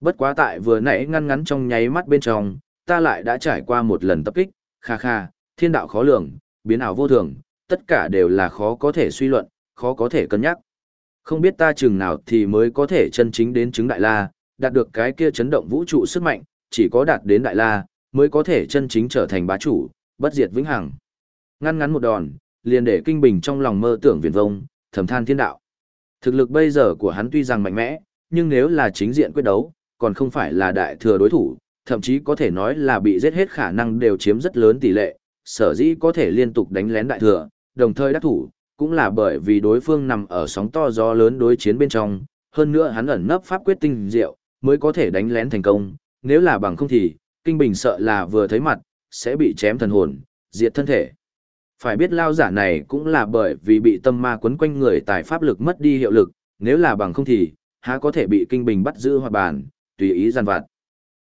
Bất quá tại vừa nãy ngăn ngắn trong nháy mắt bên trong, ta lại đã trải qua một lần tập kích, kha kha, thiên đạo khó lường, biến ảo vô thường, tất cả đều là khó có thể suy luận, khó có thể cân nhắc. Không biết ta chừng nào thì mới có thể chân chính đến chứng Đại La, đạt được cái kia chấn động vũ trụ sức mạnh, chỉ có đạt đến Đại La, mới có thể chân chính trở thành bá chủ, bất diệt vĩnh hằng. Ngăn ngắn một đòn, liền để kinh bình trong lòng mơ tưởng viển vông, thầm than thiên đạo. Thực lực bây giờ của hắn tuy rằng mạnh mẽ, nhưng nếu là chính diện quyết đấu, còn không phải là đại thừa đối thủ, thậm chí có thể nói là bị giết hết khả năng đều chiếm rất lớn tỷ lệ, sở dĩ có thể liên tục đánh lén đại thừa, đồng thời đắc thủ, cũng là bởi vì đối phương nằm ở sóng to gió lớn đối chiến bên trong, hơn nữa hắn ẩn nấp pháp quyết tinh diệu, mới có thể đánh lén thành công, nếu là bằng không thì, kinh bình sợ là vừa thấy mặt, sẽ bị chém thần hồn, diệt thân thể. Phải biết lao giả này cũng là bởi vì bị tâm ma quấn quanh người tài pháp lực mất đi hiệu lực, nếu là bằng không thì, há có thể bị kinh bình bắt giữ hoặc bàn tùy ý giàn vặt.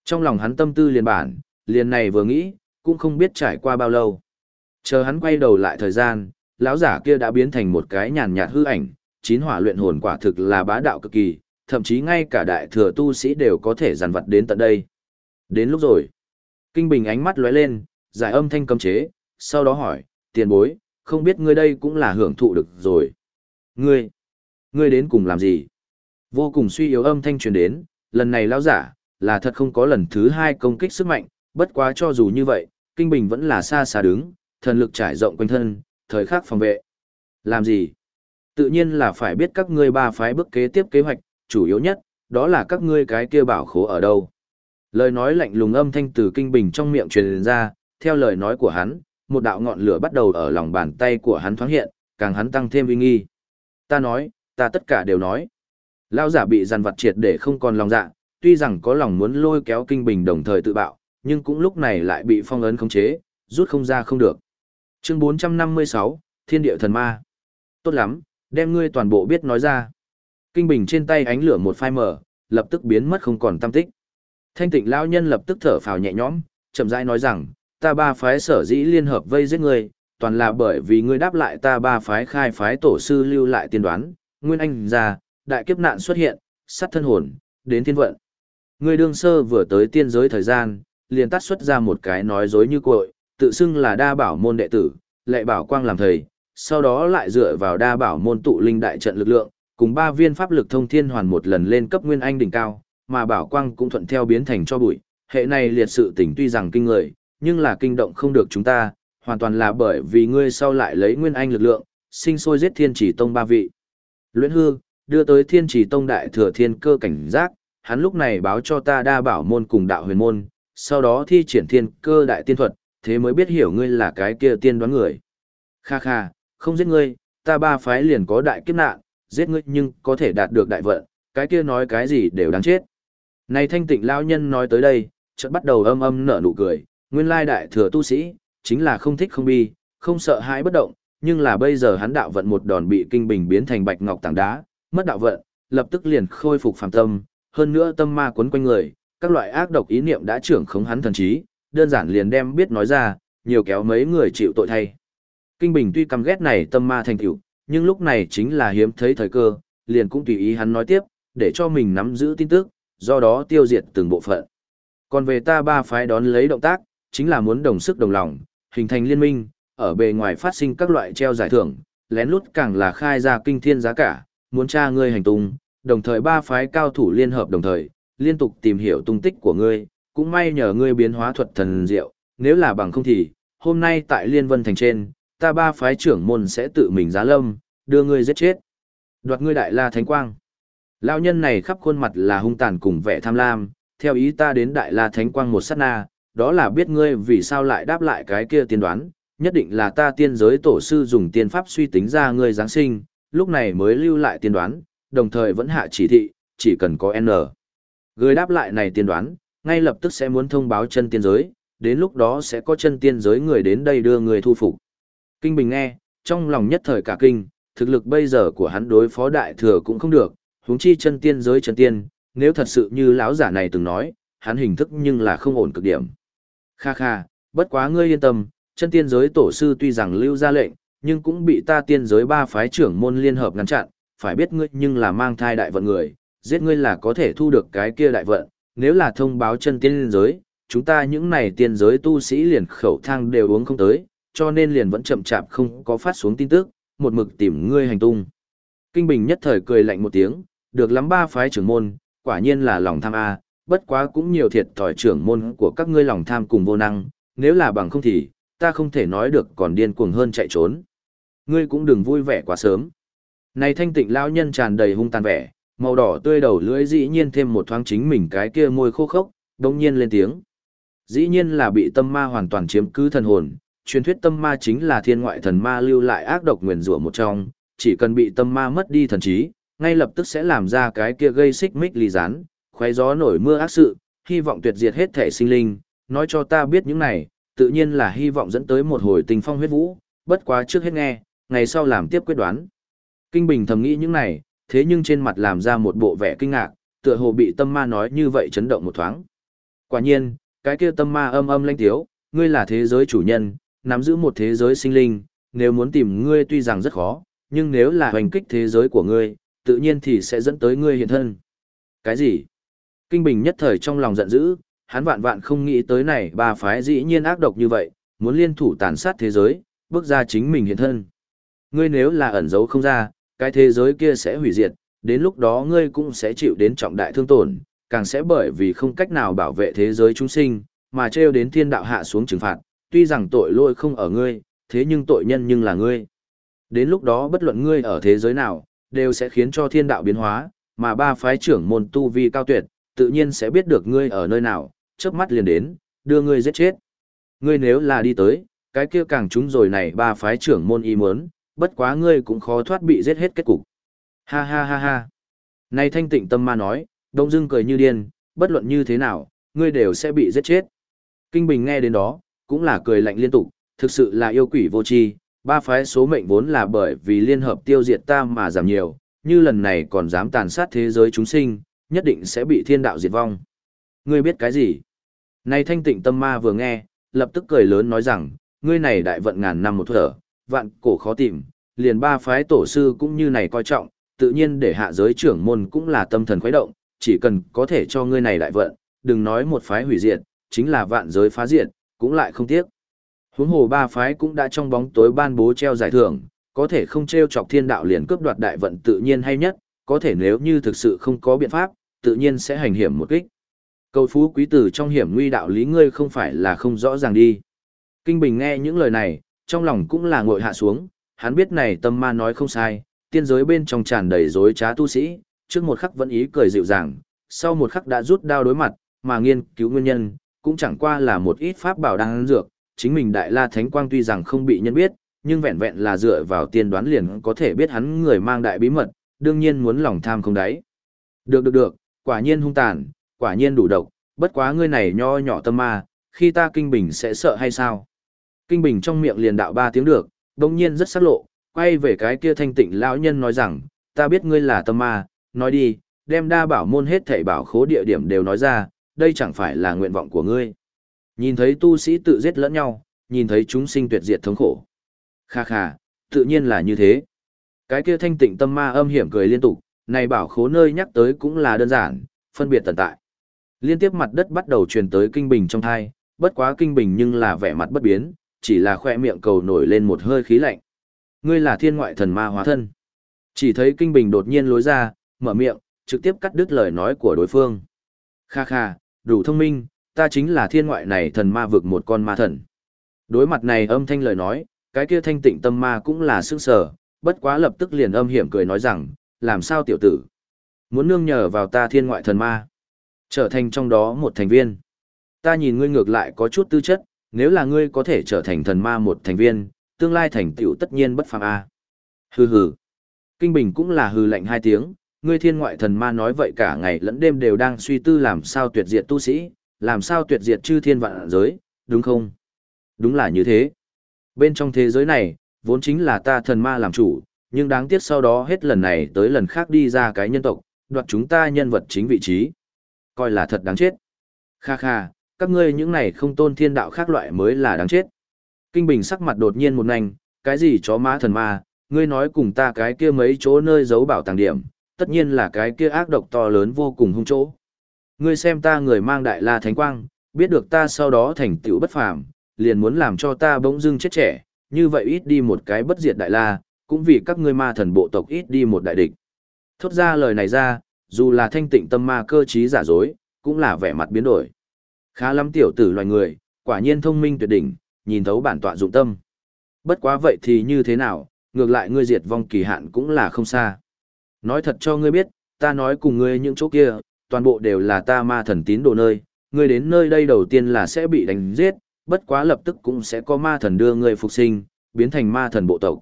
Trong lòng hắn tâm tư liền bản, liền này vừa nghĩ, cũng không biết trải qua bao lâu. Chờ hắn quay đầu lại thời gian, lão giả kia đã biến thành một cái nhàn nhạt hư ảnh, chín hỏa luyện hồn quả thực là bá đạo cực kỳ, thậm chí ngay cả đại thừa tu sĩ đều có thể giàn vặt đến tận đây. Đến lúc rồi. Kinh Bình ánh mắt lóe lên, giải âm thanh cấm chế, sau đó hỏi, tiền bối, không biết ngươi đây cũng là hưởng thụ được rồi. Ngươi, ngươi đến cùng làm gì? Vô cùng suy yếu âm thanh truyền đến, lần này lão giả, là thật không có lần thứ hai công kích sức mạnh, bất quá cho dù như vậy, Kinh Bình vẫn là xa xa đứng, thần lực trải rộng quanh thân, thời khắc phòng vệ. Làm gì? Tự nhiên là phải biết các ngươi ba phái bước kế tiếp kế hoạch, chủ yếu nhất, đó là các ngươi cái kia bảo khố ở đâu. Lời nói lạnh lùng âm thanh từ Kinh Bình trong miệng truyền ra, theo lời nói của hắn, một đạo ngọn lửa bắt đầu ở lòng bàn tay của hắn thoáng hiện, càng hắn tăng thêm uy nghi. Ta nói, ta tất cả đều nói. Lão giả bị dằn vặt triệt để không còn lòng dạ, tuy rằng có lòng muốn lôi kéo kinh bình đồng thời tự bạo, nhưng cũng lúc này lại bị phong ấn khống chế, rút không ra không được. Chương 456, Thiên địa thần ma. Tốt lắm, đem ngươi toàn bộ biết nói ra. Kinh bình trên tay ánh lửa một phai mở, lập tức biến mất không còn tâm tích. Thanh tịnh lão nhân lập tức thở phào nhẹ nhõm, chậm rãi nói rằng, ta ba phái sở dĩ liên hợp vây giết ngươi, toàn là bởi vì ngươi đáp lại ta ba phái khai phái tổ sư lưu lại tiên đoán, nguyên anh ra, đại kiếp nạn xuất hiện, sát thân hồn, đến thiên vận. Ngươi đương sơ vừa tới tiên giới thời gian, liền tắt xuất ra một cái nói dối như cội, tự xưng là đa bảo môn đệ tử, lại bảo quang làm thầy, sau đó lại dựa vào đa bảo môn tụ linh đại trận lực lượng, cùng ba viên pháp lực thông thiên hoàn một lần lên cấp nguyên anh đỉnh cao, mà bảo quang cũng thuận theo biến thành cho bụi. Hệ này liệt sự tình tuy rằng kinh người, nhưng là kinh động không được chúng ta, hoàn toàn là bởi vì ngươi sau lại lấy nguyên anh lực lượng, sinh sôi giết thiên chỉ tông ba vị. Luyện hư, đưa tới thiên trì tông đại thừa thiên cơ cảnh giác, hắn lúc này báo cho ta đa bảo môn cùng đạo huyền môn, sau đó thi triển thiên cơ đại tiên thuật, thế mới biết hiểu ngươi là cái kia tiên đoán người. Kha kha, không giết ngươi, ta ba phái liền có đại kiếp nạn, giết ngươi nhưng có thể đạt được đại vận, cái kia nói cái gì đều đáng chết. Này thanh tịnh lao nhân nói tới đây, chợt bắt đầu âm âm nở nụ cười, nguyên lai đại thừa tu sĩ, chính là không thích không bi, không sợ hãi bất động, nhưng là bây giờ hắn đạo vận một đòn bị kinh bình biến thành bạch ngọc tảng đá, mất đạo vận, lập tức liền khôi phục phàm tâm, hơn nữa tâm ma quấn quanh người, các loại ác độc ý niệm đã trưởng khống hắn thần trí, đơn giản liền đem biết nói ra, nhiều kéo mấy người chịu tội thay. Kinh Bình tuy căm ghét này tâm ma thành tựu, nhưng lúc này chính là hiếm thấy thời cơ, liền cũng tùy ý hắn nói tiếp, để cho mình nắm giữ tin tức, do đó tiêu diệt từng bộ phận. Còn về ta ba phái đón lấy động tác, chính là muốn đồng sức đồng lòng, hình thành liên minh, ở bề ngoài phát sinh các loại treo giải thưởng, lén lút càng là khai ra kinh thiên giá cả, muốn tra ngươi hành tung, đồng thời ba phái cao thủ liên hợp đồng thời, liên tục tìm hiểu tung tích của ngươi, cũng may nhờ ngươi biến hóa thuật thần diệu, nếu là bằng không thì, hôm nay tại Liên Vân Thành trên, ta ba phái trưởng môn sẽ tự mình giá lâm, đưa ngươi giết chết. Đoạt ngươi đại la thánh quang. Lão nhân này khắp khuôn mặt là hung tàn cùng vẻ tham lam, theo ý ta đến đại la thánh quang một sát na, đó là biết ngươi vì sao lại đáp lại cái kia tiên đoán, nhất định là ta tiên giới tổ sư dùng tiên pháp suy tính ra ngươi Giáng sinh, lúc này mới lưu lại tiên đoán, đồng thời vẫn hạ chỉ thị, chỉ cần có N. Người đáp lại này tiên đoán, ngay lập tức sẽ muốn thông báo chân tiên giới, đến lúc đó sẽ có chân tiên giới người đến đây đưa người thu phục. Kinh Bình nghe, trong lòng nhất thời cả kinh, thực lực bây giờ của hắn đối phó đại thừa cũng không được, huống chi chân tiên giới chân tiên, nếu thật sự như lão giả này từng nói, hắn hình thức nhưng là không ổn cực điểm. Kha kha, bất quá ngươi yên tâm, chân tiên giới tổ sư tuy rằng lưu ra lệnh, nhưng cũng bị ta tiên giới ba phái trưởng môn liên hợp ngăn chặn, phải biết ngươi nhưng là mang thai đại vận người, giết ngươi là có thể thu được cái kia đại vận, nếu là thông báo chân tiên giới, chúng ta những này tiên giới tu sĩ liền khẩu thang đều uống không tới, cho nên liền vẫn chậm chạp không có phát xuống tin tức, một mực tìm ngươi hành tung. Kinh Bình nhất thời cười lạnh một tiếng, được lắm ba phái trưởng môn, quả nhiên là lòng tham a, bất quá cũng nhiều thiệt thòi trưởng môn của các ngươi lòng tham cùng vô năng, nếu là bằng không thì, ta không thể nói được còn điên cuồng hơn chạy trốn. Ngươi cũng đừng vui vẻ quá sớm. Này thanh tịnh lão nhân tràn đầy hung tàn vẻ, màu đỏ tươi đầu lưỡi dĩ nhiên thêm một thoáng chính mình cái kia môi khô khốc, đồng nhiên lên tiếng. Dĩ nhiên là bị tâm ma hoàn toàn chiếm cứ thần hồn, truyền thuyết tâm ma chính là thiên ngoại thần ma lưu lại ác độc nguyền rủa một trong, chỉ cần bị tâm ma mất đi thần trí, ngay lập tức sẽ làm ra cái kia gây xích mích ly rán, khoé gió nổi mưa ác sự, hy vọng tuyệt diệt hết thể sinh linh, nói cho ta biết những này, tự nhiên là hy vọng dẫn tới một hồi tình phong huyết vũ, bất quá trước hết nghe, ngày sau làm tiếp quyết đoán. Kinh Bình thầm nghĩ những này, thế nhưng trên mặt làm ra một bộ vẻ kinh ngạc, tựa hồ bị tâm ma nói như vậy chấn động một thoáng. Quả nhiên, cái kia tâm ma âm âm lanh thiếu, ngươi là thế giới chủ nhân, nắm giữ một thế giới sinh linh, nếu muốn tìm ngươi tuy rằng rất khó, nhưng nếu là hoành kích thế giới của ngươi, tự nhiên thì sẽ dẫn tới ngươi hiện thân. Cái gì? Kinh Bình nhất thời trong lòng giận dữ, hắn vạn vạn không nghĩ tới này ba phái dĩ nhiên ác độc như vậy, muốn liên thủ tàn sát thế giới, bước ra chính mình hiện thân. Ngươi nếu là ẩn giấu không ra, cái thế giới kia sẽ hủy diệt, đến lúc đó ngươi cũng sẽ chịu đến trọng đại thương tổn, càng sẽ bởi vì không cách nào bảo vệ thế giới chúng sinh, mà treo đến thiên đạo hạ xuống trừng phạt, tuy rằng tội lỗi không ở ngươi, thế nhưng tội nhân nhưng là ngươi. Đến lúc đó bất luận ngươi ở thế giới nào, đều sẽ khiến cho thiên đạo biến hóa, mà ba phái trưởng môn tu vi cao tuyệt, tự nhiên sẽ biết được ngươi ở nơi nào, chớp mắt liền đến, đưa ngươi giết chết. Ngươi nếu là đi tới, cái kia càng chúng rồi này ba phái trưởng môn y muốn, bất quá ngươi cũng khó thoát bị giết hết kết cục. Ha ha ha ha. Này thanh tịnh tâm ma nói, đông dưng cười như điên, bất luận như thế nào, ngươi đều sẽ bị giết chết. Kinh Bình nghe đến đó, cũng là cười lạnh liên tục, thực sự là yêu quỷ vô tri, ba phái số mệnh vốn là bởi vì liên hợp tiêu diệt ta mà giảm nhiều, như lần này còn dám tàn sát thế giới chúng sinh, nhất định sẽ bị thiên đạo diệt vong. Ngươi biết cái gì? Này thanh tịnh tâm ma vừa nghe, lập tức cười lớn nói rằng, ngươi này đại vận ngàn năm một thở, vạn cổ khó tìm, liền ba phái tổ sư cũng như này coi trọng, tự nhiên để hạ giới trưởng môn cũng là tâm thần khuấy động, chỉ cần có thể cho ngươi này đại vận, đừng nói một phái hủy diệt, chính là vạn giới phá diệt, cũng lại không tiếc. Huống hồ ba phái cũng đã trong bóng tối ban bố treo giải thưởng, có thể không treo chọc thiên đạo liền cướp đoạt đại vận tự nhiên hay nhất, có thể nếu như thực sự không có biện pháp, tự nhiên sẽ hành hiểm một kích. Cầu phú quý tử trong hiểm nguy đạo lý ngươi không phải là không rõ ràng đi. Kinh Bình nghe những lời này, trong lòng cũng là ngội hạ xuống, hắn biết này tâm ma nói không sai, tiên giới bên trong tràn đầy dối trá tu sĩ, trước một khắc vẫn ý cười dịu dàng, sau một khắc đã rút đao đối mặt, mà nghiên cứu nguyên nhân, cũng chẳng qua là một ít pháp bảo đang dược, chính mình đại la thánh quang tuy rằng không bị nhân biết, nhưng vẹn vẹn là dựa vào tiên đoán liền có thể biết hắn người mang đại bí mật, đương nhiên muốn lòng tham không đáy. Được được được, quả nhiên hung tàn, quả nhiên đủ độc, bất quá ngươi này nho nhỏ tâm ma, khi ta kinh bình sẽ sợ hay sao? Kinh bình trong miệng liền đạo ba tiếng được, đồng nhiên rất sắc lộ, quay về cái kia thanh tịnh lão nhân nói rằng, ta biết ngươi là tâm ma, nói đi, đem đa bảo môn hết thảy bảo khố địa điểm đều nói ra, đây chẳng phải là nguyện vọng của ngươi. Nhìn thấy tu sĩ tự giết lẫn nhau, nhìn thấy chúng sinh tuyệt diệt thống khổ. Kha kha, tự nhiên là như thế. Cái kia thanh tịnh tâm ma âm hiểm cười liên tục, này bảo khố nơi nhắc tới cũng là đơn giản, phân biệt tận tại. Liên tiếp mặt đất bắt đầu truyền tới kinh bình trong thai, bất quá kinh bình nhưng là vẻ mặt bất biến, chỉ là khoe miệng cầu nổi lên một hơi khí lạnh. Ngươi là thiên ngoại thần ma hóa thân. Chỉ thấy kinh bình đột nhiên lối ra, mở miệng, trực tiếp cắt đứt lời nói của đối phương. Kha kha, đủ thông minh, ta chính là thiên ngoại này thần ma vực một con ma thần. Đối mặt này âm thanh lời nói, cái kia thanh tịnh tâm ma cũng là sức sở, bất quá lập tức liền âm hiểm cười nói rằng, làm sao tiểu tử? Muốn nương nhờ vào ta thiên ngoại thần ma, trở thành trong đó một thành viên. Ta nhìn ngươi ngược lại có chút tư chất, nếu là ngươi có thể trở thành thần ma một thành viên, tương lai thành tựu tất nhiên bất phàm a. Hừ hừ. Kinh Bình cũng là hừ lạnh hai tiếng, ngươi thiên ngoại thần ma nói vậy cả ngày lẫn đêm đều đang suy tư làm sao tuyệt diệt tu sĩ, làm sao tuyệt diệt chư thiên vạn giới, đúng không? Đúng là như thế. Bên trong thế giới này, vốn chính là ta thần ma làm chủ, nhưng đáng tiếc sau đó hết lần này tới lần khác đi ra cái nhân tộc, đoạt chúng ta nhân vật chính vị trí. Coi là thật đáng chết. Kha kha, các ngươi những này không tôn thiên đạo khác loại mới là đáng chết. Kinh Bình sắc mặt đột nhiên một nành, cái gì chó má thần ma, ngươi nói cùng ta cái kia mấy chỗ nơi giấu bảo tàng điểm, tất nhiên là cái kia ác độc to lớn vô cùng hung chỗ. Ngươi xem ta người mang đại la thánh quang, biết được ta sau đó thành tựu bất phàm, liền muốn làm cho ta bỗng dưng chết trẻ, như vậy ít đi một cái bất diệt đại la, cũng vì các ngươi ma thần bộ tộc ít đi một đại địch. Thốt ra lời này ra, dù là thanh tịnh tâm ma cơ trí giả dối, cũng là vẻ mặt biến đổi. Khá lắm tiểu tử loài người, quả nhiên thông minh tuyệt đỉnh, nhìn thấu bản tọa dụng tâm. Bất quá vậy thì như thế nào, ngược lại ngươi diệt vong kỳ hạn cũng là không xa. Nói thật cho ngươi biết, ta nói cùng ngươi những chỗ kia, toàn bộ đều là ta ma thần tín đồ nơi, ngươi đến nơi đây đầu tiên là sẽ bị đánh giết, bất quá lập tức cũng sẽ có ma thần đưa ngươi phục sinh, biến thành ma thần bộ tộc.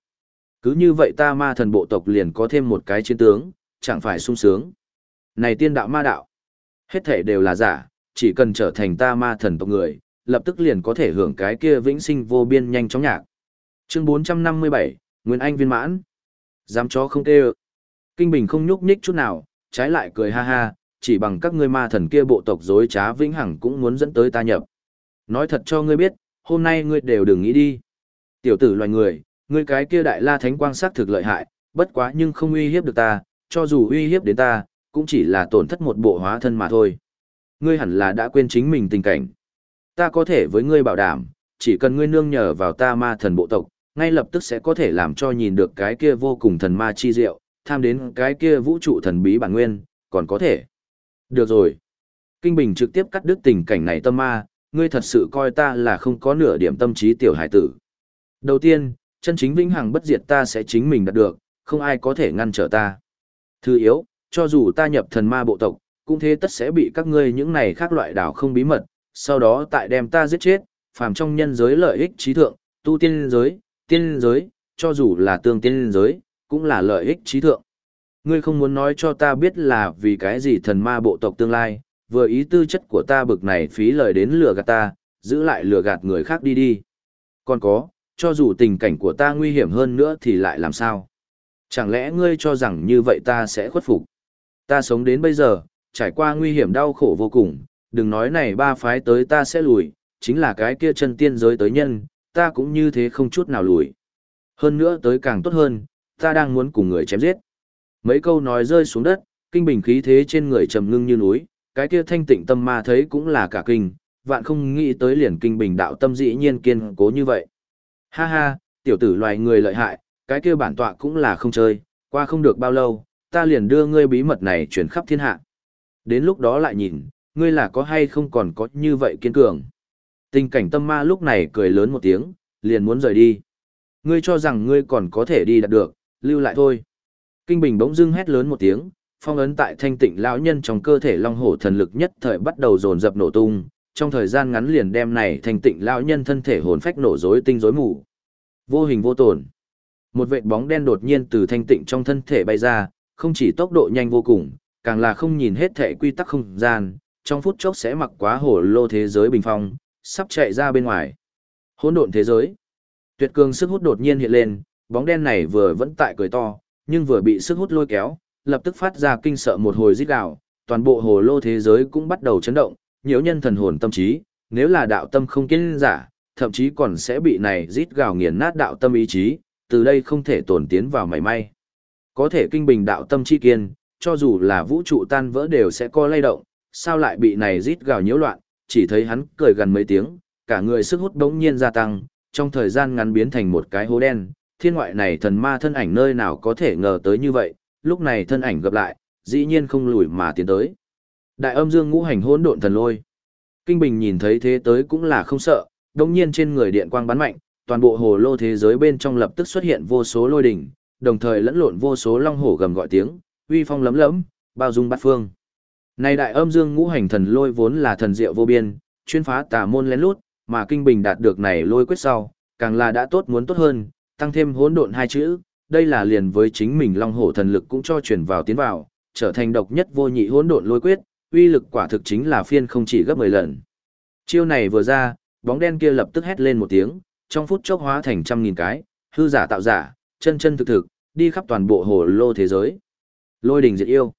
Cứ như vậy ta ma thần bộ tộc liền có thêm một cái chiến tướng, chẳng phải sung sướng. Này tiên đạo ma đạo, hết thể đều là giả, chỉ cần trở thành ta ma thần tộc người, lập tức liền có thể hưởng cái kia vĩnh sinh vô biên nhanh chóng nhạc. Chương 457, Nguyên Anh viên mãn. Dám chó không tê Kinh Bình không nhúc nhích chút nào, trái lại cười ha ha, chỉ bằng các ngươi ma thần kia bộ tộc dối trá vĩnh hằng cũng muốn dẫn tới ta nhập. Nói thật cho ngươi biết, hôm nay ngươi đều đừng nghĩ đi. Tiểu tử loài người, ngươi cái kia đại la thánh quang sát thực lợi hại, bất quá nhưng không uy hiếp được ta, cho dù uy hiếp đến ta, cũng chỉ là tổn thất một bộ hóa thân mà thôi. Ngươi hẳn là đã quên chính mình tình cảnh. Ta có thể với ngươi bảo đảm, chỉ cần ngươi nương nhờ vào ta ma thần bộ tộc, ngay lập tức sẽ có thể làm cho nhìn được cái kia vô cùng thần ma chi diệu, tham đến cái kia vũ trụ thần bí bản nguyên, còn có thể. Được rồi. Kinh Bình trực tiếp cắt đứt tình cảnh này tâm ma, ngươi thật sự coi ta là không có nửa điểm tâm trí tiểu hải tử. Đầu tiên, chân chính vĩnh hằng bất diệt ta sẽ chính mình đạt được, không ai có thể ngăn trở ta. Thứ yếu, cho dù ta nhập thần ma bộ tộc, cũng thế tất sẽ bị các ngươi những này khác loại đảo không bí mật, sau đó tại đem ta giết chết, phàm trong nhân giới lợi ích trí thượng, tu tiên giới, tiên giới, cho dù là tương tiên giới, cũng là lợi ích trí thượng. Ngươi không muốn nói cho ta biết là vì cái gì thần ma bộ tộc tương lai, vừa ý tư chất của ta bực này phí lời đến lừa gạt ta, giữ lại lừa gạt người khác đi đi. Còn có, cho dù tình cảnh của ta nguy hiểm hơn nữa thì lại làm sao? Chẳng lẽ ngươi cho rằng như vậy ta sẽ khuất phục? Ta sống đến bây giờ, trải qua nguy hiểm đau khổ vô cùng, đừng nói này ba phái tới ta sẽ lùi, chính là cái kia chân tiên giới tới nhân, ta cũng như thế không chút nào lùi. Hơn nữa tới càng tốt hơn, ta đang muốn cùng người chém giết. Mấy câu nói rơi xuống đất, kinh bình khí thế trên người trầm ngưng như núi, cái kia thanh tịnh tâm ma thấy cũng là cả kinh, vạn không nghĩ tới liền kinh bình đạo tâm dĩ nhiên kiên cố như vậy. Ha ha, tiểu tử loài người lợi hại, cái kia bản tọa cũng là không chơi, qua không được bao lâu, ta liền đưa ngươi bí mật này chuyển khắp thiên hạ. Đến lúc đó lại nhìn, ngươi là có hay không còn có như vậy kiên cường. Tình cảnh tâm ma lúc này cười lớn một tiếng, liền muốn rời đi. Ngươi cho rằng ngươi còn có thể đi đạt được, lưu lại thôi. Kinh Bình bỗng dưng hét lớn một tiếng, phong ấn tại thanh tịnh lão nhân trong cơ thể long hổ thần lực nhất thời bắt đầu dồn dập nổ tung, trong thời gian ngắn liền đem này thanh tịnh lão nhân thân thể hồn phách nổ rối tinh rối mù. Vô hình vô tổn. Một vệt bóng đen đột nhiên từ thanh tịnh trong thân thể bay ra, không chỉ tốc độ nhanh vô cùng, càng là không nhìn hết thể quy tắc không gian, trong phút chốc sẽ mặc quá hổ lô thế giới bình phong, sắp chạy ra bên ngoài. Hỗn độn thế giới. Tuyệt cường sức hút đột nhiên hiện lên, bóng đen này vừa vẫn tại cười to, nhưng vừa bị sức hút lôi kéo, lập tức phát ra kinh sợ một hồi rít gào, toàn bộ hồ lô thế giới cũng bắt đầu chấn động, nhiều nhân thần hồn tâm trí, nếu là đạo tâm không kiên giả, thậm chí còn sẽ bị này rít gào nghiền nát đạo tâm ý chí, từ đây không thể tổn tiến vào mảy may. Có thể kinh bình đạo tâm chi kiên, cho dù là vũ trụ tan vỡ đều sẽ co lay động, sao lại bị này rít gào nhiễu loạn, chỉ thấy hắn cười gần mấy tiếng, cả người sức hút đống nhiên gia tăng, trong thời gian ngắn biến thành một cái hố đen, thiên ngoại này thần ma thân ảnh nơi nào có thể ngờ tới như vậy, lúc này thân ảnh gặp lại, dĩ nhiên không lùi mà tiến tới. Đại âm dương ngũ hành hỗn độn thần lôi. Kinh Bình nhìn thấy thế tới cũng là không sợ, đồng nhiên trên người điện quang bắn mạnh, toàn bộ hồ lô thế giới bên trong lập tức xuất hiện vô số lôi đỉnh, đồng thời lẫn lộn vô số long hổ gầm gọi tiếng, uy phong lấm lẫm, bao dung bát phương. Này đại âm dương ngũ hành thần lôi vốn là thần diệu vô biên, chuyên phá tà môn lén lút, mà kinh bình đạt được này lôi quyết sau, càng là đã tốt muốn tốt hơn, tăng thêm hỗn độn hai chữ, đây là liền với chính mình long hổ thần lực cũng cho chuyển vào tiến vào, trở thành độc nhất vô nhị hỗn độn lôi quyết, uy lực quả thực chính là phiên không chỉ gấp 10 lần. Chiêu này vừa ra, bóng đen kia lập tức hét lên một tiếng, trong phút chốc hóa thành trăm nghìn cái, hư giả tạo giả, chân chân thực thực, đi khắp toàn bộ hồ lô thế giới. Lôi đình diệt yêu.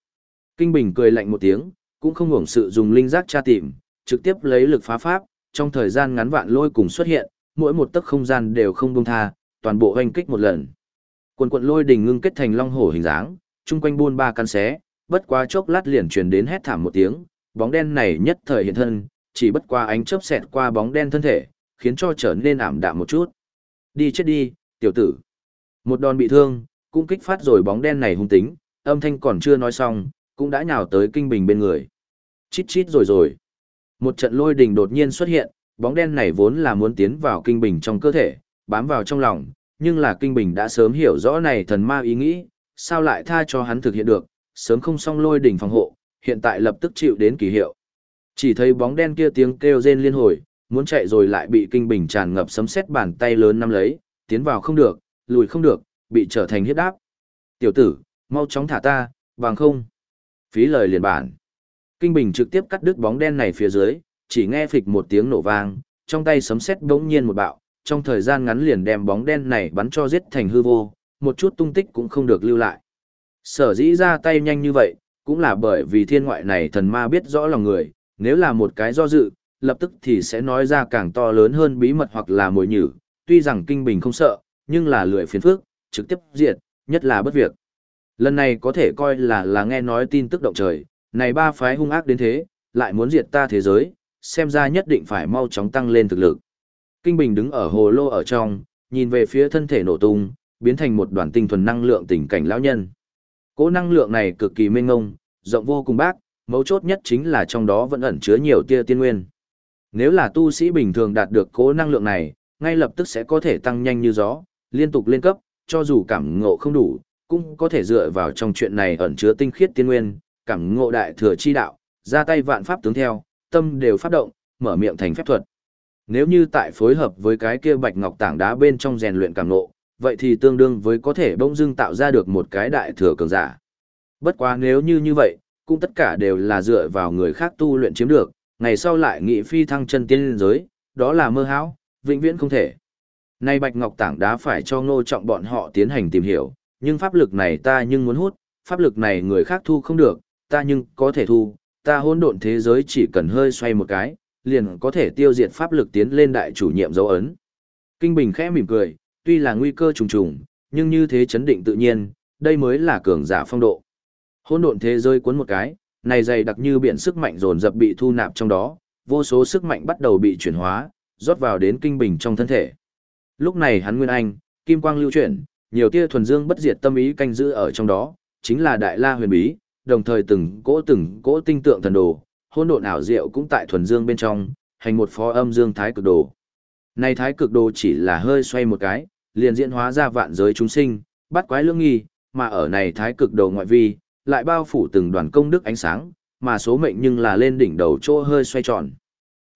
Kinh Bình cười lạnh một tiếng, cũng không hưởng sự dùng linh giác tra tìm, trực tiếp lấy lực phá pháp, trong thời gian ngắn vạn lôi cùng xuất hiện, mỗi một tấc không gian đều không buông tha, toàn bộ hoành kích một lần. Quần quận lôi đình ngưng kết thành long hổ hình dáng, chung quanh buôn ba căn xé, bất quá chốc lát liền truyền đến hét thảm một tiếng, bóng đen này nhất thời hiện thân, chỉ bất qua ánh chớp xẹt qua bóng đen thân thể, khiến cho trở nên ảm đạm một chút. Đi chết đi, tiểu tử. Một đòn bị thương, cũng kích phát rồi bóng đen này hung tính, âm thanh còn chưa nói xong, cũng đã nhào tới kinh bình bên người. Chít chít rồi rồi. Một trận lôi đình đột nhiên xuất hiện, bóng đen này vốn là muốn tiến vào kinh bình trong cơ thể, bám vào trong lòng, nhưng là kinh bình đã sớm hiểu rõ này thần ma ý nghĩ, sao lại tha cho hắn thực hiện được, sớm không xong lôi đỉnh phòng hộ, hiện tại lập tức chịu đến kỳ hiệu. Chỉ thấy bóng đen kia tiếng kêu rên liên hồi, muốn chạy rồi lại bị kinh bình tràn ngập sấm sét bàn tay lớn nắm lấy, tiến vào không được, lùi không được, bị trở thành hiếp đáp. Tiểu tử, mau chóng thả ta, bằng không. Phí lời liền bản. Kinh bình trực tiếp cắt đứt bóng đen này phía dưới, chỉ nghe phịch một tiếng nổ vang, trong tay sấm sét bỗng nhiên một bạo, trong thời gian ngắn liền đem bóng đen này bắn cho giết thành hư vô, một chút tung tích cũng không được lưu lại. Sở dĩ ra tay nhanh như vậy, cũng là bởi vì thiên ngoại này thần ma biết rõ lòng người, nếu là một cái do dự, lập tức thì sẽ nói ra càng to lớn hơn bí mật hoặc là mồi nhử, tuy rằng kinh bình không sợ, nhưng là lười phiền phước trực tiếp diệt, nhất là bất việc. Lần này có thể coi là là nghe nói tin tức động trời, này ba phái hung ác đến thế, lại muốn diệt ta thế giới, xem ra nhất định phải mau chóng tăng lên thực lực. Kinh Bình đứng ở hồ lô ở trong, nhìn về phía thân thể nổ tung, biến thành một đoàn tinh thuần năng lượng tình cảnh lão nhân. Cỗ năng lượng này cực kỳ mênh ngông, rộng vô cùng bác, mấu chốt nhất chính là trong đó vẫn ẩn chứa nhiều tia tiên nguyên. Nếu là tu sĩ bình thường đạt được cỗ năng lượng này, ngay lập tức sẽ có thể tăng nhanh như gió, liên tục lên cấp, cho dù cảm ngộ không đủ, cũng có thể dựa vào trong chuyện này ẩn chứa tinh khiết tiên nguyên, cảm ngộ đại thừa chi đạo, ra tay vạn pháp tướng theo, tâm đều phát động, mở miệng thành phép thuật. Nếu như tại phối hợp với cái kia bạch ngọc tảng đá bên trong rèn luyện cảm ngộ, vậy thì tương đương với có thể bỗng dưng tạo ra được một cái đại thừa cường giả. Bất quá nếu như như vậy, cũng tất cả đều là dựa vào người khác tu luyện chiếm được, ngày sau lại nghị phi thăng chân tiên giới, đó là mơ hão, vĩnh viễn không thể. Nay bạch ngọc tảng đá phải cho ngô trọng bọn họ tiến hành tìm hiểu, nhưng pháp lực này ta nhưng muốn hút, pháp lực này người khác thu không được, ta nhưng có thể thu, ta hỗn độn thế giới chỉ cần hơi xoay một cái, liền có thể tiêu diệt pháp lực tiến lên đại chủ nhiệm dấu ấn. Kinh Bình khẽ mỉm cười, tuy là nguy cơ trùng trùng, nhưng như thế chấn định tự nhiên, đây mới là cường giả phong độ. Hỗn độn thế giới cuốn một cái, này dày đặc như biển sức mạnh dồn dập bị thu nạp trong đó, vô số sức mạnh bắt đầu bị chuyển hóa, rót vào đến kinh bình trong thân thể. Lúc này hắn nguyên anh, kim quang lưu chuyển, nhiều tia thuần dương bất diệt tâm ý canh giữ ở trong đó, chính là đại la huyền bí, đồng thời từng cỗ từng cỗ tinh tượng thần đồ, hỗn độn ảo diệu cũng tại thuần dương bên trong, hành một phó âm dương thái cực đồ. Này thái cực đồ chỉ là hơi xoay một cái, liền diễn hóa ra vạn giới chúng sinh, bắt quái lương nghi, mà ở này thái cực đồ ngoại vi, lại bao phủ từng đoàn công đức ánh sáng, mà số mệnh nhưng là lên đỉnh đầu chỗ hơi xoay tròn.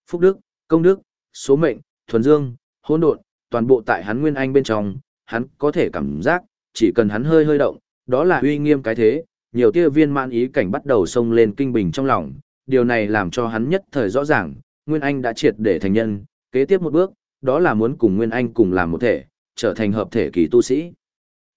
Phúc đức, công đức, số mệnh, thuần dương, hỗn độn, toàn bộ tại hắn nguyên anh bên trong, hắn có thể cảm giác, chỉ cần hắn hơi hơi động, đó là uy nghiêm cái thế, nhiều tia viên mãn ý cảnh bắt đầu xông lên kinh bình trong lòng, điều này làm cho hắn nhất thời rõ ràng, Nguyên Anh đã triệt để thành nhân, kế tiếp một bước, đó là muốn cùng Nguyên Anh cùng làm một thể, trở thành hợp thể kỳ tu sĩ.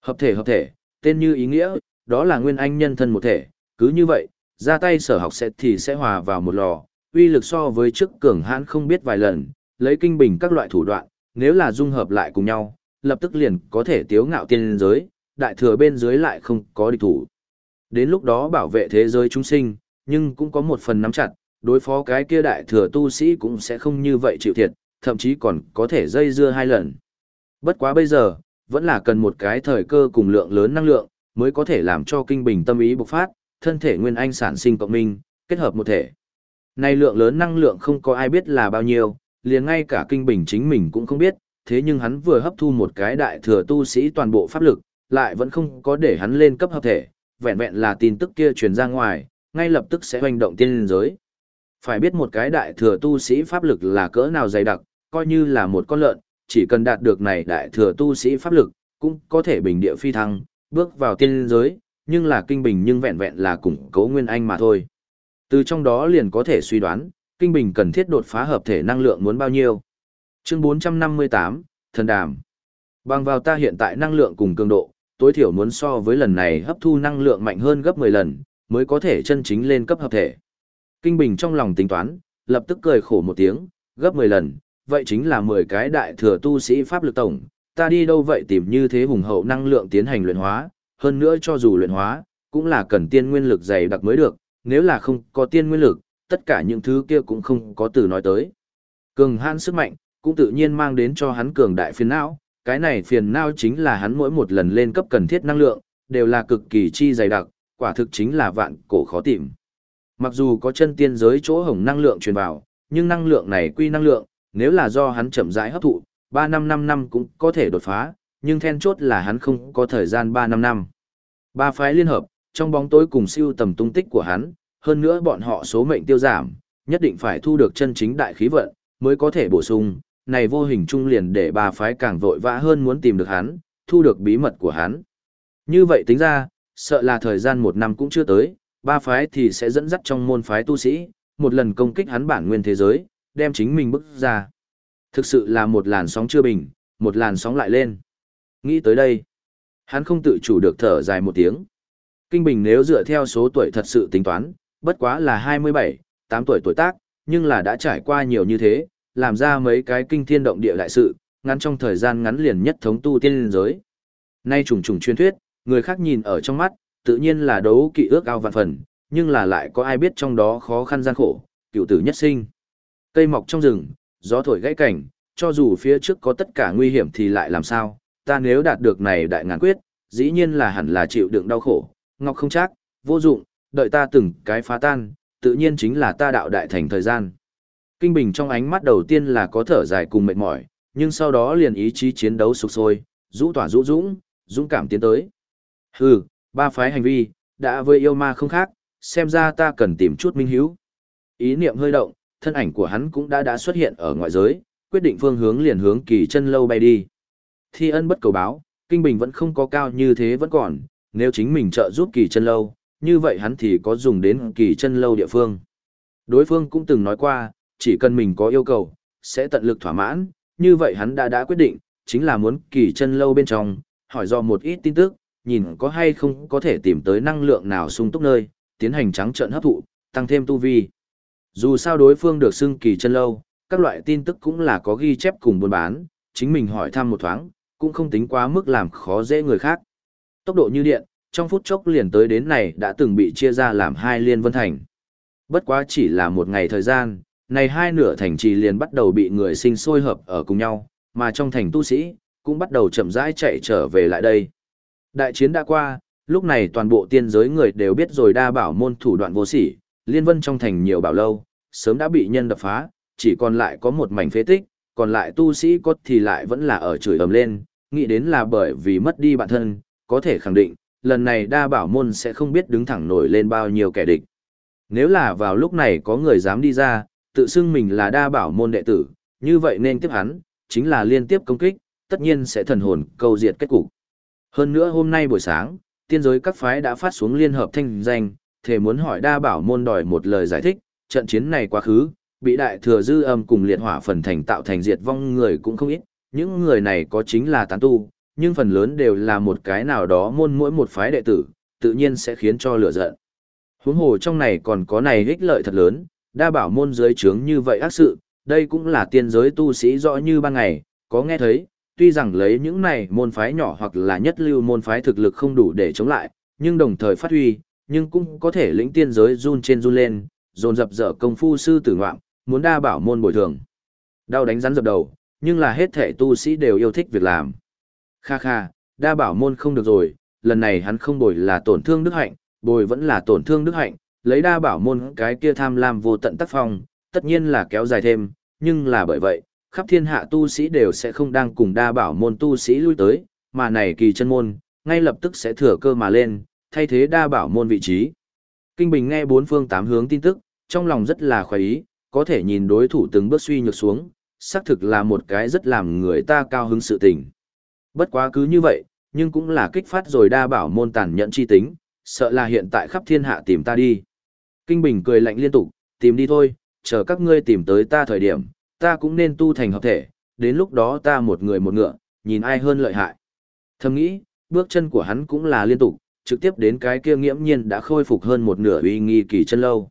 Hợp thể hợp thể, tên như ý nghĩa, đó là Nguyên Anh nhân thân một thể, cứ như vậy, ra tay sở học sẽ thì sẽ hòa vào một lò, uy lực so với trước cường hãn không biết vài lần, lấy kinh bình các loại thủ đoạn, nếu là dung hợp lại cùng nhau, lập tức liền có thể tiếu ngạo tiên giới, đại thừa bên dưới lại không có địch thủ. Đến lúc đó bảo vệ thế giới chúng sinh, nhưng cũng có một phần nắm chặt, đối phó cái kia đại thừa tu sĩ cũng sẽ không như vậy chịu thiệt, thậm chí còn có thể dây dưa hai lần. Bất quá bây giờ, vẫn là cần một cái thời cơ cùng lượng lớn năng lượng, mới có thể làm cho kinh bình tâm ý bộc phát, thân thể nguyên anh sản sinh cộng minh, kết hợp một thể. Này lượng lớn năng lượng không có ai biết là bao nhiêu, liền ngay cả kinh bình chính mình cũng không biết, thế nhưng hắn vừa hấp thu một cái đại thừa tu sĩ toàn bộ pháp lực, lại vẫn không có để hắn lên cấp hợp thể, vẹn vẹn là tin tức kia truyền ra ngoài, ngay lập tức sẽ hoành động tiên giới. Phải biết một cái đại thừa tu sĩ pháp lực là cỡ nào dày đặc, coi như là một con lợn, chỉ cần đạt được này đại thừa tu sĩ pháp lực, cũng có thể bình địa phi thăng, bước vào tiên giới, nhưng là kinh bình nhưng vẹn vẹn là củng cố nguyên anh mà thôi. Từ trong đó liền có thể suy đoán, kinh bình cần thiết đột phá hợp thể năng lượng muốn bao nhiêu. Chương 458, Thần Đàm. Bằng vào ta hiện tại năng lượng cùng cường độ, tối thiểu muốn so với lần này hấp thu năng lượng mạnh hơn gấp 10 lần, mới có thể chân chính lên cấp hợp thể. Kinh Bình trong lòng tính toán, lập tức cười khổ một tiếng, gấp 10 lần, vậy chính là 10 cái đại thừa tu sĩ pháp lực tổng, ta đi đâu vậy tìm như thế hùng hậu năng lượng tiến hành luyện hóa, hơn nữa cho dù luyện hóa, cũng là cần tiên nguyên lực dày đặc mới được, nếu là không có tiên nguyên lực, tất cả những thứ kia cũng không có từ nói tới. Cường hãn sức mạnh, cũng tự nhiên mang đến cho hắn cường đại phiền não, cái này phiền não chính là hắn mỗi một lần lên cấp cần thiết năng lượng, đều là cực kỳ chi dày đặc, quả thực chính là vạn cổ khó tìm. Mặc dù có chân tiên giới chỗ hồng năng lượng truyền vào, nhưng năng lượng này quy năng lượng, nếu là do hắn chậm rãi hấp thụ, 3 năm 5 năm cũng có thể đột phá, nhưng then chốt là hắn không có thời gian 3 năm năm. Ba phái liên hợp, trong bóng tối cùng siêu tầm tung tích của hắn, hơn nữa bọn họ số mệnh tiêu giảm, nhất định phải thu được chân chính đại khí vận, mới có thể bổ sung, này vô hình trung liền để ba phái càng vội vã hơn muốn tìm được hắn, thu được bí mật của hắn. Như vậy tính ra, sợ là thời gian một năm cũng chưa tới, ba phái thì sẽ dẫn dắt trong môn phái tu sĩ, một lần công kích hắn bản nguyên thế giới, đem chính mình bức ra. Thực sự là một làn sóng chưa bình, một làn sóng lại lên. Nghĩ tới đây, hắn không tự chủ được thở dài một tiếng. Kinh Bình nếu dựa theo số tuổi thật sự tính toán, bất quá là 27, 8 tuổi tuổi tác, nhưng là đã trải qua nhiều như thế, làm ra mấy cái kinh thiên động địa đại sự, ngắn trong thời gian ngắn liền nhất thống tu tiên giới. Nay trùng trùng truyền thuyết, người khác nhìn ở trong mắt, tự nhiên là đấu kỵ ước ao vạn phần, nhưng là lại có ai biết trong đó khó khăn gian khổ, cựu tử nhất sinh. Cây mọc trong rừng, gió thổi gãy cảnh, cho dù phía trước có tất cả nguy hiểm thì lại làm sao, ta nếu đạt được này đại ngàn quyết, dĩ nhiên là hẳn là chịu đựng đau khổ, ngọc không chắc, vô dụng, đợi ta từng cái phá tan, tự nhiên chính là ta đạo đại thành thời gian. Kinh Bình trong ánh mắt đầu tiên là có thở dài cùng mệt mỏi, nhưng sau đó liền ý chí chiến đấu sục sôi, rũ tỏa rũ dũng, dũng cảm tiến tới. Hừ, ba phái hành vi, đã với yêu ma không khác, xem ra ta cần tìm chút minh hiếu. Ý niệm hơi động, thân ảnh của hắn cũng đã đã xuất hiện ở ngoại giới, quyết định phương hướng liền hướng kỳ chân lâu bay đi. Thi ân bất cầu báo, kinh bình vẫn không có cao như thế vẫn còn, nếu chính mình trợ giúp kỳ chân lâu, như vậy hắn thì có dùng đến kỳ chân lâu địa phương. Đối phương cũng từng nói qua, chỉ cần mình có yêu cầu, sẽ tận lực thỏa mãn, như vậy hắn đã đã quyết định, chính là muốn kỳ chân lâu bên trong, hỏi do một ít tin tức, nhìn có hay không có thể tìm tới năng lượng nào sung túc nơi, tiến hành trắng trợn hấp thụ, tăng thêm tu vi. Dù sao đối phương được xưng kỳ chân lâu, các loại tin tức cũng là có ghi chép cùng buôn bán, chính mình hỏi thăm một thoáng, cũng không tính quá mức làm khó dễ người khác. Tốc độ như điện, trong phút chốc liền tới đến này đã từng bị chia ra làm hai liên vân thành. Bất quá chỉ là một ngày thời gian, này hai nửa thành trì liền bắt đầu bị người sinh sôi hợp ở cùng nhau, mà trong thành tu sĩ, cũng bắt đầu chậm rãi chạy trở về lại đây. Đại chiến đã qua, lúc này toàn bộ tiên giới người đều biết rồi đa bảo môn thủ đoạn vô sỉ, liên vân trong thành nhiều bảo lâu, sớm đã bị nhân đập phá, chỉ còn lại có một mảnh phế tích, còn lại tu sĩ cốt thì lại vẫn là ở chửi ầm lên, nghĩ đến là bởi vì mất đi bản thân, có thể khẳng định, lần này đa bảo môn sẽ không biết đứng thẳng nổi lên bao nhiêu kẻ địch. Nếu là vào lúc này có người dám đi ra, tự xưng mình là đa bảo môn đệ tử, như vậy nên tiếp hắn, chính là liên tiếp công kích, tất nhiên sẽ thần hồn câu diệt kết cục. Hơn nữa hôm nay buổi sáng, tiên giới các phái đã phát xuống liên hợp thanh danh, thể muốn hỏi đa bảo môn đòi một lời giải thích, trận chiến này quá khứ, bị đại thừa dư âm cùng liệt hỏa phần thành tạo thành diệt vong người cũng không ít, những người này có chính là tán tu, nhưng phần lớn đều là một cái nào đó môn mỗi một phái đệ tử, tự nhiên sẽ khiến cho lửa giận. Huống hồ trong này còn có này ích lợi thật lớn, đa bảo môn dưới trướng như vậy ác sự, đây cũng là tiên giới tu sĩ rõ như ban ngày, có nghe thấy, tuy rằng lấy những này môn phái nhỏ hoặc là nhất lưu môn phái thực lực không đủ để chống lại, nhưng đồng thời phát huy, nhưng cũng có thể lĩnh tiên giới run trên run lên, dồn dập dở công phu sư tử ngoạm, muốn đa bảo môn bồi thường. Đau đánh rắn dập đầu, nhưng là hết thể tu sĩ đều yêu thích việc làm. Kha kha, đa bảo môn không được rồi, lần này hắn không bồi là tổn thương đức hạnh, bồi vẫn là tổn thương đức hạnh, lấy đa bảo môn cái kia tham lam vô tận tác phong, tất nhiên là kéo dài thêm, nhưng là bởi vậy, khắp thiên hạ tu sĩ đều sẽ không đang cùng đa bảo môn tu sĩ lui tới, mà này kỳ chân môn, ngay lập tức sẽ thừa cơ mà lên, thay thế đa bảo môn vị trí. Kinh Bình nghe bốn phương tám hướng tin tức, trong lòng rất là khoái ý, có thể nhìn đối thủ từng bước suy nhược xuống, xác thực là một cái rất làm người ta cao hứng sự tình. Bất quá cứ như vậy, nhưng cũng là kích phát rồi đa bảo môn tàn nhẫn chi tính, sợ là hiện tại khắp thiên hạ tìm ta đi. Kinh Bình cười lạnh liên tục, tìm đi thôi, chờ các ngươi tìm tới ta thời điểm, ta cũng nên tu thành hợp thể, đến lúc đó ta một người một ngựa, nhìn ai hơn lợi hại. Thầm nghĩ, bước chân của hắn cũng là liên tục, trực tiếp đến cái kia nghiễm nhiên đã khôi phục hơn một nửa uy nghi kỳ chân lâu.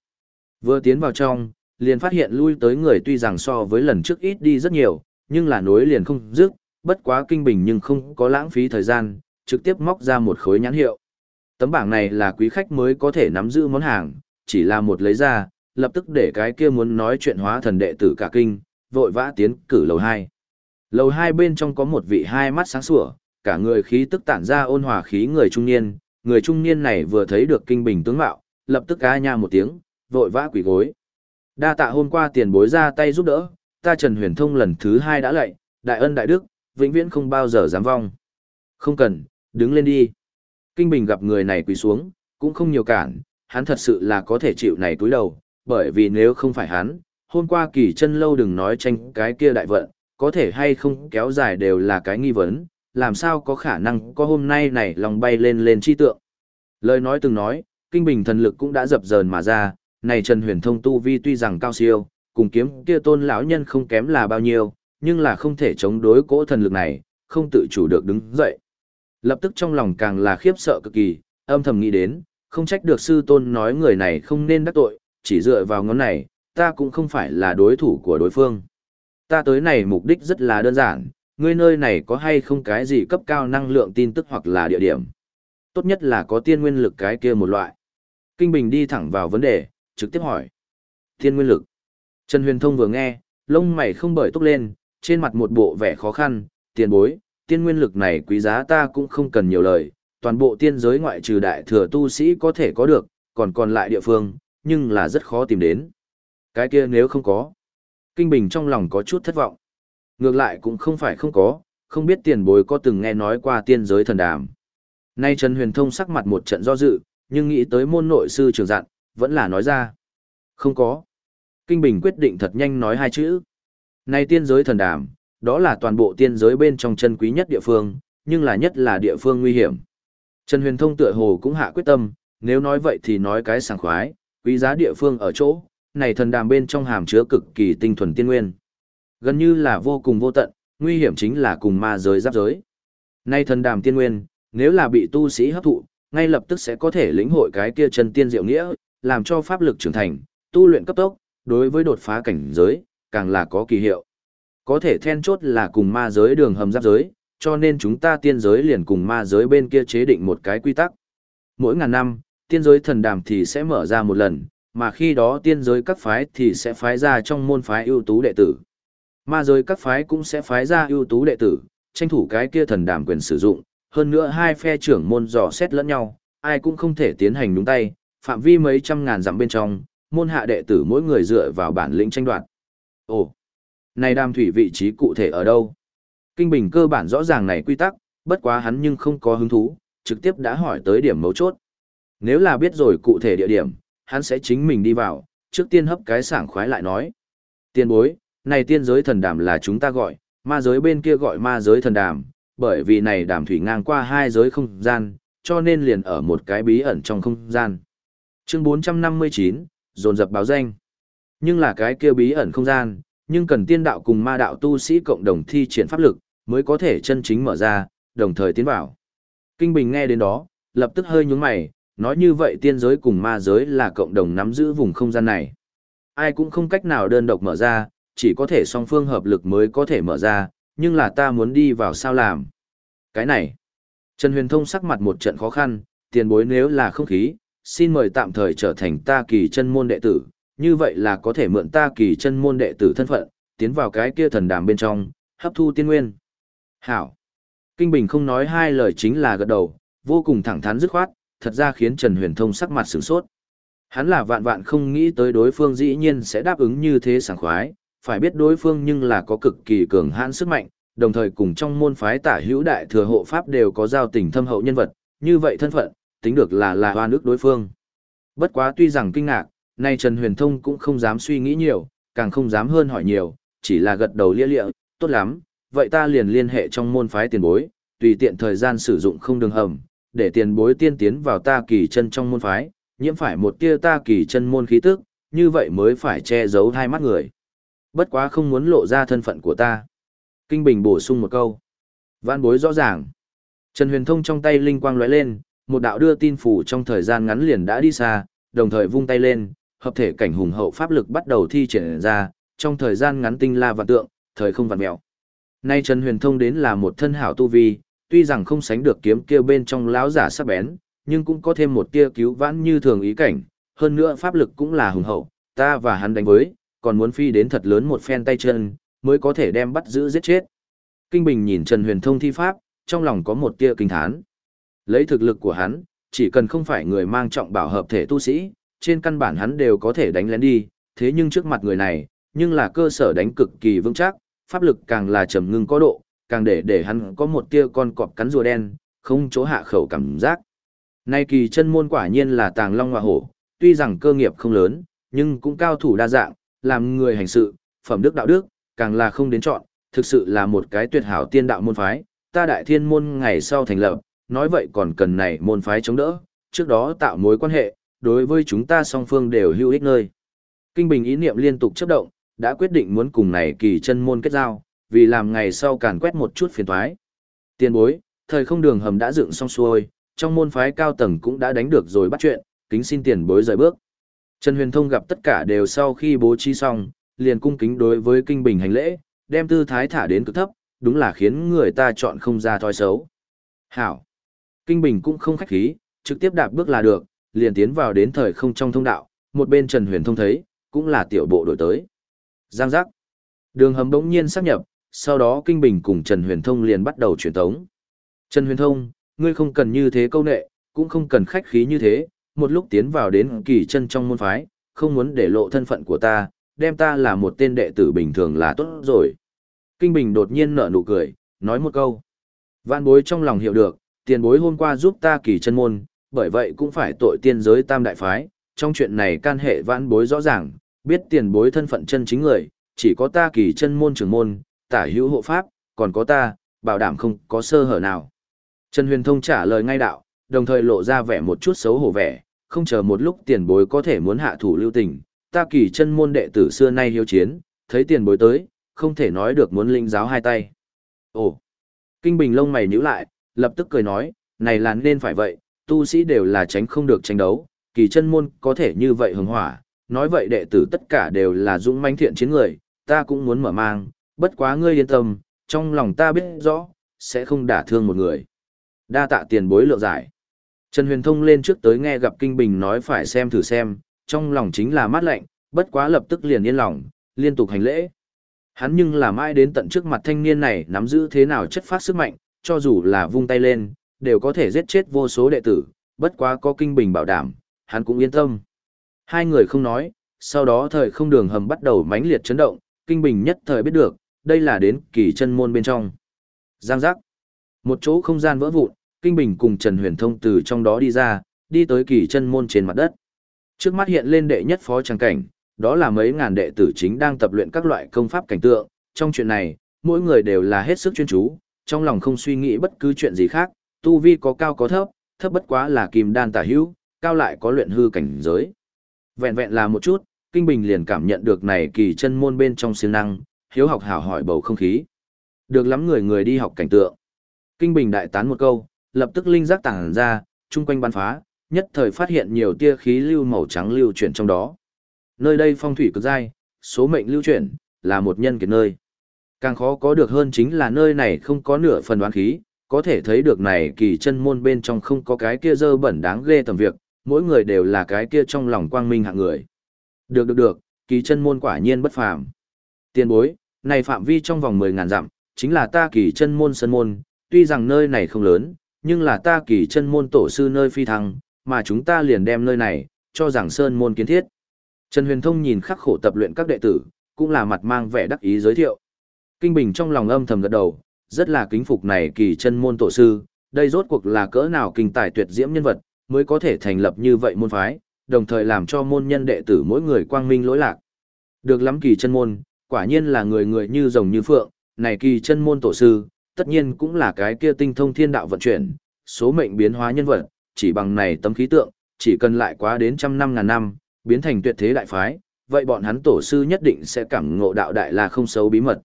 Vừa tiến vào trong, liền phát hiện lui tới người tuy rằng so với lần trước ít đi rất nhiều, nhưng là nối liền không dứt, bất quá kinh bình nhưng không có lãng phí thời gian, trực tiếp móc ra một khối nhãn hiệu. Tấm bảng này là quý khách mới có thể nắm giữ món hàng, chỉ là một lấy ra, lập tức để cái kia muốn nói chuyện hóa thần đệ tử cả kinh, vội vã tiến cử lầu 2. Lầu 2 bên trong có một vị hai mắt sáng sủa, cả người khí tức tản ra ôn hòa khí người trung niên, người trung niên này vừa thấy được kinh bình tướng mạo, lập tức ca nha một tiếng, vội vã quỳ gối. Đa tạ hôm qua tiền bối ra tay giúp đỡ, ta Trần Huyền Thông lần thứ hai đã lạy, đại ân đại đức, vĩnh viễn không bao giờ dám vong. Không cần, đứng lên đi. Kinh Bình gặp người này quỳ xuống, cũng không nhiều cản, hắn thật sự là có thể chịu này túi đầu, bởi vì nếu không phải hắn, hôm qua kỳ chân lâu đừng nói tranh cái kia đại vận, có thể hay không kéo dài đều là cái nghi vấn, làm sao có khả năng có hôm nay này lòng bay lên lên chi tượng. Lời nói từng nói, kinh bình thần lực cũng đã dập dờn mà ra, này Trần Huyền Thông tu vi tuy rằng cao siêu, cùng kiếm kia tôn lão nhân không kém là bao nhiêu, nhưng là không thể chống đối cỗ thần lực này, không tự chủ được đứng dậy. Lập tức trong lòng càng là khiếp sợ cực kỳ, âm thầm nghĩ đến, không trách được sư tôn nói người này không nên đắc tội, chỉ dựa vào ngón này, ta cũng không phải là đối thủ của đối phương. Ta tới này mục đích rất là đơn giản, ngươi nơi này có hay không cái gì cấp cao năng lượng tin tức hoặc là địa điểm. Tốt nhất là có tiên nguyên lực cái kia một loại. Kinh Bình đi thẳng vào vấn đề, trực tiếp hỏi. Tiên nguyên lực. Trần Huyền Thông vừa nghe, lông mày không bởi tốc lên, trên mặt một bộ vẻ khó khăn, tiền bối, tiên nguyên lực này quý giá ta cũng không cần nhiều lời, toàn bộ tiên giới ngoại trừ đại thừa tu sĩ có thể có được, còn còn lại địa phương, nhưng là rất khó tìm đến. Cái kia nếu không có, Kinh Bình trong lòng có chút thất vọng. Ngược lại cũng không phải không có, không biết tiền bối có từng nghe nói qua tiên giới thần đàm. Nay Trần Huyền Thông sắc mặt một trận do dự, nhưng nghĩ tới môn nội sư trường dặn, vẫn là nói ra. Không có. Kinh Bình quyết định thật nhanh nói hai chữ. Nay tiên giới thần đàm, đó là toàn bộ tiên giới bên trong chân quý nhất địa phương, nhưng là nhất là địa phương nguy hiểm. Trần Huyền Thông tựa hồ cũng hạ quyết tâm, nếu nói vậy thì nói cái sảng khoái, quý giá địa phương ở chỗ, này thần đàm bên trong hàm chứa cực kỳ tinh thuần tiên nguyên. Gần như là vô cùng vô tận, nguy hiểm chính là cùng ma giới giáp giới. Nay thần đàm tiên nguyên, nếu là bị tu sĩ hấp thụ, ngay lập tức sẽ có thể lĩnh hội cái kia chân tiên diệu nghĩa, làm cho pháp lực trưởng thành, tu luyện cấp tốc, đối với đột phá cảnh giới, càng là có kỳ hiệu. Có thể then chốt là cùng ma giới đường hầm giáp giới, cho nên chúng ta tiên giới liền cùng ma giới bên kia chế định một cái quy tắc. Mỗi ngàn năm, tiên giới thần đàm thì sẽ mở ra một lần, mà khi đó tiên giới các phái thì sẽ phái ra trong môn phái ưu tú đệ tử. Ma giới các phái cũng sẽ phái ra ưu tú đệ tử, tranh thủ cái kia thần đàm quyền sử dụng, hơn nữa hai phe trưởng môn dò xét lẫn nhau, ai cũng không thể tiến hành đúng tay, phạm vi mấy trăm ngàn dặm bên trong, môn hạ đệ tử mỗi người dựa vào bản lĩnh tranh đoạt. Ồ, này đàm thủy vị trí cụ thể ở đâu? Kinh Bình cơ bản rõ ràng này quy tắc, bất quá hắn nhưng không có hứng thú, trực tiếp đã hỏi tới điểm mấu chốt. Nếu là biết rồi cụ thể địa điểm, hắn sẽ chính mình đi vào, trước tiên hấp cái sảng khoái lại nói. Tiên bối, này tiên giới thần đàm là chúng ta gọi, ma giới bên kia gọi ma giới thần đàm, bởi vì này đàm thủy ngang qua hai giới không gian, cho nên liền ở một cái bí ẩn trong không gian. Chương 459, dồn dập báo danh. Nhưng là cái kia bí ẩn không gian, nhưng cần tiên đạo cùng ma đạo tu sĩ cộng đồng thi triển pháp lực, mới có thể chân chính mở ra, đồng thời tiến vào. Kinh Bình nghe đến đó, lập tức hơi nhướng mày, nói như vậy tiên giới cùng ma giới là cộng đồng nắm giữ vùng không gian này. Ai cũng không cách nào đơn độc mở ra, chỉ có thể song phương hợp lực mới có thể mở ra, nhưng là ta muốn đi vào sao làm. Cái này, Trần Huyền Thông sắc mặt một trận khó khăn, tiền bối nếu là không khí, xin mời tạm thời trở thành ta kỳ chân môn đệ tử, như vậy là có thể mượn ta kỳ chân môn đệ tử thân phận, tiến vào cái kia thần đàm bên trong, hấp thu tiên nguyên. Hảo. Kinh Bình không nói hai lời chính là gật đầu, vô cùng thẳng thắn dứt khoát, thật ra khiến Trần Huyền Thông sắc mặt sửng sốt. Hắn là vạn vạn không nghĩ tới đối phương dĩ nhiên sẽ đáp ứng như thế sảng khoái, phải biết đối phương nhưng là có cực kỳ cường hãn sức mạnh, đồng thời cùng trong môn phái tả hữu đại thừa hộ pháp đều có giao tình thâm hậu nhân vật, như vậy thân phận, tính được là là hoa nước đối phương. Bất quá tuy rằng kinh ngạc, nay Trần Huyền Thông cũng không dám suy nghĩ nhiều, càng không dám hơn hỏi nhiều, chỉ là gật đầu lia lịa, tốt lắm, vậy ta liền liên hệ trong môn phái tiền bối, tùy tiện thời gian sử dụng không đường hầm, để tiền bối tiên tiến vào ta kỳ chân trong môn phái, nhiễm phải một tia ta kỳ chân môn khí tức, như vậy mới phải che giấu hai mắt người. Bất quá không muốn lộ ra thân phận của ta. Kinh Bình bổ sung một câu. Vạn bối rõ ràng. Trần Huyền Thông trong tay linh quang lóe lên, một đạo đưa tin phủ trong thời gian ngắn liền đã đi xa, đồng thời vung tay lên, hợp thể cảnh hùng hậu pháp lực bắt đầu thi triển ra, trong thời gian ngắn tinh la vạn tượng, thời không vạn mèo. Nay Trần Huyền Thông đến là một thân hảo tu vi, tuy rằng không sánh được kiếm kia bên trong lão giả sắc bén, nhưng cũng có thêm một tia cứu vãn như thường ý cảnh, hơn nữa pháp lực cũng là hùng hậu, ta và hắn đánh với, còn muốn phi đến thật lớn một phen tay chân, mới có thể đem bắt giữ giết chết. Kinh Bình nhìn Trần Huyền Thông thi pháp, trong lòng có một tia kinh thán. Lấy thực lực của hắn, chỉ cần không phải người mang trọng bảo hợp thể tu sĩ, trên căn bản hắn đều có thể đánh lén đi, thế nhưng trước mặt người này, nhưng là cơ sở đánh cực kỳ vững chắc, pháp lực càng là trầm ngưng có độ, càng để để hắn có một tia con cọp cắn rùa đen, không chỗ hạ khẩu cảm giác. Nay kỳ chân môn quả nhiên là tàng long hoa hổ, tuy rằng cơ nghiệp không lớn, nhưng cũng cao thủ đa dạng, làm người hành sự, phẩm đức đạo đức, càng là không đến chọn, thực sự là một cái tuyệt hảo tiên đạo môn phái, ta đại thiên môn ngày sau thành lập, nói vậy còn cần này môn phái chống đỡ, trước đó tạo mối quan hệ, đối với chúng ta song phương đều hữu ích nơi. Kinh Bình ý niệm liên tục chấp động, đã quyết định muốn cùng này kỳ chân môn kết giao, vì làm ngày sau càn quét một chút phiền toái. Tiền bối, thời không đường hầm đã dựng xong xuôi, trong môn phái cao tầng cũng đã đánh được rồi bắt chuyện, kính xin tiền bối rời bước. Trần Huyền Thông gặp tất cả đều sau khi bố trí xong, liền cung kính đối với Kinh Bình hành lễ, đem tư thái thả đến cực thấp, đúng là khiến người ta chọn không ra thói xấu. Hảo. Kinh Bình cũng không khách khí, trực tiếp đạp bước là được, liền tiến vào đến thời không trong thông đạo, một bên Trần Huyền Thông thấy, cũng là tiểu bộ đổi tới. Giang giác. Đường hầm bỗng nhiên xác nhập, sau đó Kinh Bình cùng Trần Huyền Thông liền bắt đầu truyền tống. Trần Huyền Thông, ngươi không cần như thế câu nệ, cũng không cần khách khí như thế, một lúc tiến vào đến kỳ chân trong môn phái, không muốn để lộ thân phận của ta, đem ta là một tên đệ tử bình thường là tốt rồi. Kinh Bình đột nhiên nở nụ cười, nói một câu. Vạn bối trong lòng hiểu được, tiền bối hôm qua giúp ta kỳ chân môn, bởi vậy cũng phải tội tiên giới tam đại phái, trong chuyện này can hệ vạn bối rõ ràng, biết tiền bối thân phận chân chính người, chỉ có ta kỳ chân môn trưởng môn, tả hữu hộ pháp, còn có ta, bảo đảm không có sơ hở nào. Trần Huyền Thông trả lời ngay đạo, đồng thời lộ ra vẻ một chút xấu hổ vẻ, không chờ một lúc tiền bối có thể muốn hạ thủ lưu tình, ta kỳ chân môn đệ tử xưa nay hiếu chiến, thấy tiền bối tới, không thể nói được muốn linh giáo hai tay. Ồ! Kinh Bình lông mày nhíu lại, lập tức cười nói, này là nên phải vậy, tu sĩ đều là tránh không được tranh đấu, kỳ chân môn có thể như vậy hứng hỏa, nói vậy đệ tử tất cả đều là dũng manh thiện chiến người, ta cũng muốn mở mang, bất quá ngươi yên tâm, trong lòng ta biết rõ, sẽ không đả thương một người. Đa tạ tiền bối lượng giải. Trần Huyền Thông lên trước tới nghe gặp Kinh Bình nói phải xem thử xem, trong lòng chính là mát lạnh, bất quá lập tức liền yên lòng, liên tục hành lễ. Hắn nhưng là mãi đến tận trước mặt thanh niên này nắm giữ thế nào chất phát sức mạnh, cho dù là vung tay lên, đều có thể giết chết vô số đệ tử, bất quá có Kinh Bình bảo đảm, hắn cũng yên tâm. Hai người không nói, sau đó thời không đường hầm bắt đầu mãnh liệt chấn động, Kinh Bình nhất thời biết được, đây là đến kỳ chân môn bên trong. Giang giác. Một chỗ không gian vỡ vụn, Kinh Bình cùng Trần Huyền Thông từ trong đó đi ra, đi tới kỳ chân môn trên mặt đất. Trước mắt hiện lên đệ nhất phó trang cảnh, đó là mấy ngàn đệ tử chính đang tập luyện các loại công pháp cảnh tượng. Trong chuyện này, mỗi người đều là hết sức chuyên chú, trong lòng không suy nghĩ bất cứ chuyện gì khác, tu vi có cao có thấp, thấp bất quá là kim đan tả hữu, cao lại có luyện hư cảnh giới. Vẹn vẹn là một chút, Kinh Bình liền cảm nhận được này kỳ chân môn bên trong siêng năng, hiếu học hảo hỏi bầu không khí. Được lắm người người đi học cảnh tượng. Kinh Bình đại tán một câu, lập tức linh giác tàng ra, chung quanh bắn phá, nhất thời phát hiện nhiều tia khí lưu màu trắng lưu chuyển trong đó. Nơi đây phong thủy cực dai, số mệnh lưu chuyển, là một nhân kiệt nơi. Càng khó có được hơn chính là nơi này không có nửa phần đoán khí, có thể thấy được này kỳ chân môn bên trong không có cái kia dơ bẩn đáng ghê tầm việc, mỗi người đều là cái kia trong lòng quang minh hạng người. Được được được, kỳ chân môn quả nhiên bất phàm. Tiền bối, này phạm vi trong vòng 10.000 dặm, chính là ta kỳ chân môn sân môn, tuy rằng nơi này không lớn, nhưng là ta kỳ chân môn tổ sư nơi phi thăng, mà chúng ta liền đem nơi này, cho rằng sơn môn kiến thiết. Trần Huyền Thông nhìn khắc khổ tập luyện các đệ tử, cũng là mặt mang vẻ đắc ý giới thiệu. Kinh Bình trong lòng âm thầm gật đầu, rất là kính phục này kỳ chân môn tổ sư, đây rốt cuộc là cỡ nào kinh tài tuyệt diễm nhân vật, mới có thể thành lập như vậy môn phái, đồng thời làm cho môn nhân đệ tử mỗi người quang minh lỗi lạc. Được lắm kỳ chân môn, quả nhiên là người người như rồng như phượng, này kỳ chân môn tổ sư, tất nhiên cũng là cái kia tinh thông thiên đạo vận chuyển, số mệnh biến hóa nhân vật, chỉ bằng này tấm khí tượng, chỉ cần lại quá đến trăm năm ngàn năm, biến thành tuyệt thế đại phái, vậy bọn hắn tổ sư nhất định sẽ cảm ngộ đạo đại là không xấu bí mật.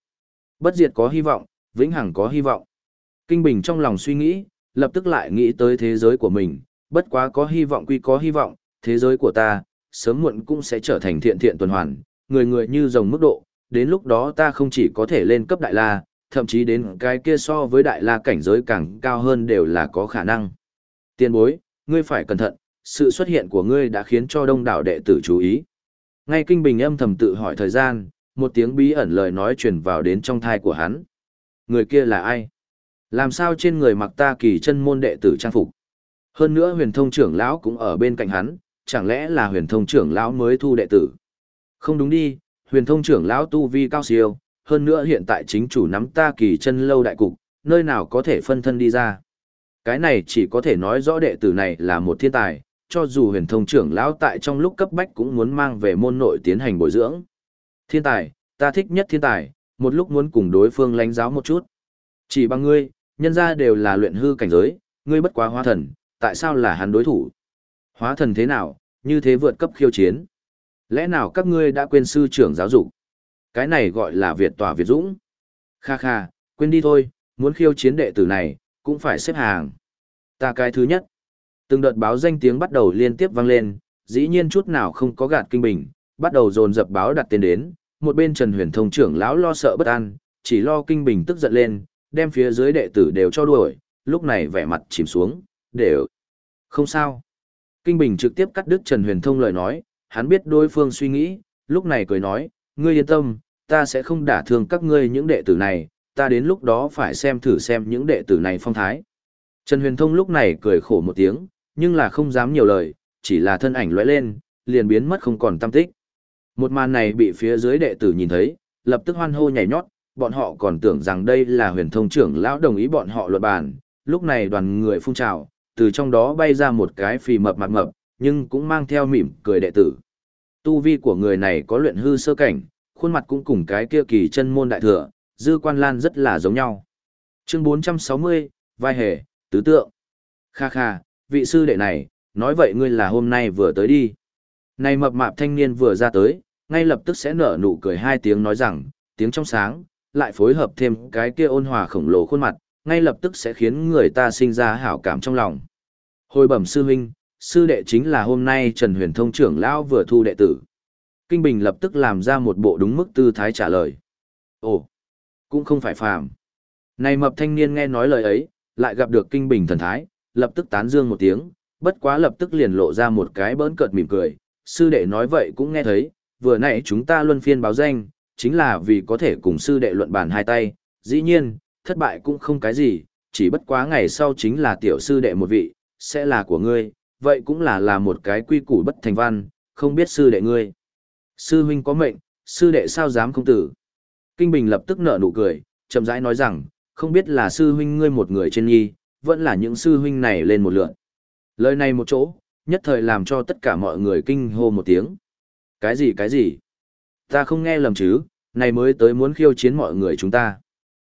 Bất diệt có hy vọng, vĩnh hằng có hy vọng. Kinh Bình trong lòng suy nghĩ, lập tức lại nghĩ tới thế giới của mình, bất quá có hy vọng quy có hy vọng, thế giới của ta, sớm muộn cũng sẽ trở thành thiện thiện tuần hoàn, người người như rồng mức độ, đến lúc đó ta không chỉ có thể lên cấp đại la, thậm chí đến cái kia so với đại la cảnh giới càng cao hơn đều là có khả năng. Tiên bối, ngươi phải cẩn thận, sự xuất hiện của ngươi đã khiến cho đông đảo đệ tử chú ý. Ngay kinh bình âm thầm tự hỏi thời gian, một tiếng bí ẩn lời nói truyền vào đến trong thai của hắn. Người kia là ai? Làm sao trên người mặc ta kỳ chân môn đệ tử trang phục? Hơn nữa huyền thông trưởng lão cũng ở bên cạnh hắn, chẳng lẽ là huyền thông trưởng lão mới thu đệ tử? Không đúng đi, huyền thông trưởng lão tu vi cao siêu, hơn nữa hiện tại chính chủ nắm ta kỳ chân lâu đại cục, nơi nào có thể phân thân đi ra. Cái này chỉ có thể nói rõ đệ tử này là một thiên tài, cho dù huyền thông trưởng lão tại trong lúc cấp bách cũng muốn mang về môn nội tiến hành bồi dưỡng. Thiên tài, ta thích nhất thiên tài, một lúc muốn cùng đối phương lánh giáo một chút. Chỉ bằng ngươi, nhân ra đều là luyện hư cảnh giới, ngươi bất quá hóa thần, tại sao là hắn đối thủ? Hóa thần thế nào, như thế vượt cấp khiêu chiến? Lẽ nào các ngươi đã quên sư trưởng giáo dục? Cái này gọi là Việt tòa Việt Dũng. Kha kha, quên đi thôi, muốn khiêu chiến đệ tử này, cũng phải xếp hàng. Ta cái thứ nhất. Từng đợt báo danh tiếng bắt đầu liên tiếp vang lên, dĩ nhiên chút nào không có gạt kinh bình, bắt đầu dồn dập báo đặt tên đến, một bên Trần Huyền Thông trưởng lão lo sợ bất an, chỉ lo kinh bình tức giận lên, đem phía dưới đệ tử đều cho đuổi, lúc này vẻ mặt chìm xuống, đều. Không sao. Kinh bình trực tiếp cắt đứt Trần Huyền Thông lời nói, hắn biết đối phương suy nghĩ, lúc này cười nói, ngươi yên tâm, ta sẽ không đả thương các ngươi những đệ tử này, ta đến lúc đó phải xem thử xem những đệ tử này phong thái. Trần Huyền Thông lúc này cười khổ một tiếng, nhưng là không dám nhiều lời, chỉ là thân ảnh lóe lên, liền biến mất không còn tâm tích. Một màn này bị phía dưới đệ tử nhìn thấy, lập tức hoan hô nhảy nhót, bọn họ còn tưởng rằng đây là huyền thông trưởng lão đồng ý bọn họ luận bàn, lúc này đoàn người phun trào, từ trong đó bay ra một cái phì mập mặt mập, nhưng cũng mang theo mỉm cười đệ tử. Tu vi của người này có luyện hư sơ cảnh, khuôn mặt cũng cùng cái kia kỳ chân môn đại thừa, dư quan lan rất là giống nhau. Chương 460, vai hề, tứ tượng. Kha kha, vị sư đệ này, nói vậy ngươi là hôm nay vừa tới đi. Này mập mạp thanh niên vừa ra tới, ngay lập tức sẽ nở nụ cười hai tiếng nói rằng, tiếng trong sáng, lại phối hợp thêm cái kia ôn hòa khổng lồ khuôn mặt, ngay lập tức sẽ khiến người ta sinh ra hảo cảm trong lòng. Hồi bẩm sư huynh, sư đệ chính là hôm nay Trần Huyền Thông trưởng lão vừa thu đệ tử. Kinh Bình lập tức làm ra một bộ đúng mức tư thái trả lời. Ồ, cũng không phải phàm. Này mập thanh niên nghe nói lời ấy, lại gặp được Kinh Bình thần thái, lập tức tán dương một tiếng, bất quá lập tức liền lộ ra một cái bỡn cợt mỉm cười. Sư đệ nói vậy cũng nghe thấy, vừa nãy chúng ta luân phiên báo danh, chính là vì có thể cùng sư đệ luận bàn hai tay, dĩ nhiên, thất bại cũng không cái gì, chỉ bất quá ngày sau chính là tiểu sư đệ một vị, sẽ là của ngươi, vậy cũng là là một cái quy củ bất thành văn, không biết sư đệ ngươi. Sư huynh có mệnh, sư đệ sao dám không tử. Kinh Bình lập tức nở nụ cười, chậm rãi nói rằng, không biết là sư huynh ngươi một người trên nhi, vẫn là những sư huynh này lên một lượn. Lời này một chỗ, nhất thời làm cho tất cả mọi người kinh hô một tiếng. Cái gì cái gì? Ta không nghe lầm chứ, này mới tới muốn khiêu chiến mọi người chúng ta.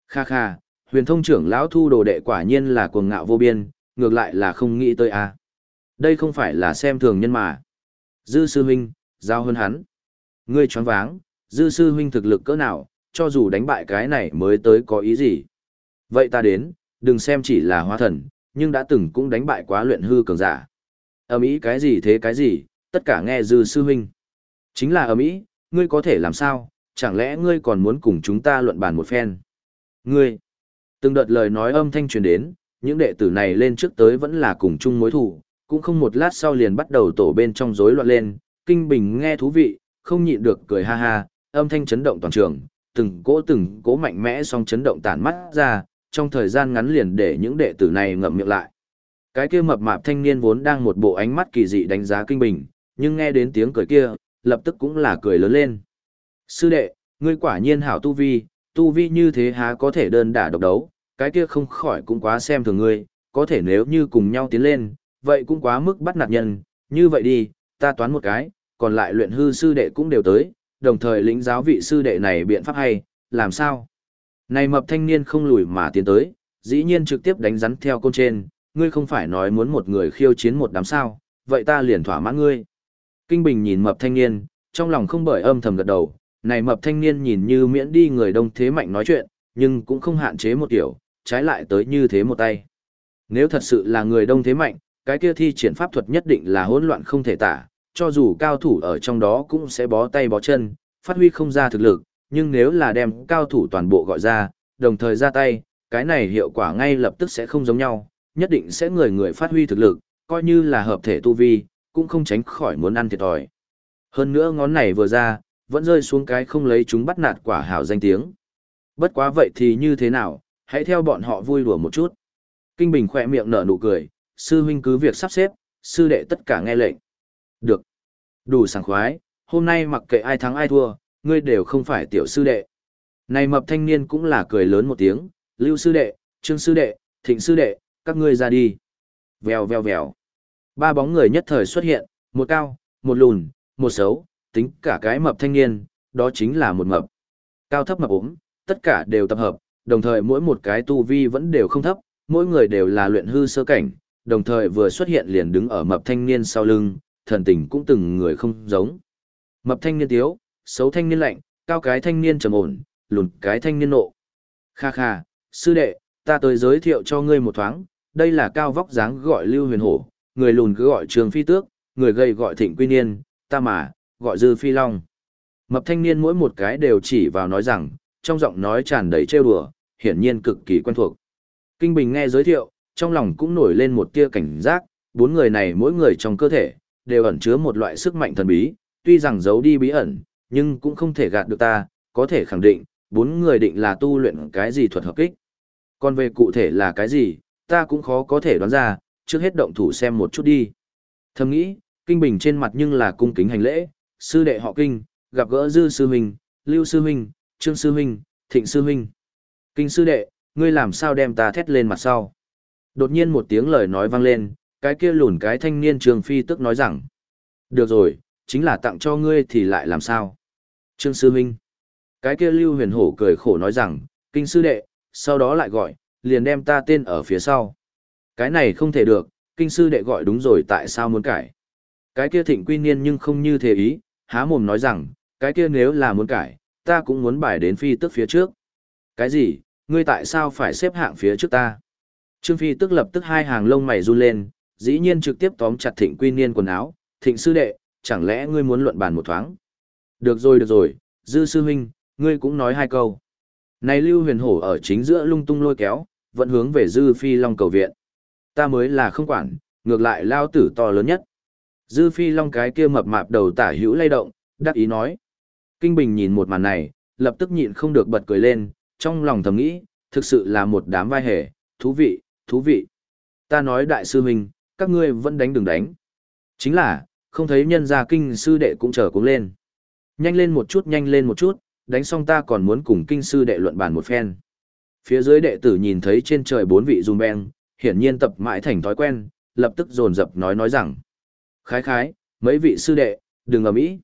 Kha kha, huyền thông trưởng lão thu đồ đệ quả nhiên là cuồng ngạo vô biên, ngược lại là không nghĩ tới a. À. Đây không phải là xem thường nhân mà. Dư sư huynh, giao hơn hắn. Ngươi choáng váng, dư sư huynh thực lực cỡ nào, cho dù đánh bại cái này mới tới có ý gì. Vậy ta đến, đừng xem chỉ là hóa thần, nhưng đã từng cũng đánh bại quá luyện hư cường giả. Ầm ĩ cái gì thế cái gì, tất cả nghe dư sư huynh. Chính là ầm ĩ, ngươi có thể làm sao, chẳng lẽ ngươi còn muốn cùng chúng ta luận bàn một phen? Ngươi, từng đợt lời nói âm thanh truyền đến, những đệ tử này lên trước tới vẫn là cùng chung mối thù, cũng không một lát sau liền bắt đầu tổ bên trong rối loạn lên, kinh bình nghe thú vị, không nhịn được cười ha ha, âm thanh chấn động toàn trường, từng cỗ từng cỗ mạnh mẽ song chấn động tản mắt ra, trong thời gian ngắn liền để những đệ tử này ngậm miệng lại. Cái kia mập mạp thanh niên vốn đang một bộ ánh mắt kỳ dị đánh giá kinh bình, nhưng nghe đến tiếng cười kia, lập tức cũng là cười lớn lên. Sư đệ, ngươi quả nhiên hảo tu vi, tu vi như thế há có thể đơn đả độc đấu, cái kia không khỏi cũng quá xem thường ngươi, có thể nếu như cùng nhau tiến lên, vậy cũng quá mức bắt nạt nhân, như vậy đi, ta toán một cái, còn lại luyện hư sư đệ cũng đều tới, đồng thời lĩnh giáo vị sư đệ này biện pháp hay, làm sao? Này mập thanh niên không lùi mà tiến tới, dĩ nhiên trực tiếp đánh rắn theo côn trên, ngươi không phải nói muốn một người khiêu chiến một đám sao, vậy ta liền thỏa mãn ngươi. Kinh Bình nhìn mập thanh niên, trong lòng không bởi âm thầm gật đầu, này mập thanh niên nhìn như miễn đi người đông thế mạnh nói chuyện, nhưng cũng không hạn chế một kiểu, trái lại tới như thế một tay. Nếu thật sự là người đông thế mạnh, cái kia thi triển pháp thuật nhất định là hỗn loạn không thể tả, cho dù cao thủ ở trong đó cũng sẽ bó tay bó chân, phát huy không ra thực lực, nhưng nếu là đem cao thủ toàn bộ gọi ra, đồng thời ra tay, cái này hiệu quả ngay lập tức sẽ không giống nhau, nhất định sẽ người người phát huy thực lực, coi như là hợp thể tu vi, cũng không tránh khỏi muốn ăn thiệt thòi. Hơn nữa ngón này vừa ra, vẫn rơi xuống cái không lấy chúng bắt nạt quả hảo danh tiếng. Bất quá vậy thì như thế nào, hãy theo bọn họ vui đùa một chút. Kinh Bình khỏe miệng nở nụ cười, sư huynh cứ việc sắp xếp, sư đệ tất cả nghe lệnh. Được. Đủ sảng khoái, hôm nay mặc kệ ai thắng ai thua, ngươi đều không phải tiểu sư đệ. Này mập thanh niên cũng là cười lớn một tiếng, lưu sư đệ, trương sư đệ, thịnh sư đệ, các ngươi ra đi. Vèo vèo vèo. Ba bóng người nhất thời xuất hiện, một cao, một lùn, một xấu, tính cả cái mập thanh niên, đó chính là một mập. Cao thấp mập ốm, tất cả đều tập hợp, đồng thời mỗi một cái tu vi vẫn đều không thấp, mỗi người đều là luyện hư sơ cảnh, đồng thời vừa xuất hiện liền đứng ở mập thanh niên sau lưng, thần tình cũng từng người không giống. Mập thanh niên tiếu, xấu thanh niên lạnh, cao cái thanh niên trầm ổn, lùn cái thanh niên nộ. Kha kha, sư đệ, ta tới giới thiệu cho ngươi một thoáng, đây là cao vóc dáng gọi Lưu Huyền Hổ, người lùn cứ gọi Trường Phi Tước, người gầy gọi Thịnh Quy Niên, ta mà, gọi Dư Phi Long. Mập thanh niên mỗi một cái đều chỉ vào nói rằng, trong giọng nói tràn đầy trêu đùa, hiển nhiên cực kỳ quen thuộc. Kinh Bình nghe giới thiệu, trong lòng cũng nổi lên một tia cảnh giác, bốn người này mỗi người trong cơ thể, đều ẩn chứa một loại sức mạnh thần bí, tuy rằng giấu đi bí ẩn, nhưng cũng không thể gạt được ta, có thể khẳng định, bốn người định là tu luyện cái gì thuật hợp kích. Còn về cụ thể là cái gì, ta cũng khó có thể đoán ra, trước hết động thủ xem một chút đi. Thầm nghĩ, Kinh Bình trên mặt nhưng là cung kính hành lễ, sư đệ họ Kinh, gặp gỡ Dư sư huynh, Lưu sư huynh, Trương sư huynh, Thịnh sư huynh. Kinh sư đệ, ngươi làm sao đem ta thét lên mặt sau? Đột nhiên một tiếng lời nói vang lên, cái kia lùn cái thanh niên Trường Phi tức nói rằng: "Được rồi, chính là tặng cho ngươi thì lại làm sao?" Trương sư huynh. Cái kia Lưu Huyền Hổ cười khổ nói rằng: "Kinh sư đệ, sau đó lại gọi, liền đem ta tên ở phía sau." Cái này không thể được, kinh sư đệ gọi đúng rồi tại sao muốn cải? Cái kia Thịnh Quy Niên nhưng không như thế ý, há mồm nói rằng, cái kia nếu là muốn cải, ta cũng muốn bài đến phi tức phía trước. Cái gì, ngươi tại sao phải xếp hạng phía trước ta? Trương Phi tức lập tức hai hàng lông mày run lên, dĩ nhiên trực tiếp tóm chặt Thịnh Quy Niên quần áo, Thịnh sư đệ, chẳng lẽ ngươi muốn luận bàn một thoáng? Được rồi được rồi, Dư sư huynh, ngươi cũng nói hai câu. Này Lưu Huyền Hổ ở chính giữa lung tung lôi kéo, vẫn hướng về Dư Phi Long cầu viện. Ta mới là không quản, ngược lại lao tử to lớn nhất. Dư Phi Long cái kia mập mạp đầu tả hữu lay động, đắc ý nói. Kinh Bình nhìn một màn này, lập tức nhịn không được bật cười lên, trong lòng thầm nghĩ, thực sự là một đám vai hề, thú vị, thú vị. Ta nói đại sư huynh, các ngươi vẫn đánh đừng đánh. Chính là, không thấy nhân gia kinh sư đệ cũng trở cũng lên. Nhanh lên một chút nhanh lên một chút, đánh xong ta còn muốn cùng kinh sư đệ luận bàn một phen. Phía dưới đệ tử nhìn thấy trên trời bốn vị rung beng, hiển nhiên tập mãi thành thói quen, lập tức dồn dập nói nói rằng. Khái khái, mấy vị sư đệ, đừng ở mỹ.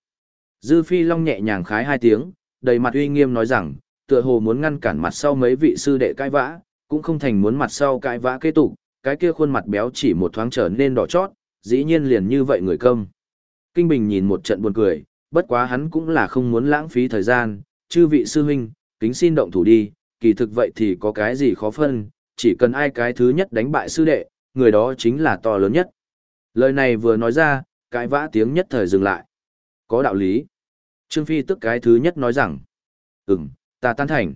Dư Phi Long nhẹ nhàng khái hai tiếng, đầy mặt uy nghiêm nói rằng, tựa hồ muốn ngăn cản mặt sau mấy vị sư đệ cãi vã, cũng không thành muốn mặt sau cãi vã kế tục, cái kia khuôn mặt béo chỉ một thoáng trở nên đỏ chót, dĩ nhiên liền như vậy người công. Kinh Bình nhìn một trận buồn cười, bất quá hắn cũng là không muốn lãng phí thời gian, chư vị sư huynh, kính xin động thủ đi, kỳ thực vậy thì có cái gì khó phân, chỉ cần ai cái thứ nhất đánh bại sư đệ, người đó chính là to lớn nhất. Lời này vừa nói ra, cái vã tiếng nhất thời dừng lại. Có đạo lý. Trương Phi tức cái thứ nhất nói rằng, ừm, ta tan thành.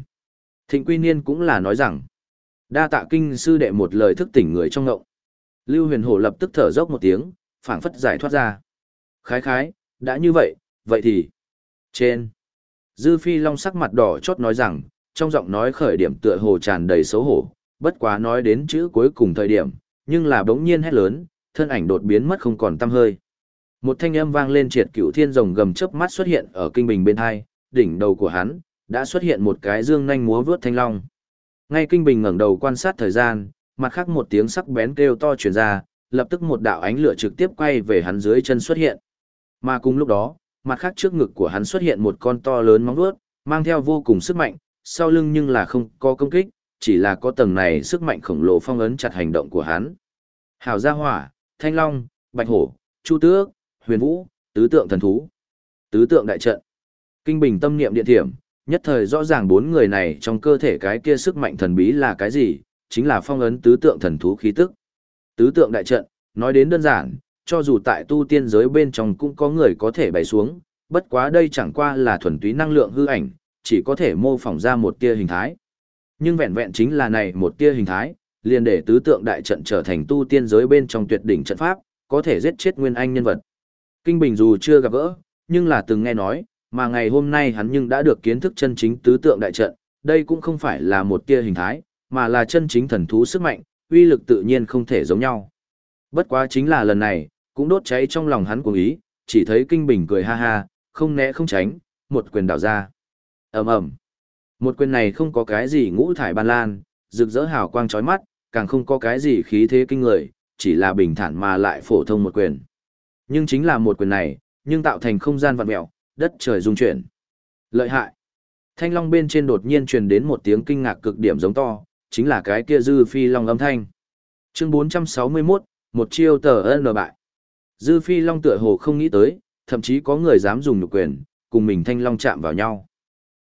Thịnh Quy Niên cũng là nói rằng, đa tạ kinh sư đệ một lời thức tỉnh người trong ngậu. Lưu huyền hổ lập tức thở dốc một tiếng, phảng phất giải thoát ra. Khái khái, đã như vậy, vậy thì... Trên. Dư Phi Long sắc mặt đỏ chót nói rằng, trong giọng nói khởi điểm tựa hồ tràn đầy xấu hổ, bất quá nói đến chữ cuối cùng thời điểm, nhưng là bỗng nhiên hét lớn, thân ảnh đột biến mất không còn tăm hơi. Một thanh âm vang lên triệt cửu thiên rồng gầm chớp mắt xuất hiện ở kinh bình bên hai, đỉnh đầu của hắn đã xuất hiện một cái dương nhanh múa vướt thanh long. Ngay kinh bình ngẩng đầu quan sát thời gian, mặt khác một tiếng sắc bén kêu to truyền ra, lập tức một đạo ánh lửa trực tiếp quay về hắn dưới chân xuất hiện. Mà cùng lúc đó, mặt khác trước ngực của hắn xuất hiện một con to lớn móng vuốt, mang theo vô cùng sức mạnh, sau lưng nhưng là không có công kích, chỉ là có tầng này sức mạnh khổng lồ phong ấn chặt hành động của hắn. Hảo gia hỏa, thanh long, bạch hổ, chu tước, huyền vũ, tứ tượng thần thú, tứ tượng đại trận. Kinh bình tâm niệm điện thiểm, nhất thời rõ ràng bốn người này trong cơ thể cái kia sức mạnh thần bí là cái gì, chính là phong ấn tứ tượng thần thú khí tức. Tứ tượng đại trận, nói đến đơn giản, cho dù tại tu tiên giới bên trong cũng có người có thể bày xuống, bất quá đây chẳng qua là thuần túy năng lượng hư ảnh, chỉ có thể mô phỏng ra một tia hình thái. Nhưng vẹn vẹn chính là này một tia hình thái, liền để tứ tượng đại trận trở thành tu tiên giới bên trong tuyệt đỉnh trận pháp, có thể giết chết nguyên anh nhân vật. Kinh Bình dù chưa gặp gỡ, nhưng là từng nghe nói, mà ngày hôm nay hắn nhưng đã được kiến thức chân chính tứ tượng đại trận, đây cũng không phải là một tia hình thái, mà là chân chính thần thú sức mạnh, uy lực tự nhiên không thể giống nhau. Bất quá chính là lần này, cũng đốt cháy trong lòng hắn cuồng ý, chỉ thấy Kinh Bình cười ha ha, không né không tránh, một quyền đảo ra. ầm ầm Một quyền này không có cái gì ngũ thải ban lan, rực rỡ hào quang chói mắt, càng không có cái gì khí thế kinh người, chỉ là bình thản mà lại phổ thông một quyền. Nhưng chính là một quyền này, nhưng tạo thành không gian vặn mẹo, đất trời rung chuyển. Lợi hại. Thanh long bên trên đột nhiên truyền đến một tiếng kinh ngạc cực điểm giống to, chính là cái kia dư phi long âm thanh. Chương 461, một chiêu tờ n bại. Dư phi long tựa hồ không nghĩ tới, thậm chí có người dám dùng nhục quyền, cùng mình thanh long chạm vào nhau.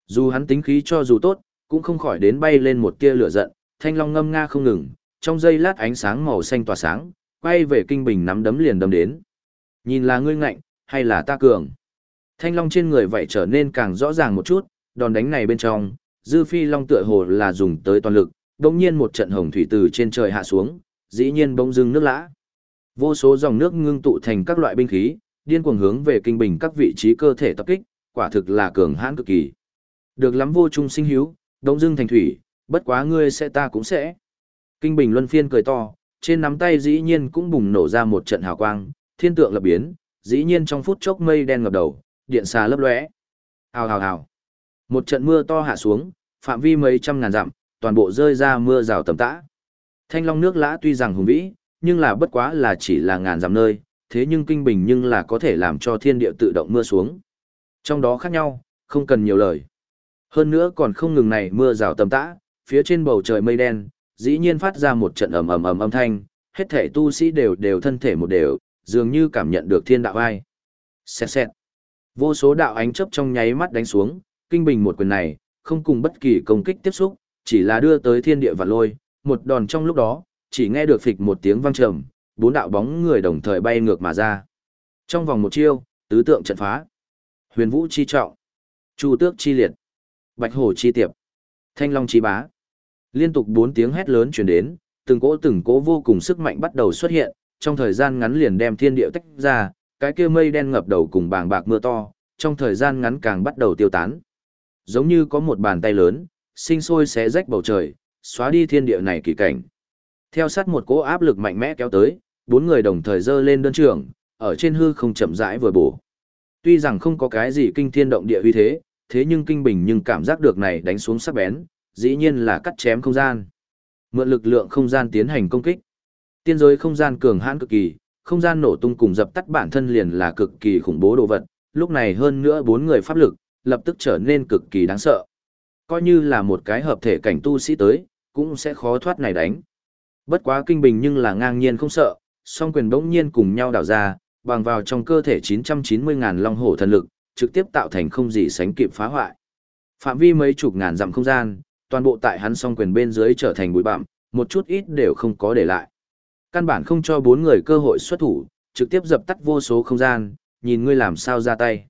Dù hắn tính khí cho dù tốt, cũng không khỏi đến bay lên một tia lửa giận, thanh long ngâm nga không ngừng, trong giây lát ánh sáng màu xanh tỏa sáng, quay về kinh bình nắm đấm liền đâm đến. Nhìn là ngươi ngạnh, hay là ta cường? Thanh long trên người vậy trở nên càng rõ ràng một chút, đòn đánh này bên trong, Dư Phi Long tựa hồ là dùng tới toàn lực, đồng nhiên một trận hồng thủy từ trên trời hạ xuống, dĩ nhiên bỗng dưng nước lã. Vô số dòng nước ngưng tụ thành các loại binh khí, điên cuồng hướng về kinh bình các vị trí cơ thể tập kích, quả thực là cường hãn cực kỳ. Được lắm vô trung sinh hiếu, đông dưng thành thủy, bất quá ngươi sẽ ta cũng sẽ. Kinh bình luân phiên cười to, trên nắm tay dĩ nhiên cũng bùng nổ ra một trận hào quang, thiên tượng lập biến, dĩ nhiên trong phút chốc mây đen ngập đầu, điện xà lấp lóe. Hào hào hào. Một trận mưa to hạ xuống, phạm vi mấy trăm ngàn dặm, toàn bộ rơi ra mưa rào tầm tã. Thanh long nước lã tuy rằng hùng vĩ, nhưng là bất quá là chỉ là ngàn dặm nơi, thế nhưng kinh bình nhưng là có thể làm cho thiên địa tự động mưa xuống. Trong đó khác nhau, không cần nhiều lời. Hơn nữa còn không ngừng này mưa rào tầm tã, phía trên bầu trời mây đen, dĩ nhiên phát ra một trận ầm ầm ầm âm thanh, hết thể tu sĩ đều đều thân thể một đều, dường như cảm nhận được thiên đạo ai. Xẹt xẹt. Vô số đạo ánh chớp trong nháy mắt đánh xuống, kinh bình một quyền này, không cùng bất kỳ công kích tiếp xúc, chỉ là đưa tới thiên địa và lôi, một đòn trong lúc đó, chỉ nghe được phịch một tiếng vang trầm, bốn đạo bóng người đồng thời bay ngược mà ra. Trong vòng một chiêu, tứ tượng trận phá. Huyền Vũ chi trọng, Chu Tước chi liệt, Bạch Hổ chi tiệp, Thanh Long chi bá. Liên tục bốn tiếng hét lớn truyền đến, từng cỗ từng cỗ vô cùng sức mạnh bắt đầu xuất hiện, trong thời gian ngắn liền đem thiên địa tách ra, cái kia mây đen ngập đầu cùng bàng bạc mưa to, trong thời gian ngắn càng bắt đầu tiêu tán. Giống như có một bàn tay lớn, sinh sôi xé rách bầu trời, xóa đi thiên địa này kỳ cảnh. Theo sát một cỗ áp lực mạnh mẽ kéo tới, bốn người đồng thời dơ lên đơn trường, ở trên hư không chậm rãi vừa bổ. Tuy rằng không có cái gì kinh thiên động địa uy thế, thế nhưng kinh bình nhưng cảm giác được này đánh xuống sắc bén, dĩ nhiên là cắt chém không gian. Mượn lực lượng không gian tiến hành công kích. Tiên giới không gian cường hãn cực kỳ, không gian nổ tung cùng dập tắt bản thân liền là cực kỳ khủng bố đồ vật, lúc này hơn nữa bốn người pháp lực, lập tức trở nên cực kỳ đáng sợ. Coi như là một cái hợp thể cảnh tu sĩ tới, cũng sẽ khó thoát này đánh. Bất quá kinh bình nhưng là ngang nhiên không sợ, song quyền bỗng nhiên cùng nhau đảo ra, bằng vào trong cơ thể 990.000 long hổ thần lực, trực tiếp tạo thành không gì sánh kịp phá hoại. Phạm vi mấy chục ngàn dặm không gian, toàn bộ tại hắn song quyền bên dưới trở thành bụi bặm, một chút ít đều không có để lại. Căn bản không cho bốn người cơ hội xuất thủ, trực tiếp dập tắt vô số không gian, nhìn ngươi làm sao ra tay.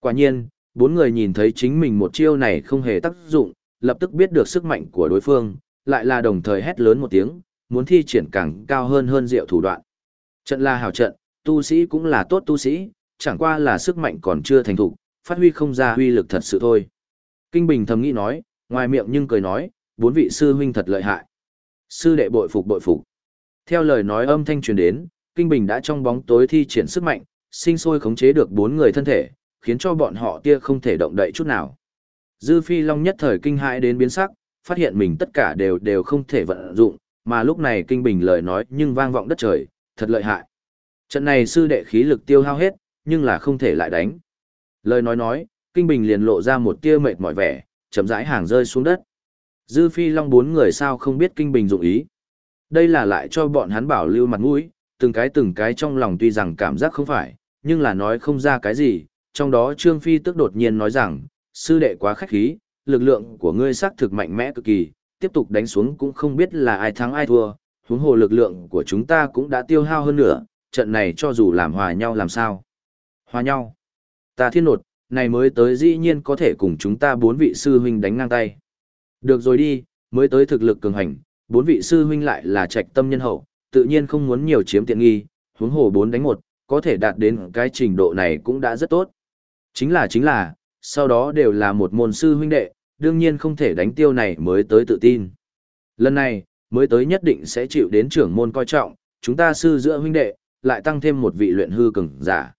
Quả nhiên, bốn người nhìn thấy chính mình một chiêu này không hề tác dụng, lập tức biết được sức mạnh của đối phương, lại là đồng thời hét lớn một tiếng, muốn thi triển càng cao hơn hơn diệu thủ đoạn. Trận là hảo trận, tu sĩ cũng là tốt tu sĩ, chẳng qua là sức mạnh còn chưa thành thục, phát huy không ra huy lực thật sự thôi. Kinh Bình thầm nghĩ nói, ngoài miệng nhưng cười nói, bốn vị sư huynh thật lợi hại. Sư đệ bội phục bội phục. Theo lời nói âm thanh truyền đến, Kinh Bình đã trong bóng tối thi triển sức mạnh, sinh sôi khống chế được bốn người thân thể, khiến cho bọn họ tia không thể động đậy chút nào. Dư Phi Long nhất thời kinh hãi đến biến sắc, phát hiện mình tất cả đều đều không thể vận dụng, mà lúc này Kinh Bình lời nói nhưng vang vọng đất trời, thật lợi hại. Trận này sư đệ khí lực tiêu hao hết, nhưng là không thể lại đánh. Lời nói nói, Kinh Bình liền lộ ra một tia mệt mỏi vẻ, chậm rãi hàng rơi xuống đất. Dư Phi Long bốn người sao không biết Kinh Bình dụng ý. Đây là lại cho bọn hắn bảo lưu mặt mũi, từng cái từng cái trong lòng tuy rằng cảm giác không phải, nhưng là nói không ra cái gì, trong đó Trương Phi tức đột nhiên nói rằng, sư đệ quá khách khí, lực lượng của ngươi xác thực mạnh mẽ cực kỳ, tiếp tục đánh xuống cũng không biết là ai thắng ai thua, huống hồ lực lượng của chúng ta cũng đã tiêu hao hơn nữa, trận này cho dù làm hòa nhau làm sao. Hòa nhau. Ta thiên nột, này mới tới dĩ nhiên có thể cùng chúng ta bốn vị sư huynh đánh ngang tay. Được rồi đi, mới tới thực lực cường hành, bốn vị sư huynh lại là trạch tâm nhân hậu, tự nhiên không muốn nhiều chiếm tiện nghi, huống hồ bốn đánh một, có thể đạt đến cái trình độ này cũng đã rất tốt. Chính là chính là, sau đó đều là một môn sư huynh đệ, đương nhiên không thể đánh tiêu này mới tới tự tin. Lần này, mới tới nhất định sẽ chịu đến trưởng môn coi trọng, chúng ta sư giữa huynh đệ, lại tăng thêm một vị luyện hư cường giả.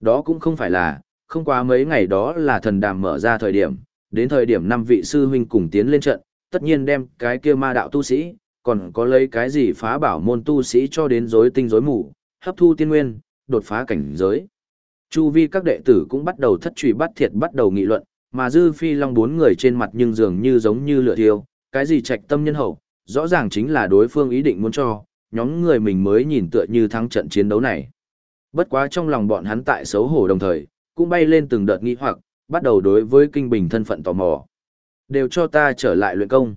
Đó cũng không phải là, không quá mấy ngày đó là thần đàm mở ra thời điểm, đến thời điểm năm vị sư huynh cùng tiến lên trận, tất nhiên đem cái kia ma đạo tu sĩ, còn có lấy cái gì phá bảo môn tu sĩ cho đến rối tinh rối mù, hấp thu tiên nguyên, đột phá cảnh giới. Chu vi các đệ tử cũng bắt đầu thất truy bắt thiệt bắt đầu nghị luận, mà dư phi long bốn người trên mặt nhưng dường như giống như lửa thiêu, cái gì trạch tâm nhân hậu, rõ ràng chính là đối phương ý định muốn cho, nhóm người mình mới nhìn tựa như thắng trận chiến đấu này. Bất quá trong lòng bọn hắn tại xấu hổ đồng thời, cũng bay lên từng đợt nghi hoặc, bắt đầu đối với kinh bình thân phận tò mò. Đều cho ta trở lại luyện công.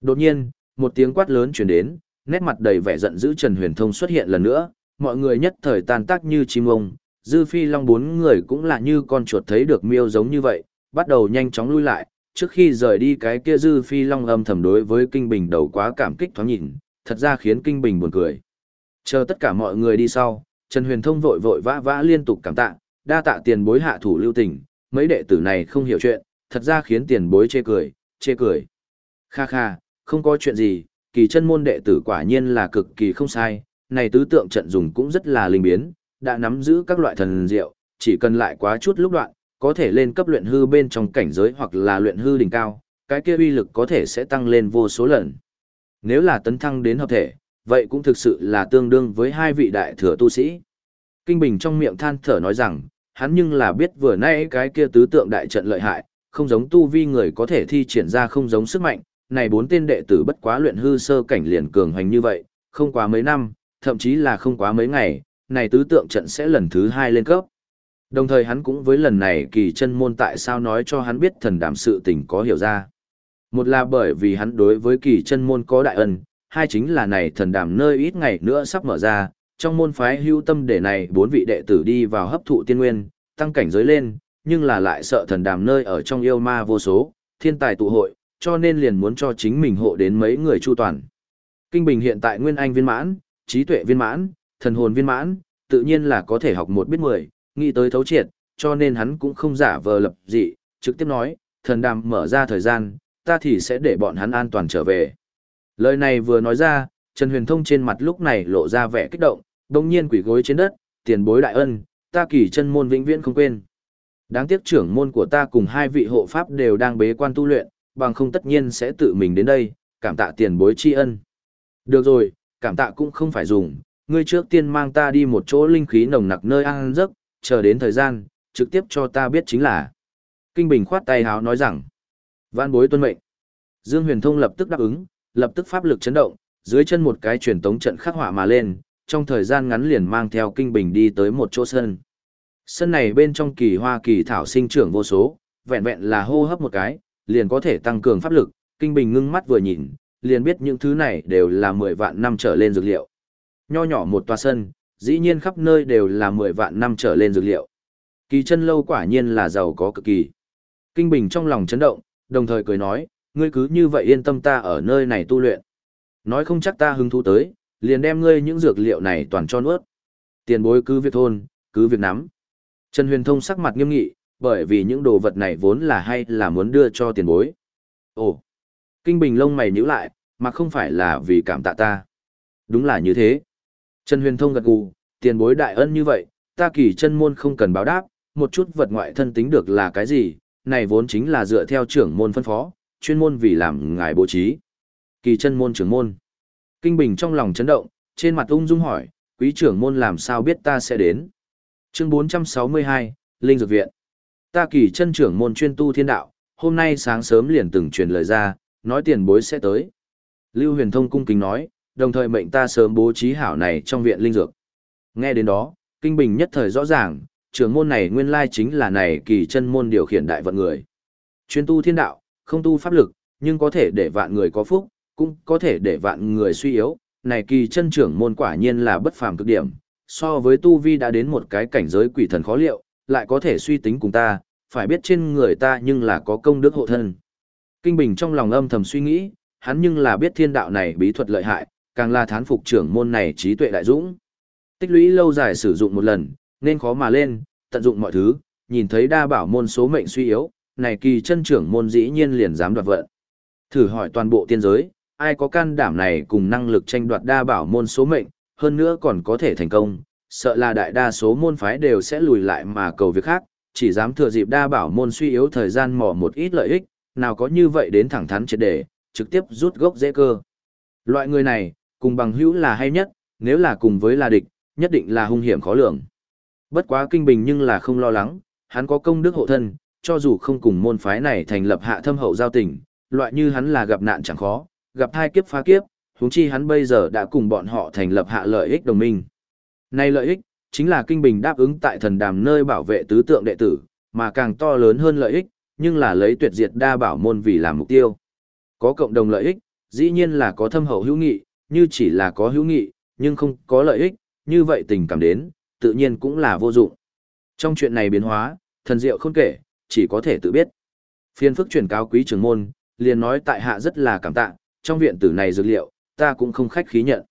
Đột nhiên, một tiếng quát lớn truyền đến, nét mặt đầy vẻ giận dữ Trần Huyền Thông xuất hiện lần nữa, mọi người nhất thời tan tác như chim ông, dư phi long bốn người cũng là như con chuột thấy được miêu giống như vậy, bắt đầu nhanh chóng lui lại, trước khi rời đi cái kia dư phi long âm thầm đối với kinh bình đầu quá cảm kích thoáng nhìn, thật ra khiến kinh bình buồn cười. Chờ tất cả mọi người đi sau, Trần Huyền Thông vội vội vã vã liên tục cảm tạ, đa tạ tiền bối hạ thủ lưu tình, mấy đệ tử này không hiểu chuyện, thật ra khiến tiền bối chê cười, chê cười. Kha kha, không có chuyện gì, kỳ chân môn đệ tử quả nhiên là cực kỳ không sai, này tứ tượng trận dùng cũng rất là linh biến, đã nắm giữ các loại thần diệu, chỉ cần lại quá chút lúc đoạn, có thể lên cấp luyện hư bên trong cảnh giới hoặc là luyện hư đỉnh cao, cái kia uy lực có thể sẽ tăng lên vô số lần. Nếu là tấn thăng đến hợp thể, vậy cũng thực sự là tương đương với hai vị đại thừa tu sĩ. Kinh Bình trong miệng than thở nói rằng, hắn nhưng là biết vừa nãy cái kia tứ tượng đại trận lợi hại, không giống tu vi người có thể thi triển ra không giống sức mạnh, này bốn tên đệ tử bất quá luyện hư sơ cảnh liền cường hành như vậy, không quá mấy năm, thậm chí là không quá mấy ngày, này tứ tượng trận sẽ lần thứ hai lên cấp. Đồng thời hắn cũng với lần này kỳ chân môn tại sao nói cho hắn biết thần đảm sự tình có hiểu ra. Một là bởi vì hắn đối với kỳ chân môn có đại ân, hai chính là này thần đảm nơi ít ngày nữa sắp mở ra, trong môn phái hưu tâm để này bốn vị đệ tử đi vào hấp thụ tiên nguyên, tăng cảnh giới lên, nhưng là lại sợ thần đàm nơi ở trong yêu ma vô số, thiên tài tụ hội, cho nên liền muốn cho chính mình hộ đến mấy người chu toàn. Kinh Bình hiện tại nguyên anh viên mãn, trí tuệ viên mãn, thần hồn viên mãn, tự nhiên là có thể học một biết mười, nghĩ tới thấu triệt, cho nên hắn cũng không giả vờ lập dị, trực tiếp nói, thần đàm mở ra thời gian, ta thì sẽ để bọn hắn an toàn trở về. Lời này vừa nói ra, Trần Huyền Thông trên mặt lúc này lộ ra vẻ kích động, đồng nhiên quỷ gối trên đất, tiền bối đại ân, ta kỳ chân môn vĩnh viễn không quên. Đáng tiếc trưởng môn của ta cùng hai vị hộ pháp đều đang bế quan tu luyện, bằng không tất nhiên sẽ tự mình đến đây, cảm tạ tiền bối tri ân. Được rồi, cảm tạ cũng không phải dùng, ngươi trước tiên mang ta đi một chỗ linh khí nồng nặc nơi ăn giấc, chờ đến thời gian, trực tiếp cho ta biết chính là. Kinh Bình khoát tay háo nói rằng, văn bối tuân mệnh. Dương Huyền Thông lập tức đáp ứng, lập tức pháp lực chấn động, dưới chân một cái truyền tống trận khắc họa mà lên, trong thời gian ngắn liền mang theo Kinh Bình đi tới một chỗ sân. Sân này bên trong kỳ hoa kỳ thảo sinh trưởng vô số, vẹn vẹn là hô hấp một cái, liền có thể tăng cường pháp lực, Kinh Bình ngưng mắt vừa nhìn, liền biết những thứ này đều là 10 vạn năm trở lên dược liệu. Nho nhỏ một tòa sân, dĩ nhiên khắp nơi đều là 10 vạn năm trở lên dược liệu. Kỳ chân lâu quả nhiên là giàu có cực kỳ. Kinh Bình trong lòng chấn động, đồng thời cười nói, ngươi cứ như vậy yên tâm ta ở nơi này tu luyện. Nói không chắc ta hứng thú tới, liền đem ngươi những dược liệu này toàn cho nuốt. Tiền bối cứ việc thôn, cứ việc nắm. Trần Huyền Thông sắc mặt nghiêm nghị, bởi vì những đồ vật này vốn là hay là muốn đưa cho tiền bối. Ồ, Kinh Bình lông mày nhíu lại, mà không phải là vì cảm tạ ta. Đúng là như thế. Trần Huyền Thông gật gù, tiền bối đại ân như vậy, ta kỳ chân môn không cần báo đáp, một chút vật ngoại thân tính được là cái gì, này vốn chính là dựa theo trưởng môn phân phó, chuyên môn vì làm ngài bố trí. Kỳ chân môn trưởng môn. Kinh Bình trong lòng chấn động, trên mặt ung dung hỏi, quý trưởng môn làm sao biết ta sẽ đến. Chương 462, Linh Dược Viện. Ta kỳ chân trưởng môn chuyên tu thiên đạo, hôm nay sáng sớm liền từng truyền lời ra, nói tiền bối sẽ tới. Lưu Huyền Thông cung kính nói, đồng thời mệnh ta sớm bố trí hảo này trong viện linh dược. Nghe đến đó, Kinh Bình nhất thời rõ ràng, trưởng môn này nguyên lai chính là này kỳ chân môn điều khiển đại vận người. Chuyên tu thiên đạo, không tu pháp lực, nhưng có thể để vạn người có phúc, cũng có thể để vạn người suy yếu. Này kỳ chân trưởng môn quả nhiên là bất phàm cực điểm, so với tu vi đã đến một cái cảnh giới quỷ thần khó liệu, lại có thể suy tính cùng ta, phải biết trên người ta nhưng là có công đức hộ thân. Kinh Bình trong lòng âm thầm suy nghĩ, hắn nhưng là biết thiên đạo này bí thuật lợi hại, càng là thán phục trưởng môn này trí tuệ đại dũng. Tích lũy lâu dài sử dụng một lần, nên khó mà lên, tận dụng mọi thứ, nhìn thấy đa bảo môn số mệnh suy yếu, này kỳ chân trưởng môn dĩ nhiên liền dám đoạt vận. Thử hỏi toàn bộ tiên giới, ai có can đảm này cùng năng lực tranh đoạt đa bảo môn số mệnh, hơn nữa còn có thể thành công, sợ là đại đa số môn phái đều sẽ lùi lại mà cầu việc khác, chỉ dám thừa dịp đa bảo môn suy yếu thời gian mò một ít lợi ích, nào có như vậy đến thẳng thắn triệt để, trực tiếp rút gốc dễ cơ. Loại người này, cùng bằng hữu là hay nhất, nếu là cùng với là địch, nhất định là hung hiểm khó lường. Bất quá kinh bình nhưng là không lo lắng, hắn có công đức hộ thân, cho dù không cùng môn phái này thành lập hạ thâm hậu giao tình, loại như hắn là gặp nạn chẳng khó, gặp hai kiếp phá kiếp, huống chi hắn bây giờ đã cùng bọn họ thành lập hạ lợi ích đồng minh. Nay lợi ích, chính là kinh bình đáp ứng tại thần đàm nơi bảo vệ tứ tượng đệ tử, mà càng to lớn hơn lợi ích, nhưng là lấy tuyệt diệt đa bảo môn vì làm mục tiêu. Có cộng đồng lợi ích, dĩ nhiên là có thâm hậu hữu nghị, như chỉ là có hữu nghị, nhưng không có lợi ích, như vậy tình cảm đến, tự nhiên cũng là vô dụng. Trong chuyện này biến hóa, thần diệu không kể, chỉ có thể tự biết. Phiên phức chuyển cáo quý trưởng môn, liền nói tại hạ rất là cảm tạ, trong viện tử này dược liệu, ta cũng không khách khí nhận.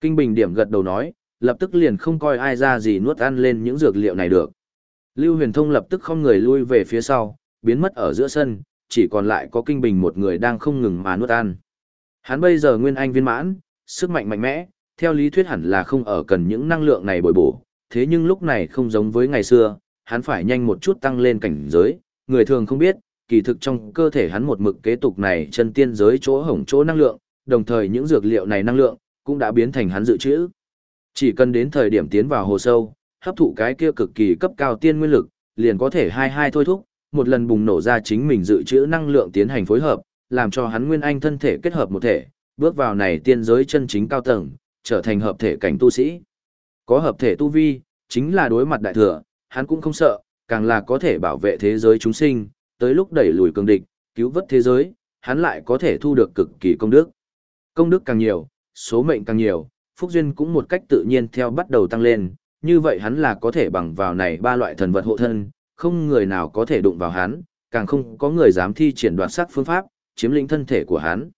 Kinh Bình điểm gật đầu nói, lập tức liền không coi ai ra gì nuốt ăn lên những dược liệu này được. Lưu Huyền Thông lập tức không người lui về phía sau, biến mất ở giữa sân, chỉ còn lại có Kinh Bình một người đang không ngừng mà nuốt ăn. Hắn bây giờ nguyên anh viên mãn, sức mạnh mạnh mẽ, theo lý thuyết hẳn là không ở cần những năng lượng này bồi bổ, thế nhưng lúc này không giống với ngày xưa, hắn phải nhanh một chút tăng lên cảnh giới, người thường không biết, kỳ thực trong cơ thể hắn một mực kế tục này chân tiên giới chỗ hổng chỗ năng lượng, đồng thời những dược liệu này năng lượng cũng đã biến thành hắn dự trữ. Chỉ cần đến thời điểm tiến vào hồ sâu, hấp thụ cái kia cực kỳ cấp cao tiên nguyên lực, liền có thể hai hai thôi thúc, một lần bùng nổ ra chính mình dự trữ năng lượng tiến hành phối hợp, làm cho hắn nguyên anh thân thể kết hợp một thể, bước vào này tiên giới chân chính cao tầng, trở thành hợp thể cảnh tu sĩ. Có hợp thể tu vi, chính là đối mặt đại thừa, hắn cũng không sợ, càng là có thể bảo vệ thế giới chúng sinh, tới lúc đẩy lùi cường địch, cứu vớt thế giới, hắn lại có thể thu được cực kỳ công đức. Công đức càng nhiều, số mệnh càng nhiều, phúc duyên cũng một cách tự nhiên theo bắt đầu tăng lên, như vậy hắn là có thể bằng vào này ba loại thần vật hộ thân, không người nào có thể đụng vào hắn, càng không có người dám thi triển đoạt sắc phương pháp, chiếm lĩnh thân thể của hắn.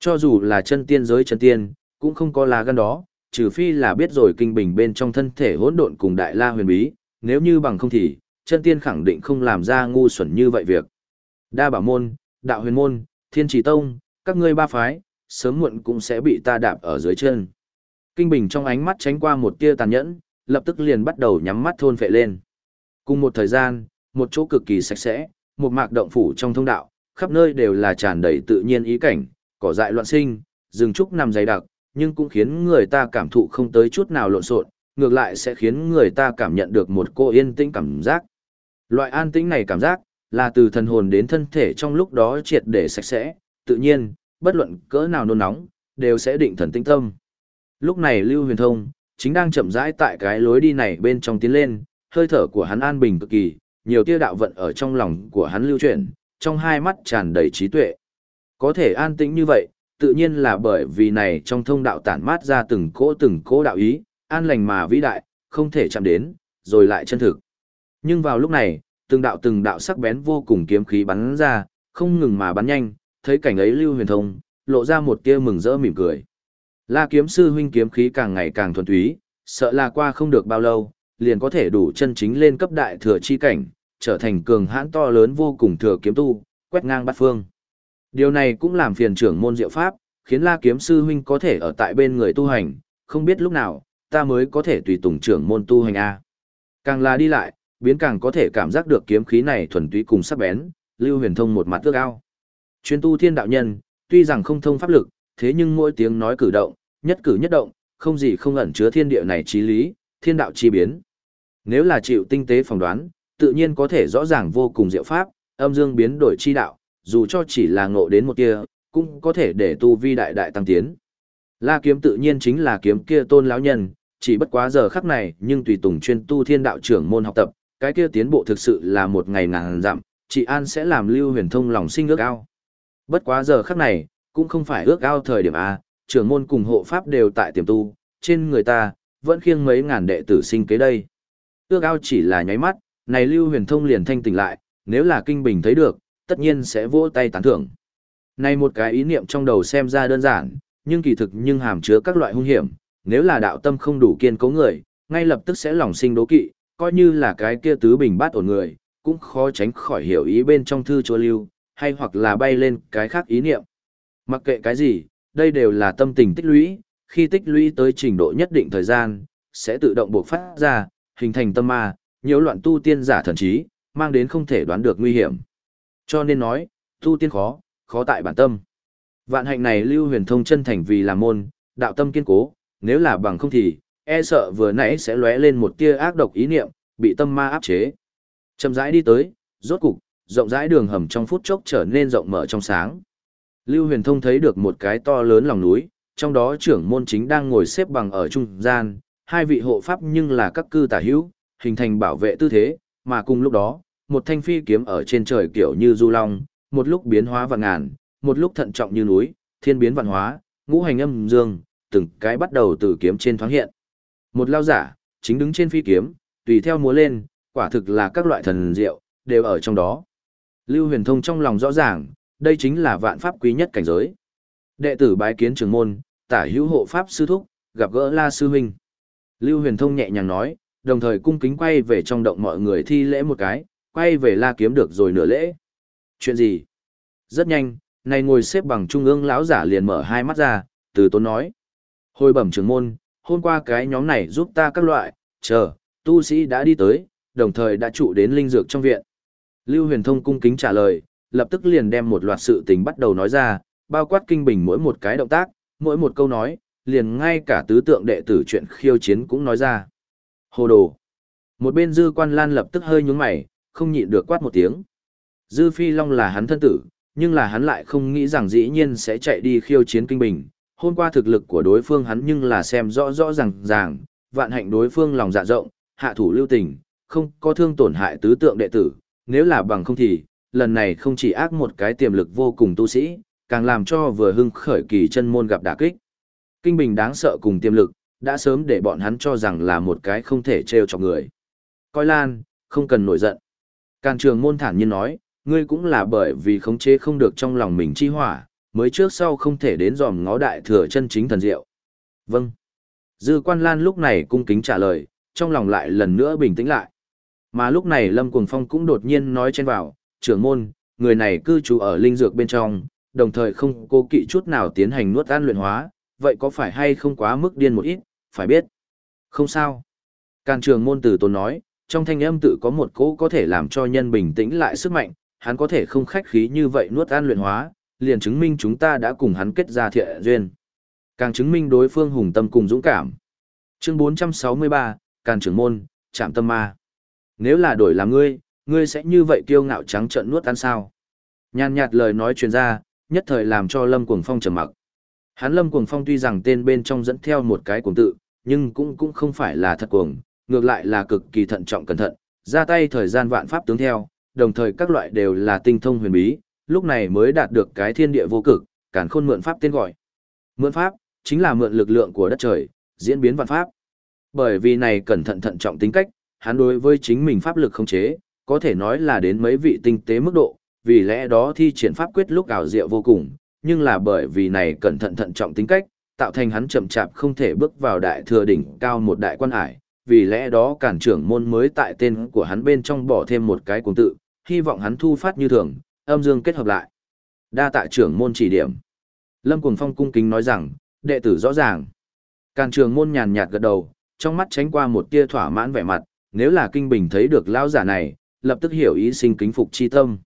Cho dù là chân tiên giới chân tiên, cũng không có lá gan đó, trừ phi là biết rồi kinh bình bên trong thân thể hỗn độn cùng đại la huyền bí, nếu như bằng không thì, chân tiên khẳng định không làm ra ngu xuẩn như vậy việc. Đa bảo môn, đạo huyền môn, thiên trì tông, các ngươi ba phái, sớm muộn cũng sẽ bị ta đạp ở dưới chân. Kinh bình trong ánh mắt tránh qua một tia tàn nhẫn, lập tức liền bắt đầu nhắm mắt thôn phệ lên. Cùng một thời gian, một chỗ cực kỳ sạch sẽ, một mạc động phủ trong thông đạo, khắp nơi đều là tràn đầy tự nhiên ý cảnh, cỏ dại loạn sinh, rừng trúc nằm dày đặc, nhưng cũng khiến người ta cảm thụ không tới chút nào lộn xộn, ngược lại sẽ khiến người ta cảm nhận được một cô yên tĩnh cảm giác. Loại an tĩnh này cảm giác, là từ thần hồn đến thân thể trong lúc đó triệt để sạch sẽ, tự nhiên, bất luận cỡ nào nôn nóng, đều sẽ định thần tinh tâm. Lúc này Lưu Huyền Thông, chính đang chậm rãi tại cái lối đi này bên trong tiến lên, hơi thở của hắn an bình cực kỳ, nhiều tia đạo vận ở trong lòng của hắn lưu chuyển, trong hai mắt tràn đầy trí tuệ. Có thể an tĩnh như vậy, tự nhiên là bởi vì này trong thông đạo tản mát ra từng cỗ từng cỗ đạo ý, an lành mà vĩ đại, không thể chạm đến, rồi lại chân thực. Nhưng vào lúc này, từng đạo từng đạo sắc bén vô cùng kiếm khí bắn ra, không ngừng mà bắn nhanh, thấy cảnh ấy Lưu Huyền Thông, lộ ra một tia mừng rỡ mỉm cười. La kiếm sư huynh kiếm khí càng ngày càng thuần túy, sợ là qua không được bao lâu, liền có thể đủ chân chính lên cấp đại thừa chi cảnh, trở thành cường hãn to lớn vô cùng thừa kiếm tu, quét ngang bát phương. Điều này cũng làm phiền trưởng môn diệu pháp, khiến La kiếm sư huynh có thể ở tại bên người tu hành, không biết lúc nào, ta mới có thể tùy tùng trưởng môn tu hành a. Càng là đi lại, biến càng có thể cảm giác được kiếm khí này thuần túy cùng sắc bén, Lưu Huyền Thông một mặt ước ao. Chuyên tu thiên đạo nhân, tuy rằng không thông pháp lực, thế nhưng mỗi tiếng nói cử động, nhất cử nhất động, không gì không ẩn chứa thiên địa này trí lý, thiên đạo chi biến. Nếu là chịu tinh tế phỏng đoán, tự nhiên có thể rõ ràng vô cùng diệu pháp, âm dương biến đổi chi đạo, dù cho chỉ là ngộ đến một kia, cũng có thể để tu vi đại đại tăng tiến. La kiếm tự nhiên chính là kiếm kia tôn lão nhân, chỉ bất quá giờ khắc này, nhưng tùy tùng chuyên tu thiên đạo trưởng môn học tập, cái kia tiến bộ thực sự là một ngày ngàn dặm, chị An sẽ làm Lưu Huyền Thông lòng sinh ước ao. Bất quá giờ khắc này, cũng không phải ước ao thời điểm A, trưởng môn cùng hộ pháp đều tại tiềm tu, trên người ta, vẫn khiêng mấy ngàn đệ tử sinh kế đây. Ước ao chỉ là nháy mắt, này Lưu Huyền Thông liền thanh tỉnh lại, nếu là kinh bình thấy được, tất nhiên sẽ vỗ tay tán thưởng. Này một cái ý niệm trong đầu xem ra đơn giản, nhưng kỳ thực nhưng hàm chứa các loại hung hiểm, nếu là đạo tâm không đủ kiên cố người, ngay lập tức sẽ lòng sinh đố kỵ, coi như là cái kia tứ bình bát ổn người, cũng khó tránh khỏi hiểu ý bên trong thư chúa lưu, hay hoặc là bay lên cái khác ý niệm. Mặc kệ cái gì, đây đều là tâm tình tích lũy, khi tích lũy tới trình độ nhất định thời gian, sẽ tự động bộc phát ra, hình thành tâm ma, nhiễu loạn tu tiên giả thần trí, mang đến không thể đoán được nguy hiểm. Cho nên nói, tu tiên khó, khó tại bản tâm. Vạn hạnh này Lưu Huyền Thông chân thành vì là môn, đạo tâm kiên cố, nếu là bằng không thì, e sợ vừa nãy sẽ lóe lên một tia ác độc ý niệm, bị tâm ma áp chế. Chậm rãi đi tới, rốt cục, rộng rãi đường hầm trong phút chốc trở nên rộng mở trong sáng. Lưu Huyền Thông thấy được một cái to lớn lòng núi, trong đó trưởng môn chính đang ngồi xếp bằng ở trung gian, hai vị hộ pháp nhưng là các cư tả hữu, hình thành bảo vệ tư thế, mà cùng lúc đó, một thanh phi kiếm ở trên trời kiểu như du long, một lúc biến hóa vạn ngàn, một lúc thận trọng như núi, thiên biến vạn hóa, ngũ hành âm dương, từng cái bắt đầu từ kiếm trên thoáng hiện. Một lao giả, chính đứng trên phi kiếm, tùy theo múa lên, quả thực là các loại thần diệu, đều ở trong đó. Lưu Huyền Thông trong lòng rõ ràng, đây chính là vạn pháp quý nhất cảnh giới. Đệ tử bái kiến trường môn, tả hữu hộ pháp sư thúc, gặp gỡ La sư huynh. Lưu Huyền Thông nhẹ nhàng nói, đồng thời cung kính quay về trong động mọi người thi lễ một cái, quay về La kiếm được rồi nửa lễ. Chuyện gì? Rất nhanh, này ngồi xếp bằng trung ương lão giả liền mở hai mắt ra, từ tốn nói. Hồi bẩm trưởng môn, hôm qua cái nhóm này giúp ta các loại, chờ, tu sĩ đã đi tới, đồng thời đã trụ đến linh dược trong viện. Lưu Huyền Thông cung kính trả lời, lập tức liền đem một loạt sự tình bắt đầu nói ra, bao quát kinh bình mỗi một cái động tác, mỗi một câu nói, liền ngay cả tứ tượng đệ tử chuyện khiêu chiến cũng nói ra. Hồ đồ. Một bên dư quan lan lập tức hơi nhúng mày, không nhịn được quát một tiếng. Dư phi long là hắn thân tử, nhưng là hắn lại không nghĩ rằng dĩ nhiên sẽ chạy đi khiêu chiến kinh bình. Hôm qua thực lực của đối phương hắn nhưng là xem rõ rõ ràng ràng, vạn hạnh đối phương lòng dạ rộng, hạ thủ lưu tình, không có thương tổn hại tứ tượng đệ tử, nếu là bằng không thì, lần này không chỉ ác một cái tiềm lực vô cùng tu sĩ, càng làm cho vừa hưng khởi kỳ chân môn gặp đả kích. Kinh Bình đáng sợ cùng tiềm lực, đã sớm để bọn hắn cho rằng là một cái không thể trêu cho người. Coi Lan, không cần nổi giận. Càn trường môn thản nhiên nói, ngươi cũng là bởi vì khống chế không được trong lòng mình chi hỏa, mới trước sau không thể đến dòm ngó đại thừa chân chính thần diệu. Vâng. Dư quan Lan lúc này cung kính trả lời, trong lòng lại lần nữa bình tĩnh lại. Mà lúc này Lâm Cuồng Phong cũng đột nhiên nói chen vào, trưởng môn, người này cư trú ở linh dược bên trong, đồng thời không cố kỵ chút nào tiến hành nuốt ăn luyện hóa, vậy có phải hay không quá mức điên một ít, phải biết. Không sao. Càn trường môn tử tôn nói, trong thanh âm tự có một cỗ có thể làm cho nhân bình tĩnh lại sức mạnh, hắn có thể không khách khí như vậy nuốt ăn luyện hóa, liền chứng minh chúng ta đã cùng hắn kết ra thiện duyên. Càng chứng minh đối phương hùng tâm cùng dũng cảm. Chương 463, Càn trưởng môn, chạm tâm ma. Nếu là đổi làm ngươi, ngươi sẽ như vậy kiêu ngạo trắng trợn nuốt ăn sao? Nhàn nhạt lời nói truyền ra, nhất thời làm cho Lâm Cuồng Phong trầm mặc. Hắn Lâm Cuồng Phong tuy rằng tên bên trong dẫn theo một cái cuồng tự, nhưng cũng cũng không phải là thật cuồng, ngược lại là cực kỳ thận trọng cẩn thận, ra tay thời gian vạn pháp tướng theo, đồng thời các loại đều là tinh thông huyền bí, lúc này mới đạt được cái thiên địa vô cực, càn khôn mượn pháp tên gọi. Mượn pháp chính là mượn lực lượng của đất trời, diễn biến vạn pháp. Bởi vì này cẩn thận thận trọng tính cách, hắn đối với chính mình pháp lực không chế, có thể nói là đến mấy vị tinh tế mức độ, vì lẽ đó thi triển pháp quyết lúc ảo diệu vô cùng, nhưng là bởi vì này cẩn thận thận trọng tính cách, tạo thành hắn chậm chạp không thể bước vào đại thừa đỉnh cao một đại quan hải, vì lẽ đó cản trưởng môn mới tại tên của hắn bên trong bỏ thêm một cái cuồng tự, hy vọng hắn thu phát như thường, âm dương kết hợp lại. Đa tạ trưởng môn chỉ điểm. Lâm Cuồng Phong cung kính nói rằng, đệ tử rõ ràng. Càn trường môn nhàn nhạt gật đầu, trong mắt tránh qua một tia thỏa mãn vẻ mặt, nếu là kinh bình thấy được lão giả này, lập tức hiểu ý sinh kính phục chi tâm.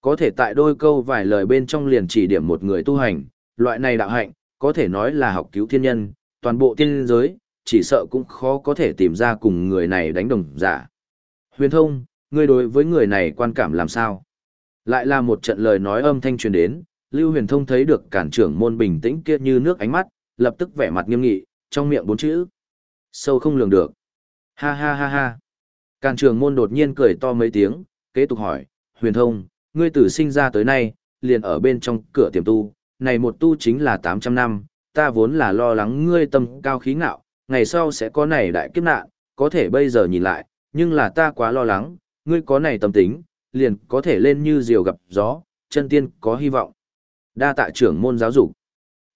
Có thể tại đôi câu vài lời bên trong liền chỉ điểm một người tu hành, loại này đạo hạnh, có thể nói là học cứu thiên nhân, toàn bộ tiên giới, chỉ sợ cũng khó có thể tìm ra cùng người này đánh đồng giả. Huyền thông, ngươi đối với người này quan cảm làm sao? Lại là một trận lời nói âm thanh truyền đến, Lưu Huyền Thông thấy được cản trưởng môn bình tĩnh kia như nước ánh mắt, lập tức vẻ mặt nghiêm nghị, trong miệng bốn chữ. Sâu không lường được. Ha ha ha ha. Càn trường môn đột nhiên cười to mấy tiếng, kế tục hỏi, huyền thông, ngươi tử sinh ra tới nay, liền ở bên trong cửa tiềm tu, này một tu chính là 800 năm, ta vốn là lo lắng ngươi tâm cao khí ngạo, ngày sau sẽ có này đại kiếp nạn, có thể bây giờ nhìn lại, nhưng là ta quá lo lắng, ngươi có này tâm tính, liền có thể lên như diều gặp gió, chân tiên có hy vọng. Đa tạ trưởng môn giáo dục.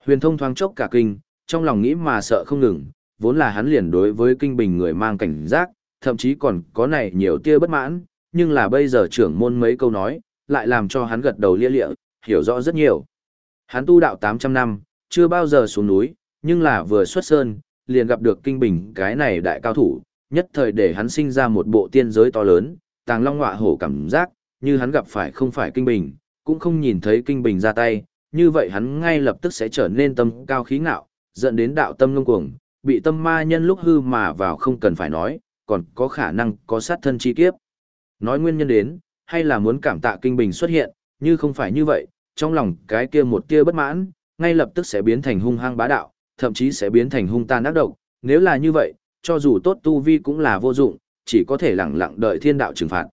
Huyền thông thoáng chốc cả kinh, trong lòng nghĩ mà sợ không ngừng, vốn là hắn liền đối với kinh bình người mang cảnh giác, thậm chí còn có này nhiều tia bất mãn, nhưng là bây giờ trưởng môn mấy câu nói, lại làm cho hắn gật đầu lia lịa, hiểu rõ rất nhiều. Hắn tu đạo 800 năm, chưa bao giờ xuống núi, nhưng là vừa xuất sơn, liền gặp được kinh bình cái này đại cao thủ, nhất thời để hắn sinh ra một bộ tiên giới to lớn, tàng long ngọa hổ cảm giác, như hắn gặp phải không phải kinh bình, cũng không nhìn thấy kinh bình ra tay, như vậy hắn ngay lập tức sẽ trở nên tâm cao khí ngạo, dẫn đến đạo tâm ngông cuồng, bị tâm ma nhân lúc hư mà vào không cần phải nói, còn có khả năng có sát thân chi kiếp. Nói nguyên nhân đến, hay là muốn cảm tạ kinh bình xuất hiện, như không phải như vậy, trong lòng cái kia một kia bất mãn, ngay lập tức sẽ biến thành hung hăng bá đạo, thậm chí sẽ biến thành hung tàn ác độc, nếu là như vậy, cho dù tốt tu vi cũng là vô dụng, chỉ có thể lẳng lặng đợi thiên đạo trừng phạt.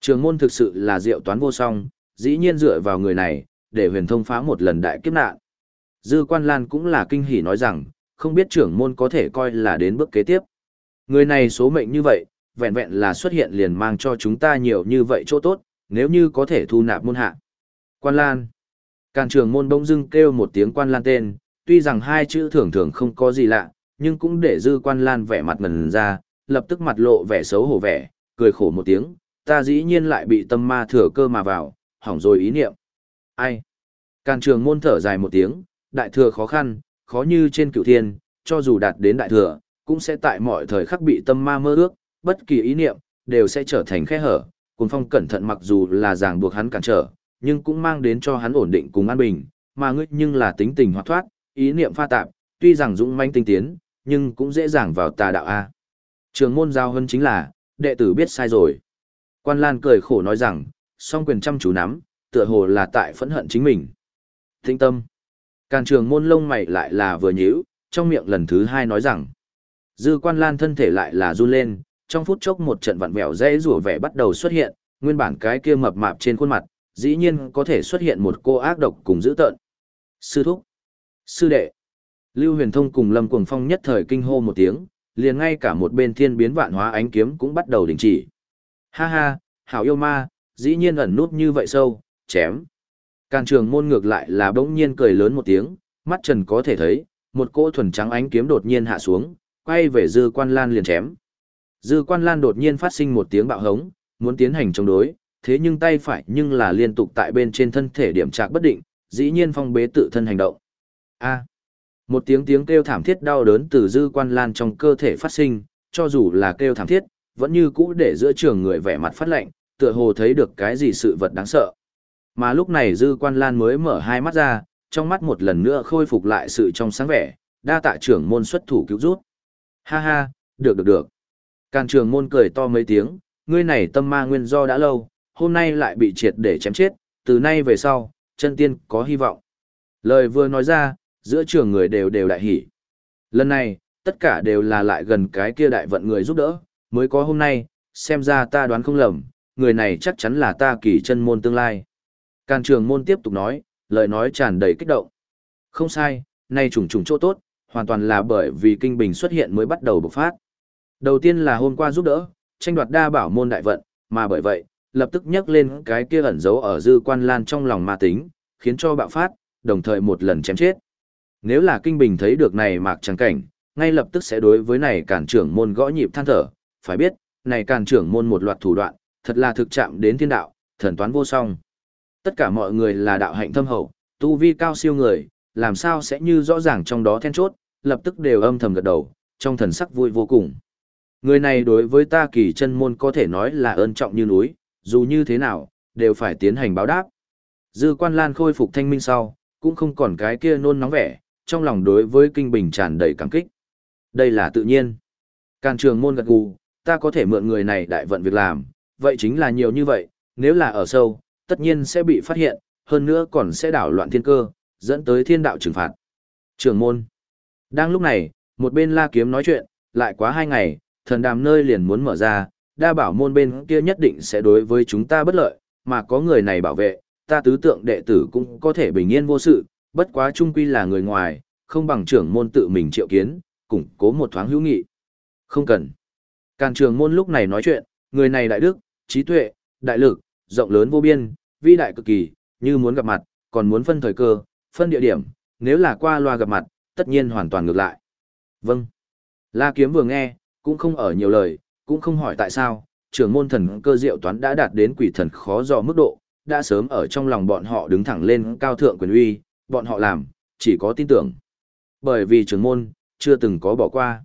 Trường môn thực sự là diệu toán vô song, dĩ nhiên dựa vào người này, để huyền thông phá một lần đại kiếp nạn. Dư quan lan cũng là kinh hỉ nói rằng, không biết trưởng môn có thể coi là đến bước kế tiếp. Người này số mệnh như vậy, vẹn vẹn là xuất hiện liền mang cho chúng ta nhiều như vậy chỗ tốt, nếu như có thể thu nạp môn hạ. Quan Lan. Càn trường môn bỗng dưng kêu một tiếng Quan Lan tên, tuy rằng hai chữ thường thường không có gì lạ, nhưng cũng để dư Quan Lan vẻ mặt ngần ra, lập tức mặt lộ vẻ xấu hổ vẻ, cười khổ một tiếng, ta dĩ nhiên lại bị tâm ma thừa cơ mà vào, hỏng rồi ý niệm. Ai? Càn trường môn thở dài một tiếng, đại thừa khó khăn, khó như trên cựu thiên, cho dù đạt đến đại thừa, cũng sẽ tại mọi thời khắc bị tâm ma mơ ước, bất kỳ ý niệm, đều sẽ trở thành khe hở. Cùng phong cẩn thận mặc dù là ràng buộc hắn cản trở, nhưng cũng mang đến cho hắn ổn định cùng an bình, mà ngươi nhưng là tính tình hoạt thoát, ý niệm pha tạp, tuy rằng dũng manh tinh tiến, nhưng cũng dễ dàng vào tà đạo A. Trường môn giao hơn chính là, đệ tử biết sai rồi. Quan Lan cười khổ nói rằng, song quyền chăm chú nắm, tựa hồ là tại phẫn hận chính mình. Thinh tâm. Càn trường môn lông mày lại là vừa nhíu, trong miệng lần thứ hai nói rằng, dư quan lan thân thể lại là run lên, trong phút chốc một trận vặn vẹo dễ rủa vẻ bắt đầu xuất hiện, nguyên bản cái kia mập mạp trên khuôn mặt, dĩ nhiên có thể xuất hiện một cô ác độc cùng dữ tợn. Sư thúc, sư đệ, Lưu Huyền Thông cùng Lâm Cuồng Phong nhất thời kinh hô một tiếng, liền ngay cả một bên thiên biến vạn hóa ánh kiếm cũng bắt đầu đình chỉ. Ha ha, hảo yêu ma, dĩ nhiên ẩn nút như vậy sâu, chém. Càn trường môn ngược lại là bỗng nhiên cười lớn một tiếng, mắt trần có thể thấy, một cỗ thuần trắng ánh kiếm đột nhiên hạ xuống, quay về dư quan lan liền chém. Dư quan lan đột nhiên phát sinh một tiếng bạo hống, muốn tiến hành chống đối, thế nhưng tay phải nhưng là liên tục tại bên trên thân thể điểm trạc bất định, dĩ nhiên phong bế tự thân hành động. A một tiếng tiếng kêu thảm thiết đau đớn từ dư quan lan trong cơ thể phát sinh, cho dù là kêu thảm thiết, vẫn như cũ để giữa trường người vẻ mặt phát lạnh, tựa hồ thấy được cái gì sự vật đáng sợ. Mà lúc này dư quan lan mới mở hai mắt ra, trong mắt một lần nữa khôi phục lại sự trong sáng vẻ, đa tạ trưởng môn xuất thủ cứu rút. Ha ha, được được được. Càn trường môn cười to mấy tiếng, ngươi này tâm ma nguyên do đã lâu, hôm nay lại bị triệt để chém chết, từ nay về sau, chân tiên có hy vọng. Lời vừa nói ra, giữa trường người đều đều đại hỉ. Lần này, tất cả đều là lại gần cái kia đại vận người giúp đỡ, mới có hôm nay, xem ra ta đoán không lầm, người này chắc chắn là ta kỳ chân môn tương lai. Càn trường môn tiếp tục nói, lời nói tràn đầy kích động. Không sai, nay trùng trùng chỗ tốt, hoàn toàn là bởi vì kinh bình xuất hiện mới bắt đầu bộc phát. Đầu tiên là hôm qua giúp đỡ, tranh đoạt đa bảo môn đại vận, mà bởi vậy, lập tức nhắc lên cái kia ẩn giấu ở dư quan lan trong lòng ma tính, khiến cho bạo phát, đồng thời một lần chém chết. Nếu là kinh bình thấy được này mạc trắng cảnh, ngay lập tức sẽ đối với này cản trưởng môn gõ nhịp than thở, phải biết, này cản trưởng môn một loạt thủ đoạn, thật là thực chạm đến thiên đạo, thần toán vô song. Tất cả mọi người là đạo hạnh thâm hậu, tu vi cao siêu người, làm sao sẽ như rõ ràng trong đó then chốt, lập tức đều âm thầm gật đầu, trong thần sắc vui vô cùng. Người này đối với ta kỳ chân môn có thể nói là ơn trọng như núi, dù như thế nào, đều phải tiến hành báo đáp. Dư quan lan khôi phục thanh minh sau, cũng không còn cái kia nôn nóng vẻ, trong lòng đối với kinh bình tràn đầy cảm kích. Đây là tự nhiên. Càn trường môn gật gù, ta có thể mượn người này đại vận việc làm, vậy chính là nhiều như vậy, nếu là ở sâu, tất nhiên sẽ bị phát hiện, hơn nữa còn sẽ đảo loạn thiên cơ, dẫn tới thiên đạo trừng phạt. Trường môn. Đang lúc này, một bên la kiếm nói chuyện, lại quá hai ngày, thần đàm nơi liền muốn mở ra, đa bảo môn bên kia nhất định sẽ đối với chúng ta bất lợi, mà có người này bảo vệ, ta tứ tượng đệ tử cũng có thể bình yên vô sự, bất quá trung quy là người ngoài, không bằng trưởng môn tự mình triệu kiến, củng cố một thoáng hữu nghị. Không cần. Càn trường môn lúc này nói chuyện, người này đại đức, trí tuệ, đại lực, rộng lớn vô biên, vĩ đại cực kỳ, như muốn gặp mặt, còn muốn phân thời cơ, phân địa điểm, nếu là qua loa gặp mặt, tất nhiên hoàn toàn ngược lại. Vâng. La Kiếm vừa nghe, cũng không ở nhiều lời, cũng không hỏi tại sao, trưởng môn thần cơ diệu toán đã đạt đến quỷ thần khó dò mức độ, đã sớm ở trong lòng bọn họ đứng thẳng lên cao thượng quyền uy, bọn họ làm, chỉ có tin tưởng. Bởi vì trưởng môn, chưa từng có bỏ qua.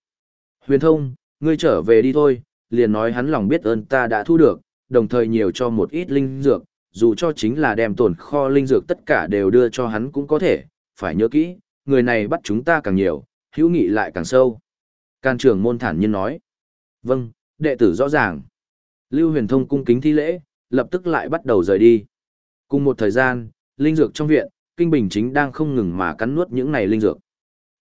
Huyền thông, ngươi trở về đi thôi, liền nói hắn lòng biết ơn ta đã thu được, đồng thời nhiều cho một ít linh dược, dù cho chính là đem tổn kho linh dược tất cả đều đưa cho hắn cũng có thể, phải nhớ kỹ, người này bắt chúng ta càng nhiều, hữu nghị lại càng sâu. Can trưởng môn thản nhiên nói. Vâng, đệ tử rõ ràng. Lưu huyền thông cung kính thi lễ, lập tức lại bắt đầu rời đi. Cùng một thời gian, linh dược trong viện, kinh bình chính đang không ngừng mà cắn nuốt những này linh dược.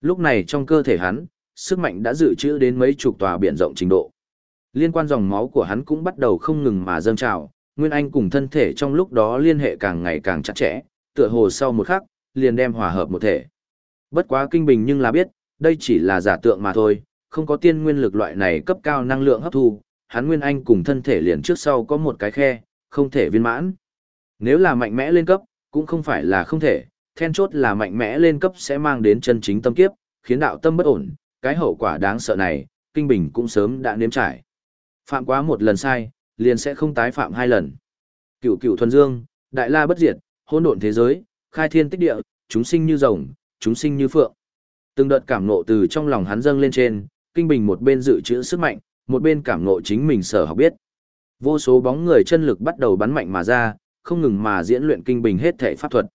Lúc này trong cơ thể hắn, sức mạnh đã dự trữ đến mấy chục tòa biển rộng trình độ. Liên quan dòng máu của hắn cũng bắt đầu không ngừng mà dâng trào, Nguyên Anh cùng thân thể trong lúc đó liên hệ càng ngày càng chặt chẽ, tựa hồ sau một khắc, liền đem hòa hợp một thể. Bất quá kinh bình nhưng là biết, đây chỉ là giả tượng mà thôi, không có tiên nguyên lực loại này cấp cao năng lượng hấp thu, hắn Nguyên Anh cùng thân thể liền trước sau có một cái khe, không thể viên mãn. Nếu là mạnh mẽ lên cấp, cũng không phải là không thể, then chốt là mạnh mẽ lên cấp sẽ mang đến chân chính tâm kiếp, khiến đạo tâm bất ổn, cái hậu quả đáng sợ này, Kinh Bình cũng sớm đã nếm trải. Phạm quá một lần sai, liền sẽ không tái phạm hai lần. Cửu cửu thuần dương, đại la bất diệt, hỗn độn thế giới, khai thiên tích địa, chúng sinh như rồng, chúng sinh như phượng. Từng đợt cảm nộ từ trong lòng hắn dâng lên trên, Kinh Bình một bên dự trữ sức mạnh, một bên cảm nộ chính mình sở học biết. Vô số bóng người chân lực bắt đầu bắn mạnh mà ra, không ngừng mà diễn luyện Kinh Bình hết thể pháp thuật.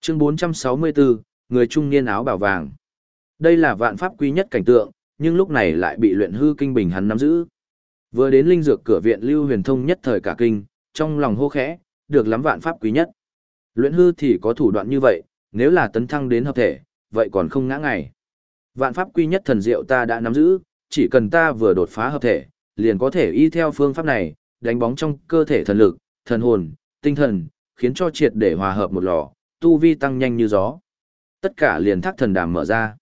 Chương 464, người trung niên áo bảo vàng. Đây là vạn pháp quý nhất cảnh tượng, nhưng lúc này lại bị luyện hư kinh bình hắn nắm giữ. Vừa đến linh dược cửa viện Lưu Huyền Thông nhất thời cả kinh, trong lòng hô khẽ, được lắm vạn pháp quý nhất. Luyện hư thì có thủ đoạn như vậy, nếu là tấn thăng đến hợp thể, vậy còn không ngã ngày. Vạn pháp quý nhất thần diệu ta đã nắm giữ, chỉ cần ta vừa đột phá hợp thể, liền có thể y theo phương pháp này, đánh bóng trong cơ thể thần lực, thần hồn, tinh thần, khiến cho triệt để hòa hợp một lò, tu vi tăng nhanh như gió. Tất cả liền thác thần đàm mở ra.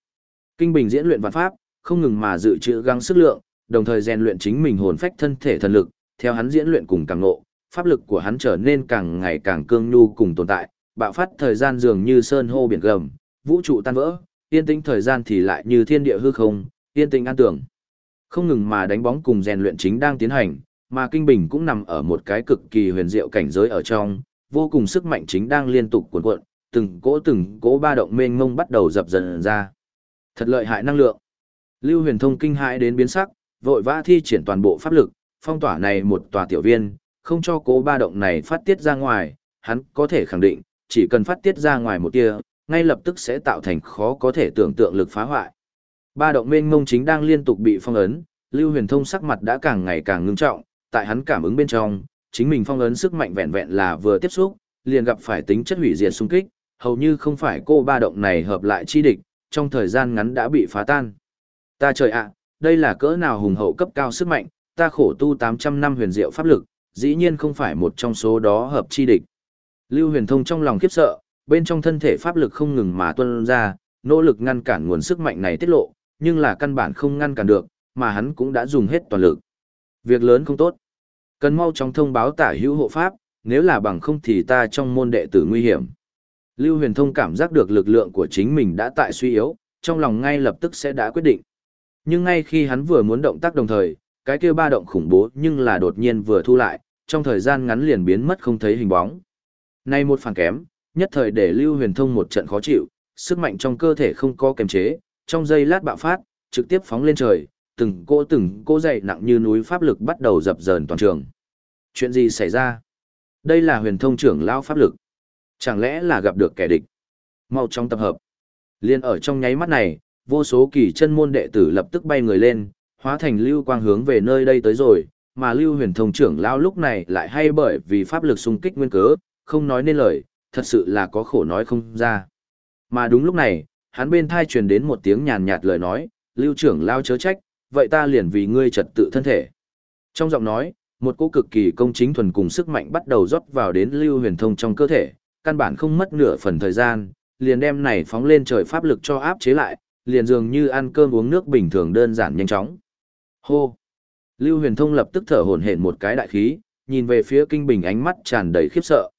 Kinh bình diễn luyện vạn pháp, không ngừng mà dự trữ gắng sức lượng, đồng thời rèn luyện chính mình hồn phách thân thể thần lực, theo hắn diễn luyện cùng càng ngộ, pháp lực của hắn trở nên càng ngày càng cương nhu cùng tồn tại, bạo phát thời gian dường như sơn hô biển gầm, vũ trụ tan vỡ, yên tĩnh thời gian thì lại như thiên địa hư không, yên tĩnh an tưởng. Không ngừng mà đánh bóng cùng rèn luyện chính đang tiến hành, mà kinh bình cũng nằm ở một cái cực kỳ huyền diệu cảnh giới ở trong, vô cùng sức mạnh chính đang liên tục cuộn cuộn, từng cỗ từng cỗ ba động mênh mông bắt đầu dập dần ra. Thật lợi hại năng lượng. Lưu Huyền Thông kinh hãi đến biến sắc, vội vã thi triển toàn bộ pháp lực, phong tỏa này một tòa tiểu viên, không cho cố ba động này phát tiết ra ngoài, hắn có thể khẳng định, chỉ cần phát tiết ra ngoài một tia, ngay lập tức sẽ tạo thành khó có thể tưởng tượng lực phá hoại. Ba động mênh mông chính đang liên tục bị phong ấn, Lưu Huyền Thông sắc mặt đã càng ngày càng ngưng trọng, tại hắn cảm ứng bên trong, chính mình phong ấn sức mạnh vẹn vẹn là vừa tiếp xúc, liền gặp phải tính chất hủy diệt xung kích, hầu như không phải cô ba động này hợp lại chi địch, trong thời gian ngắn đã bị phá tan. Ta trời ạ, đây là cỡ nào hùng hậu cấp cao sức mạnh, ta khổ tu 800 năm huyền diệu pháp lực, dĩ nhiên không phải một trong số đó hợp chi địch. Lưu huyền thông trong lòng khiếp sợ, bên trong thân thể pháp lực không ngừng mà tuân ra, nỗ lực ngăn cản nguồn sức mạnh này tiết lộ, nhưng là căn bản không ngăn cản được, mà hắn cũng đã dùng hết toàn lực. Việc lớn không tốt. Cần mau chóng thông báo tả hữu hộ pháp, nếu là bằng không thì ta trong môn đệ tử nguy hiểm. Lưu huyền thông cảm giác được lực lượng của chính mình đã tại suy yếu, trong lòng ngay lập tức sẽ đã quyết định. Nhưng ngay khi hắn vừa muốn động tác đồng thời, cái kia ba động khủng bố nhưng là đột nhiên vừa thu lại, trong thời gian ngắn liền biến mất không thấy hình bóng. Nay một phản kém, nhất thời để Lưu Huyền Thông một trận khó chịu, sức mạnh trong cơ thể không có kềm chế, trong giây lát bạo phát, trực tiếp phóng lên trời, từng cô từng cô dậy nặng như núi pháp lực bắt đầu dập dờn toàn trường. Chuyện gì xảy ra? Đây là huyền thông trưởng lão pháp lực. Chẳng lẽ là gặp được kẻ địch? Mau trong tập hợp. Liên ở trong nháy mắt này, vô số kỳ chân môn đệ tử lập tức bay người lên, hóa thành lưu quang hướng về nơi đây tới rồi, mà lưu huyền thông trưởng lão lúc này lại hay bởi vì pháp lực xung kích nguyên cớ, không nói nên lời, thật sự là có khổ nói không ra. Mà đúng lúc này, hắn bên thai truyền đến một tiếng nhàn nhạt lời nói, lưu trưởng lao chớ trách, vậy ta liền vì ngươi trật tự thân thể. Trong giọng nói, một cỗ cực kỳ công chính thuần cùng sức mạnh bắt đầu rót vào đến lưu huyền thông trong cơ thể, căn bản không mất nửa phần thời gian, liền đem này phóng lên trời pháp lực cho áp chế lại, liền dường như ăn cơm uống nước bình thường đơn giản nhanh chóng. Hô! Lưu huyền thông lập tức thở hổn hển một cái đại khí, nhìn về phía kinh bình ánh mắt tràn đầy khiếp sợ.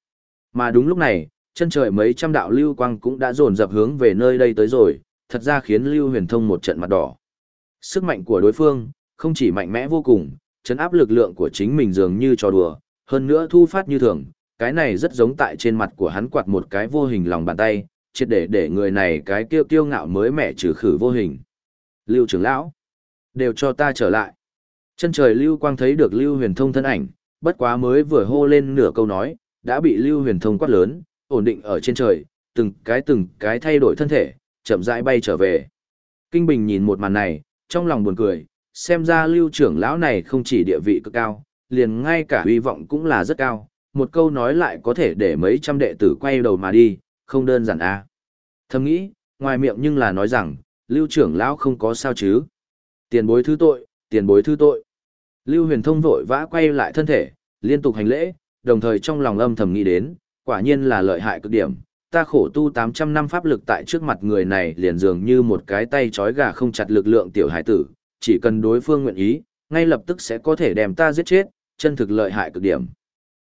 Mà đúng lúc này, chân trời mấy trăm đạo lưu quang cũng đã dồn dập hướng về nơi đây tới rồi, thật ra khiến Lưu Huyền Thông một trận mặt đỏ. Sức mạnh của đối phương, không chỉ mạnh mẽ vô cùng, chấn áp lực lượng của chính mình dường như trò đùa, hơn nữa thu phát như thường, cái này rất giống tại trên mặt của hắn quạt một cái vô hình lòng bàn tay, triệt để để người này cái kiêu kiêu ngạo mới mẻ trừ khử vô hình. Lưu trưởng lão, đều cho ta trở lại. Chân trời Lưu Quang thấy được Lưu Huyền Thông thân ảnh, bất quá mới vừa hô lên nửa câu nói, đã bị Lưu Huyền Thông quát lớn, ổn định ở trên trời, từng cái từng cái thay đổi thân thể, chậm rãi bay trở về. Kinh Bình nhìn một màn này, trong lòng buồn cười, xem ra lưu trưởng lão này không chỉ địa vị cực cao, liền ngay cả hy vọng cũng là rất cao, một câu nói lại có thể để mấy trăm đệ tử quay đầu mà đi, không đơn giản a. À. Thầm nghĩ, ngoài miệng nhưng là nói rằng, lưu trưởng lão không có sao chứ. Tiền bối thứ tội, tiền bối thứ tội. Lưu huyền thông vội vã quay lại thân thể, liên tục hành lễ, đồng thời trong lòng âm thầm nghĩ đến, quả nhiên là lợi hại cực điểm, ta khổ tu 800 năm pháp lực tại trước mặt người này liền dường như một cái tay trói gà không chặt lực lượng tiểu hải tử, chỉ cần đối phương nguyện ý, ngay lập tức sẽ có thể đem ta giết chết, chân thực lợi hại cực điểm.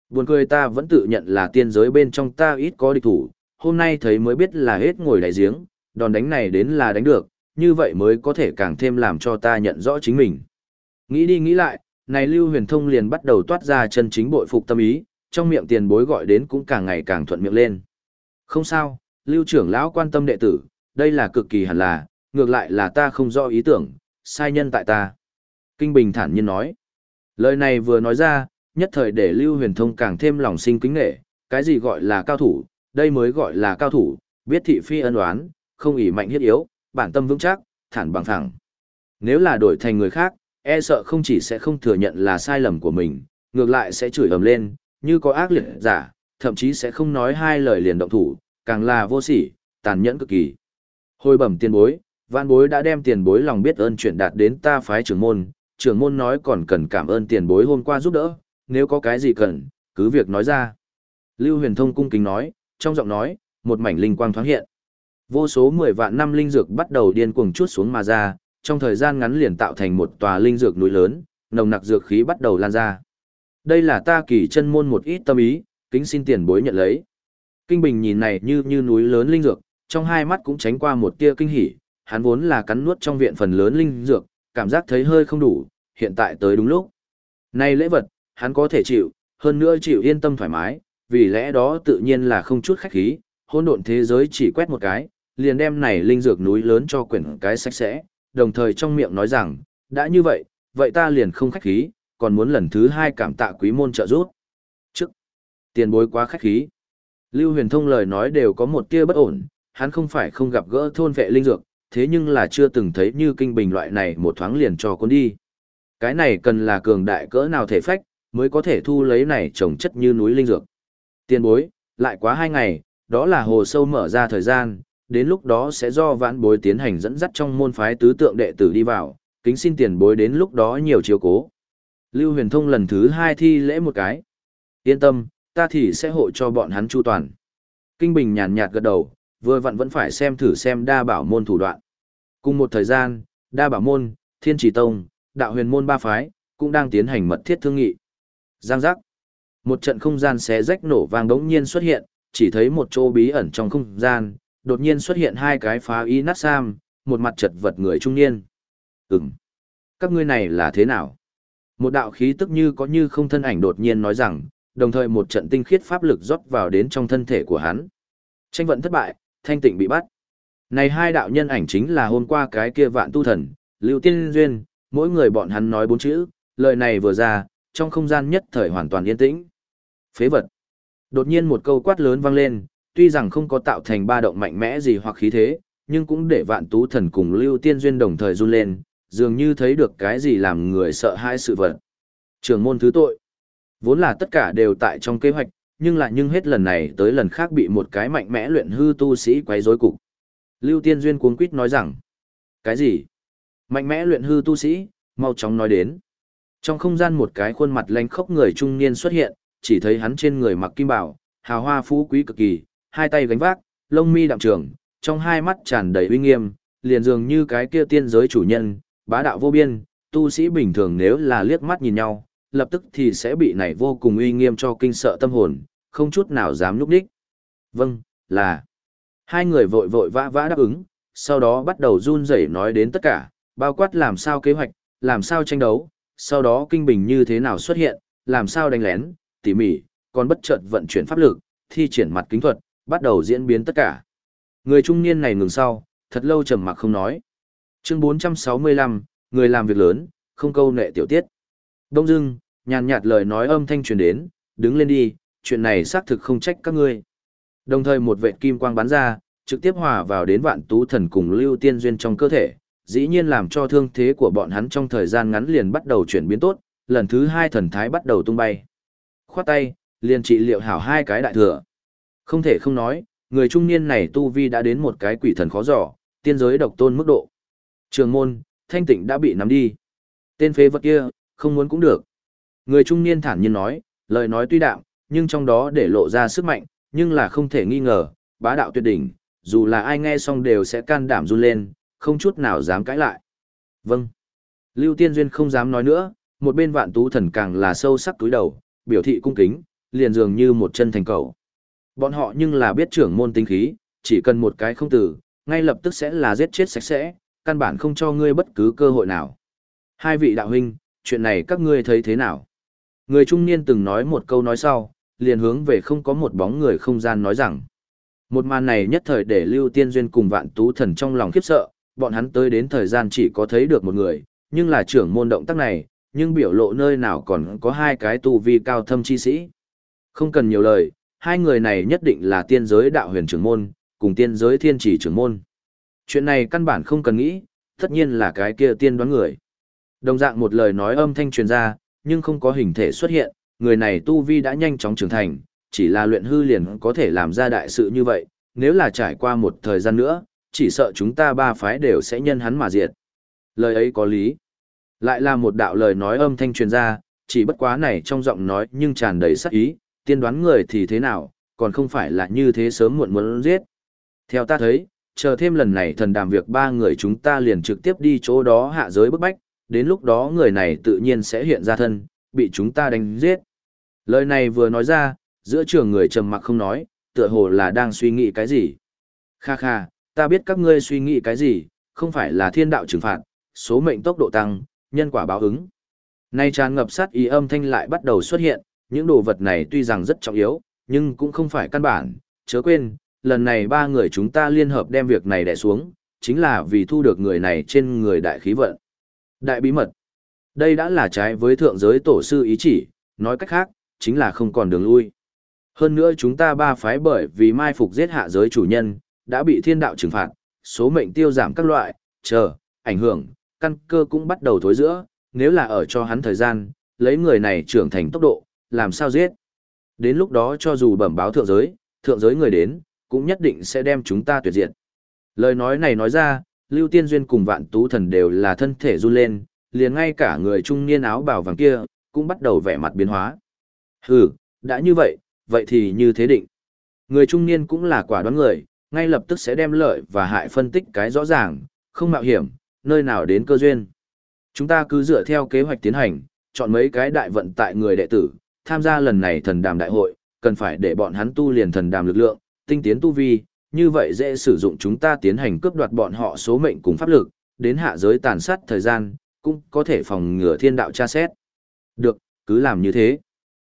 Buồn cười ta vẫn tự nhận là tiên giới bên trong ta ít có địch thủ, hôm nay thấy mới biết là hết ngồi đại giếng, đòn đánh này đến là đánh được, như vậy mới có thể càng thêm làm cho ta nhận rõ chính mình. Nghĩ đi nghĩ lại, này Lưu Huyền Thông liền bắt đầu toát ra chân chính bội phục tâm ý, trong miệng tiền bối gọi đến cũng càng ngày càng thuận miệng lên. Không sao, Lưu trưởng lão quan tâm đệ tử, đây là cực kỳ hẳn là, ngược lại là ta không rõ ý tưởng, sai nhân tại ta. Kinh Bình thản nhiên nói. Lời này vừa nói ra, nhất thời để Lưu Huyền Thông càng thêm lòng sinh kính nghệ, cái gì gọi là cao thủ, đây mới gọi là cao thủ, biết thị phi ân oán, không ỷ mạnh hiết yếu, bản tâm vững chắc, thản bằng thẳng. Nếu là đổi thành người khác, e sợ không chỉ sẽ không thừa nhận là sai lầm của mình, ngược lại sẽ chửi ầm lên, như có ác liệt giả, thậm chí sẽ không nói hai lời liền động thủ, càng là vô sỉ, tàn nhẫn cực kỳ. Hồi bẩm tiền bối, vạn bối đã đem tiền bối lòng biết ơn chuyển đạt đến ta phái trưởng môn, trưởng môn nói còn cần cảm ơn tiền bối hôm qua giúp đỡ, nếu có cái gì cần, cứ việc nói ra. Lưu huyền thông cung kính nói, trong giọng nói, một mảnh linh quang thoáng hiện. Vô số 10 vạn năm linh dược bắt đầu điên cuồng chút xuống mà ra, trong thời gian ngắn liền tạo thành một tòa linh dược núi lớn, nồng nặc dược khí bắt đầu lan ra. Đây là ta kỳ chân môn một ít tâm ý, kính xin tiền bối nhận lấy. Kinh Bình nhìn này như như núi lớn linh dược, trong hai mắt cũng tránh qua một tia kinh hỉ, hắn vốn là cắn nuốt trong viện phần lớn linh dược, cảm giác thấy hơi không đủ, hiện tại tới đúng lúc. Này lễ vật, hắn có thể chịu, hơn nữa chịu yên tâm thoải mái, vì lẽ đó tự nhiên là không chút khách khí, hỗn độn thế giới chỉ quét một cái, liền đem này linh dược núi lớn cho quyển cái sạch sẽ, đồng thời trong miệng nói rằng, đã như vậy, vậy ta liền không khách khí, còn muốn lần thứ hai cảm tạ quý môn trợ giúp. Tiền bối quá khách khí. Lưu huyền thông lời nói đều có một tia bất ổn, hắn không phải không gặp gỡ thôn vệ linh dược, thế nhưng là chưa từng thấy như kinh bình loại này một thoáng liền cho con đi. Cái này cần là cường đại cỡ nào thể phách, mới có thể thu lấy này trồng chất như núi linh dược. Tiền bối, lại quá hai ngày, đó là hồ sâu mở ra thời gian, đến lúc đó sẽ do vãn bối tiến hành dẫn dắt trong môn phái tứ tượng đệ tử đi vào, kính xin tiền bối đến lúc đó nhiều chiếu cố. Lưu huyền thông lần thứ hai thi lễ một cái. Yên tâm, ta thì sẽ hộ cho bọn hắn chu toàn. Kinh Bình nhàn nhạt gật đầu, vừa vặn vẫn phải xem thử xem đa bảo môn thủ đoạn. Cùng một thời gian, đa bảo môn, thiên trì tông, đạo huyền môn ba phái, cũng đang tiến hành mật thiết thương nghị. Giang giác. Một trận không gian xé rách nổ vang đống nhiên xuất hiện, chỉ thấy một chỗ bí ẩn trong không gian, đột nhiên xuất hiện hai cái phá y nát sam, một mặt chật vật người trung niên. Ừm. Các ngươi này là thế nào? Một đạo khí tức như có như không thân ảnh đột nhiên nói rằng, đồng thời một trận tinh khiết pháp lực rót vào đến trong thân thể của hắn. Tranh vận thất bại, thanh tịnh bị bắt. Này hai đạo nhân ảnh chính là hôm qua cái kia vạn tu thần, Lưu Tiên Duyên, mỗi người bọn hắn nói bốn chữ, lời này vừa ra, trong không gian nhất thời hoàn toàn yên tĩnh. Phế vật. Đột nhiên một câu quát lớn vang lên, tuy rằng không có tạo thành ba động mạnh mẽ gì hoặc khí thế, nhưng cũng để vạn tú thần cùng Lưu Tiên Duyên đồng thời run lên, dường như thấy được cái gì làm người sợ hãi sự vật. Trường môn thứ tội. Vốn là tất cả đều tại trong kế hoạch, nhưng lại nhưng hết lần này tới lần khác bị một cái mạnh mẽ luyện hư tu sĩ quấy rối cục. Lưu Tiên Duyên cuống quýt nói rằng, cái gì? Mạnh mẽ luyện hư tu sĩ, mau chóng nói đến. Trong không gian một cái khuôn mặt lanh khốc người trung niên xuất hiện, chỉ thấy hắn trên người mặc kim bảo, hào hoa phú quý cực kỳ, hai tay gánh vác, lông mi đạm trường, trong hai mắt tràn đầy uy nghiêm, liền dường như cái kia tiên giới chủ nhân, bá đạo vô biên, tu sĩ bình thường nếu là liếc mắt nhìn nhau, lập tức thì sẽ bị này vô cùng uy nghiêm cho kinh sợ tâm hồn, không chút nào dám nhúc đích. Vâng, là. Hai người vội vội vã vã đáp ứng, sau đó bắt đầu run rẩy nói đến tất cả, bao quát làm sao kế hoạch, làm sao tranh đấu, sau đó kinh bình như thế nào xuất hiện, làm sao đánh lén, tỉ mỉ, còn bất chợt vận chuyển pháp lực, thi triển mặt kính thuật, bắt đầu diễn biến tất cả. Người trung niên này ngừng sau, thật lâu trầm mặc không nói. Chương 465, người làm việc lớn, không câu nệ tiểu tiết. Đông dưng, nhàn nhạt lời nói âm thanh truyền đến, đứng lên đi, chuyện này xác thực không trách các ngươi. Đồng thời một vệt kim quang bắn ra, trực tiếp hòa vào đến vạn tú thần cùng lưu tiên duyên trong cơ thể, dĩ nhiên làm cho thương thế của bọn hắn trong thời gian ngắn liền bắt đầu chuyển biến tốt, lần thứ hai thần thái bắt đầu tung bay. Khoát tay, liền trị liệu hảo hai cái đại thừa. Không thể không nói, người trung niên này tu vi đã đến một cái quỷ thần khó giỏ, tiên giới độc tôn mức độ. Trường môn, thanh tịnh đã bị nắm đi. Tên phế vật kia, không muốn cũng được. Người trung niên thản nhiên nói, lời nói tuy đạm, nhưng trong đó để lộ ra sức mạnh, nhưng là không thể nghi ngờ, bá đạo tuyệt đỉnh, dù là ai nghe xong đều sẽ can đảm run lên, không chút nào dám cãi lại. Vâng. Lưu Tiên Duyên không dám nói nữa, một bên vạn tú thần càng là sâu sắc túi đầu, biểu thị cung kính, liền dường như một chân thành cầu. Bọn họ nhưng là biết trưởng môn tinh khí, chỉ cần một cái không tử, ngay lập tức sẽ là giết chết sạch sẽ, căn bản không cho ngươi bất cứ cơ hội nào. Hai vị đạo huynh, chuyện này các ngươi thấy thế nào? Người trung niên từng nói một câu nói sau, liền hướng về không có một bóng người không gian nói rằng. Một màn này nhất thời để Lưu Tiên Duyên cùng vạn tú thần trong lòng khiếp sợ, bọn hắn tới đến thời gian chỉ có thấy được một người, nhưng là trưởng môn động tác này, nhưng biểu lộ nơi nào còn có hai cái tu vi cao thâm chi sĩ. Không cần nhiều lời, hai người này nhất định là tiên giới đạo huyền trưởng môn, cùng tiên giới thiên chỉ trưởng môn. Chuyện này căn bản không cần nghĩ, tất nhiên là cái kia tiên đoán người. Đồng dạng một lời nói âm thanh truyền ra, nhưng không có hình thể xuất hiện, người này tu vi đã nhanh chóng trưởng thành, chỉ là luyện hư liền có thể làm ra đại sự như vậy, nếu là trải qua một thời gian nữa, chỉ sợ chúng ta ba phái đều sẽ nhân hắn mà diệt. Lời ấy có lý. Lại là một đạo lời nói âm thanh truyền ra, chỉ bất quá này trong giọng nói nhưng tràn đầy sắc ý, tiên đoán người thì thế nào, còn không phải là như thế sớm muộn muốn giết. Theo ta thấy, chờ thêm lần này thần đàm việc ba người chúng ta liền trực tiếp đi chỗ đó hạ giới bức bách, đến lúc đó người này tự nhiên sẽ hiện ra thân, bị chúng ta đánh giết. Lời này vừa nói ra, giữa trường người trầm mặc không nói, tựa hồ là đang suy nghĩ cái gì. Kha kha, ta biết các ngươi suy nghĩ cái gì, không phải là thiên đạo trừng phạt, số mệnh tốc độ tăng, nhân quả báo ứng. Nay tràn ngập sát ý âm thanh lại bắt đầu xuất hiện, những đồ vật này tuy rằng rất trọng yếu, nhưng cũng không phải căn bản, chớ quên, lần này ba người chúng ta liên hợp đem việc này đè xuống, chính là vì thu được người này trên người đại khí vận. Đại bí mật. Đây đã là trái với thượng giới tổ sư ý chỉ, nói cách khác, chính là không còn đường lui. Hơn nữa chúng ta ba phái bởi vì mai phục giết hạ giới chủ nhân, đã bị thiên đạo trừng phạt, số mệnh tiêu giảm các loại, chờ, ảnh hưởng, căn cơ cũng bắt đầu thối giữa, nếu là ở cho hắn thời gian, lấy người này trưởng thành tốc độ, làm sao giết. Đến lúc đó cho dù bẩm báo thượng giới, thượng giới người đến, cũng nhất định sẽ đem chúng ta tuyệt diệt. Lời nói này nói ra, Lưu Tiên Duyên cùng vạn tú thần đều là thân thể run lên, liền ngay cả người trung niên áo bào vàng kia, cũng bắt đầu vẻ mặt biến hóa. Hừ, đã như vậy, vậy thì như thế định. Người trung niên cũng là quả đoán người, ngay lập tức sẽ đem lợi và hại phân tích cái rõ ràng, không mạo hiểm, nơi nào đến cơ duyên. Chúng ta cứ dựa theo kế hoạch tiến hành, chọn mấy cái đại vận tại người đệ tử, tham gia lần này thần đàm đại hội, cần phải để bọn hắn tu liền thần đàm lực lượng, tinh tiến tu vi, như vậy dễ sử dụng chúng ta tiến hành cướp đoạt bọn họ số mệnh cùng pháp lực, đến hạ giới tàn sát thời gian, cũng có thể phòng ngừa thiên đạo tra xét. Được, cứ làm như thế.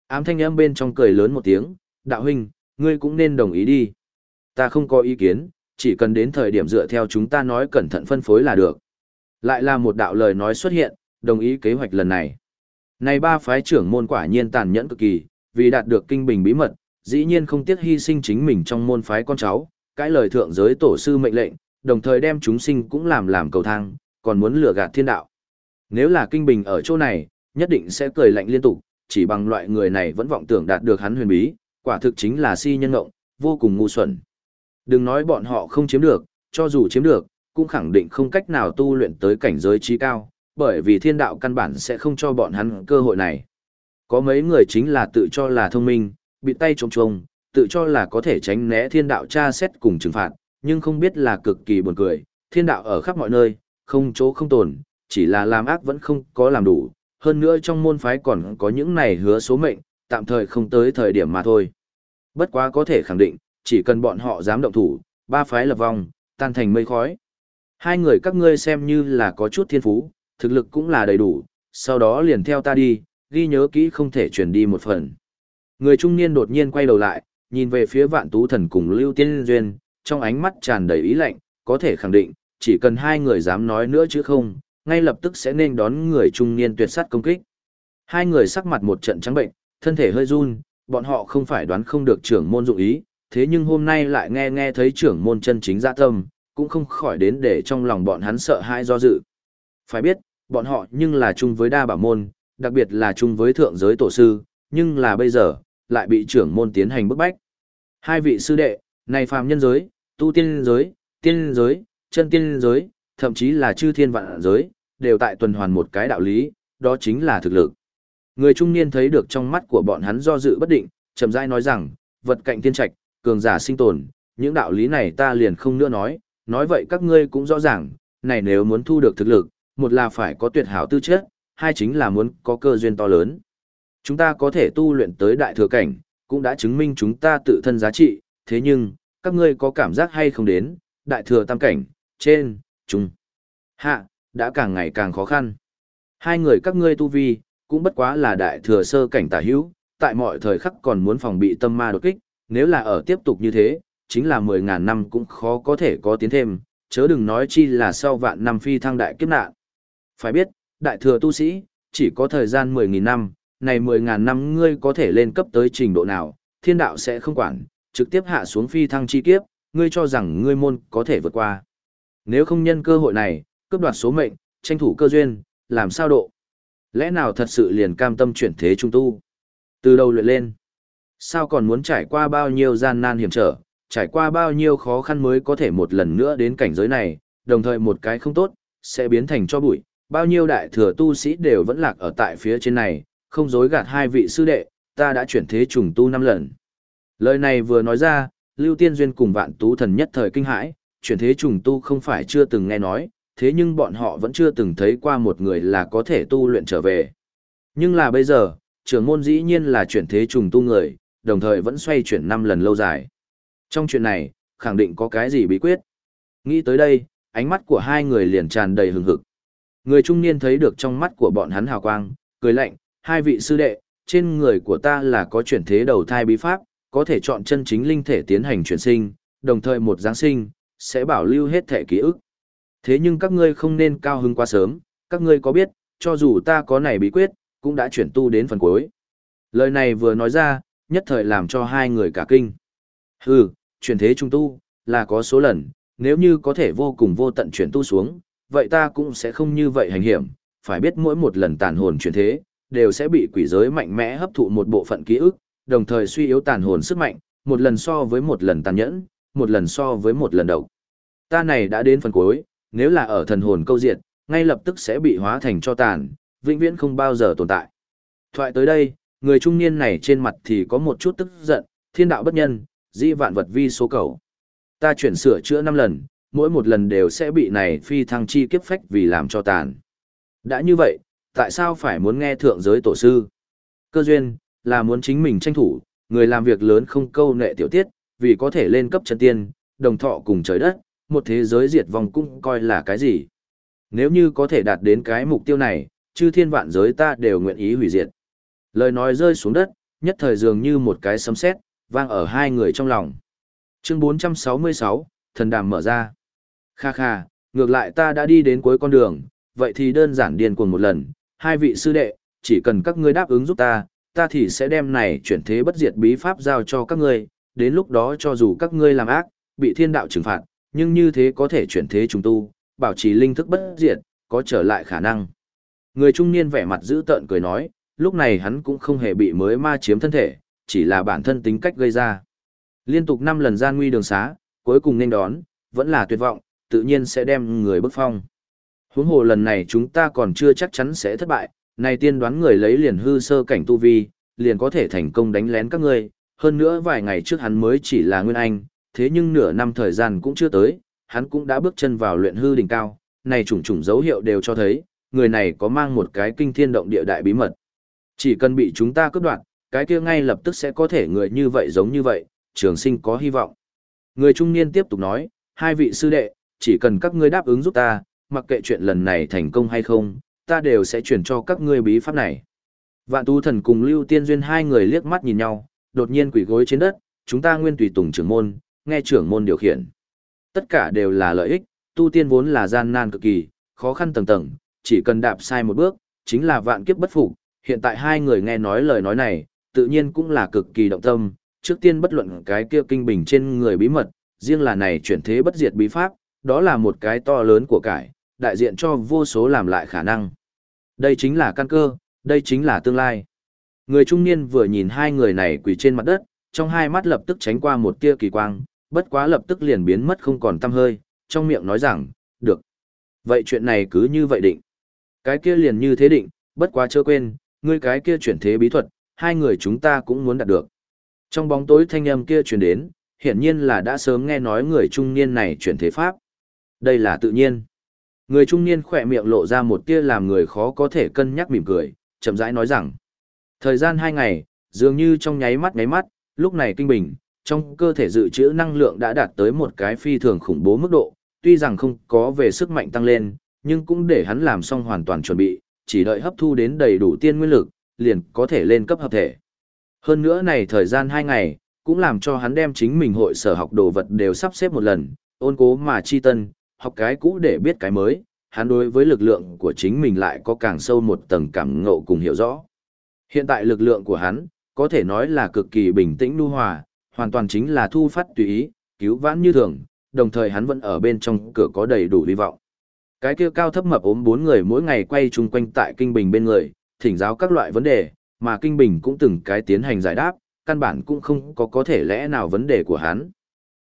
Ám thanh âm bên trong cười lớn một tiếng, đạo huynh, ngươi cũng nên đồng ý đi. Ta không có ý kiến, chỉ cần đến thời điểm dựa theo chúng ta nói cẩn thận phân phối là được. Lại là một đạo lời nói xuất hiện, đồng ý kế hoạch lần này. Này ba phái trưởng môn quả nhiên tàn nhẫn cực kỳ, vì đạt được kinh bình bí mật, dĩ nhiên không tiếc hy sinh chính mình trong môn phái con cháu, cái lời thượng giới tổ sư mệnh lệnh, đồng thời đem chúng sinh cũng làm làm cầu thang, còn muốn lừa gạt thiên đạo. Nếu là kinh bình ở chỗ này, nhất định sẽ cười lạnh liên tục, chỉ bằng loại người này vẫn vọng tưởng đạt được hắn huyền bí, quả thực chính là si nhân ngộng, vô cùng ngu xuẩn. Đừng nói bọn họ không chiếm được, cho dù chiếm được, cũng khẳng định không cách nào tu luyện tới cảnh giới trí cao, bởi vì thiên đạo căn bản sẽ không cho bọn hắn cơ hội này. Có mấy người chính là tự cho là thông minh, bị tay trống trông, tự cho là có thể tránh né thiên đạo tra xét cùng trừng phạt, nhưng không biết là cực kỳ buồn cười, thiên đạo ở khắp mọi nơi, không chỗ không tồn, chỉ là làm ác vẫn không có làm đủ, hơn nữa trong môn phái còn có những này hứa số mệnh, tạm thời không tới thời điểm mà thôi. Bất quá có thể khẳng định, chỉ cần bọn họ dám động thủ, ba phái lập vong, tan thành mây khói. Hai người các ngươi xem như là có chút thiên phú, thực lực cũng là đầy đủ, sau đó liền theo ta đi, ghi nhớ kỹ không thể chuyển đi một phần. Người trung niên đột nhiên quay đầu lại, nhìn về phía vạn tú thần cùng Lưu Tiên Duyên, trong ánh mắt tràn đầy ý lạnh, có thể khẳng định, chỉ cần hai người dám nói nữa chứ không, ngay lập tức sẽ nên đón người trung niên tuyệt sát công kích. Hai người sắc mặt một trận trắng bệnh, thân thể hơi run, bọn họ không phải đoán không được trưởng môn dụng ý, thế nhưng hôm nay lại nghe nghe thấy trưởng môn chân chính dạ tâm, cũng không khỏi đến để trong lòng bọn hắn sợ hãi do dự. Phải biết, bọn họ nhưng là chung với đa bảo môn, đặc biệt là chung với thượng giới tổ sư, nhưng là bây giờ, lại bị trưởng môn tiến hành bức bách. Hai vị sư đệ, này phàm nhân giới, tu tiên giới, tiên giới, chân tiên giới, thậm chí là chư thiên vạn giới, đều tại tuần hoàn một cái đạo lý, đó chính là thực lực. Người trung niên thấy được trong mắt của bọn hắn do dự bất định, chậm rãi nói rằng, vật cạnh tiên trạch, cường giả sinh tồn, những đạo lý này ta liền không nữa nói, nói vậy các ngươi cũng rõ ràng, này nếu muốn thu được thực lực, một là phải có tuyệt hảo tư chất, hai chính là muốn có cơ duyên to lớn. Chúng ta có thể tu luyện tới đại thừa cảnh, cũng đã chứng minh chúng ta tự thân giá trị, thế nhưng, các ngươi có cảm giác hay không đến, đại thừa tam cảnh, trên, trung, hạ, đã càng ngày càng khó khăn. Hai người các ngươi tu vi, cũng bất quá là đại thừa sơ cảnh tả hữu, tại mọi thời khắc còn muốn phòng bị tâm ma đột kích, nếu là ở tiếp tục như thế, chính là 10.000 năm cũng khó có thể có tiến thêm, chớ đừng nói chi là sau vạn năm phi thăng đại kiếp nạn. Phải biết, đại thừa tu sĩ, chỉ có thời gian 10.000 năm, này 10.000 năm ngươi có thể lên cấp tới trình độ nào, thiên đạo sẽ không quản, trực tiếp hạ xuống phi thăng chi kiếp, ngươi cho rằng ngươi môn có thể vượt qua. Nếu không nhân cơ hội này, cướp đoạt số mệnh, tranh thủ cơ duyên, làm sao độ? Lẽ nào thật sự liền cam tâm chuyển thế trung tu? Từ đầu luyện lên, sao còn muốn trải qua bao nhiêu gian nan hiểm trở, trải qua bao nhiêu khó khăn mới có thể một lần nữa đến cảnh giới này, đồng thời một cái không tốt, sẽ biến thành cho bụi, bao nhiêu đại thừa tu sĩ đều vẫn lạc ở tại phía trên này, không dối gạt hai vị sư đệ, ta đã chuyển thế trùng tu năm lần. Lời này vừa nói ra, Lưu Tiên Duyên cùng vạn tú thần nhất thời kinh hãi, chuyển thế trùng tu không phải chưa từng nghe nói, thế nhưng bọn họ vẫn chưa từng thấy qua một người là có thể tu luyện trở về. Nhưng là bây giờ, trưởng môn dĩ nhiên là chuyển thế trùng tu người, đồng thời vẫn xoay chuyển năm lần lâu dài. Trong chuyện này, khẳng định có cái gì bí quyết. Nghĩ tới đây, ánh mắt của hai người liền tràn đầy hừng hực. Người trung niên thấy được trong mắt của bọn hắn hào quang, cười lạnh, hai vị sư đệ, trên người của ta là có chuyển thế đầu thai bí pháp, có thể chọn chân chính linh thể tiến hành chuyển sinh, đồng thời một giáng sinh, sẽ bảo lưu hết thể ký ức. Thế nhưng các ngươi không nên cao hứng quá sớm, các ngươi có biết, cho dù ta có này bí quyết, cũng đã chuyển tu đến phần cuối. Lời này vừa nói ra, nhất thời làm cho hai người cả kinh. Hừ, chuyển thế trung tu, là có số lần, nếu như có thể vô cùng vô tận chuyển tu xuống, vậy ta cũng sẽ không như vậy hành hiểm, phải biết mỗi một lần tàn hồn chuyển thế, đều sẽ bị quỷ giới mạnh mẽ hấp thụ một bộ phận ký ức, đồng thời suy yếu tàn hồn sức mạnh, một lần so với một lần tàn nhẫn, một lần so với một lần độc. Ta này đã đến phần cuối, nếu là ở thần hồn câu diệt, ngay lập tức sẽ bị hóa thành cho tàn, vĩnh viễn không bao giờ tồn tại. Thoại tới đây, người trung niên này trên mặt thì có một chút tức giận, thiên đạo bất nhân, di vạn vật vi số cầu. Ta chuyển sửa chữa 5 lần, mỗi một lần đều sẽ bị này phi thăng chi kiếp phách vì làm cho tàn. Đã như vậy, tại sao phải muốn nghe thượng giới tổ sư? Cơ duyên, là muốn chính mình tranh thủ, người làm việc lớn không câu nệ tiểu tiết, vì có thể lên cấp chân tiên, đồng thọ cùng trời đất, một thế giới diệt vong cũng coi là cái gì. Nếu như có thể đạt đến cái mục tiêu này, chư thiên vạn giới ta đều nguyện ý hủy diệt. Lời nói rơi xuống đất, nhất thời dường như một cái sấm sét, vang ở hai người trong lòng. Chương 466, thần đàm mở ra. Kha kha, ngược lại ta đã đi đến cuối con đường, vậy thì đơn giản điên cuồng một lần, hai vị sư đệ, chỉ cần các ngươi đáp ứng giúp ta, ta thì sẽ đem này chuyển thế bất diệt bí pháp giao cho các ngươi, đến lúc đó cho dù các ngươi làm ác, bị thiên đạo trừng phạt, nhưng như thế có thể chuyển thế trùng tu, bảo trì linh thức bất diệt, có trở lại khả năng. Người trung niên vẻ mặt giữ tợn cười nói, lúc này hắn cũng không hề bị mới ma chiếm thân thể, chỉ là bản thân tính cách gây ra. Liên tục 5 lần gian nguy đường xá, cuối cùng nên đón, vẫn là tuyệt vọng, tự nhiên sẽ đem người bức phong. Huống hồ lần này chúng ta còn chưa chắc chắn sẽ thất bại, này tiên đoán người lấy liền hư sơ cảnh tu vi, liền có thể thành công đánh lén các ngươi, hơn nữa vài ngày trước hắn mới chỉ là nguyên anh, thế nhưng nửa năm thời gian cũng chưa tới, hắn cũng đã bước chân vào luyện hư đỉnh cao, này trùng trùng dấu hiệu đều cho thấy, người này có mang một cái kinh thiên động địa đại bí mật. Chỉ cần bị chúng ta cướp đoạt, cái kia ngay lập tức sẽ có thể người như vậy giống như vậy, trường sinh có hy vọng. Người trung niên tiếp tục nói, hai vị sư đệ, chỉ cần các ngươi đáp ứng giúp ta, mặc kệ chuyện lần này thành công hay không, ta đều sẽ chuyển cho các ngươi bí pháp này. Vạn tu thần cùng Lưu Tiên Duyên hai người liếc mắt nhìn nhau, đột nhiên quỷ gối trên đất, chúng ta nguyên tùy tùng trưởng môn, nghe trưởng môn điều khiển. Tất cả đều là lợi ích, tu tiên vốn là gian nan cực kỳ, khó khăn tầng tầng, chỉ cần đạp sai một bước, chính là vạn kiếp bất phục. Hiện tại hai người nghe nói lời nói này, tự nhiên cũng là cực kỳ động tâm, trước tiên bất luận cái kia kinh bình trên người bí mật, riêng là này chuyển thế bất diệt bí pháp, đó là một cái to lớn của cải, đại diện cho vô số làm lại khả năng. Đây chính là căn cơ, đây chính là tương lai. Người trung niên vừa nhìn hai người này quỳ trên mặt đất, trong hai mắt lập tức tránh qua một tia kỳ quang, bất quá lập tức liền biến mất không còn tăm hơi, trong miệng nói rằng, được. Vậy chuyện này cứ như vậy định. Cái kia liền như thế định, bất quá chưa quên, ngươi cái kia chuyển thế bí thuật, hai người chúng ta cũng muốn đạt được. Trong bóng tối thanh âm kia truyền đến, hiển nhiên là đã sớm nghe nói người trung niên này chuyển thế pháp. Đây là tự nhiên. Người trung niên khỏe miệng lộ ra một tia làm người khó có thể cân nhắc mỉm cười, chậm rãi nói rằng. Thời gian hai ngày, dường như trong nháy mắt nháy mắt, Lúc này kinh bình, trong cơ thể dự trữ năng lượng đã đạt tới một cái phi thường khủng bố mức độ, tuy rằng không có về sức mạnh tăng lên, nhưng cũng để hắn làm xong hoàn toàn chuẩn bị, chỉ đợi hấp thu đến đầy đủ tiên nguyên lực, liền có thể lên cấp hợp thể. Hơn nữa này thời gian 2 ngày, cũng làm cho hắn đem chính mình hội sở học đồ vật đều sắp xếp một lần, ôn cố mà chi tân, học cái cũ để biết cái mới, hắn đối với lực lượng của chính mình lại có càng sâu một tầng cảm ngộ cùng hiểu rõ. Hiện tại lực lượng của hắn, có thể nói là cực kỳ bình tĩnh nu hòa, hoàn toàn chính là thu phát tùy ý, cứu vãn như thường, đồng thời hắn vẫn ở bên trong cửa có đầy đủ hy vọng. Cái kia cao thấp mập ốm bốn người mỗi ngày quay chung quanh tại kinh bình bên người, thỉnh giáo các loại vấn đề, mà kinh bình cũng từng cái tiến hành giải đáp, căn bản cũng không có có thể lẽ nào vấn đề của hắn.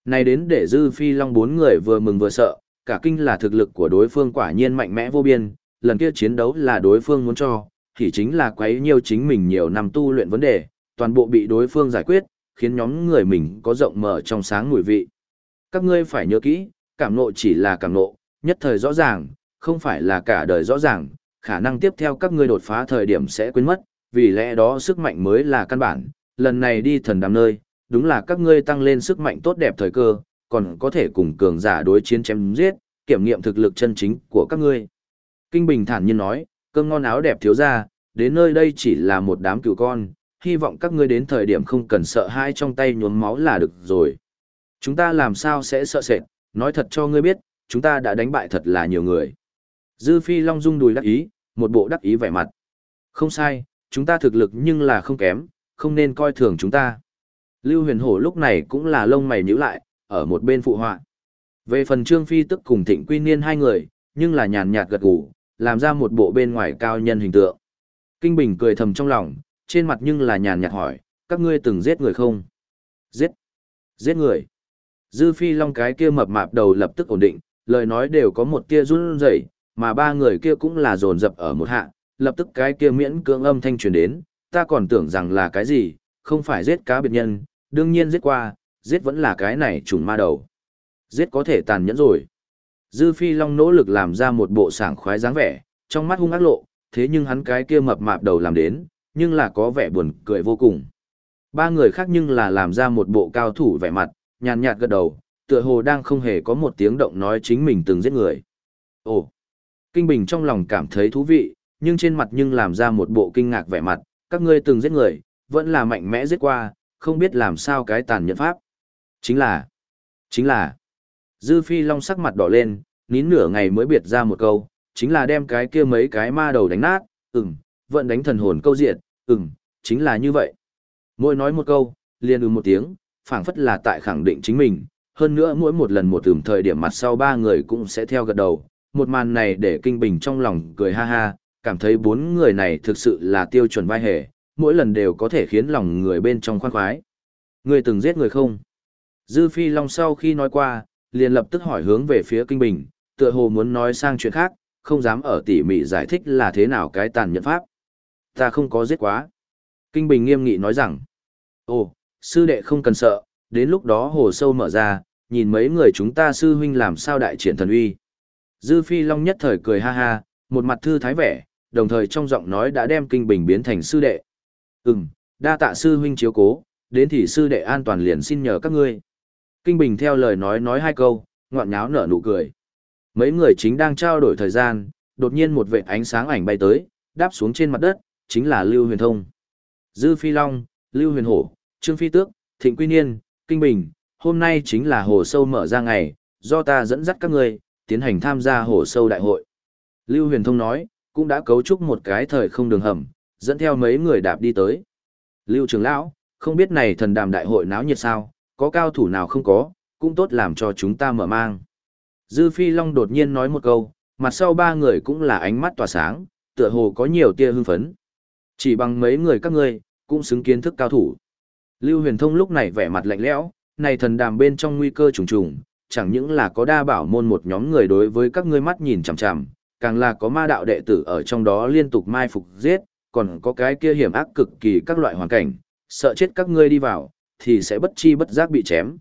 Này đến để dư phi long bốn người vừa mừng vừa sợ, cả kinh là thực lực của đối phương quả nhiên mạnh mẽ vô biên, lần kia chiến đấu là đối phương muốn cho, thì chính là quấy nhiều chính mình nhiều năm tu luyện vấn đề, toàn bộ bị đối phương giải quyết, khiến nhóm người mình có rộng mở trong sáng mùi vị. Các ngươi phải nhớ kỹ, cảm nộ chỉ là cảm nộ, nhất thời rõ ràng, không phải là cả đời rõ ràng, khả năng tiếp theo các ngươi đột phá thời điểm sẽ quên mất, vì lẽ đó sức mạnh mới là căn bản, lần này đi thần đàm nơi, đúng là các ngươi tăng lên sức mạnh tốt đẹp thời cơ, còn có thể cùng cường giả đối chiến chém giết, kiểm nghiệm thực lực chân chính của các ngươi. Kinh Bình thản nhiên nói, cơm ngon áo đẹp thiếu ra, đến nơi đây chỉ là một đám cựu con, hy vọng các ngươi đến thời điểm không cần sợ hai trong tay nhuốm máu là được rồi. Chúng ta làm sao sẽ sợ sệt, nói thật cho ngươi biết, chúng ta đã đánh bại thật là nhiều người. Dư Phi Long Dung đùi đắc ý, một bộ đắc ý vẻ mặt. Không sai, chúng ta thực lực nhưng là không kém, không nên coi thường chúng ta. Lưu huyền hổ lúc này cũng là lông mày nhíu lại, ở một bên phụ họa. Về phần Trương Phi tức cùng Thịnh Quy Niên hai người, nhưng là nhàn nhạt gật gù, làm ra một bộ bên ngoài cao nhân hình tượng. Kinh Bình cười thầm trong lòng, trên mặt nhưng là nhàn nhạt hỏi, các ngươi từng giết người không? Giết! Giết người! Dư Phi Long cái kia mập mạp đầu lập tức ổn định, lời nói đều có một tia run rẩy, mà ba người kia cũng là dồn dập ở một hạ, lập tức cái kia miễn cưỡng âm thanh truyền đến, ta còn tưởng rằng là cái gì, không phải giết cá biệt nhân, đương nhiên giết qua, giết vẫn là cái này trùng ma đầu. Giết có thể tàn nhẫn rồi. Dư Phi Long nỗ lực làm ra một bộ sảng khoái dáng vẻ, trong mắt hung ác lộ, thế nhưng hắn cái kia mập mạp đầu làm đến, nhưng là có vẻ buồn cười vô cùng. Ba người khác nhưng là làm ra một bộ cao thủ vẻ mặt, nhàn nhạt gật đầu, tựa hồ đang không hề có một tiếng động nói chính mình từng giết người. Ồ! Kinh Bình trong lòng cảm thấy thú vị, nhưng trên mặt nhưng làm ra một bộ kinh ngạc vẻ mặt, các ngươi từng giết người, vẫn là mạnh mẽ giết qua, không biết làm sao cái tàn nhẫn pháp. Chính là, chính là, Dư Phi Long sắc mặt đỏ lên, nín nửa ngày mới biệt ra một câu, chính là đem cái kia mấy cái ma đầu đánh nát, ừm, vẫn đánh thần hồn câu diện, ừm, chính là như vậy. Mỗi nói một câu, liền ừm một tiếng, phảng phất là tại khẳng định chính mình, hơn nữa mỗi một lần một ừm thời điểm mặt sau ba người cũng sẽ theo gật đầu, một màn này để kinh bình trong lòng cười ha ha, cảm thấy bốn người này thực sự là tiêu chuẩn vai hề, mỗi lần đều có thể khiến lòng người bên trong khoan khoái. Người từng giết người không? Dư Phi Long sau khi nói qua, liền lập tức hỏi hướng về phía Kinh Bình, tựa hồ muốn nói sang chuyện khác, không dám ở tỉ mỉ giải thích là thế nào cái tàn nhẫn pháp. Ta không có giết quá. Kinh Bình nghiêm nghị nói rằng, ồ, sư đệ không cần sợ, đến lúc đó hồ sâu mở ra, nhìn mấy người chúng ta sư huynh làm sao đại triển thần uy. Dư Phi Long nhất thời cười ha ha, một mặt thư thái vẻ, đồng thời trong giọng nói đã đem Kinh Bình biến thành sư đệ. Ừm, đa tạ sư huynh chiếu cố, đến thì sư đệ an toàn liền xin nhờ các ngươi. Kinh Bình theo lời nói nói hai câu, ngoạn nháo nở nụ cười. Mấy người chính đang trao đổi thời gian, đột nhiên một vệt ánh sáng ảnh bay tới, đáp xuống trên mặt đất, chính là Lưu Huyền Thông. Dư Phi Long, Lưu Huyền Hổ, Trương Phi Tước, Thịnh Quy Niên, Kinh Bình, hôm nay chính là hồ sâu mở ra ngày, do ta dẫn dắt các người tiến hành tham gia hồ sâu đại hội. Lưu Huyền Thông nói, cũng đã cấu trúc một cái thời không đường hầm, dẫn theo mấy người đạp đi tới. Lưu Trường Lão, không biết này thần đàm đại hội náo nhiệt sao, có cao thủ nào không có, cũng tốt làm cho chúng ta mở mang. Dư Phi Long đột nhiên nói một câu, mặt sau ba người cũng là ánh mắt tỏa sáng, tựa hồ có nhiều tia hưng phấn. Chỉ bằng mấy người các ngươi, cũng xứng kiến thức cao thủ. Lưu Huyền Thông lúc này vẻ mặt lạnh lẽo, này thần đàm bên trong nguy cơ trùng trùng, chẳng những là có đa bảo môn một nhóm người đối với các ngươi mắt nhìn chằm chằm, càng là có ma đạo đệ tử ở trong đó liên tục mai phục giết, còn có cái kia hiểm ác cực kỳ các loại hoàn cảnh, sợ chết các ngươi đi vào, thì sẽ bất chi bất giác bị chém.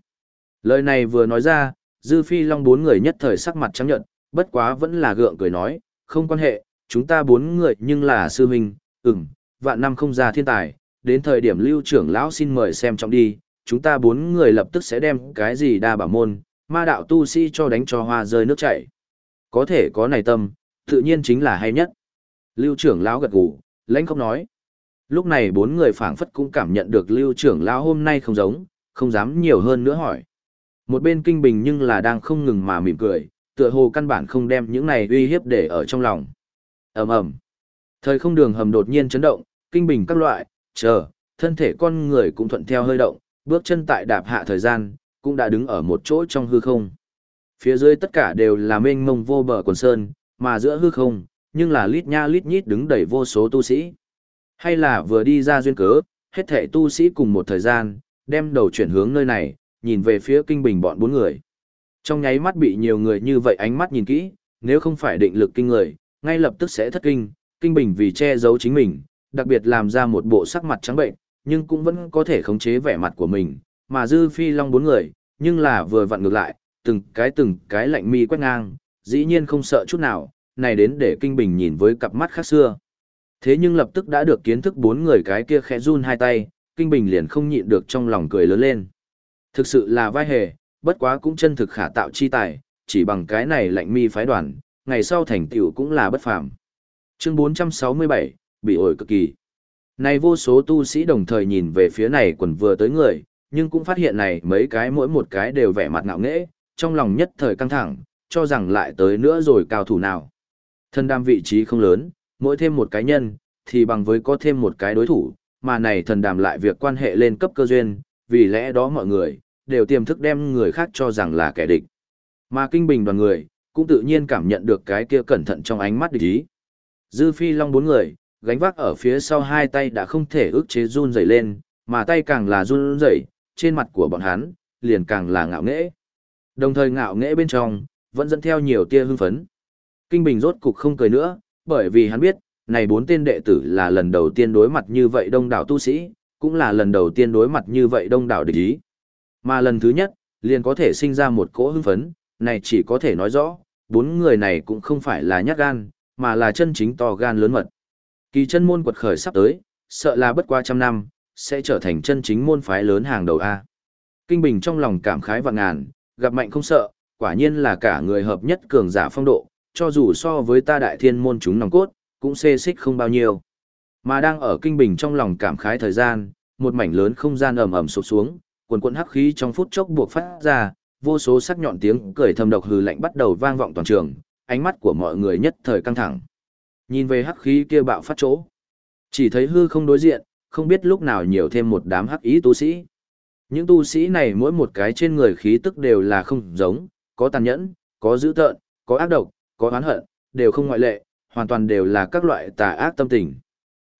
Lời này vừa nói ra, Dư Phi Long bốn người nhất thời sắc mặt trắng nhợt, bất quá vẫn là gượng cười nói, không quan hệ, chúng ta bốn người nhưng là sư huynh, ừm, vạn năm không ra thiên tài, đến thời điểm lưu trưởng lão xin mời xem trọng đi, chúng ta bốn người lập tức sẽ đem cái gì đa bảo môn, ma đạo tu sĩ cho đánh cho hoa rơi nước chảy. Có thể có này tâm, tự nhiên chính là hay nhất. Lưu trưởng lão gật gù, lãnh không nói. Lúc này bốn người phảng phất cũng cảm nhận được lưu trưởng lão hôm nay không giống, không dám nhiều hơn nữa hỏi. Một bên kinh bình nhưng là đang không ngừng mà mỉm cười, tựa hồ căn bản không đem những này uy hiếp để ở trong lòng. ầm ầm Thời không đường hầm đột nhiên chấn động, kinh bình các loại, chờ, thân thể con người cũng thuận theo hơi động, bước chân tại đạp hạ thời gian, cũng đã đứng ở một chỗ trong hư không. Phía dưới tất cả đều là mênh mông vô bờ quần sơn, mà giữa hư không, nhưng là lít nha lít nhít đứng đầy vô số tu sĩ. Hay là vừa đi ra duyên cớ, hết thể tu sĩ cùng một thời gian, đem đầu chuyển hướng nơi này, nhìn về phía kinh bình bọn bốn người. Trong nháy mắt bị nhiều người như vậy ánh mắt nhìn kỹ, nếu không phải định lực kinh người, ngay lập tức sẽ thất kinh, kinh bình vì che giấu chính mình, đặc biệt làm ra một bộ sắc mặt trắng bệnh, nhưng cũng vẫn có thể khống chế vẻ mặt của mình, mà dư phi long bốn người, nhưng là vừa vặn ngược lại, từng cái từng cái lạnh mi quét ngang, dĩ nhiên không sợ chút nào, này đến để kinh bình nhìn với cặp mắt khác xưa. Thế nhưng lập tức đã được kiến thức bốn người cái kia khẽ run hai tay, kinh bình liền không nhịn được trong lòng cười lớn lên. Thực sự là vai hề, bất quá cũng chân thực khả tạo chi tài, chỉ bằng cái này lạnh mi phái đoàn, ngày sau thành tựu cũng là bất phàm. Chương 467, bị ổi cực kỳ. Này vô số tu sĩ đồng thời nhìn về phía này quần vừa tới người, nhưng cũng phát hiện này mấy cái mỗi một cái đều vẻ mặt ngạo nghễ, trong lòng nhất thời căng thẳng, cho rằng lại tới nữa rồi cao thủ nào. Thân đam vị trí không lớn, mỗi thêm một cái nhân, thì bằng với có thêm một cái đối thủ, mà này thần đàm lại việc quan hệ lên cấp cơ duyên, vì lẽ đó mọi người, đều tiềm thức đem người khác cho rằng là kẻ địch. Mà kinh bình đoàn người, cũng tự nhiên cảm nhận được cái kia cẩn thận trong ánh mắt địch ý. Dư phi long bốn người, gánh vác ở phía sau hai tay đã không thể ức chế run rẩy lên, mà tay càng là run rẩy, trên mặt của bọn hắn, liền càng là ngạo nghễ. Đồng thời ngạo nghễ bên trong, vẫn dẫn theo nhiều tia hưng phấn. Kinh Bình rốt cục không cười nữa, bởi vì hắn biết, này bốn tên đệ tử là lần đầu tiên đối mặt như vậy đông đảo tu sĩ, cũng là lần đầu tiên đối mặt như vậy đông đảo địch ý. Mà lần thứ nhất, liền có thể sinh ra một cỗ hưng phấn, này chỉ có thể nói rõ, bốn người này cũng không phải là nhát gan, mà là chân chính to gan lớn mật. Kỳ chân môn quật khởi sắp tới, sợ là bất qua trăm năm, sẽ trở thành chân chính môn phái lớn hàng đầu A. Kinh Bình trong lòng cảm khái vạn ngàn, gặp mạnh không sợ, quả nhiên là cả người hợp nhất cường giả phong độ, cho dù so với ta đại thiên môn chúng nòng cốt, cũng xê xích không bao nhiêu. Mà đang ở Kinh Bình trong lòng cảm khái thời gian, một mảnh lớn không gian ầm ầm sụp xuống, quần quần hắc khí trong phút chốc buộc phát ra, vô số sắc nhọn tiếng cười thầm độc hừ lạnh bắt đầu vang vọng toàn trường, ánh mắt của mọi người nhất thời căng thẳng. Nhìn về hắc khí kia bạo phát chỗ, chỉ thấy hư không đối diện, không biết lúc nào nhiều thêm một đám hắc ý tu sĩ. Những tu sĩ này mỗi một cái trên người khí tức đều là không giống, có tàn nhẫn, có dữ tợn, có ác độc, có oán hận, đều không ngoại lệ, hoàn toàn đều là các loại tà ác tâm tình.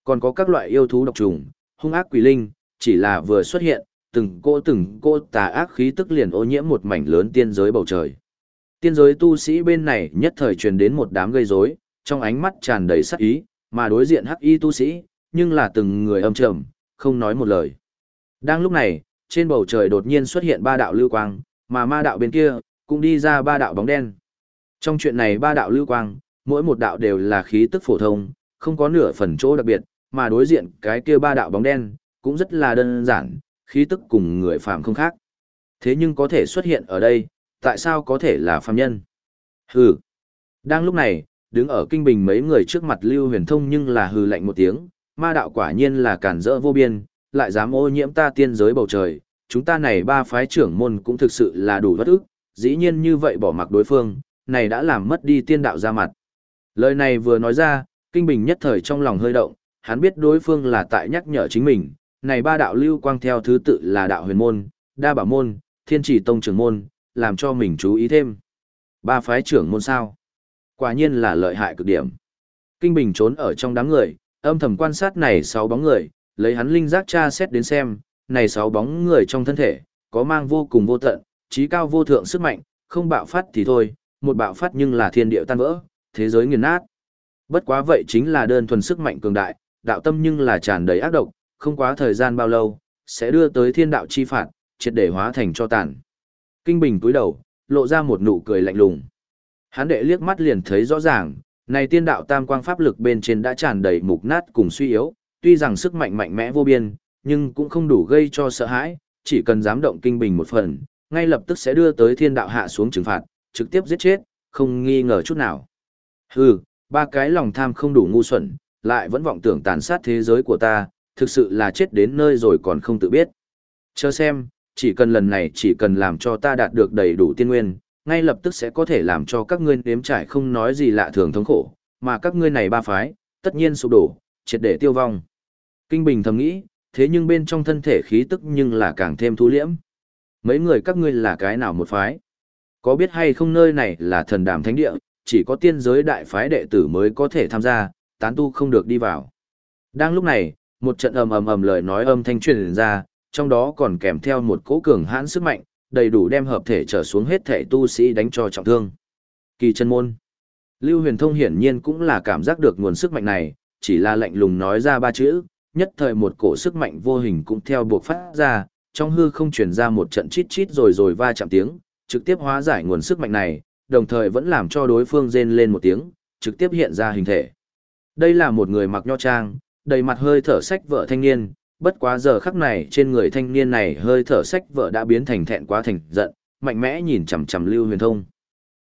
Còn có các loại yêu thú độc trùng, hung ác quỷ linh, chỉ là vừa xuất hiện, từng cô từng cô tà ác khí tức liền ô nhiễm một mảnh lớn tiên giới bầu trời. Tiên giới tu sĩ bên này nhất thời truyền đến một đám gây rối, trong ánh mắt tràn đầy sát ý, mà đối diện hắc y tu sĩ, nhưng là từng người âm trầm, không nói một lời. Đang lúc này, trên bầu trời đột nhiên xuất hiện ba đạo lưu quang, mà ma đạo bên kia, cũng đi ra ba đạo bóng đen. Trong chuyện này ba đạo lưu quang, mỗi một đạo đều là khí tức phổ thông, không có nửa phần chỗ đặc biệt, mà đối diện cái kia ba đạo bóng đen, cũng rất là đơn giản, khí tức cùng người phàm không khác. Thế nhưng có thể xuất hiện ở đây, tại sao có thể là phàm nhân? Hừ. Đang lúc này, đứng ở kinh bình mấy người trước mặt Lưu Huyền Thông nhưng là hừ lạnh một tiếng, ma đạo quả nhiên là cản rỡ vô biên, lại dám ô nhiễm ta tiên giới bầu trời, chúng ta này ba phái trưởng môn cũng thực sự là đủ bất ức, dĩ nhiên như vậy bỏ mặc đối phương, này đã làm mất đi tiên đạo ra mặt. Lời này vừa nói ra, Kinh Bình nhất thời trong lòng hơi động, hắn biết đối phương là tại nhắc nhở chính mình, này ba đạo lưu quang theo thứ tự là đạo huyền môn, đa bảo môn, thiên chỉ tông trưởng môn, làm cho mình chú ý thêm. Ba phái trưởng môn sao? Quả nhiên là lợi hại cực điểm. Kinh Bình trốn ở trong đám người, âm thầm quan sát này sáu bóng người, lấy hắn linh giác tra xét đến xem, này sáu bóng người trong thân thể, có mang vô cùng vô tận, trí cao vô thượng sức mạnh, không bạo phát thì thôi, một bạo phát nhưng là thiên địa tan vỡ, thế giới nghiền nát. Bất quá vậy chính là đơn thuần sức mạnh cường đại, đạo tâm nhưng là tràn đầy ác độc, không quá thời gian bao lâu, sẽ đưa tới thiên đạo chi phạt, triệt để hóa thành cho tàn. Kinh Bình cúi đầu, lộ ra một nụ cười lạnh lùng. Hắn đệ liếc mắt liền thấy rõ ràng, này tiên đạo tam quang pháp lực bên trên đã tràn đầy mục nát cùng suy yếu, tuy rằng sức mạnh mạnh mẽ vô biên, nhưng cũng không đủ gây cho sợ hãi, chỉ cần dám động kinh bình một phần, ngay lập tức sẽ đưa tới thiên đạo hạ xuống trừng phạt, trực tiếp giết chết, không nghi ngờ chút nào. Hừ, ba cái lòng tham không đủ ngu xuẩn, lại vẫn vọng tưởng tàn sát thế giới của ta, thực sự là chết đến nơi rồi còn không tự biết. Chờ xem, chỉ cần lần này chỉ cần làm cho ta đạt được đầy đủ tiên nguyên, ngay lập tức sẽ có thể làm cho các ngươi nếm trải không nói gì lạ thường thống khổ, mà các ngươi này ba phái, tất nhiên sụp đổ, triệt để tiêu vong. Kinh Bình thầm nghĩ, thế nhưng bên trong thân thể khí tức nhưng là càng thêm thu liễm. Mấy người các ngươi là cái nào một phái? Có biết hay không nơi này là thần đàm thánh địa, chỉ có tiên giới đại phái đệ tử mới có thể tham gia, tán tu không được đi vào. Đang lúc này, một trận ầm ầm ầm lời nói âm thanh truyền ra, trong đó còn kèm theo một cỗ cường hãn sức mạnh, đầy đủ đem hợp thể trở xuống hết thể tu sĩ đánh cho trọng thương. Kỳ chân môn. Lưu Huyền Thông hiển nhiên cũng là cảm giác được nguồn sức mạnh này, chỉ là lạnh lùng nói ra ba chữ, nhất thời một cổ sức mạnh vô hình cũng theo buộc phát ra, trong hư không truyền ra một trận chít chít rồi rồi va chạm tiếng, trực tiếp hóa giải nguồn sức mạnh này, đồng thời vẫn làm cho đối phương rên lên một tiếng, trực tiếp hiện ra hình thể. Đây là một người mặc nho trang, đầy mặt hơi thở sách vợ thanh niên, bất quá giờ khắc này trên người thanh niên này hơi thở sách vợ đã biến thành thẹn quá thành giận, mạnh mẽ nhìn chằm chằm Lưu Huyền Thông.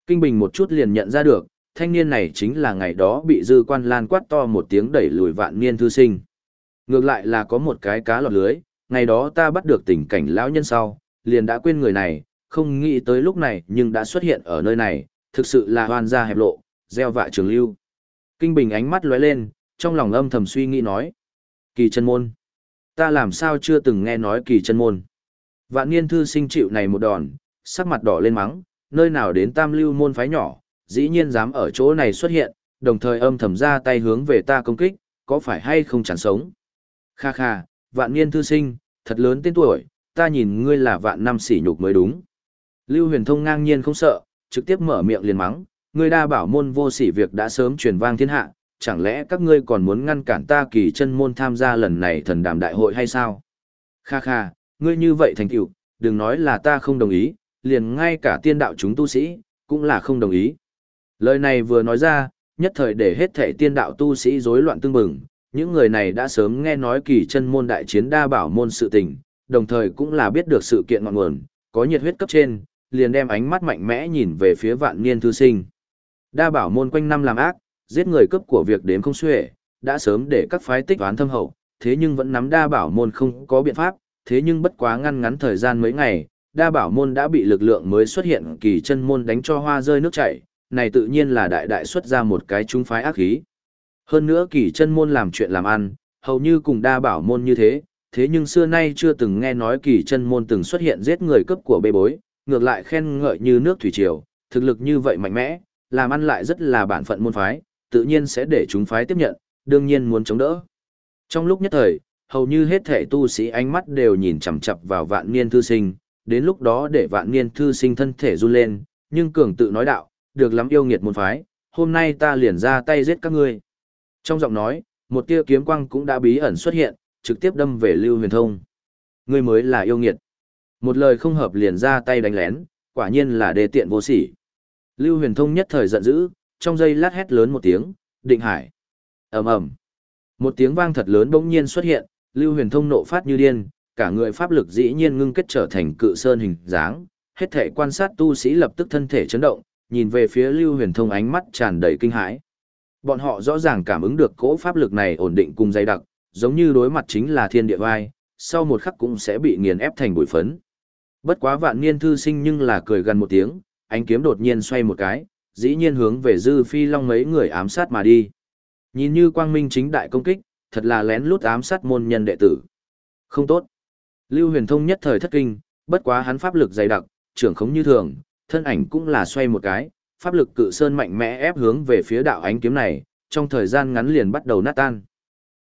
Kinh Bình một chút liền nhận ra được, thanh niên này chính là ngày đó bị dư quan lan quát to một tiếng đẩy lùi vạn niên thư sinh. Ngược lại là có một cái cá lọt lưới, ngày đó ta bắt được tình cảnh lão nhân sau, liền đã quên người này, không nghĩ tới lúc này nhưng đã xuất hiện ở nơi này, thực sự là hoan gia hẹp lộ, gieo vạ trường lưu. Kinh Bình ánh mắt lóe lên, trong lòng âm thầm suy nghĩ nói. Kỳ chân môn. Ta làm sao chưa từng nghe nói kỳ chân môn. Vạn niên thư sinh chịu này một đòn, sắc mặt đỏ lên mắng, nơi nào đến tam lưu môn phái nhỏ, dĩ nhiên dám ở chỗ này xuất hiện, đồng thời âm thầm ra tay hướng về ta công kích, có phải hay không chẳng sống. Kha kha, vạn niên thư sinh, thật lớn tên tuổi, ta nhìn ngươi là vạn năm sỉ nhục mới đúng. Lưu huyền thông ngang nhiên không sợ, trực tiếp mở miệng liền mắng, ngươi đa bảo môn vô sỉ việc đã sớm truyền vang thiên hạ, chẳng lẽ các ngươi còn muốn ngăn cản ta kỳ chân môn tham gia lần này thần đàm đại hội hay sao? Kha kha, ngươi như vậy thành tựu, đừng nói là ta không đồng ý, liền ngay cả tiên đạo chúng tu sĩ, cũng là không đồng ý. Lời này vừa nói ra, nhất thời để hết thể tiên đạo tu sĩ rối loạn tương bừng, những người này đã sớm nghe nói kỳ chân môn đại chiến đa bảo môn sự tình, đồng thời cũng là biết được sự kiện ngọn nguồn, có nhiệt huyết cấp trên, liền đem ánh mắt mạnh mẽ nhìn về phía vạn niên thư sinh. Đa bảo môn quanh năm làm ác, giết người cấp của việc đếm không xuể, đã sớm để các phái tích toán thâm hậu, thế nhưng vẫn nắm đa bảo môn không có biện pháp, thế nhưng bất quá ngăn ngắn thời gian mấy ngày, đa bảo môn đã bị lực lượng mới xuất hiện kỳ chân môn đánh cho hoa rơi nước chảy, này tự nhiên là đại đại xuất ra một cái trung phái ác khí. Hơn nữa kỳ chân môn làm chuyện làm ăn, hầu như cùng đa bảo môn như thế, thế nhưng xưa nay chưa từng nghe nói kỳ chân môn từng xuất hiện giết người cấp của bê bối, ngược lại khen ngợi như nước thủy triều, thực lực như vậy mạnh mẽ, làm ăn lại rất là bản phận môn phái, tự nhiên sẽ để chúng phái tiếp nhận, đương nhiên muốn chống đỡ. Trong lúc nhất thời, hầu như hết thể tu sĩ ánh mắt đều nhìn chằm chằm vào vạn niên thư sinh, đến lúc đó để vạn niên thư sinh thân thể run lên, nhưng cường tự nói đạo, được lắm yêu nghiệt môn phái, hôm nay ta liền ra tay giết các ngươi. Trong giọng nói, một tia kiếm quang cũng đã bí ẩn xuất hiện, trực tiếp đâm về Lưu Huyền Thông. Ngươi mới là yêu nghiệt. Một lời không hợp liền ra tay đánh lén, quả nhiên là đề tiện vô sỉ. Lưu Huyền Thông nhất thời giận dữ, trong giây lát hét lớn một tiếng, định hải. ầm ầm Một tiếng vang thật lớn bỗng nhiên xuất hiện, Lưu Huyền Thông nộ phát như điên, cả người pháp lực dĩ nhiên ngưng kết trở thành cự sơn hình dáng, hết thể quan sát tu sĩ lập tức thân thể chấn động, nhìn về phía Lưu Huyền Thông ánh mắt tràn đầy kinh hãi. Bọn họ rõ ràng cảm ứng được cỗ pháp lực này ổn định cùng dày đặc, giống như đối mặt chính là thiên địa vai, sau một khắc cũng sẽ bị nghiền ép thành bụi phấn. Bất quá vạn niên thư sinh nhưng là cười gần một tiếng, ánh kiếm đột nhiên xoay một cái, dĩ nhiên hướng về dư phi long mấy người ám sát mà đi. Nhìn như quang minh chính đại công kích, thật là lén lút ám sát môn nhân đệ tử. Không tốt. Lưu huyền thông nhất thời thất kinh, bất quá hắn pháp lực dày đặc, trưởng khống như thường, thân ảnh cũng là xoay một cái, pháp lực cự sơn mạnh mẽ ép hướng về phía đạo ánh kiếm này, trong thời gian ngắn liền bắt đầu nát tan.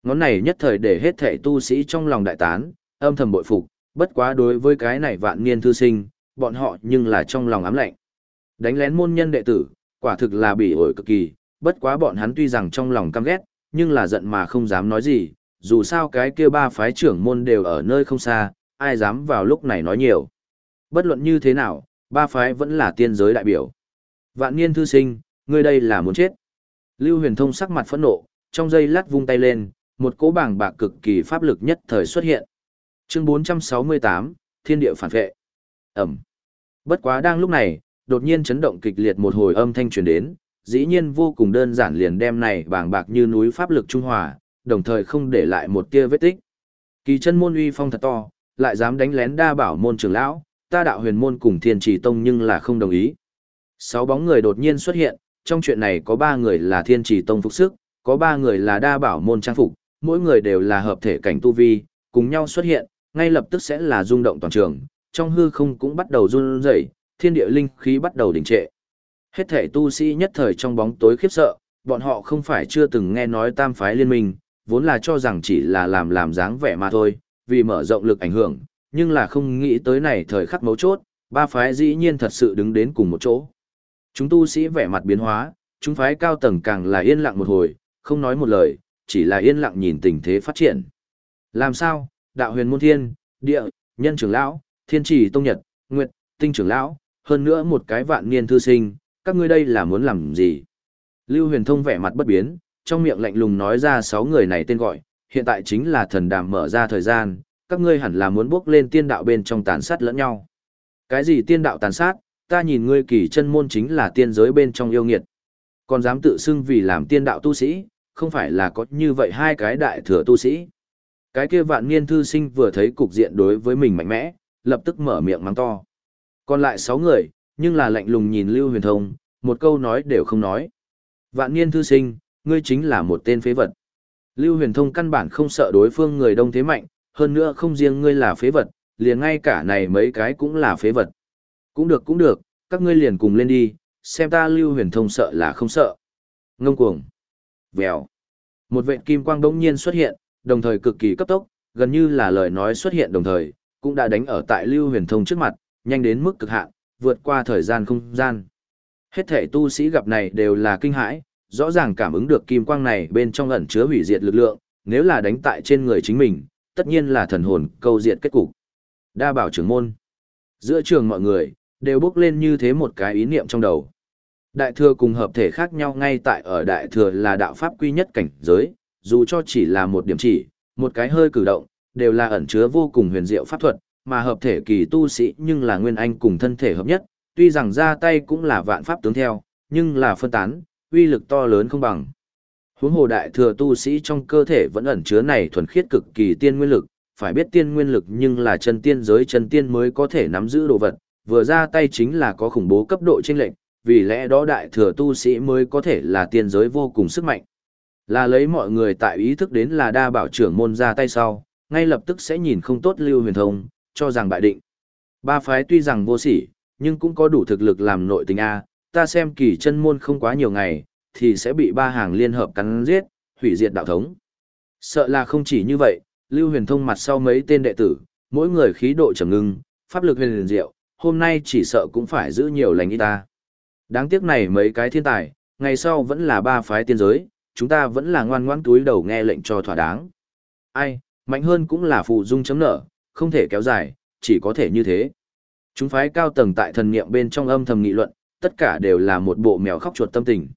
Ngón này nhất thời để hết thệ tu sĩ trong lòng đại tán, âm thầm bội phục, bất quá đối với cái này vạn niên thư sinh, bọn họ nhưng là trong lòng ám lạnh. Đánh lén môn nhân đệ tử, quả thực là bị ổi cực kỳ, bất quá bọn hắn tuy rằng trong lòng căm ghét, nhưng là giận mà không dám nói gì, dù sao cái kia ba phái trưởng môn đều ở nơi không xa, ai dám vào lúc này nói nhiều. Bất luận như thế nào, ba phái vẫn là tiên giới đại biểu. Vạn niên thư sinh, ngươi đây là muốn chết. Lưu huyền thông sắc mặt phẫn nộ, trong giây lát vung tay lên, một cỗ bảng bạc cực kỳ pháp lực nhất thời xuất hiện. Chương 468, Thiên địa phản vệ. Ẩm. Bất quá đang lúc này, đột nhiên chấn động kịch liệt một hồi âm thanh truyền đến, dĩ nhiên vô cùng đơn giản liền đem này bảng bạc như núi pháp lực trung hòa, đồng thời không để lại một tia vết tích. Kỳ chân môn uy phong thật to, lại dám đánh lén đa bảo môn trưởng lão, ta đạo huyền môn cùng thiên trì tông nhưng là không đồng ý. Sáu bóng người đột nhiên xuất hiện, trong chuyện này có ba người là thiên trì tông phục sức, có ba người là đa bảo môn trang phục, mỗi người đều là hợp thể cảnh tu vi, cùng nhau xuất hiện, ngay lập tức sẽ là rung động toàn trường, trong hư không cũng bắt đầu run rẩy, thiên địa linh khí bắt đầu đình trệ. Hết thể tu sĩ nhất thời trong bóng tối khiếp sợ, bọn họ không phải chưa từng nghe nói tam phái liên minh, vốn là cho rằng chỉ là làm làm dáng vẻ mà thôi, vì mở rộng lực ảnh hưởng, nhưng là không nghĩ tới này thời khắc mấu chốt, ba phái dĩ nhiên thật sự đứng đến cùng một chỗ. Chúng tu sĩ vẻ mặt biến hóa, chúng phái cao tầng càng là yên lặng một hồi, không nói một lời, chỉ là yên lặng nhìn tình thế phát triển. Làm sao, đạo huyền môn thiên, địa, nhân trưởng lão, thiên trì tông nhật, nguyệt, tinh trưởng lão, hơn nữa một cái vạn niên thư sinh, các ngươi đây là muốn làm gì? Lưu huyền thông vẻ mặt bất biến, trong miệng lạnh lùng nói ra sáu người này tên gọi, hiện tại chính là thần đàm mở ra thời gian, các ngươi hẳn là muốn bước lên tiên đạo bên trong tàn sát lẫn nhau. Cái gì tiên đạo tàn sát, ta nhìn ngươi kỳ chân môn chính là tiên giới bên trong yêu nghiệt. Còn dám tự xưng vì làm tiên đạo tu sĩ, không phải là có như vậy hai cái đại thừa tu sĩ. Cái kia vạn niên thư sinh vừa thấy cục diện đối với mình mạnh mẽ, lập tức mở miệng mắng to. Còn lại sáu người, nhưng là lạnh lùng nhìn Lưu Huyền Thông, một câu nói đều không nói. Vạn niên thư sinh, ngươi chính là một tên phế vật. Lưu Huyền Thông căn bản không sợ đối phương người đông thế mạnh, hơn nữa không riêng ngươi là phế vật, liền ngay cả này mấy cái cũng là phế vật. Cũng được cũng được, các ngươi liền cùng lên đi, xem ta Lưu Huyền Thông sợ là không sợ. Ngông cuồng. Vèo. Một vệt kim quang đống nhiên xuất hiện, đồng thời cực kỳ cấp tốc, gần như là lời nói xuất hiện đồng thời, cũng đã đánh ở tại Lưu Huyền Thông trước mặt, nhanh đến mức cực hạn, vượt qua thời gian không gian. Hết thể tu sĩ gặp này đều là kinh hãi, rõ ràng cảm ứng được kim quang này bên trong ẩn chứa hủy diệt lực lượng, nếu là đánh tại trên người chính mình, tất nhiên là thần hồn câu diệt kết cục. Đa bảo trưởng môn. Giữa trường mọi người, đều bước lên như thế một cái ý niệm trong đầu. Đại thừa cùng hợp thể khác nhau ngay tại ở đại thừa là đạo pháp quy nhất cảnh giới, dù cho chỉ là một điểm chỉ, một cái hơi cử động, đều là ẩn chứa vô cùng huyền diệu pháp thuật, mà hợp thể kỳ tu sĩ nhưng là nguyên anh cùng thân thể hợp nhất, tuy rằng ra tay cũng là vạn pháp tướng theo, nhưng là phân tán, uy lực to lớn không bằng. Huống hồ đại thừa tu sĩ trong cơ thể vẫn ẩn chứa này thuần khiết cực kỳ tiên nguyên lực, phải biết tiên nguyên lực nhưng là chân tiên giới chân tiên mới có thể nắm giữ đồ vật, vừa ra tay chính là có khủng bố cấp độ chênh lệnh, vì lẽ đó đại thừa tu sĩ mới có thể là tiên giới vô cùng sức mạnh. Là lấy mọi người tại ý thức đến là đa bảo trưởng môn ra tay sau, ngay lập tức sẽ nhìn không tốt lưu huyền thông, cho rằng bại định. Ba phái tuy rằng vô sỉ, nhưng cũng có đủ thực lực làm nội tình A, ta xem kỳ chân môn không quá nhiều ngày, thì sẽ bị ba hàng liên hợp cắn giết, hủy diệt đạo thống. Sợ là không chỉ như vậy, Lưu Huyền Thông mặt sau mấy tên đệ tử, mỗi người khí độ trầm ngưng, pháp lực huyền diệu, hôm nay chỉ sợ cũng phải giữ nhiều lành y ta. Đáng tiếc này mấy cái thiên tài, ngày sau vẫn là ba phái tiên giới, chúng ta vẫn là ngoan ngoãn túi đầu nghe lệnh cho thỏa đáng. Ai, mạnh hơn cũng là phụ dung chấm nợ, không thể kéo dài, chỉ có thể như thế. Chúng phái cao tầng tại thần niệm bên trong âm thầm nghị luận, tất cả đều là một bộ mèo khóc chuột tâm tình.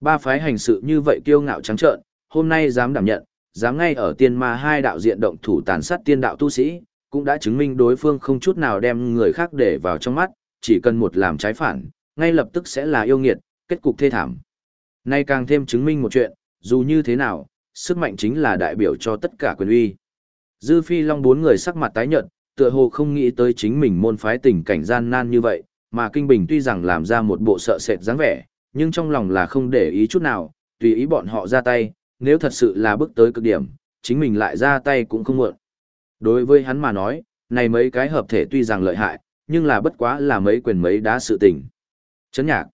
Ba phái hành sự như vậy kiêu ngạo trắng trợn, hôm nay dám đảm nhận, dám ngay ở tiên ma hai đạo diện động thủ tàn sát tiên đạo tu sĩ, cũng đã chứng minh đối phương không chút nào đem người khác để vào trong mắt, chỉ cần một làm trái phản, ngay lập tức sẽ là yêu nghiệt, kết cục thê thảm. Nay càng thêm chứng minh một chuyện, dù như thế nào, sức mạnh chính là đại biểu cho tất cả quyền uy. Dư Phi Long bốn người sắc mặt tái nhợt, tựa hồ không nghĩ tới chính mình môn phái tình cảnh gian nan như vậy, mà Kinh Bình tuy rằng làm ra một bộ sợ sệt dáng vẻ, nhưng trong lòng là không để ý chút nào, tùy ý bọn họ ra tay, nếu thật sự là bước tới cực điểm, chính mình lại ra tay cũng không muộn. Đối với hắn mà nói, này mấy cái hợp thể tuy rằng lợi hại, nhưng là bất quá là mấy quyền mấy đá sự tình. Chấn nhạc.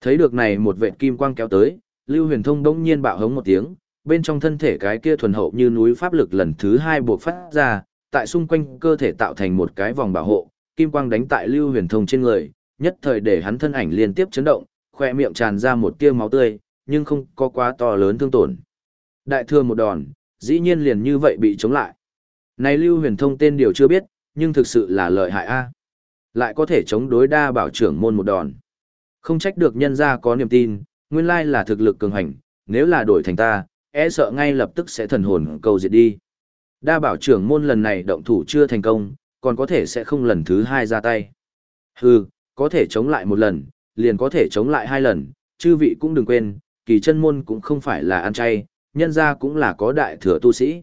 Thấy được này một vệt kim quang kéo tới, Lưu Huyền Thông đông nhiên bạo hống một tiếng, bên trong thân thể cái kia thuần hậu như núi pháp lực lần thứ hai buộc phát ra, tại xung quanh cơ thể tạo thành một cái vòng bảo hộ, kim quang đánh tại Lưu Huyền Thông trên người, nhất thời để hắn thân ảnh liên tiếp chấn động, khoe miệng tràn ra một tia máu tươi, nhưng không có quá to lớn thương tổn. Đại thừa một đòn, dĩ nhiên liền như vậy bị chống lại. Này Lưu Huyền Thông tên điều chưa biết, nhưng thực sự là lợi hại a. Lại có thể chống đối đa bảo trưởng môn một đòn. Không trách được nhân gia có niềm tin, nguyên lai là thực lực cường hành, nếu là đổi thành ta, e sợ ngay lập tức sẽ thần hồn cầu diệt đi. Đa bảo trưởng môn lần này động thủ chưa thành công, còn có thể sẽ không lần thứ hai ra tay. Hừ, có thể chống lại một lần, liền có thể chống lại hai lần, chư vị cũng đừng quên, kỳ chân môn cũng không phải là ăn chay, nhân ra cũng là có đại thừa tu sĩ.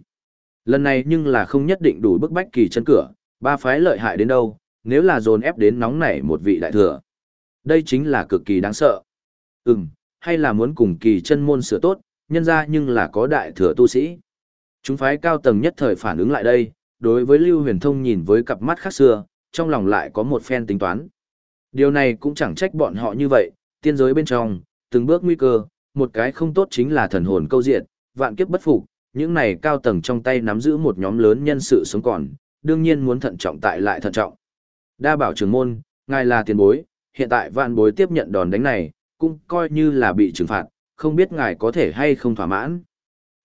Lần này nhưng là không nhất định đủ bức bách kỳ chân cửa, ba phái lợi hại đến đâu, nếu là dồn ép đến nóng nảy một vị đại thừa. Đây chính là cực kỳ đáng sợ. Ừm, hay là muốn cùng kỳ chân môn sửa tốt, nhân ra nhưng là có đại thừa tu sĩ. Chúng phái cao tầng nhất thời phản ứng lại đây, đối với Lưu Huyền Thông nhìn với cặp mắt khác xưa, trong lòng lại có một phen tính toán. Điều này cũng chẳng trách bọn họ như vậy, tiên giới bên trong, từng bước nguy cơ, một cái không tốt chính là thần hồn câu diện, vạn kiếp bất phục, những này cao tầng trong tay nắm giữ một nhóm lớn nhân sự sống còn, đương nhiên muốn thận trọng tại lại thận trọng. Đa bảo trưởng môn, ngài là tiền bối, hiện tại vạn bối tiếp nhận đòn đánh này, cũng coi như là bị trừng phạt, không biết ngài có thể hay không thỏa mãn.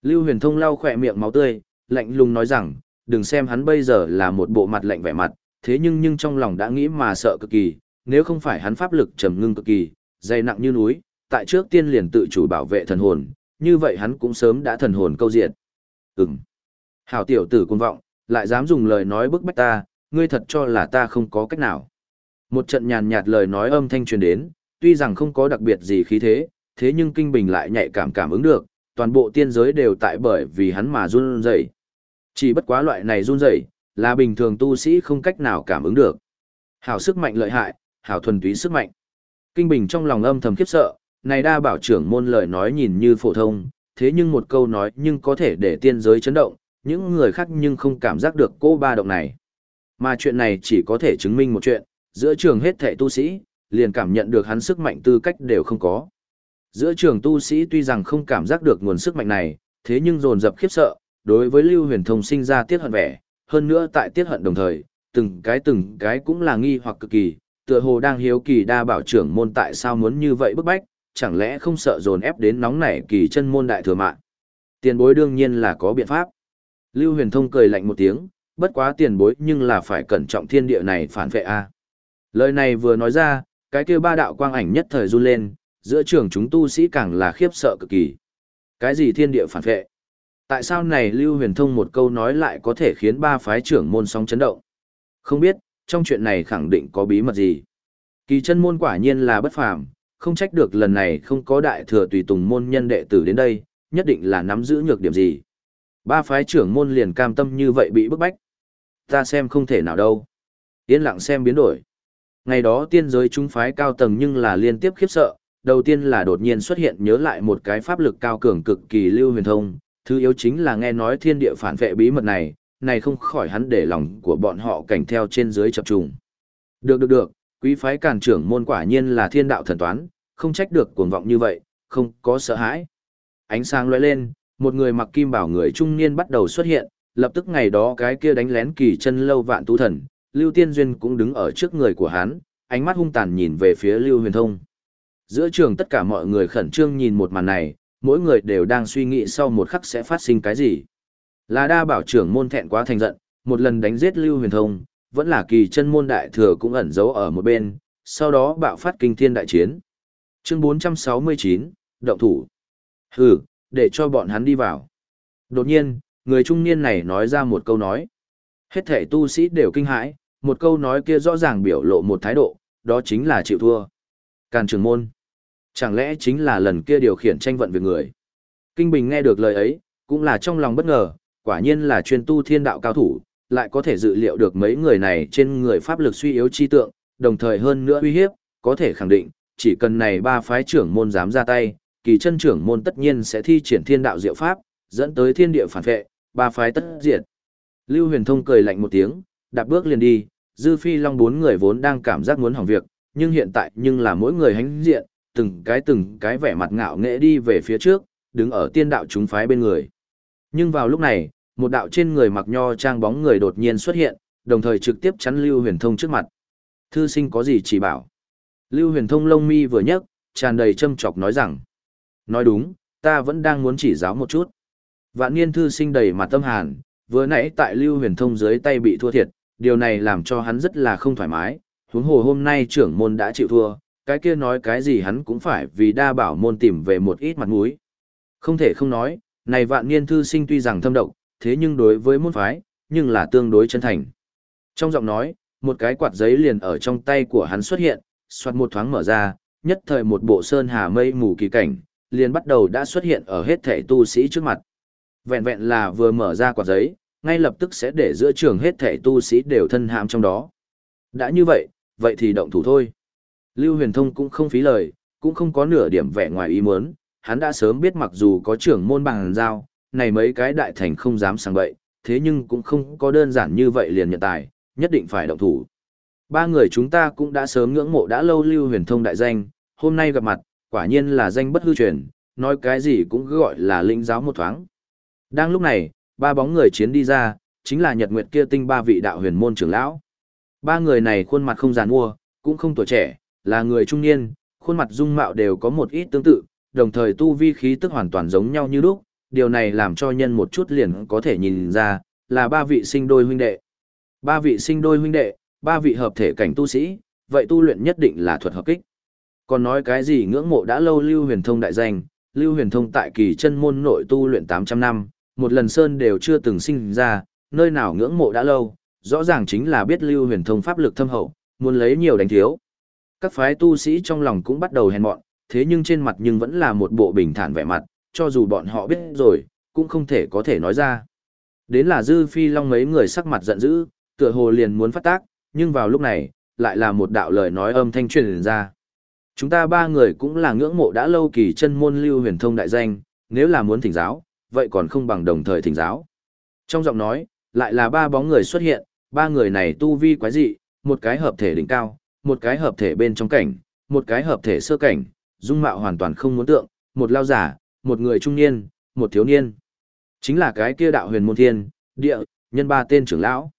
Lưu huyền thông lau khỏe miệng máu tươi, lạnh lùng nói rằng, đừng xem hắn bây giờ là một bộ mặt lạnh vẻ mặt, thế nhưng nhưng trong lòng đã nghĩ mà sợ cực kỳ, nếu không phải hắn pháp lực trầm ngưng cực kỳ, dày nặng như núi, tại trước tiên liền tự chủ bảo vệ thần hồn, như vậy hắn cũng sớm đã thần hồn câu diện. Ừm. Hảo tiểu tử cuồng vọng, lại dám dùng lời nói bức bách ta, ngươi thật cho là ta không có cách nào. Một trận nhàn nhạt lời nói âm thanh truyền đến, tuy rằng không có đặc biệt gì khí thế, thế nhưng kinh bình lại nhạy cảm cảm ứng được, toàn bộ tiên giới đều tại bởi vì hắn mà run rẩy. Chỉ bất quá loại này run rẩy, là bình thường tu sĩ không cách nào cảm ứng được. Hảo sức mạnh lợi hại, hảo thuần túy sức mạnh. Kinh bình trong lòng âm thầm khiếp sợ, này đa bảo trưởng môn lời nói nhìn như phổ thông, thế nhưng một câu nói nhưng có thể để tiên giới chấn động, những người khác nhưng không cảm giác được cô ba động này. Mà chuyện này chỉ có thể chứng minh một chuyện, giữa trường hết thệ tu sĩ, liền cảm nhận được hắn sức mạnh tư cách đều không có. Giữa trường tu sĩ tuy rằng không cảm giác được nguồn sức mạnh này, thế nhưng dồn dập khiếp sợ, đối với Lưu Huyền Thông sinh ra tiết hận vẻ, hơn nữa tại tiết hận đồng thời, từng cái từng cái cũng là nghi hoặc cực kỳ, tựa hồ đang hiếu kỳ đa bảo trưởng môn tại sao muốn như vậy bức bách, chẳng lẽ không sợ dồn ép đến nóng nảy kỳ chân môn đại thừa mạng. Tiền bối đương nhiên là có biện pháp. Lưu Huyền Thông cười lạnh một tiếng, bất quá tiền bối nhưng là phải cẩn trọng thiên địa này phản vệ a. Lời này vừa nói ra, cái kia ba đạo quang ảnh nhất thời run lên, giữa trường chúng tu sĩ càng là khiếp sợ cực kỳ. Cái gì thiên địa phản vệ? Tại sao này Lưu Huyền Thông một câu nói lại có thể khiến ba phái trưởng môn song chấn động? Không biết, trong chuyện này khẳng định có bí mật gì. Kỳ chân môn quả nhiên là bất phàm, không trách được lần này không có đại thừa tùy tùng môn nhân đệ tử đến đây, nhất định là nắm giữ nhược điểm gì. Ba phái trưởng môn liền cam tâm như vậy bị bức bách. Ta xem không thể nào đâu. Yên lặng xem biến đổi. Ngày đó tiên giới chúng phái cao tầng nhưng là liên tiếp khiếp sợ, đầu tiên là đột nhiên xuất hiện nhớ lại một cái pháp lực cao cường cực kỳ lưu huyền thông, thứ yếu chính là nghe nói thiên địa phản vệ bí mật này, này không khỏi hắn để lòng của bọn họ cảnh theo trên dưới chập trùng. Được được được, quý phái càn trưởng môn quả nhiên là thiên đạo thần toán, không trách được cuồng vọng như vậy, không có sợ hãi. Ánh sáng lóe lên, một người mặc kim bảo người trung niên bắt đầu xuất hiện, lập tức ngày đó cái kia đánh lén kỳ chân lâu vạn tu thần, Lưu Tiên Duyên cũng đứng ở trước người của hắn, ánh mắt hung tàn nhìn về phía Lưu Huyền Thông. Giữa trường tất cả mọi người khẩn trương nhìn một màn này, mỗi người đều đang suy nghĩ sau một khắc sẽ phát sinh cái gì. Là đa bảo trưởng môn thẹn quá thành giận, một lần đánh giết Lưu Huyền Thông, vẫn là kỳ chân môn đại thừa cũng ẩn giấu ở một bên, sau đó bạo phát kinh thiên đại chiến. Chương 469, Động thủ. Hừ, để cho bọn hắn đi vào. Đột nhiên, người trung niên này nói ra một câu nói. Hết thể tu sĩ đều kinh hãi, một câu nói kia rõ ràng biểu lộ một thái độ, đó chính là chịu thua. Càn trường môn. Chẳng lẽ chính là lần kia điều khiển tranh vận việc người. Kinh Bình nghe được lời ấy, cũng là trong lòng bất ngờ, quả nhiên là chuyên tu thiên đạo cao thủ, lại có thể dự liệu được mấy người này trên người pháp lực suy yếu chi tượng, đồng thời hơn nữa uy hiếp, có thể khẳng định, chỉ cần này ba phái trưởng môn dám ra tay, kỳ chân trưởng môn tất nhiên sẽ thi triển thiên đạo diệu pháp, dẫn tới thiên địa phản vệ, ba phái tất diệt. Lưu Huyền Thông cười lạnh một tiếng, đạp bước liền đi, Dư Phi Long bốn người vốn đang cảm giác muốn hỏng việc, nhưng hiện tại nhưng là mỗi người hánh diện, từng cái từng cái vẻ mặt ngạo nghễ đi về phía trước, đứng ở tiên đạo chúng phái bên người. Nhưng vào lúc này, một đạo trên người mặc nho trang bóng người đột nhiên xuất hiện, đồng thời trực tiếp chắn Lưu Huyền Thông trước mặt. Thư sinh có gì chỉ bảo. Lưu Huyền Thông lông mi vừa nhấc, tràn đầy châm chọc nói rằng. Nói đúng, ta vẫn đang muốn chỉ giáo một chút. Vạn niên thư sinh đầy mặt tâm hàn, vừa nãy tại Lưu Huyền Thông dưới tay bị thua thiệt, điều này làm cho hắn rất là không thoải mái, huống hồ hôm nay trưởng môn đã chịu thua, cái kia nói cái gì hắn cũng phải vì đa bảo môn tìm về một ít mặt mũi. Không thể không nói, Này vạn niên thư sinh tuy rằng thâm độc, thế nhưng đối với môn phái, nhưng là tương đối chân thành. Trong giọng nói, một cái quạt giấy liền ở trong tay của hắn xuất hiện, xoát một thoáng mở ra, nhất thời một bộ sơn hà mây mù kỳ cảnh, liền bắt đầu đã xuất hiện ở hết thể tu sĩ trước mặt. Vẹn vẹn là vừa mở ra quạt giấy, ngay lập tức sẽ để giữa trường hết thể tu sĩ đều thân hãm trong đó. Đã như vậy, vậy thì động thủ thôi. Lưu huyền thông cũng không phí lời, cũng không có nửa điểm vẻ ngoài ý muốn, hắn đã sớm biết mặc dù có trưởng môn bằng giao, này mấy cái đại thành không dám sang bậy, thế nhưng cũng không có đơn giản như vậy liền nhận tài, nhất định phải động thủ. Ba người chúng ta cũng đã sớm ngưỡng mộ đã lâu lưu huyền thông đại danh, hôm nay gặp mặt, quả nhiên là danh bất hư truyền, nói cái gì cũng gọi là linh giáo một thoáng. Đang lúc này, ba bóng người chiến đi ra, chính là Nhật Nguyệt kia tinh ba vị đạo huyền môn trưởng lão. Ba người này khuôn mặt không giàn mua, cũng không tuổi trẻ, là người trung niên, khuôn mặt dung mạo đều có một ít tương tự, đồng thời tu vi khí tức hoàn toàn giống nhau như lúc, điều này làm cho nhân một chút liền có thể nhìn ra, là ba vị sinh đôi huynh đệ. Ba vị sinh đôi huynh đệ, ba vị hợp thể cảnh tu sĩ, vậy tu luyện nhất định là thuật hợp kích. Còn nói cái gì ngưỡng mộ đã lâu Lưu Huyền Thông đại danh, Lưu Huyền Thông tại kỳ chân môn nội tu luyện 800 năm, một lần sơn đều chưa từng sinh ra, nơi nào ngưỡng mộ đã lâu, rõ ràng chính là biết Lưu Huyền Thông pháp lực thâm hậu, muốn lấy nhiều đánh thiếu. Các phái tu sĩ trong lòng cũng bắt đầu hèn mọn, thế nhưng trên mặt nhưng vẫn là một bộ bình thản vẻ mặt, cho dù bọn họ biết rồi, cũng không thể có thể nói ra. Đến là Dư Phi Long mấy người sắc mặt giận dữ, tựa hồ liền muốn phát tác, nhưng vào lúc này, lại là một đạo lời nói âm thanh truyền ra. Chúng ta ba người cũng là ngưỡng mộ đã lâu kỳ chân môn lưu huyền thông đại danh, nếu là muốn thỉnh giáo, vậy còn không bằng đồng thời thỉnh giáo. Trong giọng nói, lại là ba bóng người xuất hiện, ba người này tu vi quái dị, một cái hợp thể đỉnh cao, một cái hợp thể bên trong cảnh, một cái hợp thể sơ cảnh, dung mạo hoàn toàn không muốn tượng, một lao giả, một người trung niên, một thiếu niên. Chính là cái kia đạo huyền môn thiên, địa, nhân ba tên trưởng lão.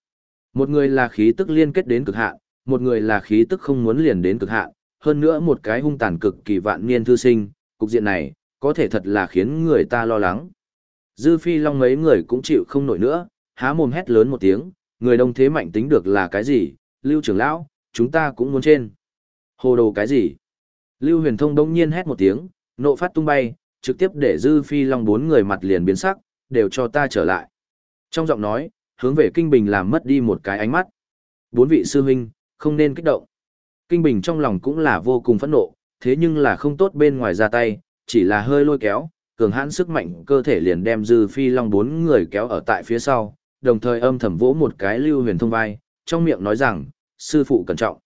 Một người là khí tức liên kết đến cực hạn, một người là khí tức không muốn liền đến cực hạn, hơn nữa một cái hung tàn cực kỳ vạn niên thư sinh, cục diện này, có thể thật là khiến người ta lo lắng. Dư phi long mấy người cũng chịu không nổi nữa, há mồm hét lớn một tiếng, người đông thế mạnh tính được là cái gì, lưu trưởng lão, chúng ta cũng muốn trên. Hồ đồ cái gì? Lưu huyền thông đông nhiên hét một tiếng, nộ phát tung bay, trực tiếp để dư phi long bốn người mặt liền biến sắc, đều cho ta trở lại. Trong giọng nói, hướng về Kinh Bình làm mất đi một cái ánh mắt. Bốn vị sư huynh, không nên kích động. Kinh Bình trong lòng cũng là vô cùng phẫn nộ, thế nhưng là không tốt bên ngoài ra tay, chỉ là hơi lôi kéo, cường hãn sức mạnh cơ thể liền đem dư phi long bốn người kéo ở tại phía sau, đồng thời âm thầm vỗ một cái lưu huyền thông vai, trong miệng nói rằng, sư phụ cẩn trọng.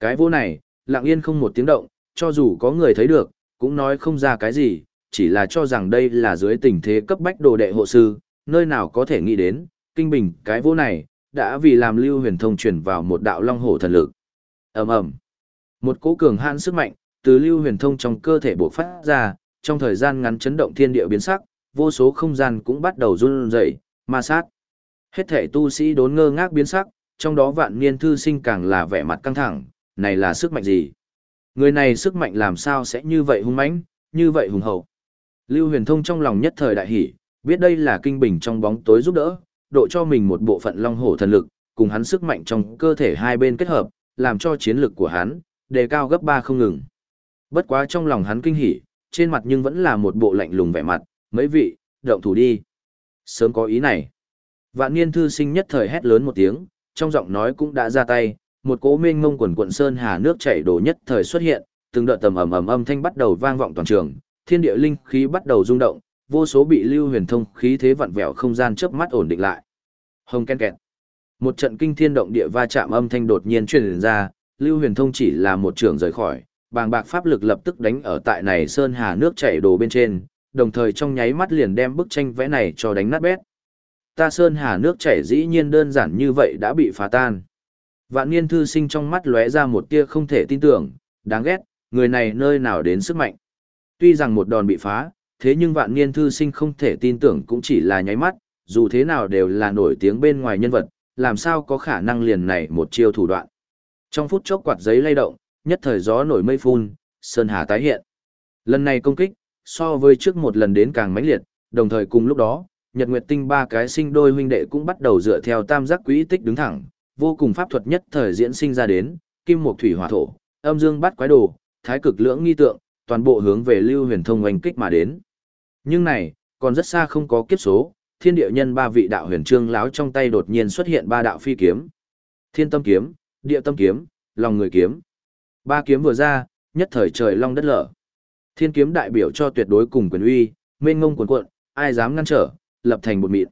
Cái vỗ này, lặng yên không một tiếng động, cho dù có người thấy được, cũng nói không ra cái gì, chỉ là cho rằng đây là dưới tình thế cấp bách đồ đệ hộ sư, nơi nào có thể nghĩ đến, kinh bình cái vỗ này, đã vì làm lưu huyền thông chuyển vào một đạo long hổ thần lực ầm ầm một cỗ cường hãn sức mạnh từ lưu huyền thông trong cơ thể bộc phát ra trong thời gian ngắn chấn động thiên địa biến sắc vô số không gian cũng bắt đầu run rẩy ma sát. Hết thể tu sĩ đốn ngơ ngác biến sắc trong đó vạn niên thư sinh càng là vẻ mặt căng thẳng này là sức mạnh gì? Người này sức mạnh làm sao sẽ như vậy hung mãnh như vậy hùng hậu? Lưu huyền thông trong lòng nhất thời đại hỉ, biết đây là kinh bình trong bóng tối giúp đỡ độ cho mình một bộ phận long hổ thần lực cùng hắn sức mạnh trong cơ thể hai bên kết hợp làm cho chiến lực của hắn đề cao gấp ba không ngừng. Bất quá trong lòng hắn kinh hỉ, trên mặt nhưng vẫn là một bộ lạnh lùng vẻ mặt, mấy vị, động thủ đi. Sớm có ý này. Vạn niên thư sinh nhất thời hét lớn một tiếng, trong giọng nói cũng đã ra tay, một cỗ mênh ngông quần quận sơn hà nước chảy đổ nhất thời xuất hiện, từng đợt tầm ầm ầm âm thanh bắt đầu vang vọng toàn trường, thiên địa linh khí bắt đầu rung động, vô số bị lưu huyền thông khí thế vặn vẹo không gian chớp mắt ổn định lại. Hồng ken kẹt. Một trận kinh thiên động địa va chạm âm thanh đột nhiên truyền ra, Lưu Huyền Thông chỉ là một trường rời khỏi, bàng bạc pháp lực lập tức đánh ở tại này sơn hà nước chảy đồ bên trên, đồng thời trong nháy mắt liền đem bức tranh vẽ này cho đánh nát bét. Ta sơn hà nước chảy dĩ nhiên đơn giản như vậy đã bị phá tan. Vạn niên thư sinh trong mắt lóe ra một tia không thể tin tưởng, đáng ghét, người này nơi nào đến sức mạnh. Tuy rằng một đòn bị phá, thế nhưng vạn niên thư sinh không thể tin tưởng cũng chỉ là nháy mắt, dù thế nào đều là nổi tiếng bên ngoài nhân vật, làm sao có khả năng liền này một chiêu thủ đoạn. Trong phút chốc quạt giấy lay động, nhất thời gió nổi mây phun, sơn hà tái hiện. Lần này công kích, so với trước một lần đến càng mãnh liệt, đồng thời cùng lúc đó, Nhật Nguyệt Tinh ba cái sinh đôi huynh đệ cũng bắt đầu dựa theo tam giác quỹ tích đứng thẳng, vô cùng pháp thuật nhất thời diễn sinh ra đến, kim mộc thủy hỏa thổ, âm dương bắt quái đồ, thái cực lưỡng nghi tượng, toàn bộ hướng về Lưu Huyền Thông oanh kích mà đến. Nhưng này, còn rất xa không có kiếp số, thiên địa nhân ba vị đạo huyền trương láo trong tay đột nhiên xuất hiện ba đạo phi kiếm. Thiên tâm kiếm, địa tâm kiếm, lòng người kiếm. Ba kiếm vừa ra, nhất thời trời long đất lở. Thiên kiếm đại biểu cho tuyệt đối cùng quyền uy, mênh ngông cuồn cuộn, ai dám ngăn trở, lập thành một mịn.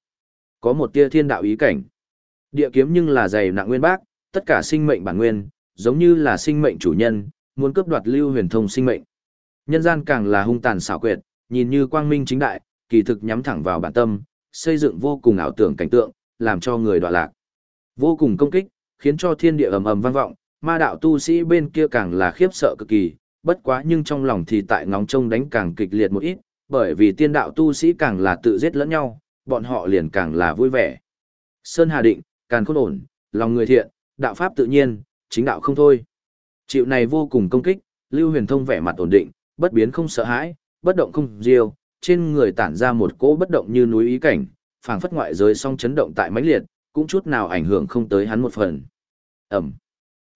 Có một tia thiên đạo ý cảnh. Địa kiếm nhưng là dày nặng nguyên bác, tất cả sinh mệnh bản nguyên, giống như là sinh mệnh chủ nhân, muốn cướp đoạt lưu huyền thông sinh mệnh. Nhân gian càng là hung tàn xảo quyệt, nhìn như quang minh chính đại, kỳ thực nhắm thẳng vào bản tâm, xây dựng vô cùng ảo tưởng cảnh tượng, làm cho người đọa lạc. Vô cùng công kích, khiến cho thiên địa ầm ầm vang vọng, ma đạo tu sĩ bên kia càng là khiếp sợ cực kỳ, bất quá nhưng trong lòng thì tại ngóng trông đánh càng kịch liệt một ít, bởi vì tiên đạo tu sĩ càng là tự giết lẫn nhau, bọn họ liền càng là vui vẻ. Sơn Hà Định, càng khôn ổn, lòng người thiện, đạo pháp tự nhiên, chính đạo không thôi. Chịu này vô cùng công kích, Lưu Huyền Thông vẻ mặt ổn định, bất biến không sợ hãi, bất động không diêu, trên người tản ra một cỗ bất động như núi ý cảnh, phảng phất ngoại giới song chấn động tại mãnh liệt, cũng chút nào ảnh hưởng không tới hắn một phần. Ẩm.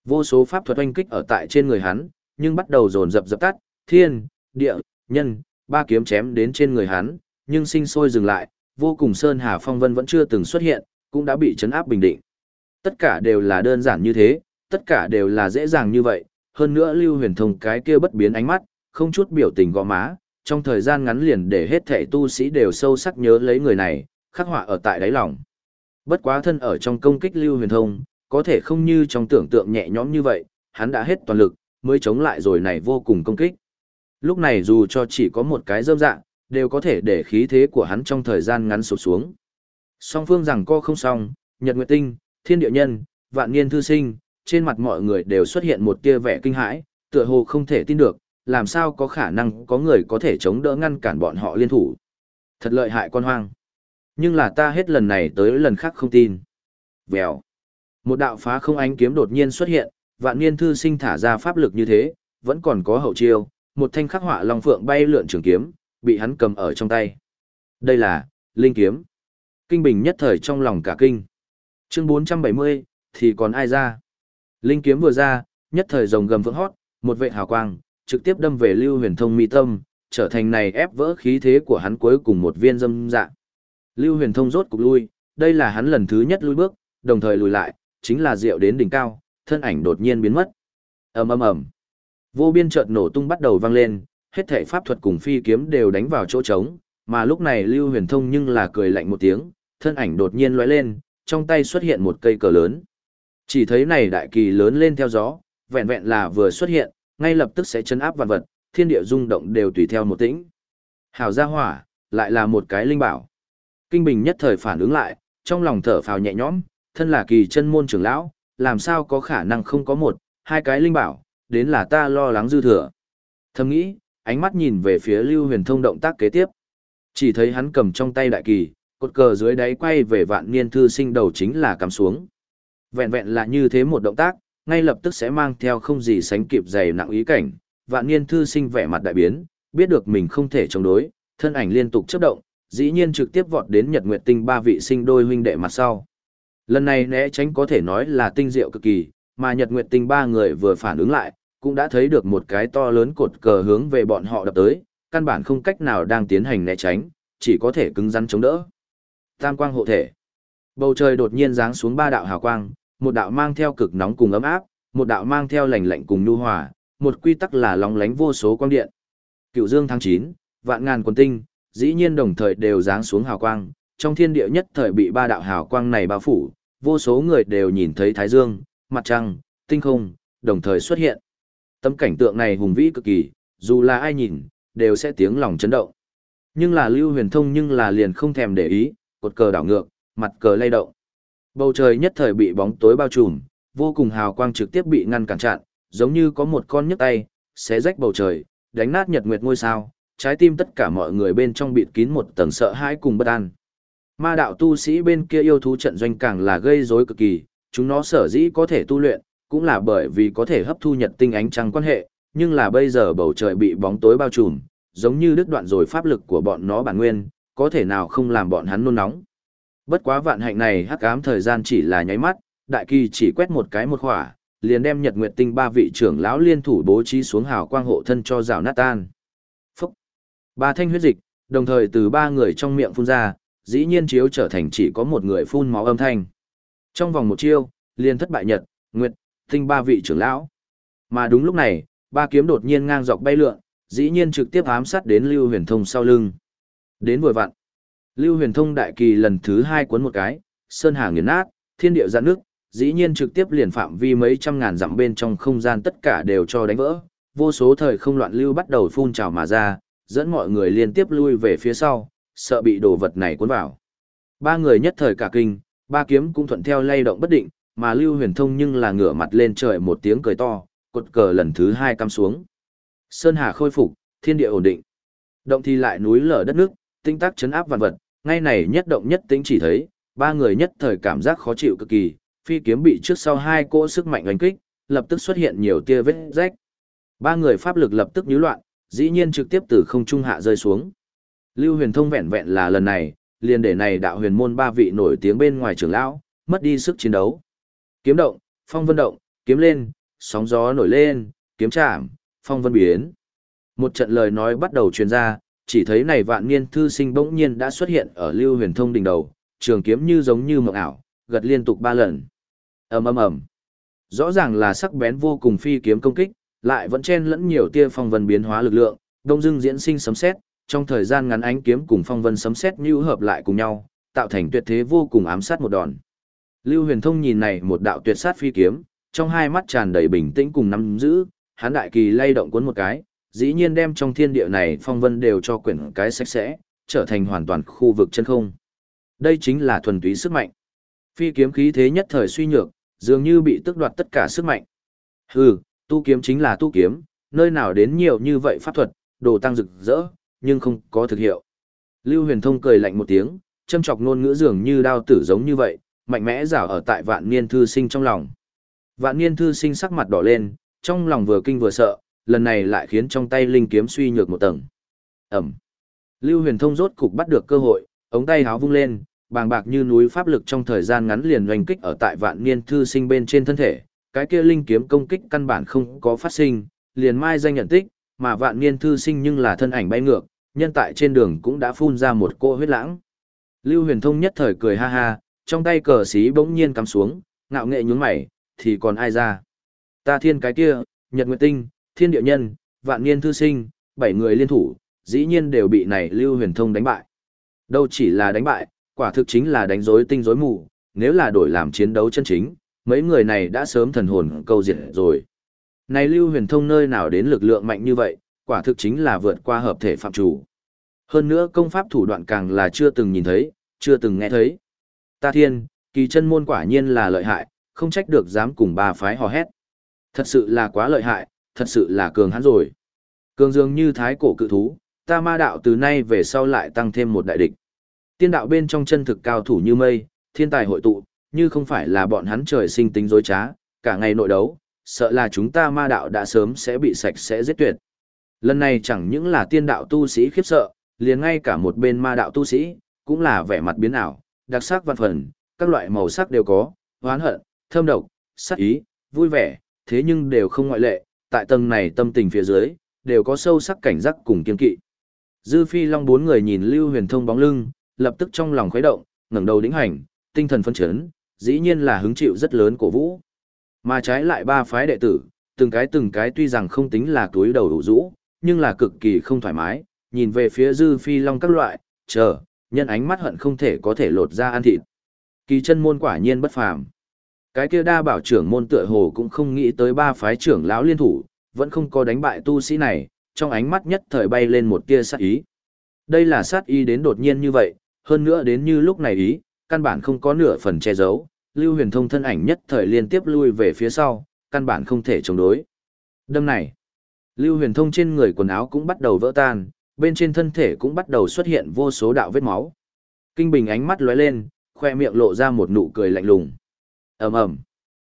Vô số pháp thuật oanh kích ở tại trên người hắn, nhưng bắt đầu dồn dập dập tắt, thiên, địa, nhân, ba kiếm chém đến trên người hắn, nhưng sinh sôi dừng lại, vô cùng sơn hà phong vân vẫn chưa từng xuất hiện, cũng đã bị chấn áp bình định. Tất cả đều là đơn giản như thế, tất cả đều là dễ dàng như vậy, hơn nữa Lưu Huyền Thông cái kia bất biến ánh mắt, không chút biểu tình gò má, trong thời gian ngắn liền để hết thảy tu sĩ đều sâu sắc nhớ lấy người này, khắc họa ở tại đáy lòng. Bất quá thân ở trong công kích Lưu Huyền Thông, có thể không như trong tưởng tượng nhẹ nhõm như vậy, hắn đã hết toàn lực, mới chống lại rồi này vô cùng công kích. Lúc này dù cho chỉ có một cái dâm dạng, đều có thể để khí thế của hắn trong thời gian ngắn sụp xuống. Song phương rằng co không xong, Nhật Nguyệt Tinh, Thiên Địa Nhân, Vạn Niên Thư Sinh, trên mặt mọi người đều xuất hiện một tia vẻ kinh hãi, tựa hồ không thể tin được, làm sao có khả năng có người có thể chống đỡ ngăn cản bọn họ liên thủ. Thật lợi hại con hoang. Nhưng là ta hết lần này tới lần khác không tin. Vèo. Một đạo phá không ánh kiếm đột nhiên xuất hiện, vạn niên thư sinh thả ra pháp lực như thế, vẫn còn có hậu chiêu, một thanh khắc họa long phượng bay lượn trường kiếm, bị hắn cầm ở trong tay. Đây là, linh kiếm. Kinh bình nhất thời trong lòng cả kinh. Chương 470, thì còn ai ra? Linh kiếm vừa ra, nhất thời rồng gầm vững hót, một vệ hào quang, trực tiếp đâm về Lưu Huyền Thông mi tâm, trở thành này ép vỡ khí thế của hắn cuối cùng một viên dâm dạ. Lưu Huyền Thông rốt cục lui, đây là hắn lần thứ nhất lui bước, đồng thời lùi lại, chính là rượu đến đỉnh cao, thân ảnh đột nhiên biến mất. Ầm ầm ầm. Vô biên chợt nổ tung bắt đầu vang lên, hết thảy pháp thuật cùng phi kiếm đều đánh vào chỗ trống, mà lúc này Lưu Huyền Thông nhưng là cười lạnh một tiếng, thân ảnh đột nhiên lóe lên, trong tay xuất hiện một cây cờ lớn. Chỉ thấy này đại kỳ lớn lên theo gió, vẹn vẹn là vừa xuất hiện, ngay lập tức sẽ chấn áp vạn vật, thiên địa rung động đều tùy theo một tĩnh. Hào gia hỏa, lại là một cái linh bảo. Kinh Bình nhất thời phản ứng lại, trong lòng thở phào nhẹ nhõm, thân là kỳ chân môn trưởng lão, làm sao có khả năng không có một, hai cái linh bảo, đến là ta lo lắng dư thừa. Thầm nghĩ, ánh mắt nhìn về phía Lưu Huyền Thông động tác kế tiếp. Chỉ thấy hắn cầm trong tay đại kỳ, cột cờ dưới đáy quay về vạn niên thư sinh đầu chính là cắm xuống. Vẹn vẹn là như thế một động tác, ngay lập tức sẽ mang theo không gì sánh kịp dày nặng ý cảnh. Vạn niên thư sinh vẻ mặt đại biến, biết được mình không thể chống đối, thân ảnh liên tục chấp động, dĩ nhiên trực tiếp vọt đến Nhật Nguyệt Tinh ba vị sinh đôi huynh đệ mặt sau. Lần này né tránh có thể nói là tinh diệu cực kỳ, mà Nhật Nguyệt Tinh ba người vừa phản ứng lại, cũng đã thấy được một cái to lớn cột cờ hướng về bọn họ đập tới, căn bản không cách nào đang tiến hành né tránh, chỉ có thể cứng rắn chống đỡ. Tam quang hộ thể. Bầu trời đột nhiên giáng xuống ba đạo hào quang, một đạo mang theo cực nóng cùng ấm áp, một đạo mang theo lạnh lạnh cùng nhu hòa, một quy tắc là lóng lánh vô số quang điện. Cựu Dương tháng 9, vạn ngàn quần tinh, dĩ nhiên đồng thời đều giáng xuống hào quang, trong thiên địa nhất thời bị ba đạo hào quang này bao phủ, vô số người đều nhìn thấy thái dương, mặt trăng, tinh không, đồng thời xuất hiện. Tấm cảnh tượng này hùng vĩ cực kỳ, dù là ai nhìn, đều sẽ tiếng lòng chấn động. Nhưng là Lưu Huyền Thông nhưng là liền không thèm để ý, cột cờ đảo ngược, mặt cờ lay động. Bầu trời nhất thời bị bóng tối bao trùm, vô cùng hào quang trực tiếp bị ngăn cản chặn, giống như có một con nhấc tay, xé rách bầu trời, đánh nát nhật nguyệt ngôi sao, trái tim tất cả mọi người bên trong bịt kín một tầng sợ hãi cùng bất an. Ma đạo tu sĩ bên kia yêu thú trận doanh càng là gây rối cực kỳ, chúng nó sở dĩ có thể tu luyện, cũng là bởi vì có thể hấp thu nhật tinh ánh trăng quan hệ, nhưng là bây giờ bầu trời bị bóng tối bao trùm, giống như đứt đoạn rồi pháp lực của bọn nó bản nguyên, có thể nào không làm bọn hắn nôn nóng. Bất quá vạn hạnh này hắc ám thời gian chỉ là nháy mắt, đại kỳ chỉ quét một cái một khỏa, liền đem Nhật Nguyệt Tinh ba vị trưởng lão liên thủ bố trí xuống hào quang hộ thân cho rào nát tan. Phúc! Ba thanh huyết dịch, Đồng thời từ ba người trong miệng phun ra, dĩ nhiên chiếu trở thành chỉ có một người phun máu âm thanh. Trong vòng một chiêu, liền thất bại nhật, nguyệt, tinh ba vị trưởng lão. Mà đúng lúc này, ba kiếm đột nhiên ngang dọc bay lượn, dĩ nhiên trực tiếp ám sát đến Lưu Huyền Thông sau lưng. Đến vừa vặn. Lưu Huyền Thông đại kỳ lần thứ hai cuốn một cái, sơn hà nghiền nát, thiên địa giãn nước, dĩ nhiên trực tiếp liền phạm vi mấy trăm ngàn dặm bên trong không gian tất cả đều cho đánh vỡ. Vô số thời không loạn lưu bắt đầu phun trào mà ra, dẫn mọi người liên tiếp lui về phía sau, sợ bị đồ vật này cuốn vào. Ba người nhất thời cả kinh, ba kiếm cũng thuận theo lay động bất định, mà Lưu Huyền Thông nhưng là ngửa mặt lên trời một tiếng cười to, cột cờ lần thứ hai cắm xuống. Sơn Hà khôi phục, thiên địa ổn định. Động thì lại núi lở đất nước, tinh tác chấn áp vạn vật, ngay này nhất động nhất tĩnh chỉ thấy, ba người nhất thời cảm giác khó chịu cực kỳ, phi kiếm bị trước sau hai cỗ sức mạnh đánh kích, lập tức xuất hiện nhiều tia vết rách. Ba người pháp lực lập tức nhíu loạn, dĩ nhiên trực tiếp từ không trung hạ rơi xuống. Lưu Huyền Thông vẹn vẹn là lần này, liền để này đạo huyền môn ba vị nổi tiếng bên ngoài trưởng lão, mất đi sức chiến đấu. Kiếm động, phong vân động, kiếm lên, sóng gió nổi lên, kiếm chạm, phong vân biến. Một trận lời nói bắt đầu truyền ra, chỉ thấy này vạn niên thư sinh bỗng nhiên đã xuất hiện ở Lưu Huyền Thông đỉnh đầu, trường kiếm như giống như mộng ảo, gật liên tục ba lần. Ầm ầm ầm. Rõ ràng là sắc bén vô cùng phi kiếm công kích, lại vẫn chen lẫn nhiều tia phong vân biến hóa lực lượng, đông dương diễn sinh sấm sét, trong thời gian ngắn ánh kiếm cùng phong vân sấm sét như hợp lại cùng nhau, tạo thành tuyệt thế vô cùng ám sát một đòn. Lưu Huyền Thông nhìn này một đạo tuyệt sát phi kiếm, trong hai mắt tràn đầy bình tĩnh cùng nắm giữ, hắn đại kỳ lay động cuốn một cái, dĩ nhiên đem trong thiên địa này phong vân đều cho quyển cái sạch sẽ, trở thành hoàn toàn khu vực chân không. Đây chính là thuần túy sức mạnh. Phi kiếm khí thế nhất thời suy nhược, dường như bị tước đoạt tất cả sức mạnh. Hừ, tu kiếm chính là tu kiếm, nơi nào đến nhiều như vậy pháp thuật, đồ tăng rực rỡ, nhưng không có thực hiệu. Lưu Huyền Thông cười lạnh một tiếng, châm chọc ngôn ngữ dường như đao tử giống như vậy, mạnh mẽ rảo ở tại vạn niên thư sinh trong lòng. Vạn niên thư sinh sắc mặt đỏ lên, trong lòng vừa kinh vừa sợ, lần này lại khiến trong tay linh kiếm suy nhược một tầng. Ẩm. Lưu Huyền Thông rốt cục bắt được cơ hội, ống tay háo vung lên, bàng bạc như núi pháp lực trong thời gian ngắn liền hoành kích ở tại vạn niên thư sinh bên trên thân thể, cái kia linh kiếm công kích căn bản không có phát sinh, liền mai danh nhận tích, mà vạn niên thư sinh nhưng là thân ảnh bay ngược, nhân tại trên đường cũng đã phun ra một cô huyết lãng. Lưu Huyền Thông nhất thời cười ha ha, trong tay cờ xí bỗng nhiên cắm xuống, ngạo nghệ nhún mày, thì còn ai ra? Ta thiên cái kia, Nhật Nguyệt Tinh, Thiên Địa Nhân, Vạn Niên Thư Sinh, bảy người liên thủ, dĩ nhiên đều bị này Lưu Huyền Thông đánh bại. Đâu chỉ là đánh bại, quả thực chính là đánh rối tinh rối mù, nếu là đổi làm chiến đấu chân chính, mấy người này đã sớm thần hồn câu diệt rồi. Này Lưu Huyền Thông nơi nào đến lực lượng mạnh như vậy, quả thực chính là vượt qua hợp thể phạm chủ. Hơn nữa công pháp thủ đoạn càng là chưa từng nhìn thấy, chưa từng nghe thấy. Ta thiên, kỳ chân môn quả nhiên là lợi hại, không trách được dám cùng ba phái hò hét. Thật sự là quá lợi hại, thật sự là cường hắn rồi. Cường dường như thái cổ cự thú, ta ma đạo từ nay về sau lại tăng thêm một đại địch. Tiên đạo bên trong chân thực cao thủ như mây, thiên tài hội tụ, như không phải là bọn hắn trời sinh tính dối trá, cả ngày nội đấu, sợ là chúng ta ma đạo đã sớm sẽ bị sạch sẽ giết tuyệt. Lần này chẳng những là tiên đạo tu sĩ khiếp sợ, liền ngay cả một bên ma đạo tu sĩ, cũng là vẻ mặt biến ảo, đặc sắc văn phần, các loại màu sắc đều có, oán hận, thâm độc, sắc ý, vui vẻ, thế nhưng đều không ngoại lệ, tại tầng này tâm tình phía dưới, đều có sâu sắc cảnh giác cùng kiên kỵ. Dư Phi Long bốn người nhìn Lưu Huyền Thông bóng lưng, lập tức trong lòng khuấy động, ngẩng đầu đĩnh hành, tinh thần phấn chấn, dĩ nhiên là hứng chịu rất lớn cổ vũ. Mà trái lại ba phái đệ tử, từng cái từng cái tuy rằng không tính là túi đầu đủ rũ, nhưng là cực kỳ không thoải mái, nhìn về phía Dư Phi Long các loại, chờ, nhân ánh mắt hận không thể có thể lột ra ăn thịt. Kỳ chân môn quả nhiên bất phàm. Cái kia đa bảo trưởng môn tựa hồ cũng không nghĩ tới ba phái trưởng lão liên thủ, vẫn không có đánh bại tu sĩ này, trong ánh mắt nhất thời bay lên một tia sát ý. Đây là sát ý đến đột nhiên như vậy, hơn nữa đến như lúc này ý, căn bản không có nửa phần che giấu, Lưu Huyền Thông thân ảnh nhất thời liên tiếp lui về phía sau, căn bản không thể chống đối. Đâm này, Lưu Huyền Thông trên người quần áo cũng bắt đầu vỡ tan, bên trên thân thể cũng bắt đầu xuất hiện vô số đạo vết máu. Kinh Bình ánh mắt lóe lên, khoe miệng lộ ra một nụ cười lạnh lùng. Ầm ầm.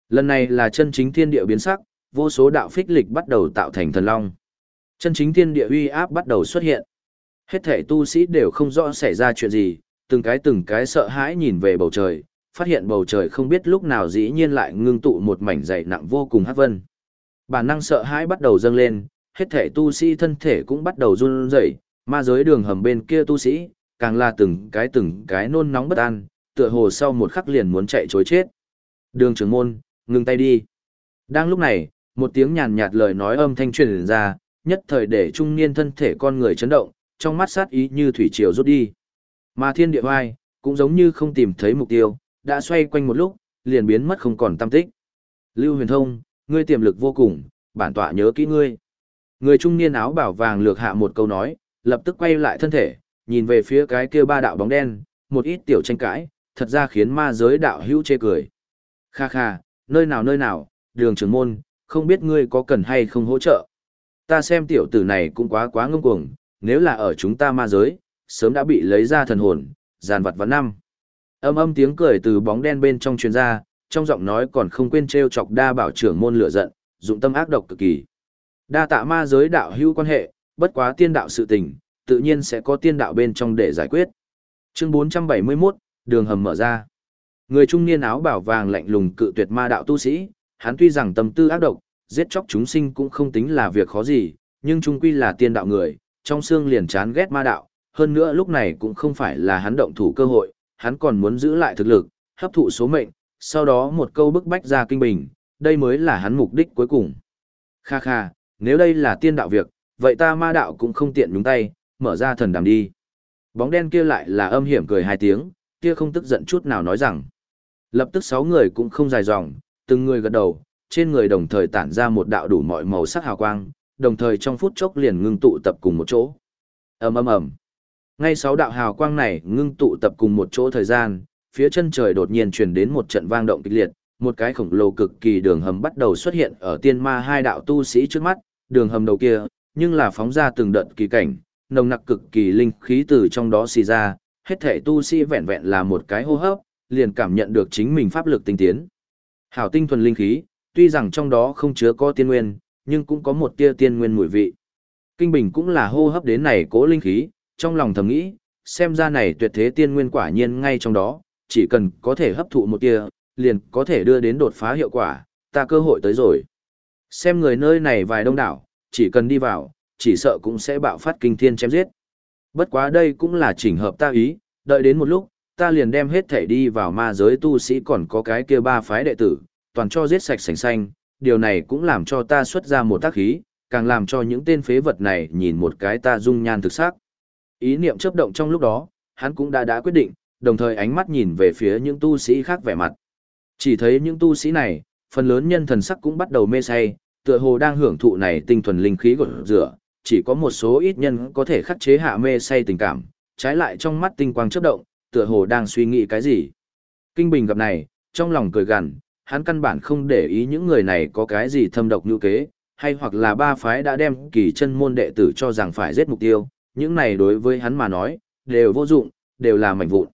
Lần này là chân chính thiên địa biến sắc, vô số đạo phích lịch bắt đầu tạo thành thần long. Chân chính thiên địa uy áp bắt đầu xuất hiện. Hết thể tu sĩ đều không rõ xảy ra chuyện gì, từng cái từng cái sợ hãi nhìn về bầu trời, phát hiện bầu trời không biết lúc nào dĩ nhiên lại ngưng tụ một mảnh dày nặng vô cùng hát vân. Bản năng sợ hãi bắt đầu dâng lên, hết thể tu sĩ thân thể cũng bắt đầu run rẩy, Ma giới đường hầm bên kia tu sĩ, càng là từng cái từng cái nôn nóng bất an, tựa hồ sau một khắc liền muốn chạy chối chết. Đường trưởng môn, ngừng tay đi. Đang lúc này, một tiếng nhàn nhạt lời nói âm thanh truyền ra, nhất thời để trung niên thân thể con người chấn động, trong mắt sát ý như thủy triều rút đi. Mà thiên địa hoai, cũng giống như không tìm thấy mục tiêu, đã xoay quanh một lúc, liền biến mất không còn tâm tích. Lưu huyền thông, ngươi tiềm lực vô cùng, bản tọa nhớ kỹ ngươi. Người trung niên áo bảo vàng lược hạ một câu nói, lập tức quay lại thân thể, nhìn về phía cái kia ba đạo bóng đen, một ít tiểu tranh cãi, thật ra khiến ma giới đạo hữu chê cười. Kha kha, nơi nào nơi nào, đường trưởng môn, không biết ngươi có cần hay không hỗ trợ. Ta xem tiểu tử này cũng quá quá ngông cuồng, nếu là ở chúng ta ma giới, sớm đã bị lấy ra thần hồn, giàn vật vào năm. Âm âm tiếng cười từ bóng đen bên trong truyền ra, trong giọng nói còn không quên trêu chọc đa bảo trưởng môn lửa giận, dụng tâm ác độc cực kỳ. Đa tạ ma giới đạo hữu quan hệ, bất quá tiên đạo sự tình, tự nhiên sẽ có tiên đạo bên trong để giải quyết. Chương 471, đường hầm mở ra. Người trung niên áo bảo vàng lạnh lùng cự tuyệt ma đạo tu sĩ, hắn tuy rằng tâm tư ác độc, giết chóc chúng sinh cũng không tính là việc khó gì, nhưng trung quy là tiên đạo người, trong xương liền chán ghét ma đạo, hơn nữa lúc này cũng không phải là hắn động thủ cơ hội, hắn còn muốn giữ lại thực lực, hấp thụ số mệnh, sau đó một câu bức bách ra kinh bình, đây mới là hắn mục đích cuối cùng. Kha kha, nếu đây là tiên đạo việc, vậy ta ma đạo cũng không tiện nhúng tay, mở ra thần đàm đi. Bóng đen kia lại là âm hiểm cười hai tiếng, kia không tức giận chút nào nói rằng. Lập tức sáu người cũng không dài dòng, từng người gật đầu, trên người đồng thời tản ra một đạo đủ mọi màu sắc hào quang, đồng thời trong phút chốc liền ngưng tụ tập cùng một chỗ. ầm ầm ầm. Ngay sáu đạo hào quang này ngưng tụ tập cùng một chỗ thời gian, phía chân trời đột nhiên truyền đến một trận vang động kịch liệt, một cái khổng lồ cực kỳ đường hầm bắt đầu xuất hiện ở tiên ma hai đạo tu sĩ trước mắt, đường hầm đầu kia, nhưng là phóng ra từng đợt kỳ cảnh, nồng nặc cực kỳ linh khí từ trong đó xì ra, hết thể tu sĩ vẹn vẹn là một cái hô hấp, liền cảm nhận được chính mình pháp lực tinh tiến. Hảo tinh thuần linh khí, tuy rằng trong đó không chứa có tiên nguyên, nhưng cũng có một tia tiên nguyên mùi vị. Kinh Bình cũng là hô hấp đến này cố linh khí, trong lòng thầm nghĩ, xem ra này tuyệt thế tiên nguyên quả nhiên ngay trong đó, chỉ cần có thể hấp thụ một tia, liền có thể đưa đến đột phá hiệu quả, ta cơ hội tới rồi. Xem người nơi này vài đông đảo, chỉ cần đi vào, chỉ sợ cũng sẽ bạo phát kinh thiên chém giết. Bất quá đây cũng là chỉnh hợp ta ý, đợi đến một lúc, ta liền đem hết thể đi vào ma giới tu sĩ còn có cái kia ba phái đệ tử, toàn cho giết sạch sành xanh, điều này cũng làm cho ta xuất ra một tác khí, càng làm cho những tên phế vật này nhìn một cái ta dung nhan thực sắc. Ý niệm chấp động trong lúc đó, hắn cũng đã đã quyết định, đồng thời ánh mắt nhìn về phía những tu sĩ khác vẻ mặt. Chỉ thấy những tu sĩ này, phần lớn nhân thần sắc cũng bắt đầu mê say, tựa hồ đang hưởng thụ này tinh thuần linh khí của rửa, chỉ có một số ít nhân có thể khắc chế hạ mê say tình cảm, trái lại trong mắt tinh quang chớp động, tựa hồ đang suy nghĩ cái gì. Kinh Bình gặp này, trong lòng cười gằn, hắn căn bản không để ý những người này có cái gì thâm độc như kế, hay hoặc là ba phái đã đem kỳ chân môn đệ tử cho rằng phải giết mục tiêu, những này đối với hắn mà nói, đều vô dụng, đều là mảnh vụn.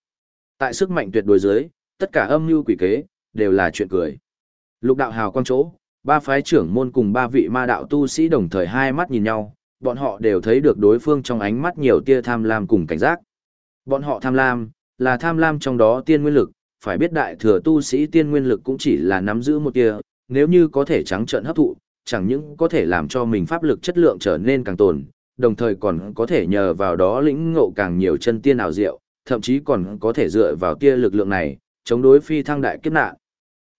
Tại sức mạnh tuyệt đối dưới, tất cả âm mưu quỷ kế, đều là chuyện cười. Lục đạo hào quang chỗ, ba phái trưởng môn cùng ba vị ma đạo tu sĩ đồng thời hai mắt nhìn nhau, bọn họ đều thấy được đối phương trong ánh mắt nhiều tia tham lam cùng cảnh giác. Bọn họ tham lam, là tham lam trong đó tiên nguyên lực, phải biết đại thừa tu sĩ tiên nguyên lực cũng chỉ là nắm giữ một tia, nếu như có thể trắng trợn hấp thụ, chẳng những có thể làm cho mình pháp lực chất lượng trở nên càng tồn, đồng thời còn có thể nhờ vào đó lĩnh ngộ càng nhiều chân tiên ảo diệu, thậm chí còn có thể dựa vào tia lực lượng này, chống đối phi thăng đại kiếp nạn.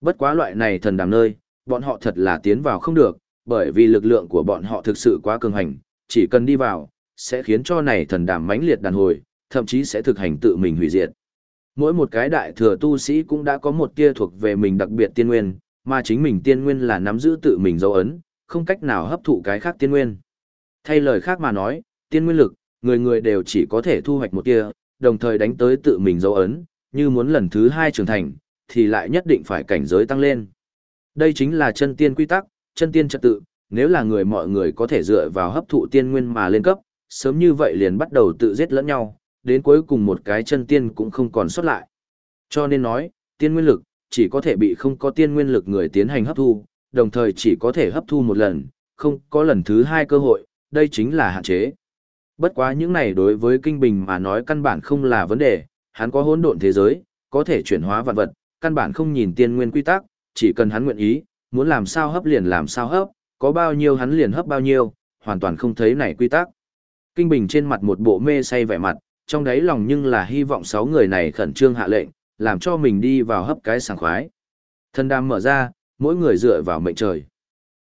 Bất quá loại này thần đàm nơi, bọn họ thật là tiến vào không được, bởi vì lực lượng của bọn họ thực sự quá cường hành, chỉ cần đi vào, sẽ khiến cho này thần đàm mãnh liệt đàn hồi, thậm chí sẽ thực hành tự mình hủy diệt. Mỗi một cái đại thừa tu sĩ cũng đã có một tia thuộc về mình đặc biệt tiên nguyên, mà chính mình tiên nguyên là nắm giữ tự mình dấu ấn, không cách nào hấp thụ cái khác tiên nguyên. Thay lời khác mà nói, tiên nguyên lực, người người đều chỉ có thể thu hoạch một tia, đồng thời đánh tới tự mình dấu ấn, như muốn lần thứ hai trưởng thành, thì lại nhất định phải cảnh giới tăng lên. Đây chính là chân tiên quy tắc, chân tiên trật tự, nếu là người mọi người có thể dựa vào hấp thụ tiên nguyên mà lên cấp, sớm như vậy liền bắt đầu tự giết lẫn nhau, đến cuối cùng một cái chân tiên cũng không còn xuất lại. Cho nên nói, tiên nguyên lực, chỉ có thể bị không có tiên nguyên lực người tiến hành hấp thu, đồng thời chỉ có thể hấp thu một lần, không có lần thứ hai cơ hội, đây chính là hạn chế. Bất quá những này đối với kinh bình mà nói căn bản không là vấn đề, hắn có hỗn độn thế giới, có thể chuyển hóa vạn vật, căn bản không nhìn tiên nguyên quy tắc, chỉ cần hắn nguyện ý, muốn làm sao hấp liền làm sao hấp, có bao nhiêu hắn liền hấp bao nhiêu, hoàn toàn không thấy này quy tắc. Kinh Bình trên mặt một bộ mê say vẻ mặt, trong đáy lòng nhưng là hy vọng sáu người này khẩn trương hạ lệnh, làm cho mình đi vào hấp cái sảng khoái. Thân đam mở ra, mỗi người dựa vào mệnh trời.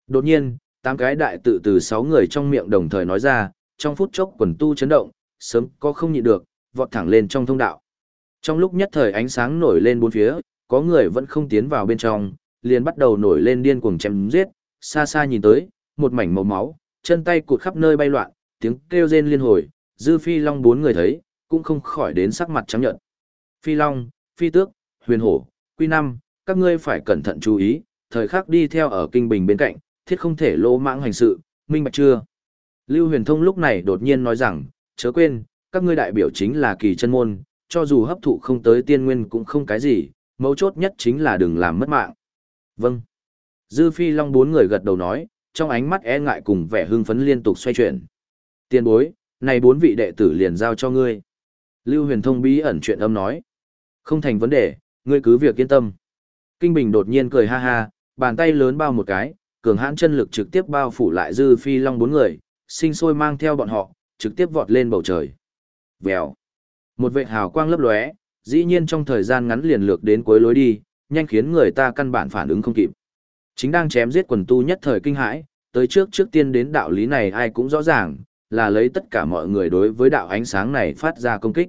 Đột nhiên, tám cái đại tự từ sáu người trong miệng đồng thời nói ra, trong phút chốc quần tu chấn động, sớm có không nhịn được, vọt thẳng lên trong thông đạo. Trong lúc nhất thời ánh sáng nổi lên bốn phía, có người vẫn không tiến vào bên trong, liền bắt đầu nổi lên điên cuồng chém giết, xa xa nhìn tới, một mảnh màu máu, chân tay cụt khắp nơi bay loạn, tiếng kêu rên liên hồi, dư phi long bốn người thấy, cũng không khỏi đến sắc mặt trắng nhợt. Phi long, phi tước, huyền hổ, quy năm, các ngươi phải cẩn thận chú ý, thời khắc đi theo ở kinh bình bên cạnh, thiết không thể lỗ mãng hành sự, minh bạch chưa? Lưu huyền thông lúc này đột nhiên nói rằng, chớ quên, các ngươi đại biểu chính là kỳ chân môn, cho dù hấp thụ không tới tiên nguyên cũng không cái gì, mấu chốt nhất chính là đừng làm mất mạng. Vâng. Dư phi long bốn người gật đầu nói, trong ánh mắt e ngại cùng vẻ hưng phấn liên tục xoay chuyển. Tiên bối, này bốn vị đệ tử liền giao cho ngươi. Lưu huyền thông bí ẩn chuyện âm nói. Không thành vấn đề, ngươi cứ việc yên tâm. Kinh Bình đột nhiên cười ha ha, bàn tay lớn bao một cái, cường hãn chân lực trực tiếp bao phủ lại dư phi long bốn người, sinh sôi mang theo bọn họ, trực tiếp vọt lên bầu trời. Vèo. Một vệ hào quang lấp lóe, dĩ nhiên trong thời gian ngắn liền lược đến cuối lối đi, nhanh khiến người ta căn bản phản ứng không kịp. Chính đang chém giết quần tu nhất thời kinh hãi, tới trước trước tiên đến đạo lý này ai cũng rõ ràng, là lấy tất cả mọi người đối với đạo ánh sáng này phát ra công kích.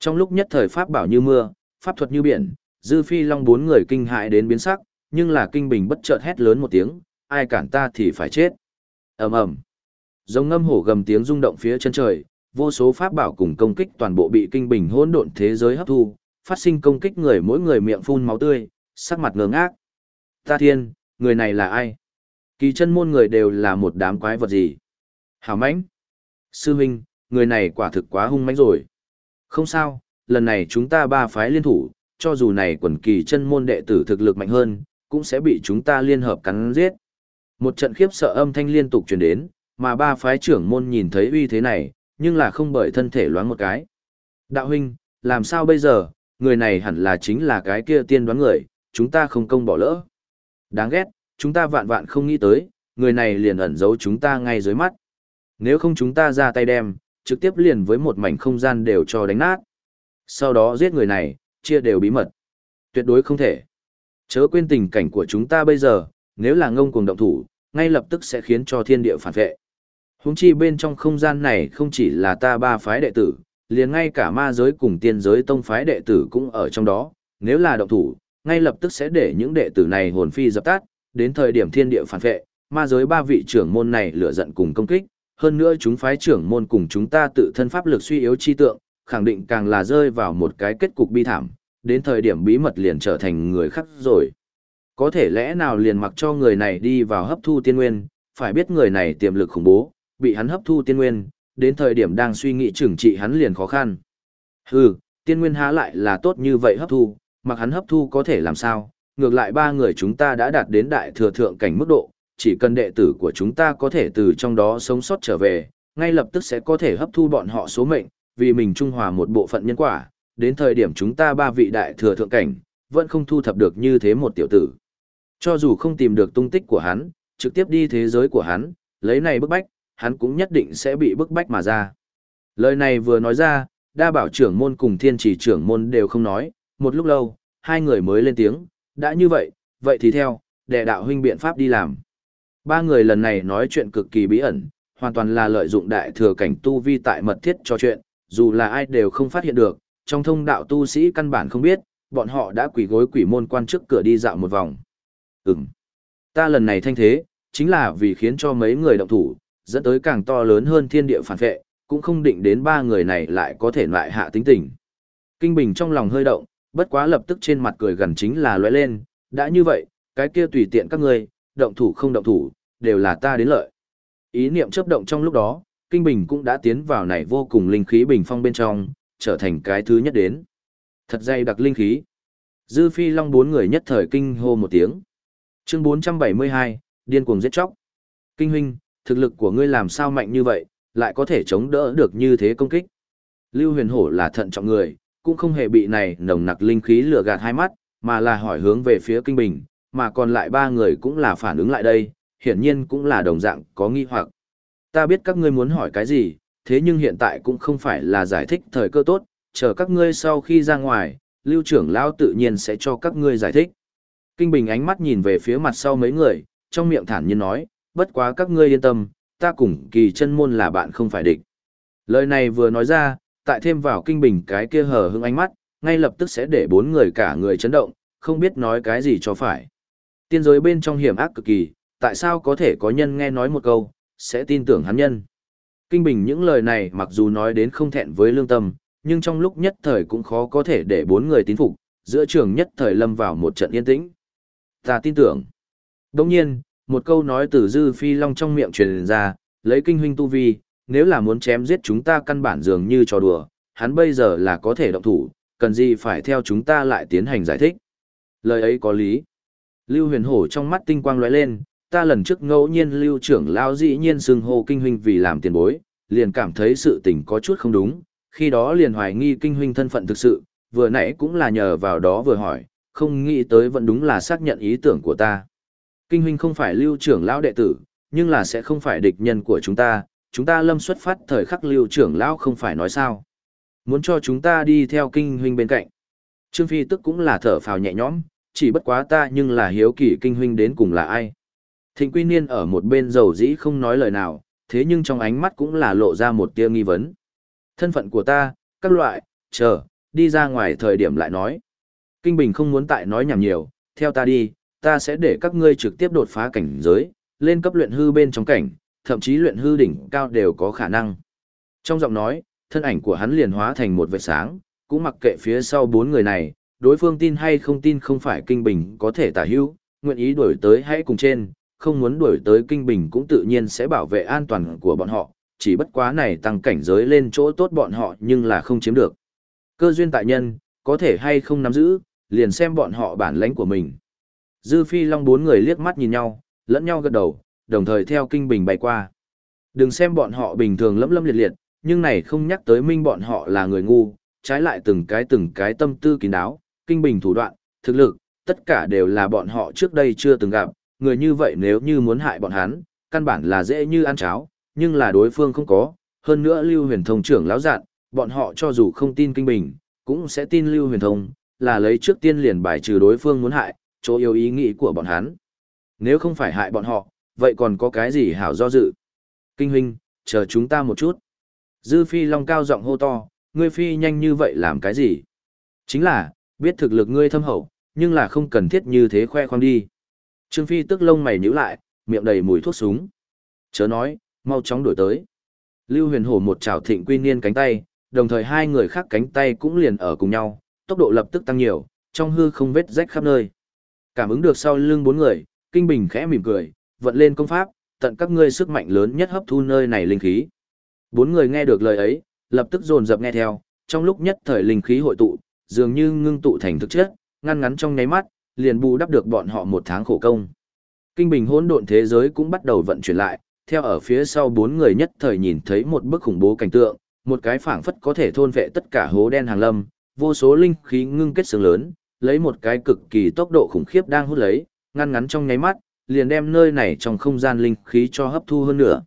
Trong lúc nhất thời pháp bảo như mưa, pháp thuật như biển, dư phi long bốn người kinh hãi đến biến sắc, nhưng là kinh bình bất chợt hét lớn một tiếng, ai cản ta thì phải chết. ầm ầm, Rồng ngâm hổ gầm tiếng rung động phía chân trời, vô số pháp bảo cùng công kích toàn bộ bị kinh bình hỗn độn thế giới hấp thu, phát sinh công kích người mỗi người miệng phun máu tươi, sắc mặt ngơ ngác. Ta thiên, người này là ai? Kỳ chân môn người đều là một đám quái vật gì? Hảo mãnh. Sư huynh, người này quả thực quá hung mãnh rồi. Không sao, lần này chúng ta ba phái liên thủ, cho dù này quần kỳ chân môn đệ tử thực lực mạnh hơn, cũng sẽ bị chúng ta liên hợp cắn giết. Một trận khiếp sợ âm thanh liên tục truyền đến, mà ba phái trưởng môn nhìn thấy uy thế này, nhưng là không bởi thân thể loáng một cái. Đạo huynh, làm sao bây giờ, người này hẳn là chính là cái kia tiên đoán người, chúng ta không công bỏ lỡ. Đáng ghét, chúng ta vạn vạn không nghĩ tới, người này liền ẩn giấu chúng ta ngay dưới mắt. Nếu không chúng ta ra tay đem, trực tiếp liền với một mảnh không gian đều cho đánh nát. Sau đó giết người này, chia đều bí mật. Tuyệt đối không thể. Chớ quên tình cảnh của chúng ta bây giờ, nếu là ngông cuồng động thủ, ngay lập tức sẽ khiến cho thiên địa phản vệ. Huống chi bên trong không gian này không chỉ là ta ba phái đệ tử, liền ngay cả ma giới cùng tiên giới tông phái đệ tử cũng ở trong đó, nếu là động thủ, ngay lập tức sẽ để những đệ tử này hồn phi dập tắt, đến thời điểm thiên địa phản vệ, ma giới ba vị trưởng môn này lửa giận cùng công kích, hơn nữa chúng phái trưởng môn cùng chúng ta tự thân pháp lực suy yếu chi tượng, khẳng định càng là rơi vào một cái kết cục bi thảm, đến thời điểm bí mật liền trở thành người khác rồi. Có thể lẽ nào liền mặc cho người này đi vào hấp thu tiên nguyên, phải biết người này tiềm lực khủng bố, bị hắn hấp thu tiên nguyên, đến thời điểm đang suy nghĩ trừng trị hắn liền khó khăn. Hừ, tiên nguyên há lại là tốt như vậy hấp thu, mặc hắn hấp thu có thể làm sao, ngược lại ba người chúng ta đã đạt đến đại thừa thượng cảnh mức độ, chỉ cần đệ tử của chúng ta có thể từ trong đó sống sót trở về, ngay lập tức sẽ có thể hấp thu bọn họ số mệnh, vì mình trung hòa một bộ phận nhân quả, đến thời điểm chúng ta ba vị đại thừa thượng cảnh, vẫn không thu thập được như thế một tiểu tử. Cho dù không tìm được tung tích của hắn, trực tiếp đi thế giới của hắn, lấy này bức bách, hắn cũng nhất định sẽ bị bức bách mà ra. Lời này vừa nói ra, đa bảo trưởng môn cùng thiên trì trưởng môn đều không nói, một lúc lâu, hai người mới lên tiếng, đã như vậy, vậy thì theo, đệ đạo huynh biện pháp đi làm. Ba người lần này nói chuyện cực kỳ bí ẩn, hoàn toàn là lợi dụng đại thừa cảnh tu vi tại mật thiết cho chuyện, dù là ai đều không phát hiện được, trong thông đạo tu sĩ căn bản không biết, bọn họ đã quỷ gối quỷ môn quan trước cửa đi dạo một vòng. Ừm, ta lần này thanh thế, chính là vì khiến cho mấy người động thủ, dẫn tới càng to lớn hơn thiên địa phản vệ, cũng không định đến ba người này lại có thể loại hạ tính tình. Kinh Bình trong lòng hơi động, bất quá lập tức trên mặt cười gần chính là lóe lên, đã như vậy, cái kia tùy tiện các ngươi, động thủ không động thủ, đều là ta đến lợi. Ý niệm chấp động trong lúc đó, Kinh Bình cũng đã tiến vào này vô cùng linh khí bình phong bên trong, trở thành cái thứ nhất đến. Thật dày đặc linh khí. Dư Phi Long bốn người nhất thời kinh hô một tiếng. Chương 472, điên cuồng giết chóc. Kinh huynh, thực lực của ngươi làm sao mạnh như vậy, lại có thể chống đỡ được như thế công kích. Lưu huyền hổ là thận trọng người, cũng không hề bị này nồng nặc linh khí lừa gạt hai mắt, mà là hỏi hướng về phía kinh bình, mà còn lại ba người cũng là phản ứng lại đây, hiển nhiên cũng là đồng dạng có nghi hoặc. Ta biết các ngươi muốn hỏi cái gì, thế nhưng hiện tại cũng không phải là giải thích thời cơ tốt, chờ các ngươi sau khi ra ngoài, lưu trưởng lão tự nhiên sẽ cho các ngươi giải thích. Kinh Bình ánh mắt nhìn về phía mặt sau mấy người, trong miệng thản nhiên nói, bất quá các ngươi yên tâm, ta cùng kỳ chân môn là bạn không phải địch. Lời này vừa nói ra, tại thêm vào Kinh Bình cái kia hờ hững ánh mắt, ngay lập tức sẽ để bốn người cả người chấn động, không biết nói cái gì cho phải. Tiên giới bên trong hiểm ác cực kỳ, tại sao có thể có nhân nghe nói một câu, sẽ tin tưởng hắn nhân. Kinh Bình những lời này mặc dù nói đến không thẹn với lương tâm, nhưng trong lúc nhất thời cũng khó có thể để bốn người tín phục, giữa trường nhất thời lâm vào một trận yên tĩnh. Ta tin tưởng. Đồng nhiên, một câu nói từ Dư Phi Long trong miệng truyền ra, lấy kinh huynh tu vi, nếu là muốn chém giết chúng ta căn bản dường như trò đùa, hắn bây giờ là có thể động thủ, cần gì phải theo chúng ta lại tiến hành giải thích. Lời ấy có lý. Lưu huyền hổ trong mắt tinh quang lóe lên, ta lần trước ngẫu nhiên lưu trưởng lao dĩ nhiên xưng hô kinh huynh vì làm tiền bối, liền cảm thấy sự tình có chút không đúng, khi đó liền hoài nghi kinh huynh thân phận thực sự, vừa nãy cũng là nhờ vào đó vừa hỏi, không nghĩ tới vẫn đúng là xác nhận ý tưởng của ta. Kinh huynh không phải lưu trưởng lão đệ tử, nhưng là sẽ không phải địch nhân của chúng ta, chúng ta lâm xuất phát thời khắc lưu trưởng lão không phải nói sao. Muốn cho chúng ta đi theo kinh huynh bên cạnh. Trương Phi tức cũng là thở phào nhẹ nhõm, chỉ bất quá ta nhưng là hiếu kỳ kinh huynh đến cùng là ai. Thịnh Quy Niên ở một bên dầu dĩ không nói lời nào, thế nhưng trong ánh mắt cũng là lộ ra một tia nghi vấn. Thân phận của ta, các loại, chờ, đi ra ngoài thời điểm lại nói. Kinh Bình không muốn tại nói nhảm nhiều, theo ta đi, ta sẽ để các ngươi trực tiếp đột phá cảnh giới, lên cấp luyện hư bên trong cảnh, thậm chí luyện hư đỉnh cao đều có khả năng. Trong giọng nói, thân ảnh của hắn liền hóa thành một vệt sáng, cũng mặc kệ phía sau bốn người này, đối phương tin hay không tin không phải kinh bình có thể tả hữu, nguyện ý đuổi tới hãy cùng trên, không muốn đuổi tới kinh bình cũng tự nhiên sẽ bảo vệ an toàn của bọn họ, chỉ bất quá này tăng cảnh giới lên chỗ tốt bọn họ nhưng là không chiếm được. Cơ duyên tại nhân, có thể hay không nắm giữ, liền xem bọn họ bản lãnh của mình. Dư Phi Long bốn người liếc mắt nhìn nhau, lẫn nhau gật đầu, đồng thời theo kinh bình bay qua. Đừng xem bọn họ bình thường lấm lấm liệt liệt, nhưng này không nhắc tới minh bọn họ là người ngu, trái lại từng cái từng cái tâm tư kín đáo, kinh bình thủ đoạn, thực lực, tất cả đều là bọn họ trước đây chưa từng gặp, người như vậy nếu như muốn hại bọn hắn, căn bản là dễ như ăn cháo, nhưng là đối phương không có, hơn nữa Lưu Huyền Thông trưởng lão dạn, bọn họ cho dù không tin kinh bình, cũng sẽ tin Lưu Huyền Thông, là lấy trước tiên liền bài trừ đối phương muốn hại, chỗ yêu ý nghĩ của bọn hắn. Nếu không phải hại bọn họ, vậy còn có cái gì hảo do dự? Kinh huynh, chờ chúng ta một chút. Dư Phi Long cao giọng hô to, ngươi phi nhanh như vậy làm cái gì? Chính là, biết thực lực ngươi thâm hậu, nhưng là không cần thiết như thế khoe khoang đi. Trương Phi tức lông mày nhíu lại, miệng đầy mùi thuốc súng. Chớ nói, mau chóng đuổi tới. Lưu huyền hổ một chảo thịnh quy niên cánh tay, đồng thời hai người khác cánh tay cũng liền ở cùng nhau, tốc độ lập tức tăng nhiều, trong hư không vết rách khắp nơi. Cảm ứng được sau lưng bốn người, Kinh Bình khẽ mỉm cười, vận lên công pháp, tận các ngươi sức mạnh lớn nhất hấp thu nơi này linh khí. Bốn người nghe được lời ấy, lập tức dồn dập nghe theo, trong lúc nhất thời linh khí hội tụ, dường như ngưng tụ thành thực chất, ngăn ngắn trong nháy mắt, liền bù đắp được bọn họ một tháng khổ công. Kinh bình hỗn độn thế giới cũng bắt đầu vận chuyển lại, theo ở phía sau bốn người nhất thời nhìn thấy một bức khủng bố cảnh tượng, một cái phảng phất có thể thôn vệ tất cả hố đen hàng lâm, vô số linh khí ngưng kết sương lớn, lấy một cái cực kỳ tốc độ khủng khiếp đang hút lấy, ngăn ngắn trong nháy mắt, liền đem nơi này trong không gian linh khí cho hấp thu hơn nữa.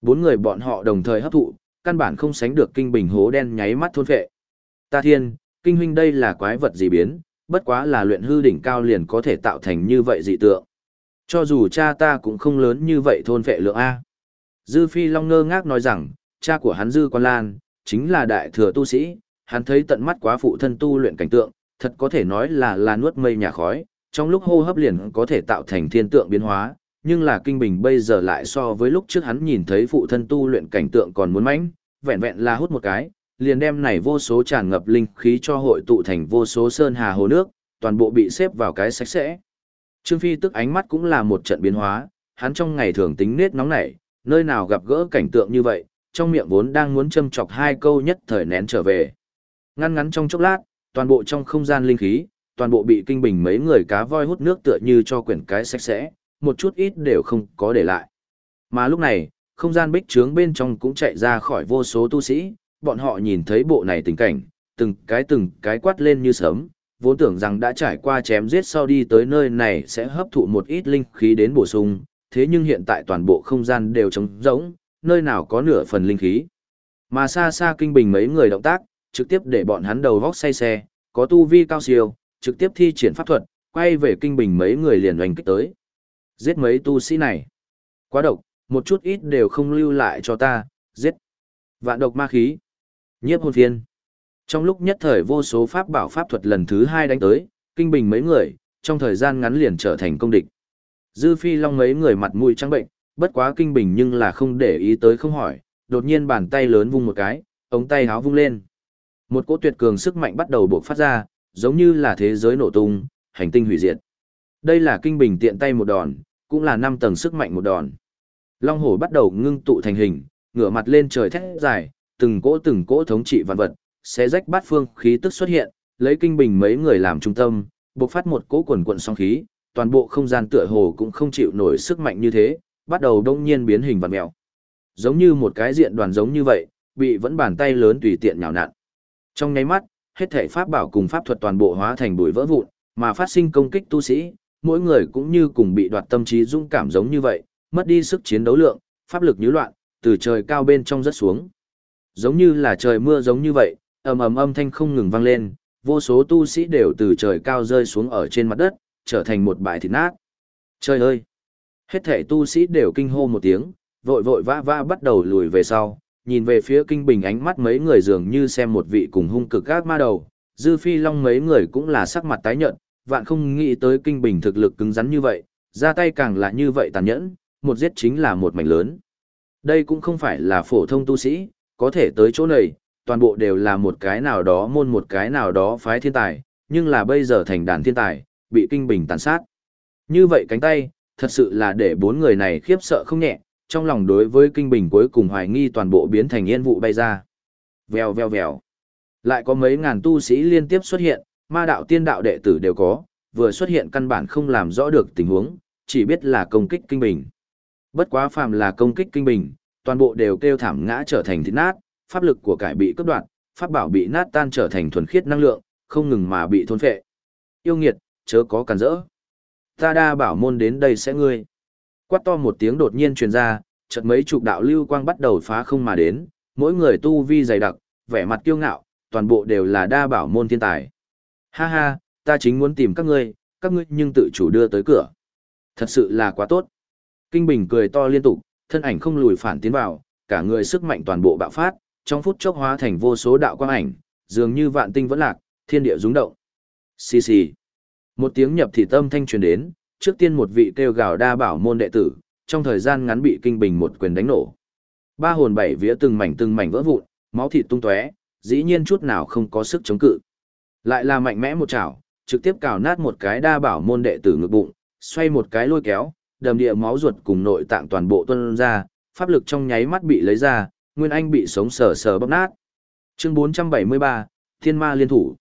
Bốn người bọn họ đồng thời hấp thụ, căn bản không sánh được kinh bình hố đen nháy mắt thôn phệ. Ta thiên, kinh huynh đây là quái vật gì biến, bất quá là luyện hư đỉnh cao liền có thể tạo thành như vậy dị tượng. Cho dù cha ta cũng không lớn như vậy thôn vệ lượng A. Dư Phi Long ngơ ngác nói rằng, cha của hắn Dư Quan Lan, chính là đại thừa tu sĩ, hắn thấy tận mắt quá phụ thân tu luyện cảnh tượng, thật có thể nói là là nuốt mây nhà khói, trong lúc hô hấp liền có thể tạo thành thiên tượng biến hóa, nhưng là kinh bình bây giờ lại so với lúc trước hắn nhìn thấy phụ thân tu luyện cảnh tượng còn muốn mãnh, vẹn vẹn là hút một cái, liền đem này vô số tràn ngập linh khí cho hội tụ thành vô số sơn hà hồ nước, toàn bộ bị xếp vào cái sạch sẽ. Trương Phi tức ánh mắt cũng là một trận biến hóa, hắn trong ngày thường tính nết nóng nảy, nơi nào gặp gỡ cảnh tượng như vậy, trong miệng vốn đang muốn châm chọc hai câu nhất thời nén trở về. Ngăn ngắn trong chốc lát, toàn bộ trong không gian linh khí, toàn bộ bị kinh bình mấy người cá voi hút nước tựa như cho quyển cái sạch sẽ, một chút ít đều không có để lại. Mà lúc này, không gian bích trướng bên trong cũng chạy ra khỏi vô số tu sĩ, bọn họ nhìn thấy bộ này tình cảnh, từng cái từng cái quát lên như sớm, vốn tưởng rằng đã trải qua chém giết sau đi tới nơi này sẽ hấp thụ một ít linh khí đến bổ sung, thế nhưng hiện tại toàn bộ không gian đều trống rỗng, nơi nào có nửa phần linh khí. Mà xa xa kinh bình mấy người động tác, trực tiếp để bọn hắn đầu vóc say xe, có tu vi cao siêu, trực tiếp thi triển pháp thuật, quay về kinh bình mấy người liền oanh kích tới. Giết mấy tu sĩ này. Quá độc, một chút ít đều không lưu lại cho ta, giết. Vạn độc ma khí. Nhiếp hồn phiên. Trong lúc nhất thời vô số pháp bảo pháp thuật lần thứ hai đánh tới, kinh bình mấy người, trong thời gian ngắn liền trở thành công địch. Dư phi long mấy người mặt mũi trắng bệnh, bất quá kinh bình nhưng là không để ý tới không hỏi, đột nhiên bàn tay lớn vung một cái, ống tay háo vung lên. Một cỗ tuyệt cường sức mạnh bắt đầu bộc phát ra, giống như là thế giới nổ tung, hành tinh hủy diệt. Đây là kinh bình tiện tay một đòn, cũng là năm tầng sức mạnh một đòn. Long hổ bắt đầu ngưng tụ thành hình, ngửa mặt lên trời thét dài, từng cỗ từng cỗ thống trị vạn vật, xé rách bát phương khí tức xuất hiện, lấy kinh bình mấy người làm trung tâm, bộc phát một cỗ quần quần song khí, toàn bộ không gian tựa hồ cũng không chịu nổi sức mạnh như thế, bắt đầu đông nhiên biến hình vặn mèo. Giống như một cái diện đoàn giống như vậy, bị vẫn bàn tay lớn tùy tiện nhào nặn. Trong nháy mắt, hết thể pháp bảo cùng pháp thuật toàn bộ hóa thành bụi vỡ vụn, mà phát sinh công kích tu sĩ, mỗi người cũng như cùng bị đoạt tâm trí dũng cảm giống như vậy, mất đi sức chiến đấu lượng, pháp lực như loạn, từ trời cao bên trong rất xuống. Giống như là trời mưa giống như vậy, ầm ầm âm thanh không ngừng vang lên, vô số tu sĩ đều từ trời cao rơi xuống ở trên mặt đất, trở thành một bãi thịt nát. Trời ơi! Hết thể tu sĩ đều kinh hô một tiếng, vội vội vã vã bắt đầu lùi về sau, nhìn về phía kinh bình ánh mắt mấy người dường như xem một vị cùng hung cực gác ma đầu, dư phi long mấy người cũng là sắc mặt tái nhợt, vạn không nghĩ tới kinh bình thực lực cứng rắn như vậy, ra tay càng là như vậy tàn nhẫn, một giết chính là một mảnh lớn. Đây cũng không phải là phổ thông tu sĩ, có thể tới chỗ này, toàn bộ đều là một cái nào đó môn một cái nào đó phái thiên tài, nhưng là bây giờ thành đàn thiên tài, bị kinh bình tàn sát. Như vậy cánh tay, thật sự là để bốn người này khiếp sợ không nhẹ, trong lòng đối với kinh bình cuối cùng hoài nghi toàn bộ biến thành yên vụ bay ra. Vèo vèo vèo. Lại có mấy ngàn tu sĩ liên tiếp xuất hiện, ma đạo tiên đạo đệ tử đều có, vừa xuất hiện căn bản không làm rõ được tình huống, chỉ biết là công kích kinh bình. Bất quá phàm là công kích kinh bình, toàn bộ đều kêu thảm ngã trở thành thịt nát, pháp lực của cải bị cướp đoạt, pháp bảo bị nát tan trở thành thuần khiết năng lượng, không ngừng mà bị thôn phệ. Yêu nghiệt, chớ có cản rỡ. Ta đa bảo môn đến đây sẽ ngươi. Quát to một tiếng đột nhiên truyền ra, chợt mấy chục đạo lưu quang bắt đầu phá không mà đến, mỗi người tu vi dày đặc, vẻ mặt kiêu ngạo, toàn bộ đều là đa bảo môn thiên tài. Ha ha, ta chính muốn tìm các ngươi, các ngươi nhưng tự chủ đưa tới cửa. Thật sự là quá tốt. Kinh Bình cười to liên tục, thân ảnh không lùi phản tiến vào, cả người sức mạnh toàn bộ bạo phát, trong phút chốc hóa thành vô số đạo quang ảnh, dường như vạn tinh vẫn lạc, thiên địa rung động. Xì xì. Một tiếng nhập thị tâm thanh truyền đến, trước tiên một vị kêu gào đa bảo môn đệ tử, trong thời gian ngắn bị kinh bình một quyền đánh nổ. Ba hồn bảy vía từng mảnh từng mảnh vỡ vụn, máu thịt tung tóe, dĩ nhiên chút nào không có sức chống cự. Lại là mạnh mẽ một chảo, trực tiếp cào nát một cái đa bảo môn đệ tử ngực bụng, xoay một cái lôi kéo, đầm địa máu ruột cùng nội tạng toàn bộ tuôn ra, pháp lực trong nháy mắt bị lấy ra, Nguyên Anh bị sống sờ sờ bóp nát. Chương 473, Thiên Ma liên thủ.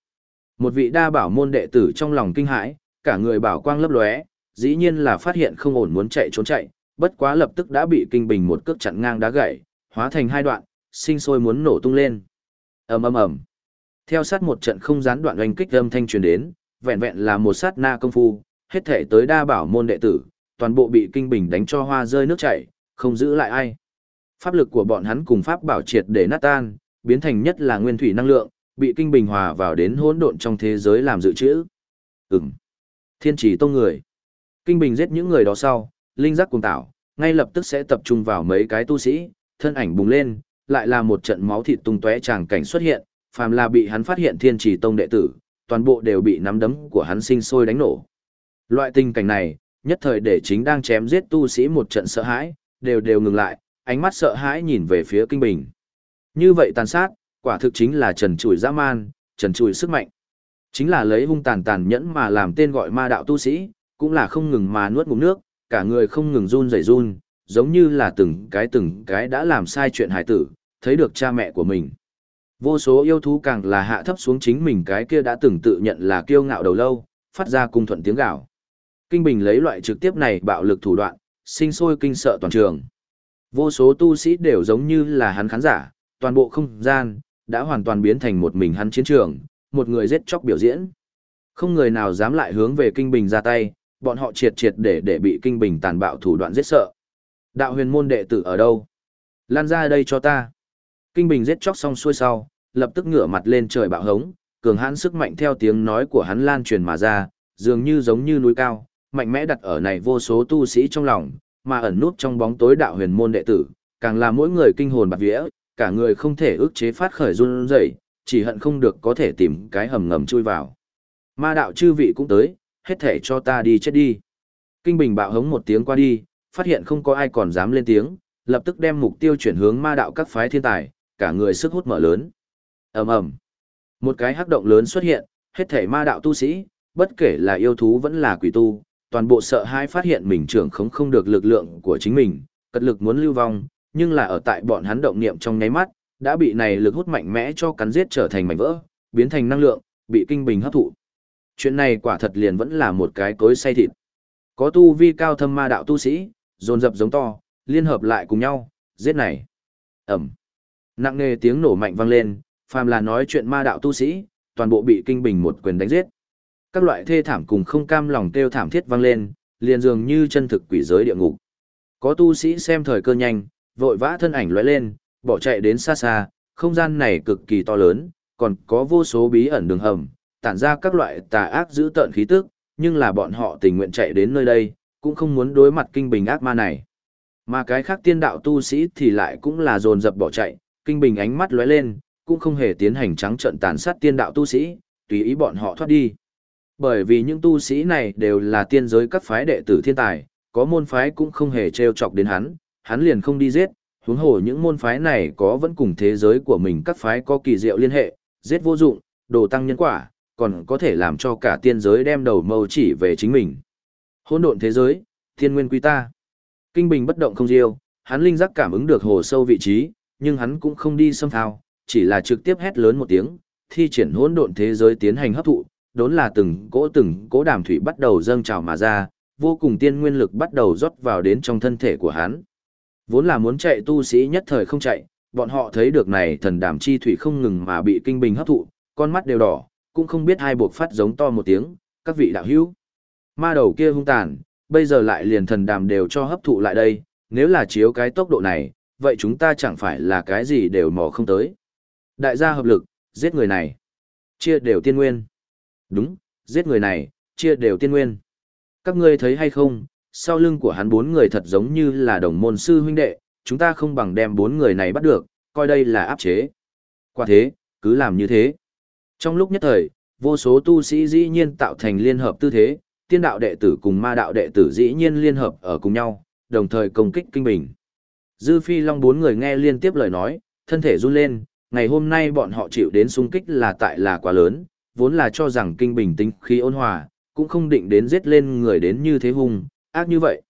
Một vị đa bảo môn đệ tử trong lòng kinh hãi, cả người bảo quang lấp lóe, dĩ nhiên là phát hiện không ổn muốn chạy trốn chạy, bất quá lập tức đã bị kinh bình một cước chặn ngang đá gãy, hóa thành hai đoạn, sinh sôi muốn nổ tung lên. Ầm ầm ầm. Theo sát một trận không gián đoạn oanh kích âm thanh truyền đến, vẹn vẹn là một sát na công phu, hết thể tới đa bảo môn đệ tử, toàn bộ bị kinh bình đánh cho hoa rơi nước chảy, không giữ lại ai. Pháp lực của bọn hắn cùng pháp bảo triệt để nát tan, biến thành nhất là nguyên thủy năng lượng, bị kinh bình hòa vào đến hỗn độn trong thế giới làm dự trữ. Ừm. Thiên chỉ tông người. Kinh bình giết những người đó sau, linh giác cùng tạo, ngay lập tức sẽ tập trung vào mấy cái tu sĩ, thân ảnh bùng lên, lại là một trận máu thịt tung tóe tràng cảnh xuất hiện, phàm là bị hắn phát hiện thiên chỉ tông đệ tử, toàn bộ đều bị nắm đấm của hắn sinh sôi đánh nổ. Loại tình cảnh này, nhất thời để chính đang chém giết tu sĩ một trận sợ hãi, đều đều ngừng lại, ánh mắt sợ hãi nhìn về phía kinh bình. Như vậy tàn sát, quả thực chính là trần trụi dã man, trần trụi sức mạnh. Chính là lấy hung tàn tàn nhẫn mà làm tên gọi ma đạo tu sĩ, cũng là không ngừng mà nuốt ngụm nước, cả người không ngừng run rẩy run, giống như là từng cái từng cái đã làm sai chuyện hài tử, thấy được cha mẹ của mình. Vô số yêu thú càng là hạ thấp xuống chính mình cái kia đã từng tự nhận là kiêu ngạo đầu lâu, phát ra cung thuận tiếng gào. Kinh Bình lấy loại trực tiếp này bạo lực thủ đoạn, sinh sôi kinh sợ toàn trường. Vô số tu sĩ đều giống như là hắn khán giả, toàn bộ không gian, đã hoàn toàn biến thành một mình hắn chiến trường, một người giết chóc biểu diễn. Không người nào dám lại hướng về Kinh Bình ra tay, bọn họ triệt triệt để để bị Kinh Bình tàn bạo thủ đoạn giết sợ. Đạo huyền môn đệ tử ở đâu? Lan ra đây cho ta. Kinh Bình giết chóc xong xuôi sau, lập tức ngửa mặt lên trời bạo hống, cường hãn sức mạnh theo tiếng nói của hắn lan truyền mà ra, dường như giống như núi cao, mạnh mẽ đặt ở này vô số tu sĩ trong lòng, mà ẩn nút trong bóng tối đạo huyền môn đệ tử, càng là mỗi người kinh hồn bạt vía, cả người không thể ức chế phát khởi run rẩy, chỉ hận không được có thể tìm cái hầm ngầm chui vào. Ma đạo chư vị cũng tới, hết thể cho ta đi chết đi. Kinh Bình bạo hống một tiếng qua đi, phát hiện không có ai còn dám lên tiếng, lập tức đem mục tiêu chuyển hướng ma đạo các phái thiên tài, cả người sức hút mở lớn. ầm ầm, một cái hắc động lớn xuất hiện, hết thể ma đạo tu sĩ, bất kể là yêu thú vẫn là quỷ tu, toàn bộ sợ hãi phát hiện mình trưởng không không được lực lượng của chính mình, cật lực muốn lưu vong, nhưng là ở tại bọn hắn động niệm trong nháy mắt, đã bị này lực hút mạnh mẽ cho cắn giết trở thành mảnh vỡ, biến thành năng lượng, bị kinh bình hấp thụ. Chuyện này quả thật liền vẫn là một cái cối say thịt. Có tu vi cao thâm ma đạo tu sĩ, dồn dập giống to, liên hợp lại cùng nhau, giết này. Ẩm. Nặng nề tiếng nổ mạnh vang lên, phàm là nói chuyện ma đạo tu sĩ, toàn bộ bị kinh bình một quyền đánh giết. Các loại thê thảm cùng không cam lòng kêu thảm thiết vang lên, liền dường như chân thực quỷ giới địa ngục. Có tu sĩ xem thời cơ nhanh, vội vã thân ảnh lóe lên, bỏ chạy đến xa xa, không gian này cực kỳ to lớn, còn có vô số bí ẩn đường hầm, tản ra các loại tà ác giữ tợn khí tức, nhưng là bọn họ tình nguyện chạy đến nơi đây, cũng không muốn đối mặt kinh bình ác ma này. Mà cái khác tiên đạo tu sĩ thì lại cũng là dồn dập bỏ chạy, kinh bình ánh mắt lóe lên, cũng không hề tiến hành trắng trận tàn sát tiên đạo tu sĩ, tùy ý bọn họ thoát đi. Bởi vì những tu sĩ này đều là tiên giới các phái đệ tử thiên tài, có môn phái cũng không hề trêu chọc đến hắn, hắn liền không đi giết, huống hồ những môn phái này có vẫn cùng thế giới của mình các phái có kỳ diệu liên hệ, giết vô dụng, đồ tăng nhân quả, còn có thể làm cho cả tiên giới đem đầu mâu chỉ về chính mình. Hỗn độn thế giới, thiên nguyên quy ta. Kinh bình bất động không diêu, hắn linh giác cảm ứng được hồ sâu vị trí, nhưng hắn cũng không đi xâm thao, chỉ là trực tiếp hét lớn một tiếng, thi triển hỗn độn thế giới tiến hành hấp thụ, đốn là từng cỗ từng cỗ đàm thủy bắt đầu dâng trào mà ra, vô cùng tiên nguyên lực bắt đầu rót vào đến trong thân thể của hắn. Vốn là muốn chạy tu sĩ nhất thời không chạy, bọn họ thấy được này thần đàm chi thủy không ngừng mà bị kinh bình hấp thụ, con mắt đều đỏ, cũng không biết hai buộc phát giống to một tiếng, các vị đạo hữu. Ma đầu kia hung tàn, bây giờ lại liền thần đàm đều cho hấp thụ lại đây, nếu là chiếu cái tốc độ này, vậy chúng ta chẳng phải là cái gì đều mò không tới. Đại gia hợp lực, giết người này. Chia đều tiên nguyên. Đúng, giết người này, chia đều tiên nguyên. Các ngươi thấy hay không, sau lưng của hắn bốn người thật giống như là đồng môn sư huynh đệ, chúng ta không bằng đem bốn người này bắt được, coi đây là áp chế. Quả thế, cứ làm như thế. Trong lúc nhất thời, vô số tu sĩ dĩ nhiên tạo thành liên hợp tư thế, tiên đạo đệ tử cùng ma đạo đệ tử dĩ nhiên liên hợp ở cùng nhau, đồng thời công kích kinh bình. Dư Phi Long bốn người nghe liên tiếp lời nói, thân thể run lên, ngày hôm nay bọn họ chịu đến xung kích là tại là quá lớn, vốn là cho rằng kinh bình tính khí ôn hòa, cũng không định đến giết lên người đến như thế hung, ác như vậy.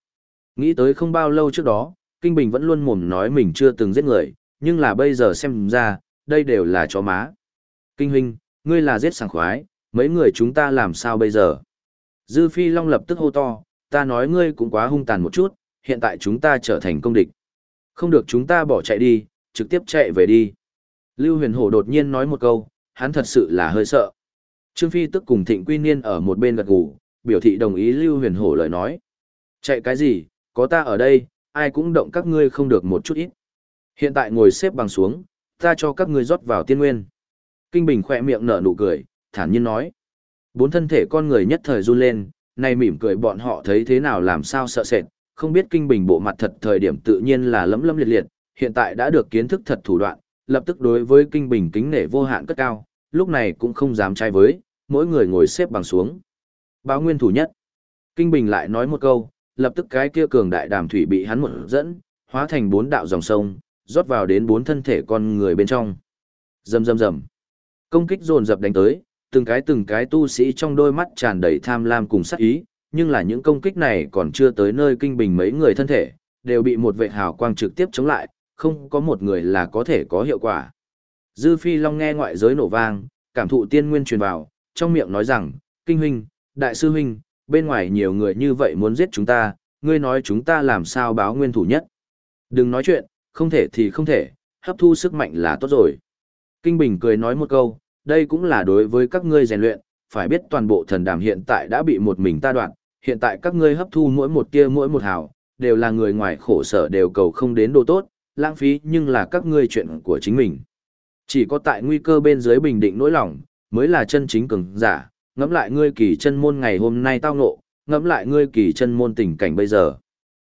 Nghĩ tới không bao lâu trước đó, kinh bình vẫn luôn mồm nói mình chưa từng giết người, nhưng là bây giờ xem ra, đây đều là chó má. Kinh huynh, ngươi là giết sảng khoái, mấy người chúng ta làm sao bây giờ? Dư Phi Long lập tức hô to, ta nói ngươi cũng quá hung tàn một chút, hiện tại chúng ta trở thành công địch. Không được chúng ta bỏ chạy đi, trực tiếp chạy về đi. Lưu huyền hổ đột nhiên nói một câu, hắn thật sự là hơi sợ. Trương Phi tức cùng thịnh quy niên ở một bên gật gù, biểu thị đồng ý Lưu huyền hổ lời nói. Chạy cái gì, có ta ở đây, ai cũng động các ngươi không được một chút ít. Hiện tại ngồi xếp bằng xuống, ta cho các ngươi rót vào tiên nguyên. Kinh Bình khỏe miệng nở nụ cười, thản nhiên nói. Bốn thân thể con người nhất thời run lên, nay mỉm cười bọn họ thấy thế nào làm sao sợ sệt, không biết Kinh Bình bộ mặt thật thời điểm tự nhiên là lấm lấm liệt liệt, hiện tại đã được kiến thức thật thủ đoạn, lập tức đối với Kinh Bình kính nể vô hạn cất cao, lúc này cũng không dám trai với, mỗi người ngồi xếp bằng xuống. Báo nguyên thủ nhất. Kinh Bình lại nói một câu, lập tức cái kia cường đại đàm thủy bị hắn một dẫn, hóa thành bốn đạo dòng sông, rót vào đến bốn thân thể con người bên trong. Rầm rầm rầm. Công kích dồn dập đánh tới, từng cái từng cái tu sĩ trong đôi mắt tràn đầy tham lam cùng sát ý, nhưng là những công kích này còn chưa tới nơi kinh bình mấy người thân thể, đều bị một vệ hào quang trực tiếp chống lại, không có một người là có thể có hiệu quả. Dư Phi Long nghe ngoại giới nổ vang, cảm thụ tiên nguyên truyền vào, trong miệng nói rằng, kinh huynh, đại sư huynh, bên ngoài nhiều người như vậy muốn giết chúng ta, ngươi nói chúng ta làm sao báo nguyên thủ nhất. Đừng nói chuyện, không thể thì không thể, hấp thu sức mạnh là tốt rồi. Kinh Bình cười nói một câu, đây cũng là đối với các ngươi rèn luyện, phải biết toàn bộ thần đàm hiện tại đã bị một mình ta đoạn, hiện tại các ngươi hấp thu mỗi một tia mỗi một hào, đều là người ngoài khổ sở đều cầu không đến đồ tốt, lãng phí nhưng là các ngươi chuyện của chính mình. Chỉ có tại nguy cơ bên dưới bình định nỗi lòng, mới là chân chính cường giả, ngẫm lại ngươi kỳ chân môn ngày hôm nay tao ngộ, ngẫm lại ngươi kỳ chân môn tình cảnh bây giờ.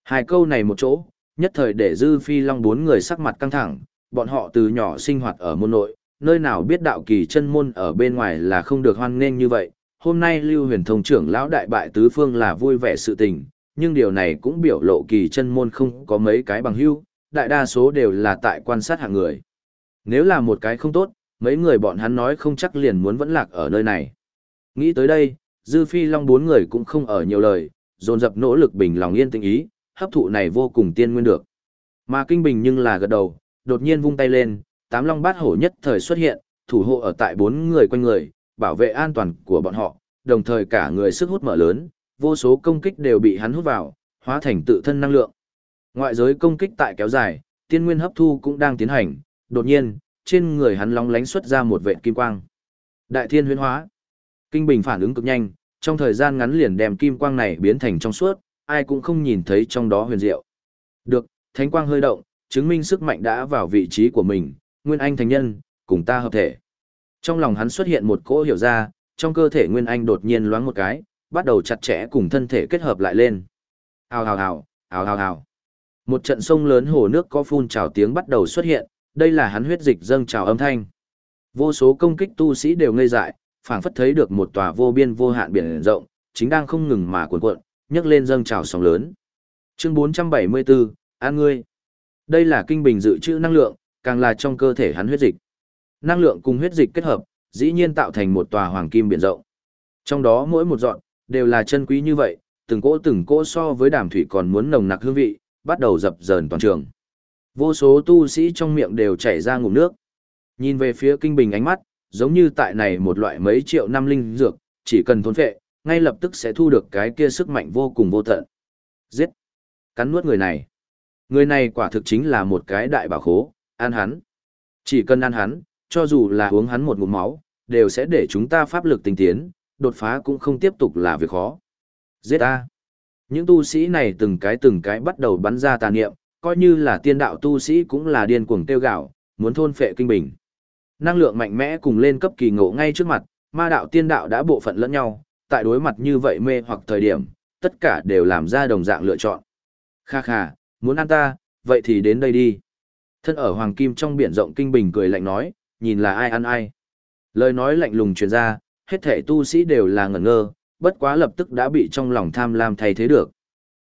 Hai câu này một chỗ, nhất thời để dư phi long bốn người sắc mặt căng thẳng, bọn họ từ nhỏ sinh hoạt ở môn nội, nơi nào biết đạo kỳ chân môn ở bên ngoài là không được hoan nghênh như vậy. Hôm nay Lưu Huyền Thông trưởng lão đại bại tứ phương là vui vẻ sự tình, nhưng điều này cũng biểu lộ kỳ chân môn không có mấy cái bằng hữu, đại đa số đều là tại quan sát hạng người. Nếu là một cái không tốt, mấy người bọn hắn nói không chắc liền muốn vẫn lạc ở nơi này. Nghĩ tới đây, Dư Phi Long bốn người cũng không ở nhiều lời, dồn dập nỗ lực bình lòng yên tĩnh ý, hấp thụ này vô cùng tiên nguyên được. Mà Kinh Bình nhưng là gật đầu, đột nhiên vung tay lên, tám long bát hổ nhất thời xuất hiện, thủ hộ ở tại bốn người quanh người, bảo vệ an toàn của bọn họ, đồng thời cả người sức hút mở lớn, vô số công kích đều bị hắn hút vào, hóa thành tự thân năng lượng. Ngoại giới công kích tại kéo dài, tiên nguyên hấp thu cũng đang tiến hành, đột nhiên, trên người hắn lóng lánh xuất ra một vệt kim quang. Đại thiên huyễn hóa. Kinh Bình phản ứng cực nhanh, trong thời gian ngắn liền đem kim quang này biến thành trong suốt, ai cũng không nhìn thấy trong đó huyền diệu. Được, thánh quang hơi động, chứng minh sức mạnh đã vào vị trí của mình, Nguyên Anh thành nhân, cùng ta hợp thể. Trong lòng hắn xuất hiện một cỗ hiểu ra, trong cơ thể Nguyên Anh đột nhiên loáng một cái, bắt đầu chặt chẽ cùng thân thể kết hợp lại lên. Hào hào hào, hào hào hào. Một trận sông lớn hồ nước có phun trào tiếng bắt đầu xuất hiện, đây là hắn huyết dịch dâng trào âm thanh. Vô số công kích tu sĩ đều ngây dại, phảng phất thấy được một tòa vô biên vô hạn biển rộng, chính đang không ngừng mà cuộn cuộn, nhấc lên dâng trào sóng lớn. Chương 474, An ngươi. Đây là kinh bình dự trữ năng lượng, càng là trong cơ thể hắn huyết dịch. Năng lượng cùng huyết dịch kết hợp, dĩ nhiên tạo thành một tòa hoàng kim biển rộng. Trong đó mỗi một dọn, đều là chân quý như vậy, từng cỗ từng cỗ so với đàm thủy còn muốn nồng nặc hương vị, bắt đầu dập dờn toàn trường. Vô số tu sĩ trong miệng đều chảy ra ngụm nước. Nhìn về phía kinh bình ánh mắt, giống như tại này một loại mấy triệu năm linh dược, chỉ cần thôn phệ, ngay lập tức sẽ thu được cái kia sức mạnh vô cùng vô tận. Giết! Cắn nuốt người này. Người này quả thực chính là một cái đại bảo khố, ăn hắn. Chỉ cần ăn hắn, cho dù là uống hắn một ngụm máu, đều sẽ để chúng ta pháp lực tinh tiến, đột phá cũng không tiếp tục là việc khó. Giết a! Những tu sĩ này từng cái từng cái bắt đầu bắn ra tà niệm, coi như là tiên đạo tu sĩ cũng là điên cuồng tiêu gạo, muốn thôn phệ kinh bình. Năng lượng mạnh mẽ cùng lên cấp kỳ ngộ ngay trước mặt, ma đạo tiên đạo đã bộ phận lẫn nhau, tại đối mặt như vậy mê hoặc thời điểm, tất cả đều làm ra đồng dạng lựa chọn. Kha kha, muốn ăn ta, vậy thì đến đây đi. Thân ở hoàng kim trong biển rộng kinh bình cười lạnh nói, nhìn là ai ăn ai. Lời nói lạnh lùng truyền ra, hết thể tu sĩ đều là ngẩn ngơ, bất quá lập tức đã bị trong lòng tham lam thay thế được.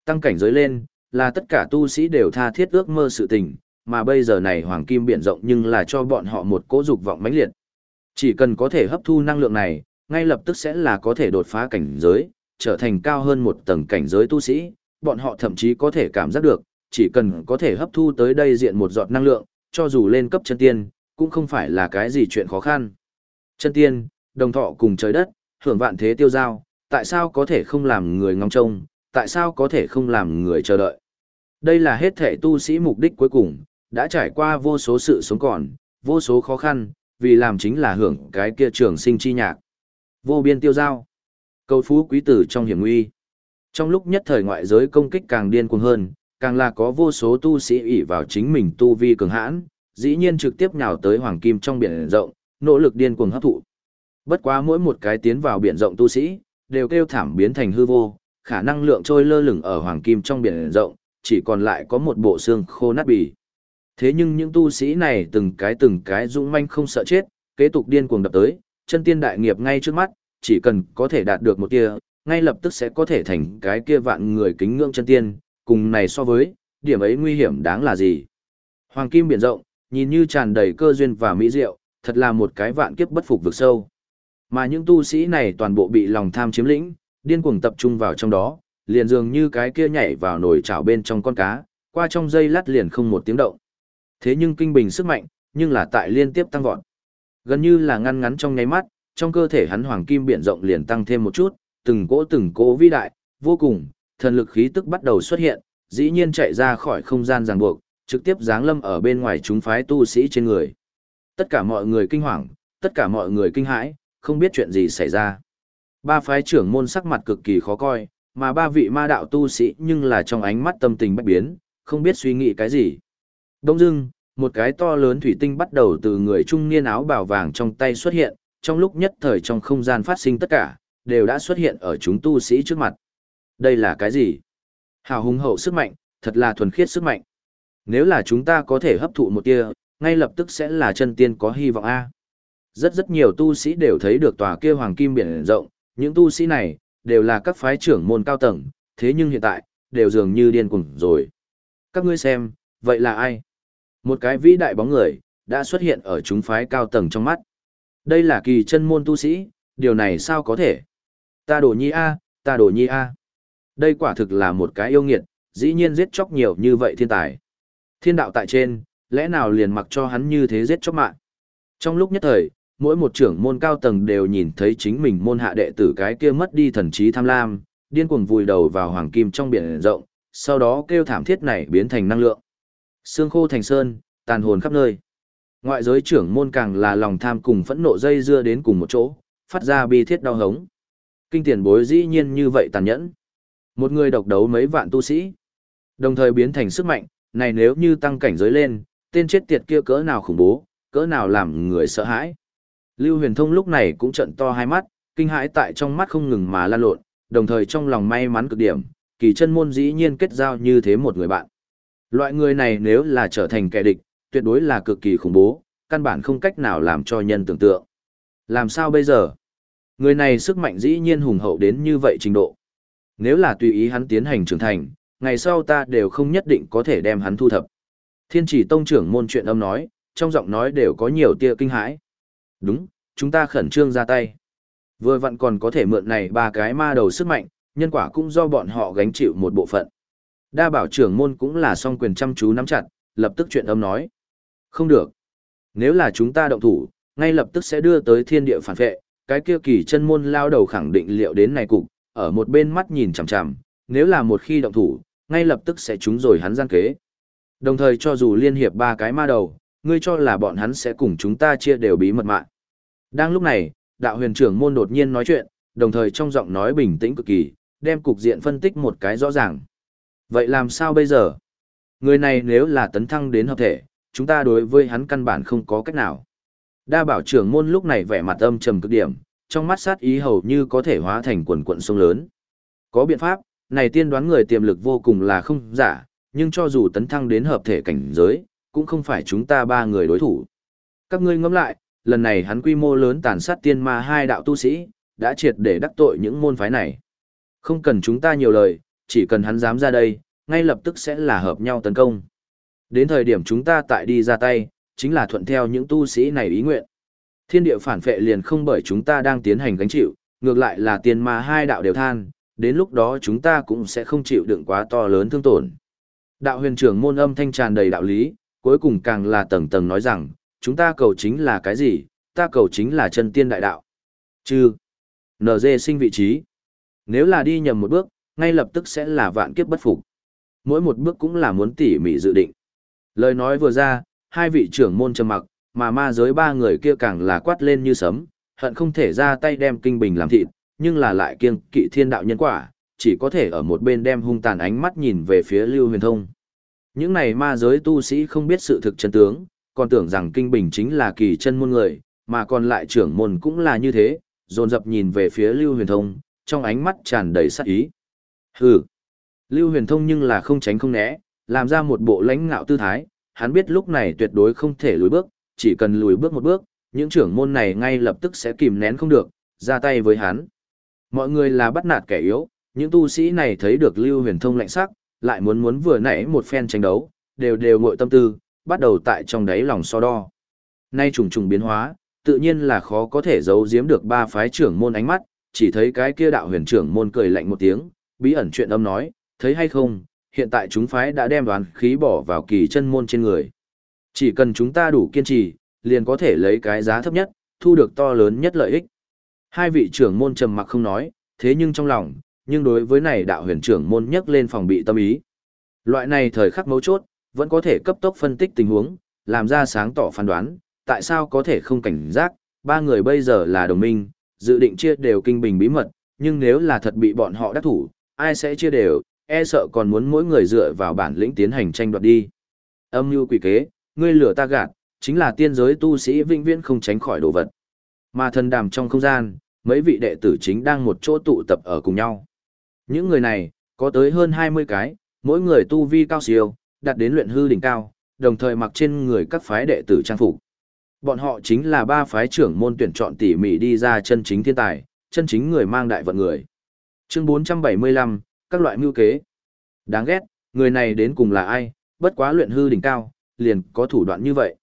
Tăng cảnh giới lên, là tất cả tu sĩ đều tha thiết ước mơ sự tình, mà bây giờ này hoàng kim biển rộng nhưng là cho bọn họ một cỗ dục vọng mãnh liệt. Chỉ cần có thể hấp thu năng lượng này, ngay lập tức sẽ là có thể đột phá cảnh giới, trở thành cao hơn một tầng cảnh giới tu sĩ, bọn họ thậm chí có thể cảm giác được, chỉ cần có thể hấp thu tới đây diện một giọt năng lượng, cho dù lên cấp chân tiên, cũng không phải là cái gì chuyện khó khăn. Chân tiên, đồng thọ cùng trời đất, hưởng vạn thế tiêu giao, tại sao có thể không làm người ngóng trông, tại sao có thể không làm người chờ đợi. Đây là hết thể tu sĩ mục đích cuối cùng, đã trải qua vô số sự sống còn, vô số khó khăn, vì làm chính là hưởng cái kia trường sinh chi nhạc. Vô biên tiêu giao. Cầu phú quý tử trong hiểm nguy. Trong lúc nhất thời ngoại giới công kích càng điên cuồng hơn, càng là có vô số tu sĩ ỷ vào chính mình tu vi cường hãn, dĩ nhiên trực tiếp nhào tới hoàng kim trong biển rộng, nỗ lực điên cuồng hấp thụ. Bất quá mỗi một cái tiến vào biển rộng tu sĩ, đều kêu thảm biến thành hư vô, khả năng lượng trôi lơ lửng ở hoàng kim trong biển rộng, chỉ còn lại có một bộ xương khô nát bì. Thế nhưng những tu sĩ này từng cái từng cái dũng manh không sợ chết, kế tục điên cuồng đập tới, chân tiên đại nghiệp ngay trước mắt, chỉ cần có thể đạt được một kia, ngay lập tức sẽ có thể thành cái kia vạn người kính ngưỡng chân tiên, cùng này so với, điểm ấy nguy hiểm đáng là gì. Hoàng kim biển rộng, nhìn như tràn đầy cơ duyên và mỹ diệu, thật là một cái vạn kiếp bất phục vực sâu. Mà những tu sĩ này toàn bộ bị lòng tham chiếm lĩnh, điên cuồng tập trung vào trong đó, liền dường như cái kia nhảy vào nồi chảo bên trong con cá, qua trong dây lát liền không một tiếng động. Thế nhưng kinh bình sức mạnh, nhưng là tại liên tiếp tăng vọt. Gần như là ngăn ngắn trong nháy mắt, trong cơ thể hắn hoàng kim biển rộng liền tăng thêm một chút, từng cỗ từng cỗ vĩ đại, vô cùng, thần lực khí tức bắt đầu xuất hiện, dĩ nhiên chạy ra khỏi không gian ràng buộc, trực tiếp giáng lâm ở bên ngoài chúng phái tu sĩ trên người. Tất cả mọi người kinh hoàng, tất cả mọi người kinh hãi, không biết chuyện gì xảy ra. Ba phái trưởng môn sắc mặt cực kỳ khó coi, mà ba vị ma đạo tu sĩ nhưng là trong ánh mắt tâm tình bất biến, không biết suy nghĩ cái gì. Đông dưng, một cái to lớn thủy tinh bắt đầu từ người trung niên áo bào vàng trong tay xuất hiện, trong lúc nhất thời trong không gian phát sinh tất cả, đều đã xuất hiện ở chúng tu sĩ trước mặt. Đây là cái gì? Hào hùng hậu sức mạnh, thật là thuần khiết sức mạnh. Nếu là chúng ta có thể hấp thụ một tia, ngay lập tức sẽ là chân tiên có hy vọng A. Rất rất nhiều tu sĩ đều thấy được tòa kia hoàng kim biển rộng, những tu sĩ này, đều là các phái trưởng môn cao tầng, thế nhưng hiện tại, đều dường như điên cuồng rồi. Các ngươi xem, vậy là ai? Một cái vĩ đại bóng người, đã xuất hiện ở chúng phái cao tầng trong mắt. Đây là kỳ chân môn tu sĩ, điều này sao có thể? Ta đổ nhi A, ta đổ nhi A. Đây quả thực là một cái yêu nghiệt, dĩ nhiên giết chóc nhiều như vậy thiên tài. Thiên đạo tại trên, lẽ nào liền mặc cho hắn như thế giết chóc mạng? Trong lúc nhất thời, mỗi một trưởng môn cao tầng đều nhìn thấy chính mình môn hạ đệ tử cái kia mất đi thần trí tham lam, điên cuồng vùi đầu vào hoàng kim trong biển rộng, sau đó kêu thảm thiết này biến thành năng lượng. Xương khô thành sơn, tàn hồn khắp nơi. Ngoại giới trưởng môn càng là lòng tham cùng phẫn nộ dây dưa đến cùng một chỗ, phát ra bi thiết đau hống. Kinh tiền bối dĩ nhiên như vậy tàn nhẫn. Một người độc đấu mấy vạn tu sĩ, đồng thời biến thành sức mạnh, này nếu như tăng cảnh giới lên, tên chết tiệt kia cỡ nào khủng bố, cỡ nào làm người sợ hãi. Lưu Huyền Thông lúc này cũng trận to hai mắt, kinh hãi tại trong mắt không ngừng mà lan lộn, đồng thời trong lòng may mắn cực điểm, kỳ chân môn dĩ nhiên kết giao như thế một người bạn. Loại người này nếu là trở thành kẻ địch, tuyệt đối là cực kỳ khủng bố, căn bản không cách nào làm cho nhân tưởng tượng. Làm sao bây giờ? Người này sức mạnh dĩ nhiên hùng hậu đến như vậy trình độ. Nếu là tùy ý hắn tiến hành trưởng thành, ngày sau ta đều không nhất định có thể đem hắn thu thập. Thiên chỉ tông trưởng môn chuyện âm nói, trong giọng nói đều có nhiều tia kinh hãi. Đúng, chúng ta khẩn trương ra tay. Vừa vặn còn có thể mượn này ba cái ma đầu sức mạnh, nhân quả cũng do bọn họ gánh chịu một bộ phận. Đa bảo trưởng môn cũng là song quyền chăm chú nắm chặt, lập tức chuyện âm nói. Không được. Nếu là chúng ta động thủ, ngay lập tức sẽ đưa tới thiên địa phản vệ, cái kia kỳ chân môn lao đầu khẳng định liệu đến này cục, ở một bên mắt nhìn chằm chằm, nếu là một khi động thủ, ngay lập tức sẽ trúng rồi hắn gian kế. Đồng thời cho dù liên hiệp ba cái ma đầu, ngươi cho là bọn hắn sẽ cùng chúng ta chia đều bí mật mạng. Đang lúc này, đạo huyền trưởng môn đột nhiên nói chuyện, đồng thời trong giọng nói bình tĩnh cực kỳ, đem cục diện phân tích một cái rõ ràng. Vậy làm sao bây giờ? Người này nếu là tấn thăng đến hợp thể, chúng ta đối với hắn căn bản không có cách nào. Đa bảo trưởng môn lúc này vẻ mặt âm trầm cực điểm, trong mắt sát ý hầu như có thể hóa thành quần quận sông lớn. Có biện pháp, này tiên đoán người tiềm lực vô cùng là không giả, nhưng cho dù tấn thăng đến hợp thể cảnh giới, cũng không phải chúng ta ba người đối thủ. Các ngươi ngẫm lại, lần này hắn quy mô lớn tàn sát tiên ma hai đạo tu sĩ, đã triệt để đắc tội những môn phái này. Không cần chúng ta nhiều lời, chỉ cần hắn dám ra đây, ngay lập tức sẽ là hợp nhau tấn công. Đến thời điểm chúng ta tại đi ra tay, chính là thuận theo những tu sĩ này ý nguyện. Thiên địa phản phệ liền không bởi chúng ta đang tiến hành gánh chịu, ngược lại là tiền mà hai đạo đều than, đến lúc đó chúng ta cũng sẽ không chịu đựng quá to lớn thương tổn. Đạo huyền trưởng môn âm thanh tràn đầy đạo lý, cuối cùng càng là tầng tầng nói rằng, chúng ta cầu chính là cái gì, ta cầu chính là chân tiên đại đạo. Chứ, NG sinh vị trí. Nếu là đi nhầm một bước, ngay lập tức sẽ là vạn kiếp bất phục. Mỗi một bước cũng là muốn tỉ mỉ dự định. Lời nói vừa ra, hai vị trưởng môn trầm mặc, mà ma giới ba người kia càng là quát lên như sấm, hận không thể ra tay đem kinh bình làm thịt, nhưng là lại kiêng kỵ thiên đạo nhân quả, chỉ có thể ở một bên đem hung tàn ánh mắt nhìn về phía Lưu Huyền Thông. Những này ma giới tu sĩ không biết sự thực chân tướng, còn tưởng rằng kinh bình chính là kỳ chân môn người, mà còn lại trưởng môn cũng là như thế, dồn dập nhìn về phía Lưu Huyền Thông, trong ánh mắt tràn đầy sát ý. Hừ. Lưu Huyền Thông nhưng là không tránh không né, làm ra một bộ lãnh ngạo tư thái, hắn biết lúc này tuyệt đối không thể lùi bước, chỉ cần lùi bước một bước, những trưởng môn này ngay lập tức sẽ kìm nén không được, ra tay với hắn. Mọi người là bắt nạt kẻ yếu, những tu sĩ này thấy được Lưu Huyền Thông lạnh sắc, lại muốn muốn vừa nãy một phen tranh đấu, đều đều ngội tâm tư, bắt đầu tại trong đáy lòng so đo. Nay trùng trùng biến hóa, tự nhiên là khó có thể giấu giếm được ba phái trưởng môn ánh mắt, chỉ thấy cái kia đạo huyền trưởng môn cười lạnh một tiếng, bí ẩn chuyện âm nói, thấy hay không, hiện tại chúng phái đã đem đoán khí bỏ vào kỳ chân môn trên người. Chỉ cần chúng ta đủ kiên trì, liền có thể lấy cái giá thấp nhất, thu được to lớn nhất lợi ích. Hai vị trưởng môn trầm mặc không nói, thế nhưng trong lòng, nhưng đối với này đạo huyền trưởng môn nhắc lên phòng bị tâm ý. Loại này thời khắc mấu chốt, vẫn có thể cấp tốc phân tích tình huống, làm ra sáng tỏ phán đoán, tại sao có thể không cảnh giác, ba người bây giờ là đồng minh, dự định chia đều kinh bình bí mật, nhưng nếu là thật bị bọn họ đắc thủ, ai sẽ chia đều, e sợ còn muốn mỗi người dựa vào bản lĩnh tiến hành tranh đoạt đi. Âm mưu quỷ kế, ngươi lửa ta gạt, chính là tiên giới tu sĩ vĩnh viễn không tránh khỏi đồ vật. Mà thần đàm trong không gian, mấy vị đệ tử chính đang một chỗ tụ tập ở cùng nhau. Những người này, có tới hơn 20 cái, mỗi người tu vi cao siêu, đạt đến luyện hư đỉnh cao, đồng thời mặc trên người các phái đệ tử trang phục. Bọn họ chính là ba phái trưởng môn tuyển chọn tỉ mỉ đi ra chân chính thiên tài, chân chính người mang đại vận người. Chương 475, các loại mưu kế. Đáng ghét, người này đến cùng là ai, bất quá luyện hư đỉnh cao, liền có thủ đoạn như vậy.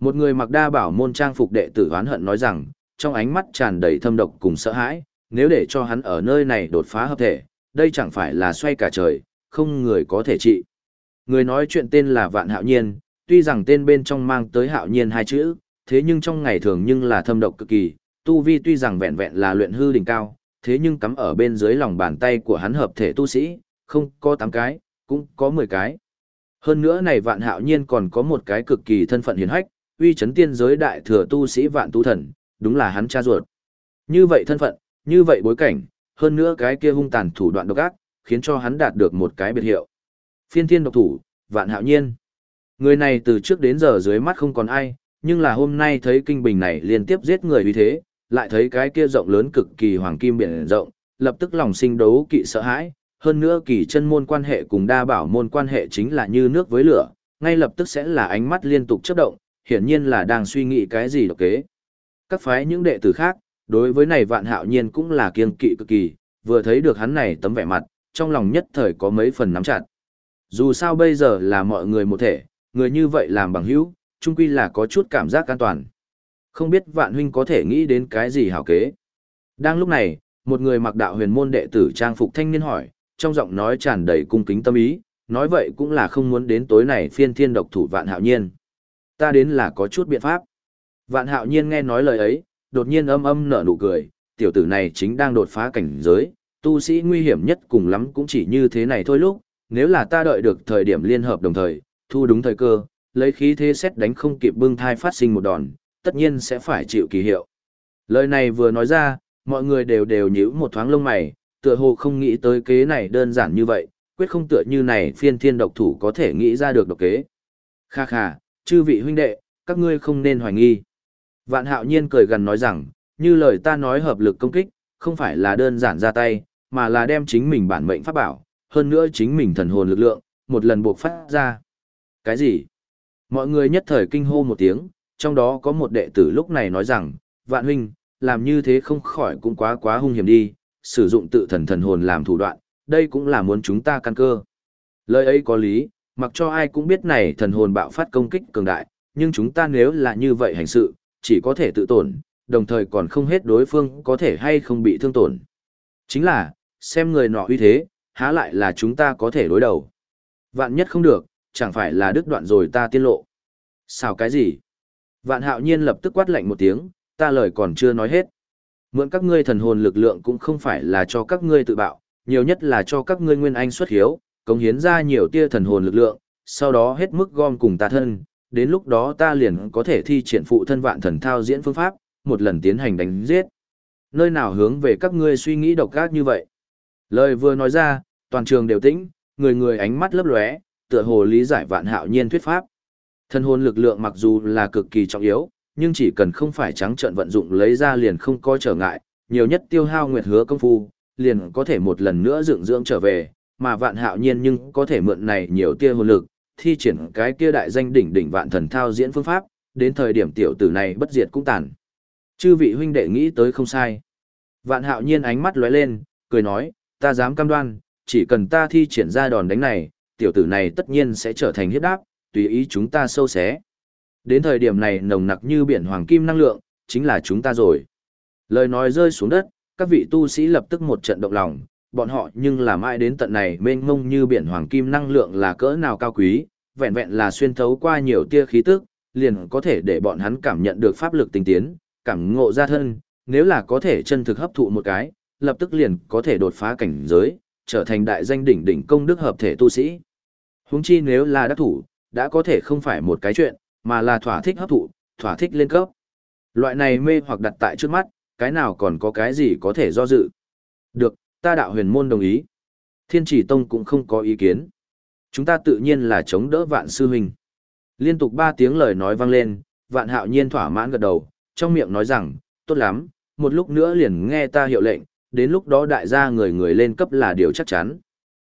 Một người mặc đa bảo môn trang phục đệ tử oán hận nói rằng, trong ánh mắt tràn đầy thâm độc cùng sợ hãi, nếu để cho hắn ở nơi này đột phá hợp thể, đây chẳng phải là xoay cả trời, không người có thể trị. Người nói chuyện tên là Vạn Hạo Nhiên, tuy rằng tên bên trong mang tới Hạo Nhiên hai chữ, thế nhưng trong ngày thường nhưng là thâm độc cực kỳ, tu vi tuy rằng vẹn vẹn là luyện hư đỉnh cao, thế nhưng cắm ở bên dưới lòng bàn tay của hắn hợp thể tu sĩ, không có 8 cái, cũng có 10 cái. Hơn nữa này Vạn Hạo Nhiên còn có một cái cực kỳ thân phận hiền hách, uy chấn tiên giới đại thừa tu sĩ Vạn Tu Thần, đúng là hắn cha ruột. Như vậy thân phận, như vậy bối cảnh, hơn nữa cái kia hung tàn thủ đoạn độc ác, khiến cho hắn đạt được một cái biệt hiệu. Phiên thiên độc thủ, vạn hạo nhiên. Người này từ trước đến giờ dưới mắt không còn ai, nhưng là hôm nay thấy kinh bình này liên tiếp giết người vì thế, lại thấy cái kia rộng lớn cực kỳ hoàng kim biển rộng, lập tức lòng sinh đấu kỵ sợ hãi, hơn nữa kỳ chân môn quan hệ cùng đa bảo môn quan hệ chính là như nước với lửa, ngay lập tức sẽ là ánh mắt liên tục chớp động, hiển nhiên là đang suy nghĩ cái gì độc kế. Các phái những đệ tử khác, đối với này vạn hạo nhiên cũng là kiêng kỵ cực kỳ, vừa thấy được hắn này tấm vẻ mặt, trong lòng nhất thời có mấy phần nắm chặt. Dù sao bây giờ là mọi người một thể, người như vậy làm bằng hữu, chung quy là có chút cảm giác an toàn. Không biết vạn huynh có thể nghĩ đến cái gì hảo kế. Đang lúc này, một người mặc đạo huyền môn đệ tử trang phục thanh niên hỏi, trong giọng nói tràn đầy cung kính tâm ý, nói vậy cũng là không muốn đến tối này phiên thiên độc thủ vạn hạo nhiên. Ta đến là có chút biện pháp. Vạn hạo nhiên nghe nói lời ấy, đột nhiên âm âm nở nụ cười, tiểu tử này chính đang đột phá cảnh giới, tu sĩ nguy hiểm nhất cùng lắm cũng chỉ như thế này thôi lúc, nếu là ta đợi được thời điểm liên hợp đồng thời, thu đúng thời cơ, lấy khí thế xét đánh không kịp bưng thai phát sinh một đòn, tất nhiên sẽ phải chịu kỳ hiệu. Lời này vừa nói ra, mọi người đều đều nhíu một thoáng lông mày, tựa hồ không nghĩ tới kế này đơn giản như vậy, quyết không tựa như này phiên thiên độc thủ có thể nghĩ ra được độc kế. Kha kha, chư vị huynh đệ, các ngươi không nên hoài nghi. Vạn hạo nhiên cười gần nói rằng, như lời ta nói hợp lực công kích, không phải là đơn giản ra tay, mà là đem chính mình bản mệnh pháp bảo, hơn nữa chính mình thần hồn lực lượng, một lần buộc phát ra. Cái gì? Mọi người nhất thời kinh hô một tiếng, trong đó có một đệ tử lúc này nói rằng, vạn huynh, làm như thế không khỏi cũng quá quá hung hiểm đi, sử dụng tự thần thần hồn làm thủ đoạn, đây cũng là muốn chúng ta căn cơ. Lời ấy có lý, mặc cho ai cũng biết này thần hồn bạo phát công kích cường đại, nhưng chúng ta nếu là như vậy hành sự, chỉ có thể tự tổn, đồng thời còn không hết đối phương có thể hay không bị thương tổn. Chính là, xem người nọ uy thế, há lại là chúng ta có thể đối đầu. Vạn nhất không được, chẳng phải là đứt đoạn rồi ta tiên lộ. Sao cái gì? Vạn hạo nhiên lập tức quát lạnh một tiếng, ta lời còn chưa nói hết. Mượn các ngươi thần hồn lực lượng cũng không phải là cho các ngươi tự bạo, nhiều nhất là cho các ngươi nguyên anh xuất hiếu, cống hiến ra nhiều tia thần hồn lực lượng, sau đó hết mức gom cùng ta thân, đến lúc đó ta liền có thể thi triển phụ thân vạn thần thao diễn phương pháp, một lần tiến hành đánh giết. Nơi nào hướng về các ngươi suy nghĩ độc ác như vậy? Lời vừa nói ra, toàn trường đều tĩnh, người người ánh mắt lấp lóe, tựa hồ lý giải vạn hạo nhiên thuyết pháp. Thân hồn lực lượng mặc dù là cực kỳ trọng yếu, nhưng chỉ cần không phải trắng trợn vận dụng lấy ra liền không có trở ngại, nhiều nhất tiêu hao nguyệt hứa công phu, liền có thể một lần nữa dựng dưỡng trở về, mà vạn hạo nhiên nhưng có thể mượn này nhiều tia hồn lực, thi triển cái kia đại danh đỉnh đỉnh vạn thần thao diễn phương pháp, đến thời điểm tiểu tử này bất diệt cũng tàn. Chư vị huynh đệ nghĩ tới không sai. Vạn hạo nhiên ánh mắt lóe lên, cười nói, ta dám cam đoan, chỉ cần ta thi triển ra đòn đánh này, tiểu tử này tất nhiên sẽ trở thành hiếp đáp, tùy ý chúng ta sâu xé. Đến thời điểm này nồng nặc như biển hoàng kim năng lượng, chính là chúng ta rồi. Lời nói rơi xuống đất, các vị tu sĩ lập tức một trận động lòng, bọn họ nhưng là mãi đến tận này mênh mông như biển hoàng kim năng lượng là cỡ nào cao quý, vẹn vẹn là xuyên thấu qua nhiều tia khí tức, liền có thể để bọn hắn cảm nhận được pháp lực tinh tiến, cảm ngộ ra thân, nếu là có thể chân thực hấp thụ một cái, lập tức liền có thể đột phá cảnh giới, trở thành đại danh đỉnh đỉnh công đức hợp thể tu sĩ. Huống chi nếu là đắc thủ, đã có thể không phải một cái chuyện, mà là thỏa thích hấp thụ, thỏa thích lên cấp. Loại này mê hoặc đặt tại trước mắt, cái nào còn có cái gì có thể do dự. Được, ta đạo huyền môn đồng ý. Thiên chỉ tông cũng không có ý kiến. Chúng ta tự nhiên là chống đỡ vạn sư huynh. Liên tục ba tiếng lời nói vang lên, vạn hạo nhiên thỏa mãn gật đầu, trong miệng nói rằng, tốt lắm, một lúc nữa liền nghe ta hiệu lệnh, đến lúc đó đại gia người người lên cấp là điều chắc chắn.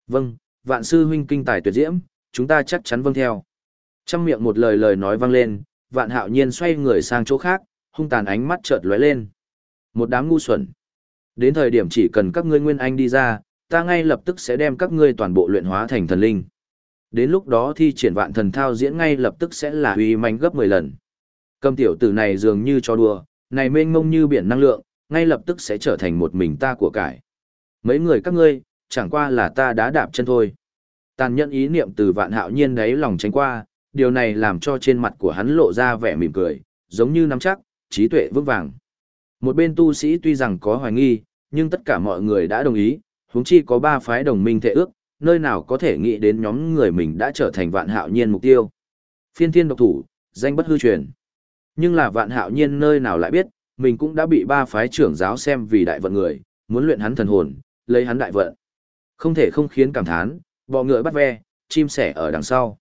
Vâng, vạn sư huynh kinh tài tuyệt diễm, chúng ta chắc chắn vâng theo. Trong miệng một lời lời nói vang lên, vạn hạo nhiên xoay người sang chỗ khác, hung tàn ánh mắt chợt lóe lên. Một đám ngu xuẩn. Đến thời điểm chỉ cần các ngươi nguyên anh đi ra, ta ngay lập tức sẽ đem các ngươi toàn bộ luyện hóa thành thần linh. Đến lúc đó thi triển vạn thần thao diễn ngay lập tức sẽ là uy manh gấp 10 lần. Cầm tiểu tử này dường như cho đùa, này mênh mông như biển năng lượng, ngay lập tức sẽ trở thành một mình ta của cải. Mấy người các ngươi, chẳng qua là ta đã đạp chân thôi. Tàn nhẫn ý niệm từ vạn hạo nhiên đấy lòng tránh qua, điều này làm cho trên mặt của hắn lộ ra vẻ mỉm cười, giống như nắm chắc, trí tuệ vững vàng. Một bên tu sĩ tuy rằng có hoài nghi, nhưng tất cả mọi người đã đồng ý, huống chi có ba phái đồng minh thể ước, nơi nào có thể nghĩ đến nhóm người mình đã trở thành vạn hạo nhiên mục tiêu. Phiên thiên độc thủ, danh bất hư truyền. Nhưng là vạn hạo nhiên nơi nào lại biết, mình cũng đã bị ba phái trưởng giáo xem vì đại vận người, muốn luyện hắn thần hồn, lấy hắn đại vận. Không thể không khiến cảm thán, bọ ngựa bắt ve, chim sẻ ở đằng sau.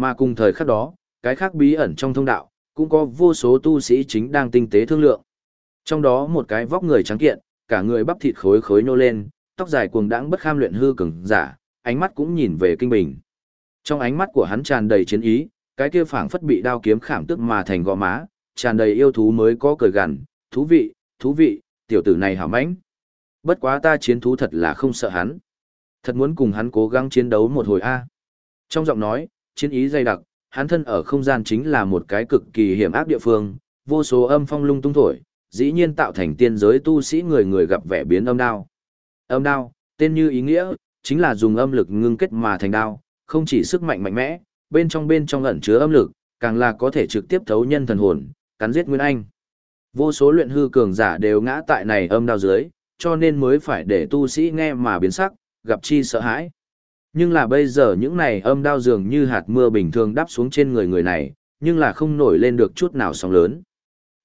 Mà cùng thời khắc đó, cái khác bí ẩn trong thông đạo, cũng có vô số tu sĩ chính đang tinh tế thương lượng. Trong đó một cái vóc người trắng kiện, cả người bắp thịt khối khối nhô lên, tóc dài cuồng đãng bất kham luyện hư cường giả, ánh mắt cũng nhìn về kinh bình. Trong ánh mắt của hắn tràn đầy chiến ý, cái kia phảng phất bị đao kiếm khảm tức mà thành gò má, tràn đầy yêu thú mới có cười gằn, thú vị, thú vị, tiểu tử này hảo mãnh. Bất quá ta chiến thú thật là không sợ hắn. Thật muốn cùng hắn cố gắng chiến đấu một hồi a. Trong giọng nói, chiến ý dày đặc, hắn thân ở không gian chính là một cái cực kỳ hiểm ác địa phương, vô số âm phong lung tung thổi, dĩ nhiên tạo thành tiên giới tu sĩ người người gặp vẻ biến âm đao. Âm đao, tên như ý nghĩa, chính là dùng âm lực ngưng kết mà thành đao, không chỉ sức mạnh mạnh mẽ, bên trong bên trong ẩn chứa âm lực, càng là có thể trực tiếp thấu nhân thần hồn, cắn giết Nguyên Anh. Vô số luyện hư cường giả đều ngã tại này âm đao dưới, cho nên mới phải để tu sĩ nghe mà biến sắc, gặp chi sợ hãi. Nhưng là bây giờ những này âm đao dường như hạt mưa bình thường đáp xuống trên người người này, nhưng là không nổi lên được chút nào sóng lớn.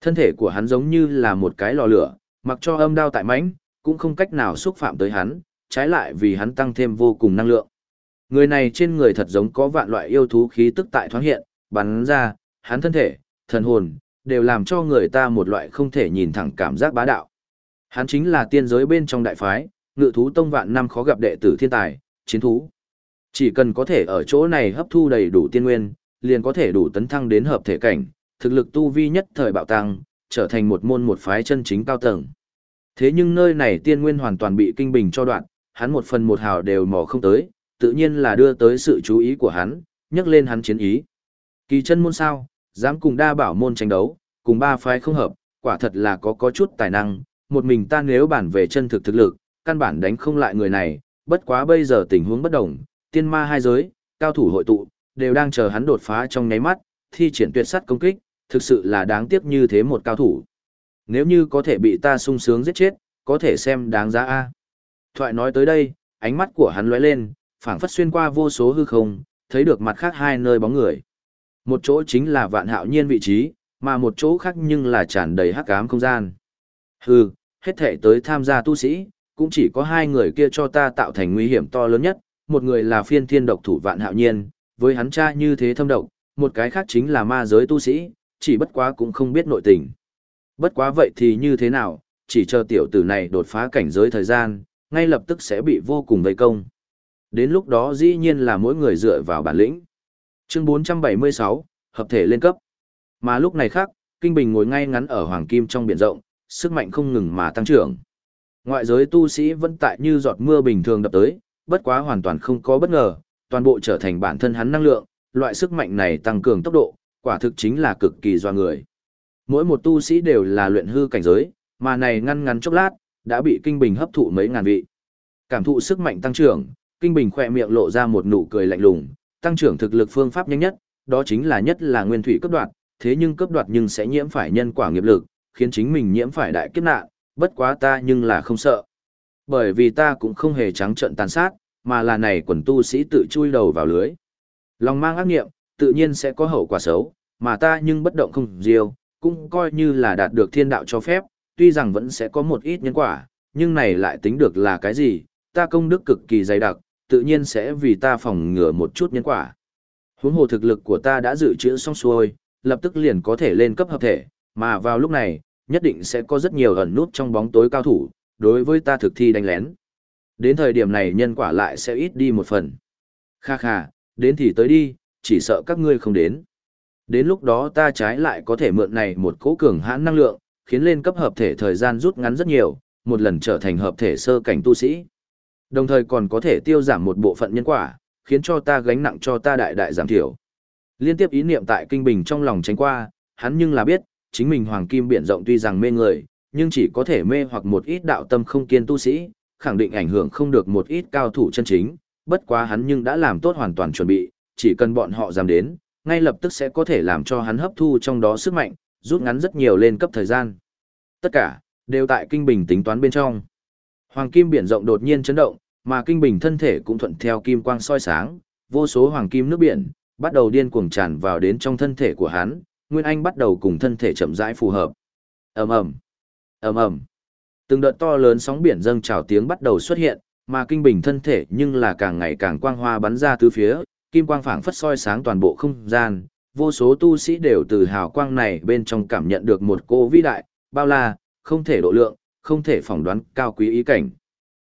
Thân thể của hắn giống như là một cái lò lửa, mặc cho âm đao tại mãnh, cũng không cách nào xúc phạm tới hắn, trái lại vì hắn tăng thêm vô cùng năng lượng. Người này trên người thật giống có vạn loại yêu thú khí tức tại thoáng hiện, bắn ra, hắn thân thể, thần hồn, đều làm cho người ta một loại không thể nhìn thẳng cảm giác bá đạo. Hắn chính là tiên giới bên trong đại phái, ngự thú tông vạn năm khó gặp đệ tử thiên tài, chiến thú. Chỉ cần có thể ở chỗ này hấp thu đầy đủ tiên nguyên, liền có thể đủ tấn thăng đến hợp thể cảnh, thực lực tu vi nhất thời bạo tăng, trở thành một môn một phái chân chính cao tầng. Thế nhưng nơi này tiên nguyên hoàn toàn bị kinh bình cho đoạn, hắn một phần một hào đều mò không tới, tự nhiên là đưa tới sự chú ý của hắn, nhắc lên hắn chiến ý. Kỳ chân môn sao, dám cùng đa bảo môn tranh đấu, cùng ba phái không hợp, quả thật là có có chút tài năng, một mình ta nếu bản về chân thực thực lực, căn bản đánh không lại người này, bất quá bây giờ tình huống bất đồng, tiên ma hai giới, cao thủ hội tụ, đều đang chờ hắn đột phá trong nháy mắt, thi triển tuyệt sắt công kích, thực sự là đáng tiếc như thế một cao thủ. Nếu như có thể bị ta sung sướng giết chết, có thể xem đáng giá a. Thoại nói tới đây, ánh mắt của hắn lóe lên, phảng phất xuyên qua vô số hư không, thấy được mặt khác hai nơi bóng người. Một chỗ chính là vạn hạo nhiên vị trí, mà một chỗ khác nhưng là tràn đầy hắc ám không gian. Hừ, hết thể tới tham gia tu sĩ, cũng chỉ có hai người kia cho ta tạo thành nguy hiểm to lớn nhất, một người là phiên thiên độc thủ vạn hạo nhiên, với hắn cha như thế thâm độc, một cái khác chính là ma giới tu sĩ, chỉ bất quá cũng không biết nội tình. Bất quá vậy thì như thế nào, chỉ chờ tiểu tử này đột phá cảnh giới thời gian, ngay lập tức sẽ bị vô cùng vây công. Đến lúc đó dĩ nhiên là mỗi người dựa vào bản lĩnh. Chương 476, hợp thể lên cấp. Mà lúc này khác, Kinh Bình ngồi ngay ngắn ở Hoàng Kim trong biển rộng, sức mạnh không ngừng mà tăng trưởng. Ngoại giới tu sĩ vẫn tại như giọt mưa bình thường đập tới, bất quá hoàn toàn không có bất ngờ, toàn bộ trở thành bản thân hắn năng lượng, loại sức mạnh này tăng cường tốc độ, quả thực chính là cực kỳ doa người. Mỗi một tu sĩ đều là luyện hư cảnh giới, mà này ngăn ngắn chốc lát, đã bị Kinh Bình hấp thụ mấy ngàn vị. Cảm thụ sức mạnh tăng trưởng, Kinh Bình khỏe miệng lộ ra một nụ cười lạnh lùng, tăng trưởng thực lực phương pháp nhanh nhất, đó chính là nhất là nguyên thủy cấp đoạt, thế nhưng cấp đoạt nhưng sẽ nhiễm phải nhân quả nghiệp lực, khiến chính mình nhiễm phải đại kiếp nạn, bất quá ta nhưng là không sợ. Bởi vì ta cũng không hề trắng trợn tàn sát, mà là này quần tu sĩ tự chui đầu vào lưới. Lòng mang ác nghiệm, tự nhiên sẽ có hậu quả xấu, mà ta nhưng bất động không diêu, cũng coi như là đạt được thiên đạo cho phép, tuy rằng vẫn sẽ có một ít nhân quả, nhưng này lại tính được là cái gì, ta công đức cực kỳ dày đặc, tự nhiên sẽ vì ta phòng ngừa một chút nhân quả. Huống hồ thực lực của ta đã dự trữ xong xuôi, lập tức liền có thể lên cấp hợp thể, mà vào lúc này, nhất định sẽ có rất nhiều ẩn nút trong bóng tối cao thủ, đối với ta thực thi đánh lén. Đến thời điểm này nhân quả lại sẽ ít đi một phần. Kha kha, đến thì tới đi, chỉ sợ các ngươi không đến. Đến lúc đó ta trái lại có thể mượn này một cỗ cường hãn năng lượng, khiến lên cấp hợp thể thời gian rút ngắn rất nhiều, một lần trở thành hợp thể sơ cảnh tu sĩ. Đồng thời còn có thể tiêu giảm một bộ phận nhân quả, khiến cho ta gánh nặng cho ta đại đại giảm thiểu. Liên tiếp ý niệm tại kinh bình trong lòng tránh qua, hắn nhưng là biết, chính mình hoàng kim biển rộng tuy rằng mê người, nhưng chỉ có thể mê hoặc một ít đạo tâm không kiên tu sĩ, khẳng định ảnh hưởng không được một ít cao thủ chân chính, bất quá hắn nhưng đã làm tốt hoàn toàn chuẩn bị, chỉ cần bọn họ dám đến, ngay lập tức sẽ có thể làm cho hắn hấp thu trong đó sức mạnh, rút ngắn rất nhiều lên cấp thời gian. Tất cả, đều tại kinh bình tính toán bên trong. Hoàng kim biển rộng đột nhiên chấn động, mà kinh bình thân thể cũng thuận theo kim quang soi sáng, vô số hoàng kim nước biển, bắt đầu điên cuồng tràn vào đến trong thân thể của hắn, Nguyên Anh bắt đầu cùng thân thể chậm rãi phù hợp. ầm ầm ầm ầm Từng đợt to lớn sóng biển dâng trào tiếng bắt đầu xuất hiện, mà kinh bình thân thể nhưng là càng ngày càng quang hoa bắn ra từ phía, kim quang phảng phất soi sáng toàn bộ không gian, vô số tu sĩ đều từ hào quang này bên trong cảm nhận được một cô vĩ đại, bao la, không thể độ lượng, không thể phỏng đoán cao quý ý cảnh.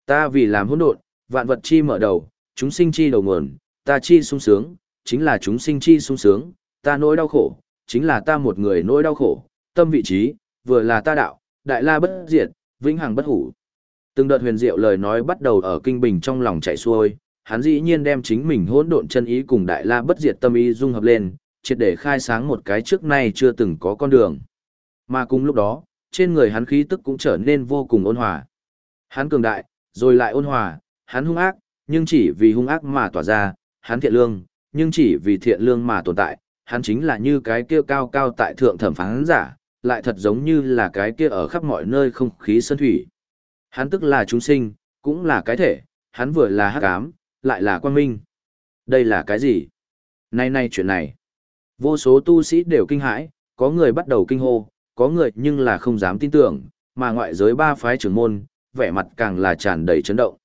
Ta vì làm hỗn độn, vạn vật chi mở đầu, chúng sinh chi đầu nguồn, ta chi sung sướng, chính là chúng sinh chi sung sướng, ta nỗi đau khổ, chính là ta một người nỗi đau khổ, tâm vị trí, vừa là ta đạo, đại la bất diệt, vĩnh hằng bất hủ. Từng đợt huyền diệu lời nói bắt đầu ở kinh bình trong lòng chảy xuôi, hắn dĩ nhiên đem chính mình hỗn độn chân ý cùng đại la bất diệt tâm ý dung hợp lên, triệt để khai sáng một cái trước nay chưa từng có con đường. Mà cùng lúc đó, trên người hắn khí tức cũng trở nên vô cùng ôn hòa. Hắn cường đại, rồi lại ôn hòa, hắn hung ác, nhưng chỉ vì hung ác mà tỏa ra, hắn thiện lương, nhưng chỉ vì thiện lương mà tồn tại, hắn chính là như cái kia cao cao tại thượng thẩm phán giả, lại thật giống như là cái kia ở khắp mọi nơi không khí sơn thủy. Hắn tức là chúng sinh, cũng là cái thể, hắn vừa là hắc ám, lại là quang minh. Đây là cái gì? Nay nay chuyện này. Vô số tu sĩ đều kinh hãi, có người bắt đầu kinh hô, có người nhưng là không dám tin tưởng, mà ngoại giới ba phái trưởng môn, vẻ mặt càng là tràn đầy chấn động.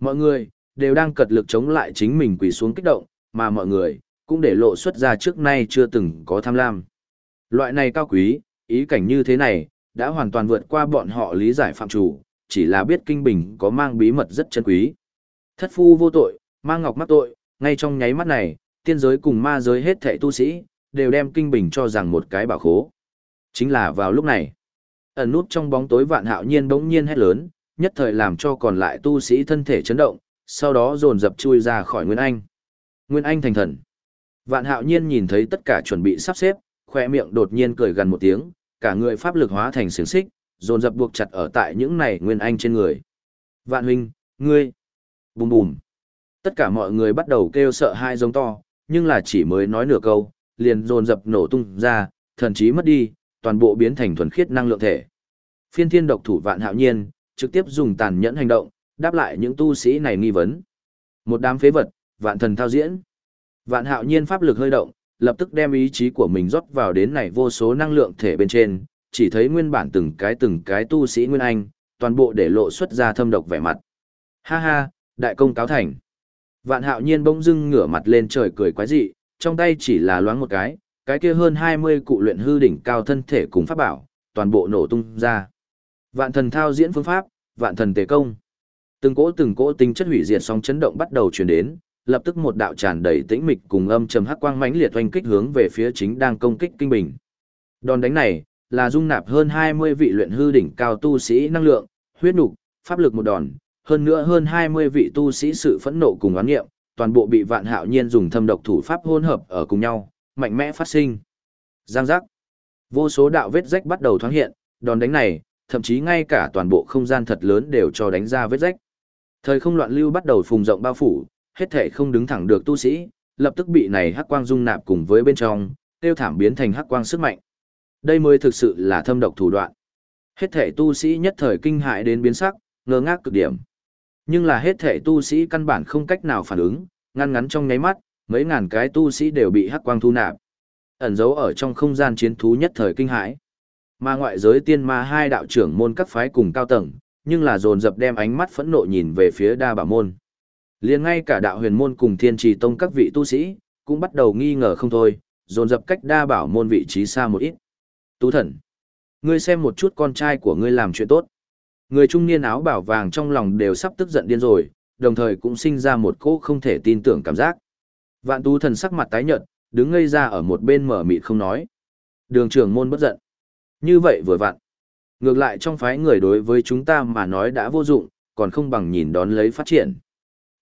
Mọi người, đều đang cật lực chống lại chính mình quỳ xuống kích động, mà mọi người, cũng để lộ xuất ra trước nay chưa từng có tham lam. Loại này cao quý, ý cảnh như thế này, đã hoàn toàn vượt qua bọn họ lý giải phạm chủ, chỉ là biết kinh bình có mang bí mật rất chân quý. Thất phu vô tội, mang ngọc mắc tội, ngay trong nháy mắt này, tiên giới cùng ma giới hết thảy tu sĩ, đều đem kinh bình cho rằng một cái bảo khố. Chính là vào lúc này, ẩn nút trong bóng tối vạn hạo nhiên bỗng nhiên hét lớn, nhất thời làm cho còn lại tu sĩ thân thể chấn động, sau đó dồn dập chui ra khỏi Nguyên Anh. Nguyên Anh thành thần. Vạn hạo nhiên nhìn thấy tất cả chuẩn bị sắp xếp, khoe miệng đột nhiên cười gần một tiếng, cả người pháp lực hóa thành xiềng xích, dồn dập buộc chặt ở tại những này Nguyên Anh trên người. Vạn huynh, ngươi. Bùm bùm. Tất cả mọi người bắt đầu kêu sợ hai giống to, nhưng là chỉ mới nói nửa câu, liền dồn dập nổ tung ra, thần trí mất đi, toàn bộ biến thành thuần khiết năng lượng thể. Phiên thiên độc thủ vạn hạo nhiên, trực tiếp dùng tàn nhẫn hành động, đáp lại những tu sĩ này nghi vấn. Một đám phế vật, vạn thần thao diễn. Vạn hạo nhiên pháp lực hơi động, lập tức đem ý chí của mình rót vào đến này vô số năng lượng thể bên trên, chỉ thấy nguyên bản từng cái từng cái tu sĩ nguyên anh, toàn bộ để lộ xuất ra thâm độc vẻ mặt. Ha ha, đại công cáo thành. Vạn hạo nhiên bỗng dưng ngửa mặt lên trời cười quái dị, trong tay chỉ là loáng một cái, cái kia hơn 20 cụ luyện hư đỉnh cao thân thể cùng pháp bảo, toàn bộ nổ tung ra. Vạn thần thao diễn phương pháp, vạn thần tề công. Từng cỗ từng cỗ tinh chất hủy diệt sóng chấn động bắt đầu truyền đến, lập tức một đạo tràn đầy tĩnh mịch cùng âm trầm hắc quang mãnh liệt oanh kích hướng về phía chính đang công kích kinh bình. Đòn đánh này là dung nạp hơn 20 vị luyện hư đỉnh cao tu sĩ năng lượng, huyết nục, pháp lực một đòn, hơn nữa hơn 20 vị tu sĩ sự phẫn nộ cùng oán nghiệm, toàn bộ bị Vạn Hạo Nhiên dùng thâm độc thủ pháp hỗn hợp ở cùng nhau, mạnh mẽ phát sinh. Giang giác. Vô số đạo vết rách bắt đầu thoáng hiện, đòn đánh này, thậm chí ngay cả toàn bộ không gian thật lớn đều cho đánh ra vết rách. Thời không loạn lưu bắt đầu phùng rộng bao phủ, hết thể không đứng thẳng được tu sĩ, lập tức bị này hắc quang dung nạp cùng với bên trong, tiêu thảm biến thành hắc quang sức mạnh. Đây mới thực sự là thâm độc thủ đoạn. Hết thể tu sĩ nhất thời kinh hại đến biến sắc, ngơ ngác cực điểm. Nhưng là hết thể tu sĩ căn bản không cách nào phản ứng, ngăn ngắn trong nháy mắt, mấy ngàn cái tu sĩ đều bị hắc quang thu nạp. Ẩn giấu ở trong không gian chiến thú nhất thời kinh hãi. Mà ngoại giới tiên ma hai đạo trưởng môn các phái cùng cao tầng, nhưng là dồn dập đem ánh mắt phẫn nộ nhìn về phía đa bảo môn. Liền ngay cả đạo huyền môn cùng thiên trì tông các vị tu sĩ, cũng bắt đầu nghi ngờ không thôi, dồn dập cách đa bảo môn vị trí xa một ít. Tú thần, ngươi xem một chút con trai của ngươi làm chuyện tốt. Người trung niên áo bảo vàng trong lòng đều sắp tức giận điên rồi, đồng thời cũng sinh ra một cỗ không thể tin tưởng cảm giác. Vạn tú thần sắc mặt tái nhợt, đứng ngây ra ở một bên mở mịt không nói. Đường trưởng môn bất giận. Như vậy vừa vặn. Ngược lại trong phái người đối với chúng ta mà nói đã vô dụng, còn không bằng nhìn đón lấy phát triển.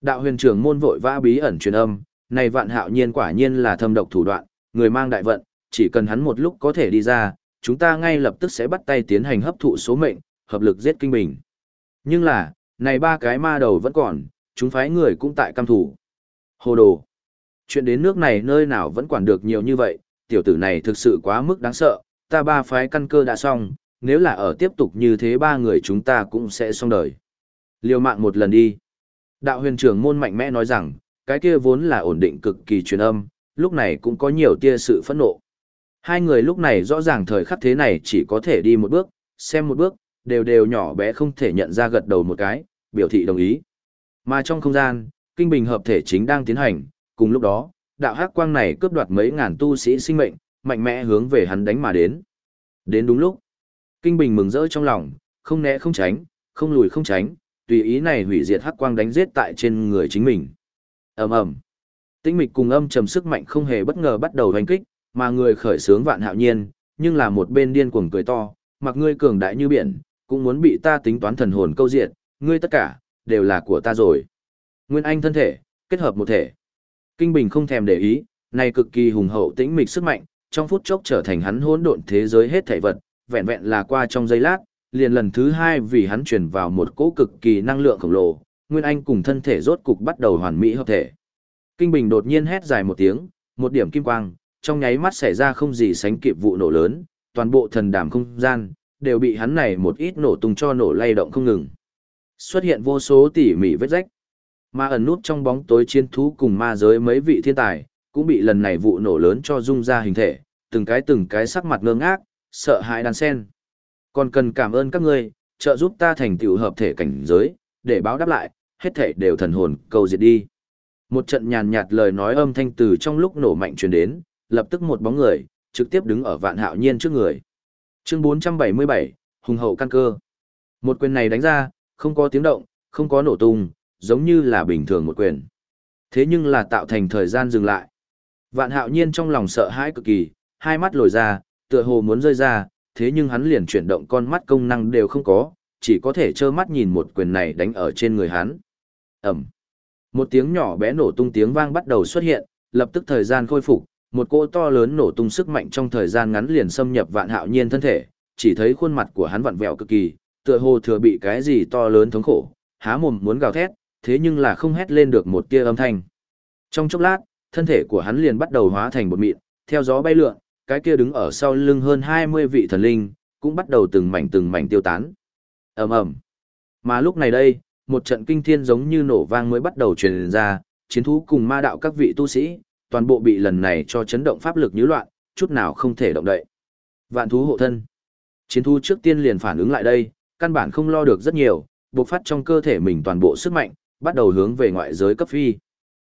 Đạo huyền trưởng môn vội vã bí ẩn truyền âm, này vạn hạo nhiên quả nhiên là thâm độc thủ đoạn, người mang đại vận, chỉ cần hắn một lúc có thể đi ra, chúng ta ngay lập tức sẽ bắt tay tiến hành hấp thụ số mệnh, hợp lực giết kinh bình. Nhưng là, này ba cái ma đầu vẫn còn, chúng phái người cũng tại cam thủ. Hồ đồ. Chuyện đến nước này nơi nào vẫn quản được nhiều như vậy, tiểu tử này thực sự quá mức đáng sợ, ta ba phái căn cơ đã xong, nếu là ở tiếp tục như thế ba người chúng ta cũng sẽ xong đời. Liều mạng một lần đi. Đạo huyền trưởng môn mạnh mẽ nói rằng, cái kia vốn là ổn định cực kỳ truyền âm, lúc này cũng có nhiều tia sự phẫn nộ. Hai người lúc này rõ ràng thời khắc thế này chỉ có thể đi một bước, xem một bước, đều đều nhỏ bé không thể nhận ra gật đầu một cái, biểu thị đồng ý. Mà trong không gian, kinh bình hợp thể chính đang tiến hành, cùng lúc đó, đạo hắc quang này cướp đoạt mấy ngàn tu sĩ sinh mệnh, mạnh mẽ hướng về hắn đánh mà đến. Đến đúng lúc, kinh bình mừng rỡ trong lòng, không né không tránh, không lùi không tránh, tùy ý này hủy diệt hắc quang đánh giết tại trên người chính mình. Ầm ầm. tĩnh mịch cùng âm trầm sức mạnh không hề bất ngờ bắt đầu hành kích, mà người khởi sướng vạn hạo nhiên, nhưng là một bên điên cuồng cười to, mặc ngươi cường đại như biển, cũng muốn bị ta tính toán thần hồn câu diện, ngươi tất cả, đều là của ta rồi. Nguyên Anh thân thể, kết hợp một thể. Kinh Bình không thèm để ý, này cực kỳ hùng hậu tĩnh mịch sức mạnh, trong phút chốc trở thành hắn hỗn độn thế giới hết thảy vật, vẹn vẹn là qua trong giây lát, liền lần thứ hai vì hắn truyền vào một cỗ cực kỳ năng lượng khổng lồ, Nguyên Anh cùng thân thể rốt cục bắt đầu hoàn mỹ hợp thể. Kinh Bình đột nhiên hét dài một tiếng, một điểm kim quang, trong nháy mắt xảy ra không gì sánh kịp vụ nổ lớn, toàn bộ thần đàm không gian, đều bị hắn này một ít nổ tung cho nổ lay động không ngừng. Xuất hiện vô số tỉ mỉ vết rách. Mà ẩn nút trong bóng tối chiến thú cùng ma giới mấy vị thiên tài, cũng bị lần này vụ nổ lớn cho rung ra hình thể, từng cái từng cái sắc mặt ngơ ngác, sợ hãi đàn sen. Còn cần cảm ơn các ngươi, trợ giúp ta thành tựu hợp thể cảnh giới, để báo đáp lại, hết thể đều thần hồn cầu diệt đi. Một trận nhàn nhạt lời nói âm thanh từ trong lúc nổ mạnh truyền đến, lập tức một bóng người, trực tiếp đứng ở vạn hạo nhiên trước người. Chương 477, hùng hậu căn cơ. Một quyền này đánh ra, không có tiếng động, không có nổ tung, giống như là bình thường một quyền. Thế nhưng là tạo thành thời gian dừng lại. Vạn hạo nhiên trong lòng sợ hãi cực kỳ, hai mắt lồi ra, tựa hồ muốn rơi ra, thế nhưng hắn liền chuyển động con mắt công năng đều không có, chỉ có thể trơ mắt nhìn một quyền này đánh ở trên người hắn. Ẩm. Một tiếng nhỏ bé nổ tung tiếng vang bắt đầu xuất hiện, lập tức thời gian khôi phục, một cỗ to lớn nổ tung sức mạnh trong thời gian ngắn liền xâm nhập vạn hạo nhiên thân thể, chỉ thấy khuôn mặt của hắn vặn vẹo cực kỳ, tựa hồ thừa bị cái gì to lớn thống khổ, há mồm muốn gào thét, thế nhưng là không hét lên được một tia âm thanh. Trong chốc lát, thân thể của hắn liền bắt đầu hóa thành một mịn, theo gió bay lượn, cái kia đứng ở sau lưng hơn 20 vị thần linh, cũng bắt đầu từng mảnh từng mảnh tiêu tán. ầm ầm. Mà lúc này đây, một trận kinh thiên giống như nổ vang mới bắt đầu truyền ra, chiến thú cùng ma đạo các vị tu sĩ, toàn bộ bị lần này cho chấn động pháp lực như loạn, chút nào không thể động đậy. Vạn thú hộ thân. Chiến thú trước tiên liền phản ứng lại đây, căn bản không lo được rất nhiều, bộc phát trong cơ thể mình toàn bộ sức mạnh, bắt đầu hướng về ngoại giới cấp phi.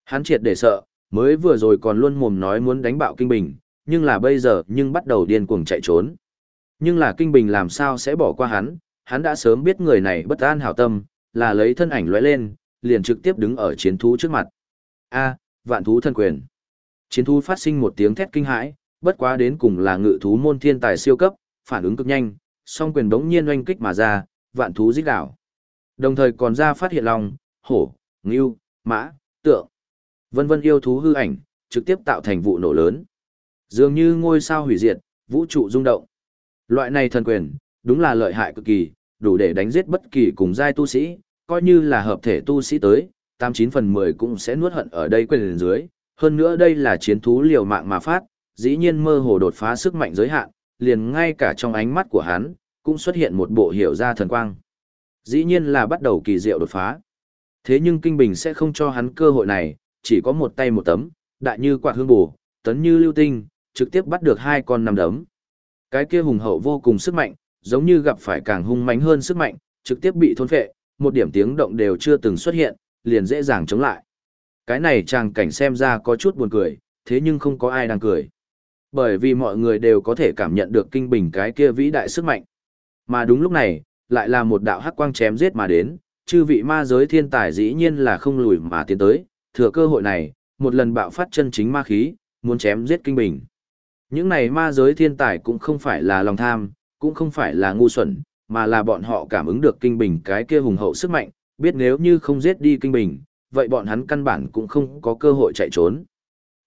Hắn triệt để sợ, mới vừa rồi còn luôn mồm nói muốn đánh bạo kinh bình, nhưng là bây giờ nhưng bắt đầu điên cuồng chạy trốn. Nhưng là kinh bình làm sao sẽ bỏ qua hắn, hắn đã sớm biết người này bất an hảo tâm, là lấy thân ảnh lóe lên, liền trực tiếp đứng ở chiến thú trước mặt. A, vạn thú thân quyền. Chiến thú phát sinh một tiếng thét kinh hãi, bất quá đến cùng là ngự thú môn thiên tài siêu cấp, phản ứng cực nhanh, song quyền đống nhiên oanh kích mà ra, vạn thú giết đảo. Đồng thời còn ra phát hiện lòng, hổ, ngưu, mã, tượng, vân vân yêu thú hư ảnh, trực tiếp tạo thành vụ nổ lớn. Dường như ngôi sao hủy diệt, vũ trụ rung động. Loại này thần quyền, đúng là lợi hại cực kỳ, đủ để đánh giết bất kỳ cùng giai tu sĩ, coi như là hợp thể tu sĩ tới, 89 phần 10 cũng sẽ nuốt hận ở đây quyền dưới. Hơn nữa đây là chiến thú liều mạng mà phát, dĩ nhiên mơ hồ đột phá sức mạnh giới hạn, liền ngay cả trong ánh mắt của hắn, cũng xuất hiện một bộ hiểu ra thần quang. Dĩ nhiên là bắt đầu kỳ diệu đột phá. Thế nhưng Kinh Bình sẽ không cho hắn cơ hội này, chỉ có một tay một tấm, đại như quạt hương bù, tấn như lưu tinh, trực tiếp bắt được hai con nằm đấm. Cái kia hùng hậu vô cùng sức mạnh, giống như gặp phải càng hung mãnh hơn sức mạnh, trực tiếp bị thôn phệ, một điểm tiếng động đều chưa từng xuất hiện, liền dễ dàng chống lại. Cái này chàng cảnh xem ra có chút buồn cười, thế nhưng không có ai đang cười. Bởi vì mọi người đều có thể cảm nhận được kinh bình cái kia vĩ đại sức mạnh. Mà đúng lúc này, lại là một đạo hắc quang chém giết mà đến, chư vị ma giới thiên tài dĩ nhiên là không lùi mà tiến tới, thừa cơ hội này, một lần bạo phát chân chính ma khí, muốn chém giết kinh bình. Những này ma giới thiên tài cũng không phải là lòng tham, cũng không phải là ngu xuẩn, mà là bọn họ cảm ứng được kinh bình cái kia hùng hậu sức mạnh, biết nếu như không giết đi kinh bình, vậy bọn hắn căn bản cũng không có cơ hội chạy trốn.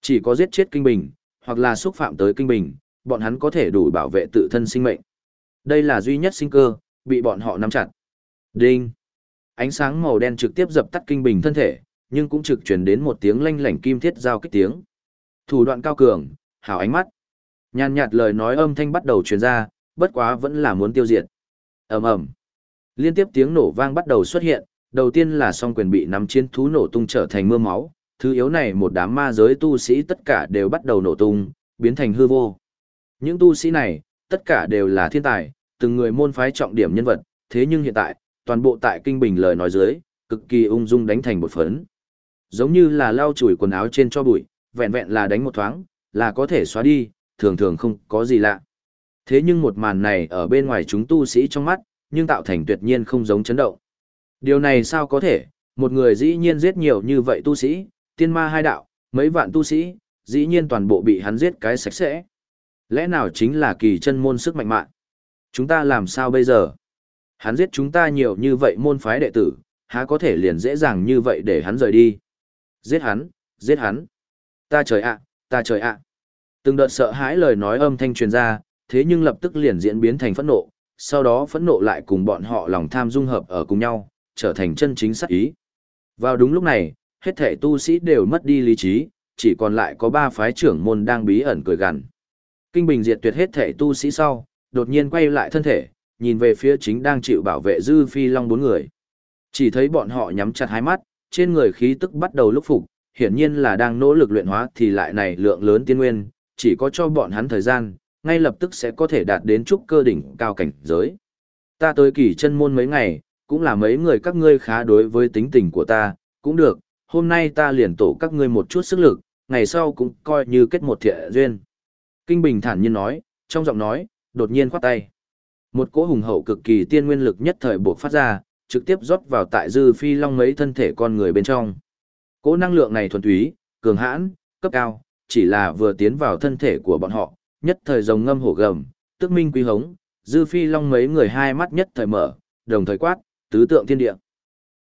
Chỉ có giết chết kinh bình, hoặc là xúc phạm tới kinh bình, bọn hắn có thể đủ bảo vệ tự thân sinh mệnh. Đây là duy nhất sinh cơ, bị bọn họ nắm chặt. Đinh! Ánh sáng màu đen trực tiếp dập tắt kinh bình thân thể, nhưng cũng trực truyền đến một tiếng lanh lảnh kim thiết giao kích tiếng. Thủ đoạn cao cường, hào ánh mắt. Nhàn nhạt lời nói âm thanh bắt đầu truyền ra, bất quá vẫn là muốn tiêu diệt. ầm ầm, Liên tiếp tiếng nổ vang bắt đầu xuất hiện, đầu tiên là song quyền bị nắm chiến thú nổ tung trở thành mưa máu, thứ yếu này một đám ma giới tu sĩ tất cả đều bắt đầu nổ tung, biến thành hư vô. Những tu sĩ này, tất cả đều là thiên tài, từng người môn phái trọng điểm nhân vật, thế nhưng hiện tại, toàn bộ tại kinh bình lời nói dưới, cực kỳ ung dung đánh thành một phấn. Giống như là lau chùi quần áo trên cho bụi, vẹn vẹn là đánh một thoáng, là có thể xóa đi, thường thường không có gì lạ. Thế nhưng một màn này ở bên ngoài chúng tu sĩ trong mắt, nhưng tạo thành tuyệt nhiên không giống chấn động. Điều này sao có thể, một người dĩ nhiên giết nhiều như vậy tu sĩ, tiên ma hai đạo, mấy vạn tu sĩ, dĩ nhiên toàn bộ bị hắn giết cái sạch sẽ. Lẽ nào chính là kỳ chân môn sức mạnh mạn? Chúng ta làm sao bây giờ? Hắn giết chúng ta nhiều như vậy môn phái đệ tử, há có thể liền dễ dàng như vậy để hắn rời đi? Giết hắn, giết hắn. Ta trời ạ, ta trời ạ. Từng đợt sợ hãi lời nói âm thanh truyền ra, thế nhưng lập tức liền diễn biến thành phẫn nộ, sau đó phẫn nộ lại cùng bọn họ lòng tham dung hợp ở cùng nhau, trở thành chân chính sát ý. Vào đúng lúc này, hết thể tu sĩ đều mất đi lý trí, chỉ còn lại có ba phái trưởng môn đang bí ẩn cười gằn. Kinh Bình diệt tuyệt hết thể tu sĩ sau, đột nhiên quay lại thân thể, nhìn về phía chính đang chịu bảo vệ Dư Phi Long bốn người. Chỉ thấy bọn họ nhắm chặt hai mắt, trên người khí tức bắt đầu lúc phục, hiển nhiên là đang nỗ lực luyện hóa thì lại này lượng lớn tiên nguyên, chỉ có cho bọn hắn thời gian, ngay lập tức sẽ có thể đạt đến trúc cơ đỉnh cao cảnh giới. Ta tới kỳ chân môn mấy ngày, cũng là mấy người các ngươi khá đối với tính tình của ta, cũng được, hôm nay ta liền tổ các ngươi một chút sức lực, ngày sau cũng coi như kết một thiện duyên. Kinh Bình thản nhiên nói, trong giọng nói, đột nhiên khoát tay. Một cỗ hùng hậu cực kỳ tiên nguyên lực nhất thời buộc phát ra, trực tiếp rót vào tại dư phi long mấy thân thể con người bên trong. Cỗ năng lượng này thuần túy, cường hãn, cấp cao, chỉ là vừa tiến vào thân thể của bọn họ, nhất thời rồng ngâm hổ gầm, tức minh quý hống, dư phi long mấy người hai mắt nhất thời mở, đồng thời quát, tứ tượng thiên địa.